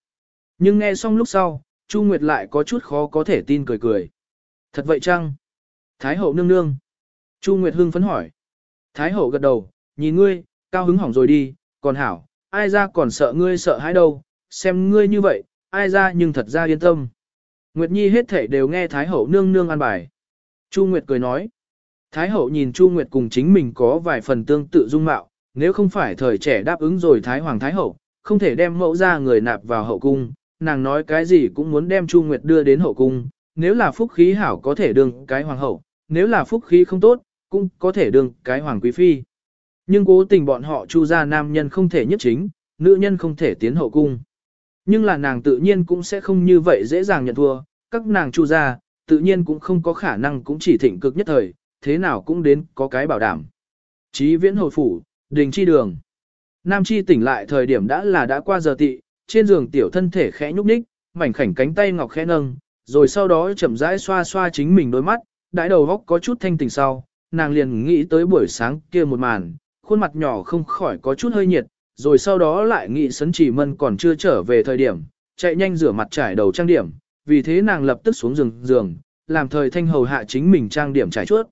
Nhưng nghe xong lúc sau, Chu Nguyệt lại có chút khó có thể tin cười cười. Thật vậy chăng? Thái hậu nương nương. Chu Nguyệt hưng phấn hỏi. Thái hậu gật đầu, nhìn ngươi, cao hứng hỏng rồi đi, còn hảo, ai ra còn sợ ngươi sợ hãi đâu, xem ngươi như vậy, ai ra nhưng thật ra yên tâm. Nguyệt Nhi hết thể đều nghe Thái hậu nương nương an bài. Chu Nguyệt cười nói. Thái hậu nhìn Chu Nguyệt cùng chính mình có vài phần tương tự dung mạo, nếu không phải thời trẻ đáp ứng rồi Thái Hoàng Thái hậu, không thể đem mẫu ra người nạp vào hậu cung, nàng nói cái gì cũng muốn đem Chu Nguyệt đưa đến hậu cung, nếu là phúc khí hảo có thể đương cái hoàng hậu, nếu là phúc khí không tốt, cũng có thể đương cái hoàng quý phi. Nhưng cố tình bọn họ chu ra nam nhân không thể nhất chính, nữ nhân không thể tiến hậu cung. Nhưng là nàng tự nhiên cũng sẽ không như vậy dễ dàng nhận thua, các nàng chu ra, tự nhiên cũng không có khả năng cũng chỉ thịnh cực nhất thời, thế nào cũng đến có cái bảo đảm. Chí viễn hồi phủ, đình chi đường. Nam chi tỉnh lại thời điểm đã là đã qua giờ tị, trên giường tiểu thân thể khẽ nhúc nhích, mảnh khảnh cánh tay ngọc khẽ nâng, rồi sau đó chậm rãi xoa xoa chính mình đôi mắt, đãi đầu góc có chút thanh tỉnh sau, nàng liền nghĩ tới buổi sáng kia một màn, khuôn mặt nhỏ không khỏi có chút hơi nhiệt, rồi sau đó lại nghĩ sấn chỉ mân còn chưa trở về thời điểm, chạy nhanh rửa mặt trải đầu trang điểm, vì thế nàng lập tức xuống giường giường, làm thời thanh hầu hạ chính mình trang điểm trải chuốt.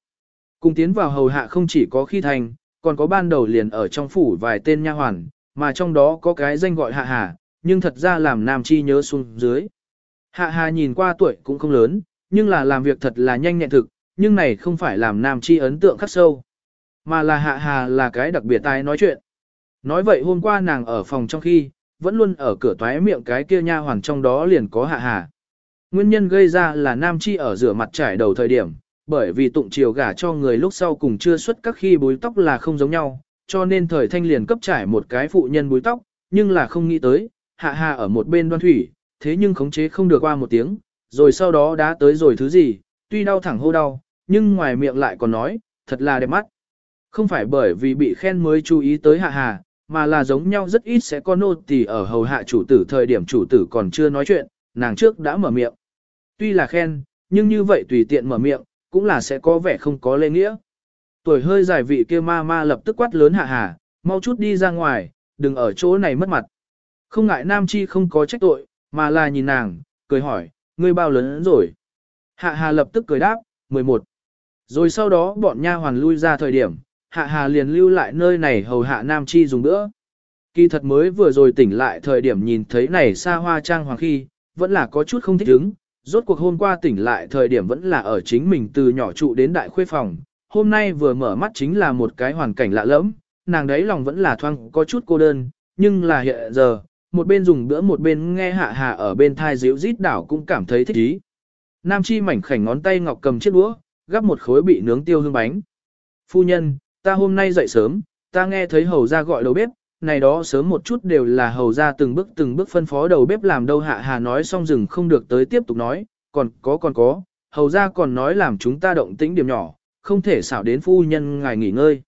Cùng tiến vào hầu hạ không chỉ có khi thành, còn có ban đầu liền ở trong phủ vài tên nha hoàn, mà trong đó có cái danh gọi hạ hà, nhưng thật ra làm nam chi nhớ xuống dưới. Hạ hà nhìn qua tuổi cũng không lớn, nhưng là làm việc thật là nhanh nhẹn thực, nhưng này không phải làm nam chi ấn tượng khắc sâu. Mà là hạ hà là cái đặc biệt tai nói chuyện. Nói vậy hôm qua nàng ở phòng trong khi, vẫn luôn ở cửa toái miệng cái kia nha hoàn trong đó liền có hạ hà. Nguyên nhân gây ra là nam chi ở rửa mặt trải đầu thời điểm, bởi vì tụng chiều gả cho người lúc sau cùng chưa xuất các khi búi tóc là không giống nhau, cho nên thời thanh liền cấp trải một cái phụ nhân búi tóc, nhưng là không nghĩ tới, hạ hà ở một bên đoan thủy, thế nhưng khống chế không được qua một tiếng, rồi sau đó đã tới rồi thứ gì, tuy đau thẳng hô đau, nhưng ngoài miệng lại còn nói, thật là đẹp mắt. Không phải bởi vì bị khen mới chú ý tới hạ hà, mà là giống nhau rất ít sẽ có nô tỳ ở hầu hạ chủ tử thời điểm chủ tử còn chưa nói chuyện, nàng trước đã mở miệng. Tuy là khen, nhưng như vậy tùy tiện mở miệng, cũng là sẽ có vẻ không có lễ nghĩa. Tuổi hơi dài vị kia ma ma lập tức quát lớn hạ hà, mau chút đi ra ngoài, đừng ở chỗ này mất mặt. Không ngại nam chi không có trách tội, mà là nhìn nàng, cười hỏi, ngươi bao lớn rồi. Hạ hà lập tức cười đáp, 11. Rồi sau đó bọn nha hoàn lui ra thời điểm, hạ hà liền lưu lại nơi này hầu hạ nam chi dùng nữa. Kỳ thật mới vừa rồi tỉnh lại thời điểm nhìn thấy này xa hoa trang hoàng khi, vẫn là có chút không thích ứng, rốt cuộc hôm qua tỉnh lại thời điểm vẫn là ở chính mình từ nhỏ trụ đến đại khuê phòng, hôm nay vừa mở mắt chính là một cái hoàn cảnh lạ lẫm, nàng đấy lòng vẫn là thoang có chút cô đơn, nhưng là hiện giờ, một bên dùng bữa một bên nghe hạ hạ ở bên thai díu rít đảo cũng cảm thấy thích ý. Nam chi mảnh khảnh ngón tay ngọc cầm chiếc đũa, gắp một khối bị nướng tiêu hương bánh. Phu nhân, ta hôm nay dậy sớm, ta nghe thấy hầu ra gọi đầu bếp, này đó sớm một chút đều là hầu ra từng bước từng bước phân phó đầu bếp làm đâu hạ hà nói xong rừng không được tới tiếp tục nói, còn có còn có, hầu ra còn nói làm chúng ta động tĩnh điểm nhỏ, không thể xảo đến phu nhân ngài nghỉ ngơi.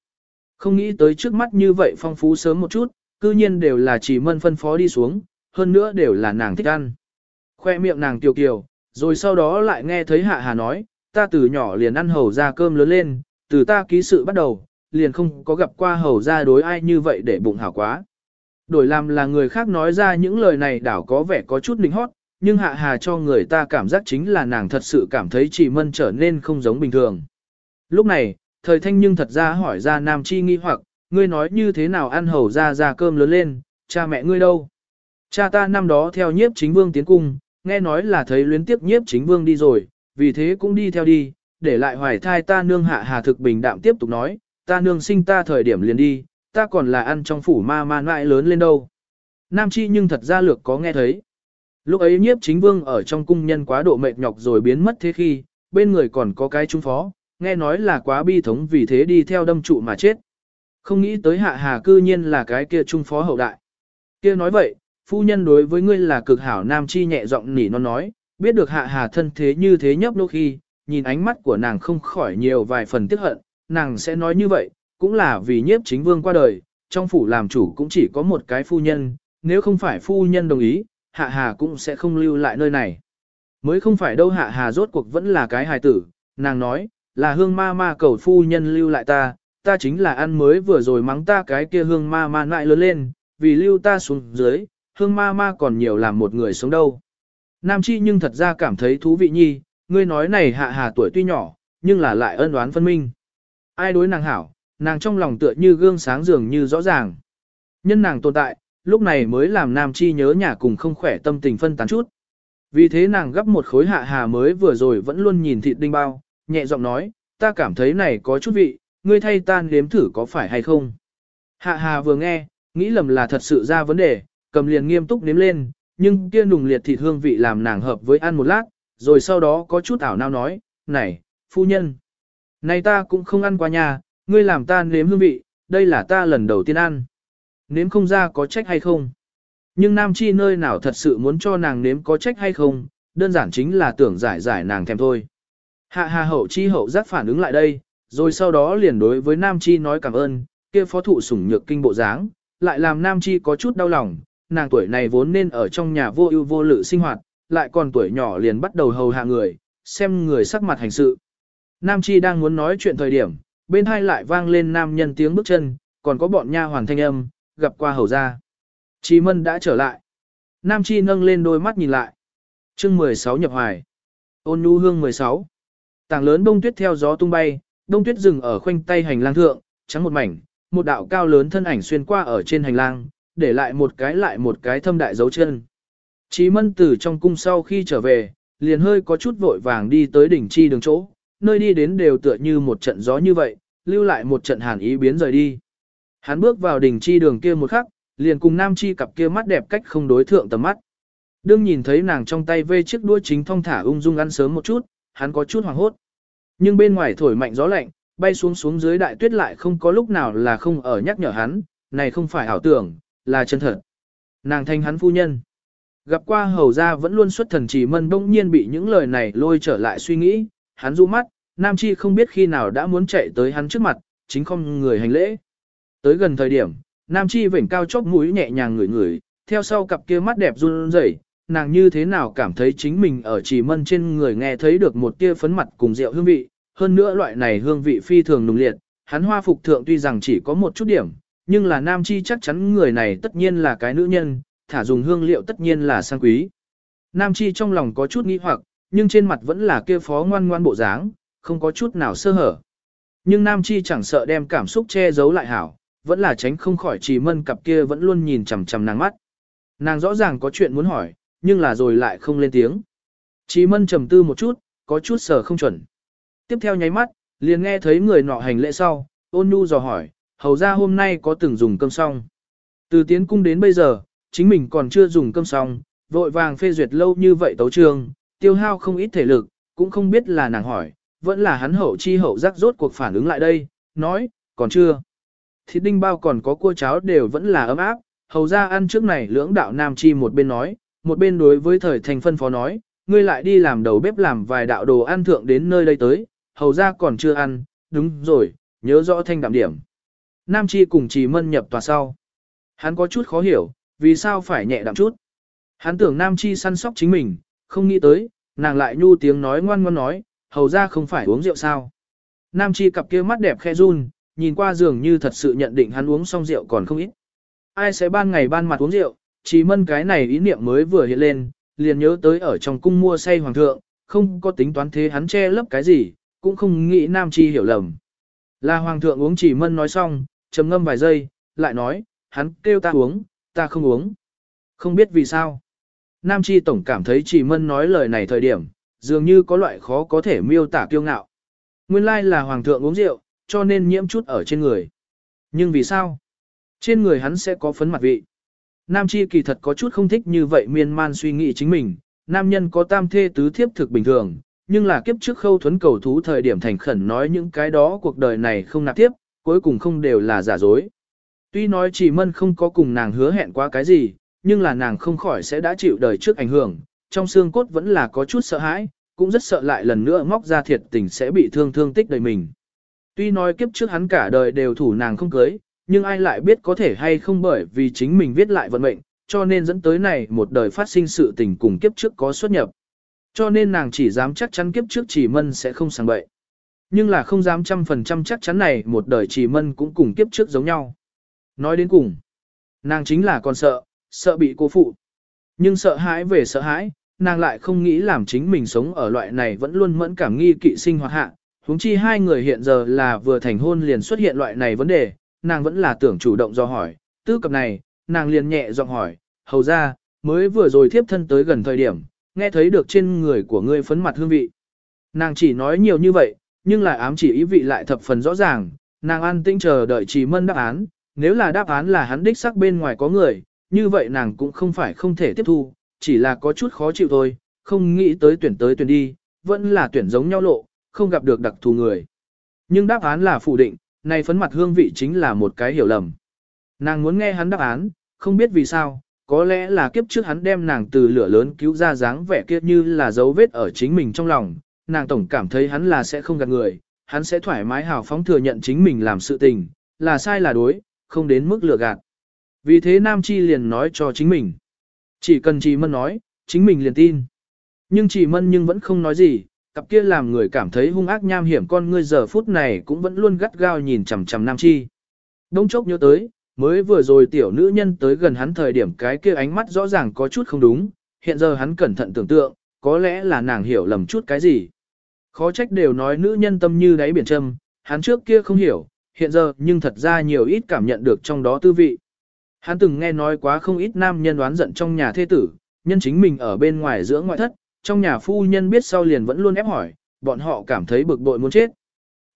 Không nghĩ tới trước mắt như vậy phong phú sớm một chút, cư nhiên đều là chỉ mân phân phó đi xuống, hơn nữa đều là nàng thích ăn. Khoe miệng nàng kiều kiều, rồi sau đó lại nghe thấy hạ hà nói, ta từ nhỏ liền ăn hầu ra cơm lớn lên, từ ta ký sự bắt đầu, liền không có gặp qua hầu ra đối ai như vậy để bụng hảo quá. Đổi làm là người khác nói ra những lời này đảo có vẻ có chút linh hót, nhưng hạ hà cho người ta cảm giác chính là nàng thật sự cảm thấy chỉ mân trở nên không giống bình thường. Lúc này, thời thanh nhưng thật ra hỏi ra nam chi nghi hoặc, ngươi nói như thế nào ăn hầu ra ra cơm lớn lên, cha mẹ ngươi đâu? Cha ta năm đó theo nhiếp chính vương tiến cung, nghe nói là thấy luyến tiếp nhiếp chính vương đi rồi, vì thế cũng đi theo đi, để lại hoài thai ta nương hạ hà thực bình đạm tiếp tục nói, ta nương sinh ta thời điểm liền đi, ta còn là ăn trong phủ ma ma mãi lớn lên đâu. Nam Chi nhưng thật ra lược có nghe thấy. Lúc ấy nhiếp chính vương ở trong cung nhân quá độ mệt nhọc rồi biến mất thế khi, bên người còn có cái trung phó, nghe nói là quá bi thống vì thế đi theo đâm trụ mà chết. Không nghĩ tới hạ hà cư nhiên là cái kia trung phó hậu đại. Kia nói vậy, phu nhân đối với ngươi là cực hảo nam chi nhẹ giọng nỉ non nói, biết được hạ hà thân thế như thế nhấp nô khi, nhìn ánh mắt của nàng không khỏi nhiều vài phần tiếc hận, nàng sẽ nói như vậy, cũng là vì nhiếp chính vương qua đời, trong phủ làm chủ cũng chỉ có một cái phu nhân, nếu không phải phu nhân đồng ý, hạ hà cũng sẽ không lưu lại nơi này. Mới không phải đâu hạ hà rốt cuộc vẫn là cái hài tử, nàng nói, là hương ma ma cầu phu nhân lưu lại ta, ta chính là ăn mới vừa rồi mắng ta cái kia hương ma ma lại lớn lên, vì lưu ta xuống dưới, hương ma ma còn nhiều làm một người sống đâu. Nam Chi nhưng thật ra cảm thấy thú vị nhi, ngươi nói này hạ hà tuổi tuy nhỏ, nhưng là lại ân đoán phân minh. Ai đối nàng hảo, nàng trong lòng tựa như gương sáng dường như rõ ràng. Nhân nàng tồn tại, lúc này mới làm Nam Chi nhớ nhà cùng không khỏe tâm tình phân tán chút. Vì thế nàng gấp một khối hạ hà mới vừa rồi vẫn luôn nhìn thịt đinh bao, nhẹ giọng nói, ta cảm thấy này có chút vị, ngươi thay tan nếm thử có phải hay không. Hạ hà vừa nghe, nghĩ lầm là thật sự ra vấn đề, cầm liền nghiêm túc nếm lên, nhưng kia nùng liệt thịt hương vị làm nàng hợp với ăn một lát, rồi sau đó có chút ảo nao nói, này, phu nhân, này ta cũng không ăn qua nhà, ngươi làm ta nếm hương vị, đây là ta lần đầu tiên ăn. Nếm không ra có trách hay không? Nhưng Nam Chi nơi nào thật sự muốn cho nàng nếm có trách hay không, đơn giản chính là tưởng giải giải nàng thèm thôi. Hạ hà hậu chi hậu giác phản ứng lại đây, rồi sau đó liền đối với Nam Chi nói cảm ơn, kia phó thụ sủng nhược kinh bộ dáng, lại làm Nam Chi có chút đau lòng, nàng tuổi này vốn nên ở trong nhà vô ưu vô lự sinh hoạt, lại còn tuổi nhỏ liền bắt đầu hầu hạ người, xem người sắc mặt hành sự. Nam Chi đang muốn nói chuyện thời điểm, bên hai lại vang lên nam nhân tiếng bước chân, còn có bọn nha hoàn thanh âm, gặp qua hầu ra. Chi Mân đã trở lại. Nam Chi nâng lên đôi mắt nhìn lại. chương 16 nhập hoài. Ôn nhu hương 16. Tảng lớn bông tuyết theo gió tung bay, đông tuyết rừng ở khoanh tay hành lang thượng, trắng một mảnh, một đạo cao lớn thân ảnh xuyên qua ở trên hành lang, để lại một cái lại một cái thâm đại dấu chân. Chí mân từ trong cung sau khi trở về, liền hơi có chút vội vàng đi tới đỉnh chi đường chỗ, nơi đi đến đều tựa như một trận gió như vậy, lưu lại một trận hàn ý biến rời đi. Hắn bước vào đỉnh chi đường kia một khắc, liền cùng nam chi cặp kia mắt đẹp cách không đối thượng tầm mắt. Đương nhìn thấy nàng trong tay vê chiếc đuôi chính thong thả ung dung ăn sớm một chút, hắn có chút hoảng hốt. Nhưng bên ngoài thổi mạnh gió lạnh, bay xuống xuống dưới đại tuyết lại không có lúc nào là không ở nhắc nhở hắn, này không phải ảo tưởng, là chân thật. Nàng thanh hắn phu nhân. Gặp qua hầu ra vẫn luôn xuất thần chỉ mân bỗng nhiên bị những lời này lôi trở lại suy nghĩ, hắn du mắt, Nam Chi không biết khi nào đã muốn chạy tới hắn trước mặt, chính không người hành lễ. Tới gần thời điểm, Nam Chi vểnh cao chóp mũi nhẹ nhàng ngửi ngửi, theo sau cặp kia mắt đẹp run rẩy, nàng như thế nào cảm thấy chính mình ở chỉ mân trên người nghe thấy được một tia phấn mặt cùng rượu hương vị, hơn nữa loại này hương vị phi thường nùng liệt, hắn hoa phục thượng tuy rằng chỉ có một chút điểm, nhưng là nam chi chắc chắn người này tất nhiên là cái nữ nhân, thả dùng hương liệu tất nhiên là sang quý. Nam chi trong lòng có chút nghi hoặc, nhưng trên mặt vẫn là kia phó ngoan ngoan bộ dáng, không có chút nào sơ hở. Nhưng nam chi chẳng sợ đem cảm xúc che giấu lại hảo, vẫn là tránh không khỏi chỉ mân cặp kia vẫn luôn nhìn chằm chằm nàng mắt. Nàng rõ ràng có chuyện muốn hỏi, nhưng là rồi lại không lên tiếng. Chỉ mân trầm tư một chút, có chút sở không chuẩn. Tiếp theo nháy mắt, liền nghe thấy người nọ hành lễ sau, ôn nhu dò hỏi, hầu ra hôm nay có từng dùng cơm xong. Từ tiến cung đến bây giờ, chính mình còn chưa dùng cơm xong, vội vàng phê duyệt lâu như vậy tấu trường, tiêu hao không ít thể lực, cũng không biết là nàng hỏi, vẫn là hắn hậu chi hậu giác rốt cuộc phản ứng lại đây, nói, còn chưa. Thịt đinh bao còn có cua cháo đều vẫn là ấm áp, hầu ra ăn trước này lưỡng đạo nam chi một bên nói, một bên đối với thời thành phân phó nói, ngươi lại đi làm đầu bếp làm vài đạo đồ ăn thượng đến nơi đây tới, hầu ra còn chưa ăn, đúng rồi, nhớ rõ thanh đạm điểm. Nam Chi cùng Trì Mân nhập tòa sau. Hắn có chút khó hiểu, vì sao phải nhẹ đạm chút. Hắn tưởng Nam Chi săn sóc chính mình, không nghĩ tới, nàng lại nhu tiếng nói ngoan ngoan nói, hầu ra không phải uống rượu sao. Nam Chi cặp kia mắt đẹp khe run, nhìn qua dường như thật sự nhận định hắn uống xong rượu còn không ít. Ai sẽ ban ngày ban mặt uống rượu, Chỉ Mân cái này ý niệm mới vừa hiện lên, liền nhớ tới ở trong cung mua say hoàng thượng, không có tính toán thế hắn che lấp cái gì, cũng không nghĩ Nam Chi hiểu lầm. Là hoàng thượng uống chỉ mân nói xong, trầm ngâm vài giây, lại nói, hắn kêu ta uống, ta không uống. Không biết vì sao. Nam Chi Tổng cảm thấy chỉ mân nói lời này thời điểm, dường như có loại khó có thể miêu tả kiêu ngạo. Nguyên lai là hoàng thượng uống rượu, cho nên nhiễm chút ở trên người. Nhưng vì sao? Trên người hắn sẽ có phấn mặt vị. Nam Chi kỳ thật có chút không thích như vậy miên man suy nghĩ chính mình, nam nhân có tam thê tứ thiếp thực bình thường, nhưng là kiếp trước khâu thuấn cầu thú thời điểm thành khẩn nói những cái đó cuộc đời này không nạp tiếp, cuối cùng không đều là giả dối. Tuy nói chỉ mân không có cùng nàng hứa hẹn qua cái gì, nhưng là nàng không khỏi sẽ đã chịu đời trước ảnh hưởng, trong xương cốt vẫn là có chút sợ hãi, cũng rất sợ lại lần nữa ngóc ra thiệt tình sẽ bị thương thương tích đời mình. Tuy nói kiếp trước hắn cả đời đều thủ nàng không cưới, nhưng ai lại biết có thể hay không bởi vì chính mình viết lại vận mệnh, cho nên dẫn tới này một đời phát sinh sự tình cùng kiếp trước có xuất nhập. Cho nên nàng chỉ dám chắc chắn kiếp trước chỉ mân sẽ không sang bậy. Nhưng là không dám trăm phần trăm chắc chắn này một đời chỉ mân cũng cùng kiếp trước giống nhau. Nói đến cùng, nàng chính là còn sợ, sợ bị cô phụ. Nhưng sợ hãi về sợ hãi, nàng lại không nghĩ làm chính mình sống ở loại này vẫn luôn mẫn cảm nghi kỵ sinh hoạt hạ. huống chi hai người hiện giờ là vừa thành hôn liền xuất hiện loại này vấn đề, nàng vẫn là tưởng chủ động do hỏi. Tư cập này, nàng liền nhẹ giọng hỏi, hầu ra, mới vừa rồi thiếp thân tới gần thời điểm, nghe thấy được trên người của ngươi phấn mặt hương vị. Nàng chỉ nói nhiều như vậy, nhưng lại ám chỉ ý vị lại thập phần rõ ràng, nàng an tĩnh chờ đợi chỉ mân đáp án, nếu là đáp án là hắn đích sắc bên ngoài có người, như vậy nàng cũng không phải không thể tiếp thu, chỉ là có chút khó chịu thôi, không nghĩ tới tuyển tới tuyển đi, vẫn là tuyển giống nhau lộ, không gặp được đặc thù người. Nhưng đáp án là phủ định, này phấn mặt hương vị chính là một cái hiểu lầm. Nàng muốn nghe hắn đáp án, không biết vì sao, có lẽ là kiếp trước hắn đem nàng từ lửa lớn cứu ra dáng vẻ kia như là dấu vết ở chính mình trong lòng, nàng tổng cảm thấy hắn là sẽ không gạt người, hắn sẽ thoải mái hào phóng thừa nhận chính mình làm sự tình, là sai là đối, không đến mức lừa gạt. Vì thế Nam Chi liền nói cho chính mình. Chỉ cần chị Mân nói, chính mình liền tin. Nhưng chị Mân nhưng vẫn không nói gì, cặp kia làm người cảm thấy hung ác nham hiểm con ngươi giờ phút này cũng vẫn luôn gắt gao nhìn chằm chằm Nam Chi. Đông chốc nhớ tới, mới vừa rồi tiểu nữ nhân tới gần hắn thời điểm cái kia ánh mắt rõ ràng có chút không đúng, hiện giờ hắn cẩn thận tưởng tượng, có lẽ là nàng hiểu lầm chút cái gì. Khó trách đều nói nữ nhân tâm như đáy biển châm, hắn trước kia không hiểu, hiện giờ nhưng thật ra nhiều ít cảm nhận được trong đó tư vị. Hắn từng nghe nói quá không ít nam nhân đoán giận trong nhà thê tử, nhân chính mình ở bên ngoài giữa ngoại thất, trong nhà phu nhân biết sau liền vẫn luôn ép hỏi, bọn họ cảm thấy bực bội muốn chết.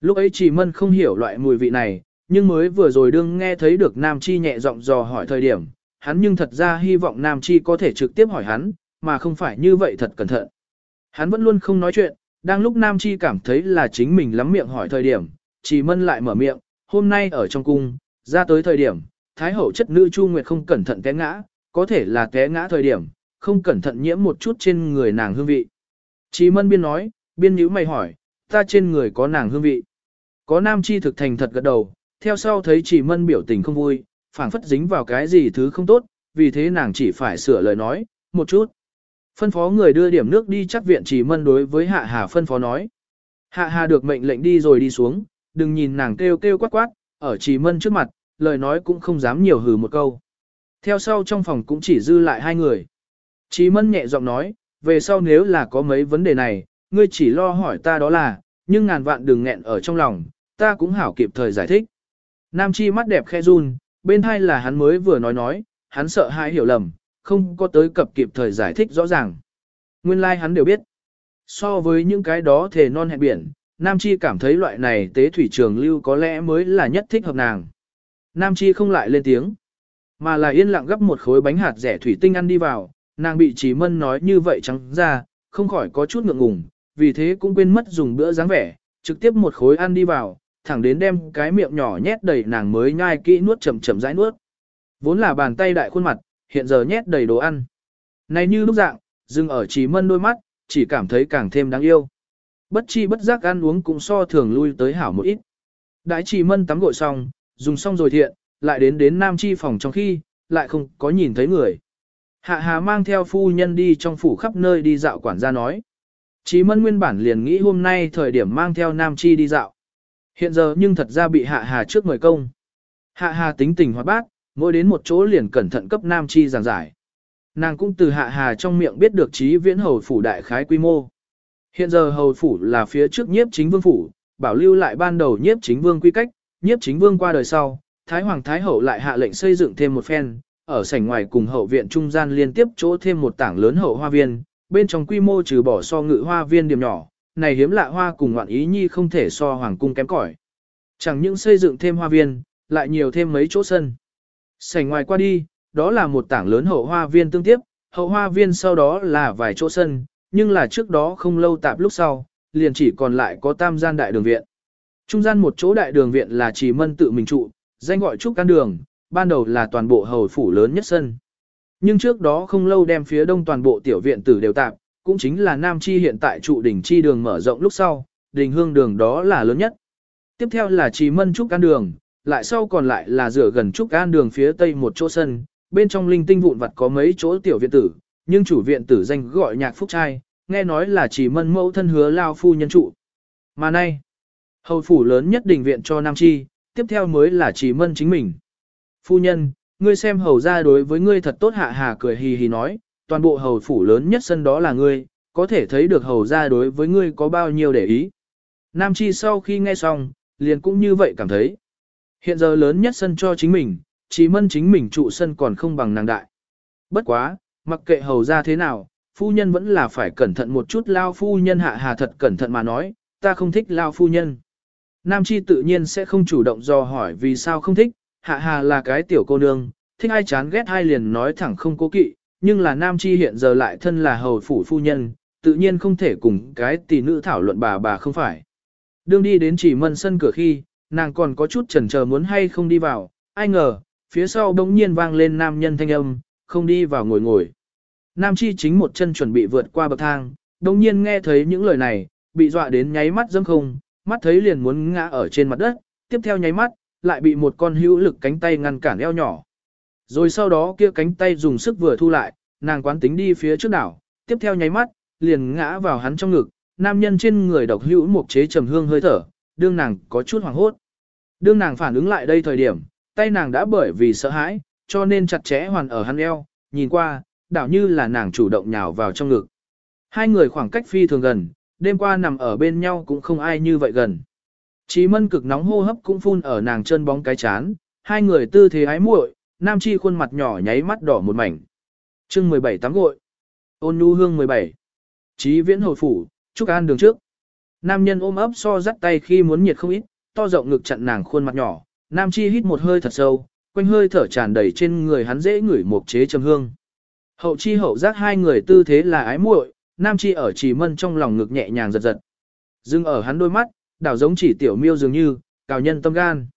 Lúc ấy chỉ mân không hiểu loại mùi vị này, nhưng mới vừa rồi đương nghe thấy được Nam Chi nhẹ giọng dò hỏi thời điểm, hắn nhưng thật ra hy vọng Nam Chi có thể trực tiếp hỏi hắn, mà không phải như vậy thật cẩn thận. Hắn vẫn luôn không nói chuyện, đang lúc Nam Chi cảm thấy là chính mình lắm miệng hỏi thời điểm, chỉ mân lại mở miệng, hôm nay ở trong cung, ra tới thời điểm, Thái hậu chất nữ Chu Nguyệt không cẩn thận té ngã, có thể là té ngã thời điểm, không cẩn thận nhiễm một chút trên người nàng hương vị. Chí mân biên nói, biên nhữ mày hỏi, ta trên người có nàng hương vị. Có nam chi thực thành thật gật đầu, theo sau thấy chỉ mân biểu tình không vui, phảng phất dính vào cái gì thứ không tốt, vì thế nàng chỉ phải sửa lời nói, một chút. Phân phó người đưa điểm nước đi chắc viện chỉ mân đối với hạ hà phân phó nói. Hạ hà được mệnh lệnh đi rồi đi xuống, đừng nhìn nàng kêu kêu quát quát, ở chỉ mân trước mặt, lời nói cũng không dám nhiều hừ một câu. Theo sau trong phòng cũng chỉ dư lại hai người. Chí mân nhẹ giọng nói, về sau nếu là có mấy vấn đề này, ngươi chỉ lo hỏi ta đó là, nhưng ngàn vạn đừng nghẹn ở trong lòng, ta cũng hảo kịp thời giải thích. Nam chi mắt đẹp khe run, bên hai là hắn mới vừa nói nói, hắn sợ hai hiểu lầm, không có tới cập kịp thời giải thích rõ ràng. Nguyên lai like hắn đều biết. So với những cái đó thề non hẹn biển, Nam Chi cảm thấy loại này tế thủy trường lưu có lẽ mới là nhất thích hợp nàng. Nam Chi không lại lên tiếng, mà là yên lặng gấp một khối bánh hạt rẻ thủy tinh ăn đi vào, nàng bị chỉ mân nói như vậy trắng ra, không khỏi có chút ngượng ngùng, vì thế cũng quên mất dùng bữa dáng vẻ, trực tiếp một khối ăn đi vào, thẳng đến đem cái miệng nhỏ nhét đầy nàng mới nhai kỹ nuốt chậm chậm rãi nuốt. Vốn là bàn tay đại khuôn mặt, hiện giờ nhét đầy đồ ăn. Này như lúc dạng, dừng ở chỉ mân đôi mắt, chỉ cảm thấy càng thêm đáng yêu. Bất chi bất giác ăn uống cũng so thường lui tới hảo một ít. Đại chỉ mân tắm gội xong, dùng xong rồi thiện, lại đến đến nam chi phòng trong khi, lại không có nhìn thấy người. Hạ hà mang theo phu nhân đi trong phủ khắp nơi đi dạo quản gia nói. Chí mân nguyên bản liền nghĩ hôm nay thời điểm mang theo nam chi đi dạo. Hiện giờ nhưng thật ra bị hạ hà trước mời công. Hạ hà tính tình hoạt bát, mỗi đến một chỗ liền cẩn thận cấp nam chi giảng giải. Nàng cũng từ hạ hà trong miệng biết được trí viễn hầu phủ đại khái quy mô. Hiện giờ hầu phủ là phía trước nhiếp chính vương phủ, bảo lưu lại ban đầu nhiếp chính vương quy cách, nhiếp chính vương qua đời sau, Thái Hoàng Thái Hậu lại hạ lệnh xây dựng thêm một phen, ở sảnh ngoài cùng hậu viện trung gian liên tiếp chỗ thêm một tảng lớn hậu hoa viên, bên trong quy mô trừ bỏ so ngự hoa viên điểm nhỏ, này hiếm lạ hoa cùng ngoạn ý nhi không thể so hoàng cung kém cỏi. Chẳng những xây dựng thêm hoa viên, lại nhiều thêm mấy chỗ sân. Sảnh ngoài qua đi, đó là một tảng lớn hậu hoa viên tương tiếp, hậu hoa viên sau đó là vài chỗ sân, nhưng là trước đó không lâu tạp lúc sau, liền chỉ còn lại có tam gian đại đường viện. Trung gian một chỗ đại đường viện là chỉ mân tự mình trụ, danh gọi trúc căn đường, ban đầu là toàn bộ hầu phủ lớn nhất sân. Nhưng trước đó không lâu đem phía đông toàn bộ tiểu viện tử đều tạp, cũng chính là Nam Chi hiện tại trụ đỉnh chi đường mở rộng lúc sau, đỉnh hương đường đó là lớn nhất. Tiếp theo là trì mân trúc căn đường, lại sau còn lại là rửa gần trúc căn đường phía tây một chỗ sân, bên trong linh tinh vụn vặt có mấy chỗ tiểu viện tử, nhưng chủ viện tử danh gọi nhạc phúc trai, nghe nói là chỉ mân mẫu thân hứa lao phu nhân trụ. Mà nay, hầu phủ lớn nhất đình viện cho Nam Chi, tiếp theo mới là chỉ mân chính mình. Phu nhân, ngươi xem hầu ra đối với ngươi thật tốt hạ hà cười hì hì nói, toàn bộ hầu phủ lớn nhất sân đó là ngươi, có thể thấy được hầu ra đối với ngươi có bao nhiêu để ý. Nam Chi sau khi nghe xong, liền cũng như vậy cảm thấy. Hiện giờ lớn nhất sân cho chính mình, chỉ mân chính mình trụ sân còn không bằng nàng đại. Bất quá, mặc kệ hầu ra thế nào, phu nhân vẫn là phải cẩn thận một chút lao phu nhân hạ hà thật cẩn thận mà nói, ta không thích lao phu nhân. Nam Chi tự nhiên sẽ không chủ động do hỏi vì sao không thích, hạ hà là cái tiểu cô nương, thích ai chán ghét ai liền nói thẳng không cố kỵ, nhưng là Nam Chi hiện giờ lại thân là hầu phủ phu nhân, tự nhiên không thể cùng cái tỷ nữ thảo luận bà bà không phải. Đương đi đến chỉ mân sân cửa khi, nàng còn có chút chần chờ muốn hay không đi vào, ai ngờ, phía sau đống nhiên vang lên nam nhân thanh âm, không đi vào ngồi ngồi. Nam Chi chính một chân chuẩn bị vượt qua bậc thang, đống nhiên nghe thấy những lời này, bị dọa đến nháy mắt dâm không, mắt thấy liền muốn ngã ở trên mặt đất, tiếp theo nháy mắt, lại bị một con hữu lực cánh tay ngăn cản eo nhỏ. Rồi sau đó kia cánh tay dùng sức vừa thu lại, nàng quán tính đi phía trước đảo, tiếp theo nháy mắt, liền ngã vào hắn trong ngực, nam nhân trên người độc hữu một chế trầm hương hơi thở, đương nàng có chút hoảng hốt. Đương nàng phản ứng lại đây thời điểm, tay nàng đã bởi vì sợ hãi, cho nên chặt chẽ hoàn ở hắn eo, nhìn qua, đảo như là nàng chủ động nhào vào trong ngực. Hai người khoảng cách phi thường gần, đêm qua nằm ở bên nhau cũng không ai như vậy gần. Chí mân cực nóng hô hấp cũng phun ở nàng chân bóng cái chán, hai người tư thế ái muội, nam chi khuôn mặt nhỏ nháy mắt đỏ một mảnh. chương 17 tắm gội. Ôn nhu hương 17. Chí viễn hồi phủ, chúc an đường trước. Nam nhân ôm ấp so dắt tay khi muốn nhiệt không ít, to rộng ngực chặn nàng khuôn mặt nhỏ, nam chi hít một hơi thật sâu, quanh hơi thở tràn đầy trên người hắn dễ ngửi một chế trầm hương. Hậu chi hậu giác hai người tư thế là ái muội, nam chi ở chỉ mân trong lòng ngực nhẹ nhàng giật giật. Dưng ở hắn đôi mắt, đảo giống chỉ tiểu miêu dường như, cào nhân tâm gan.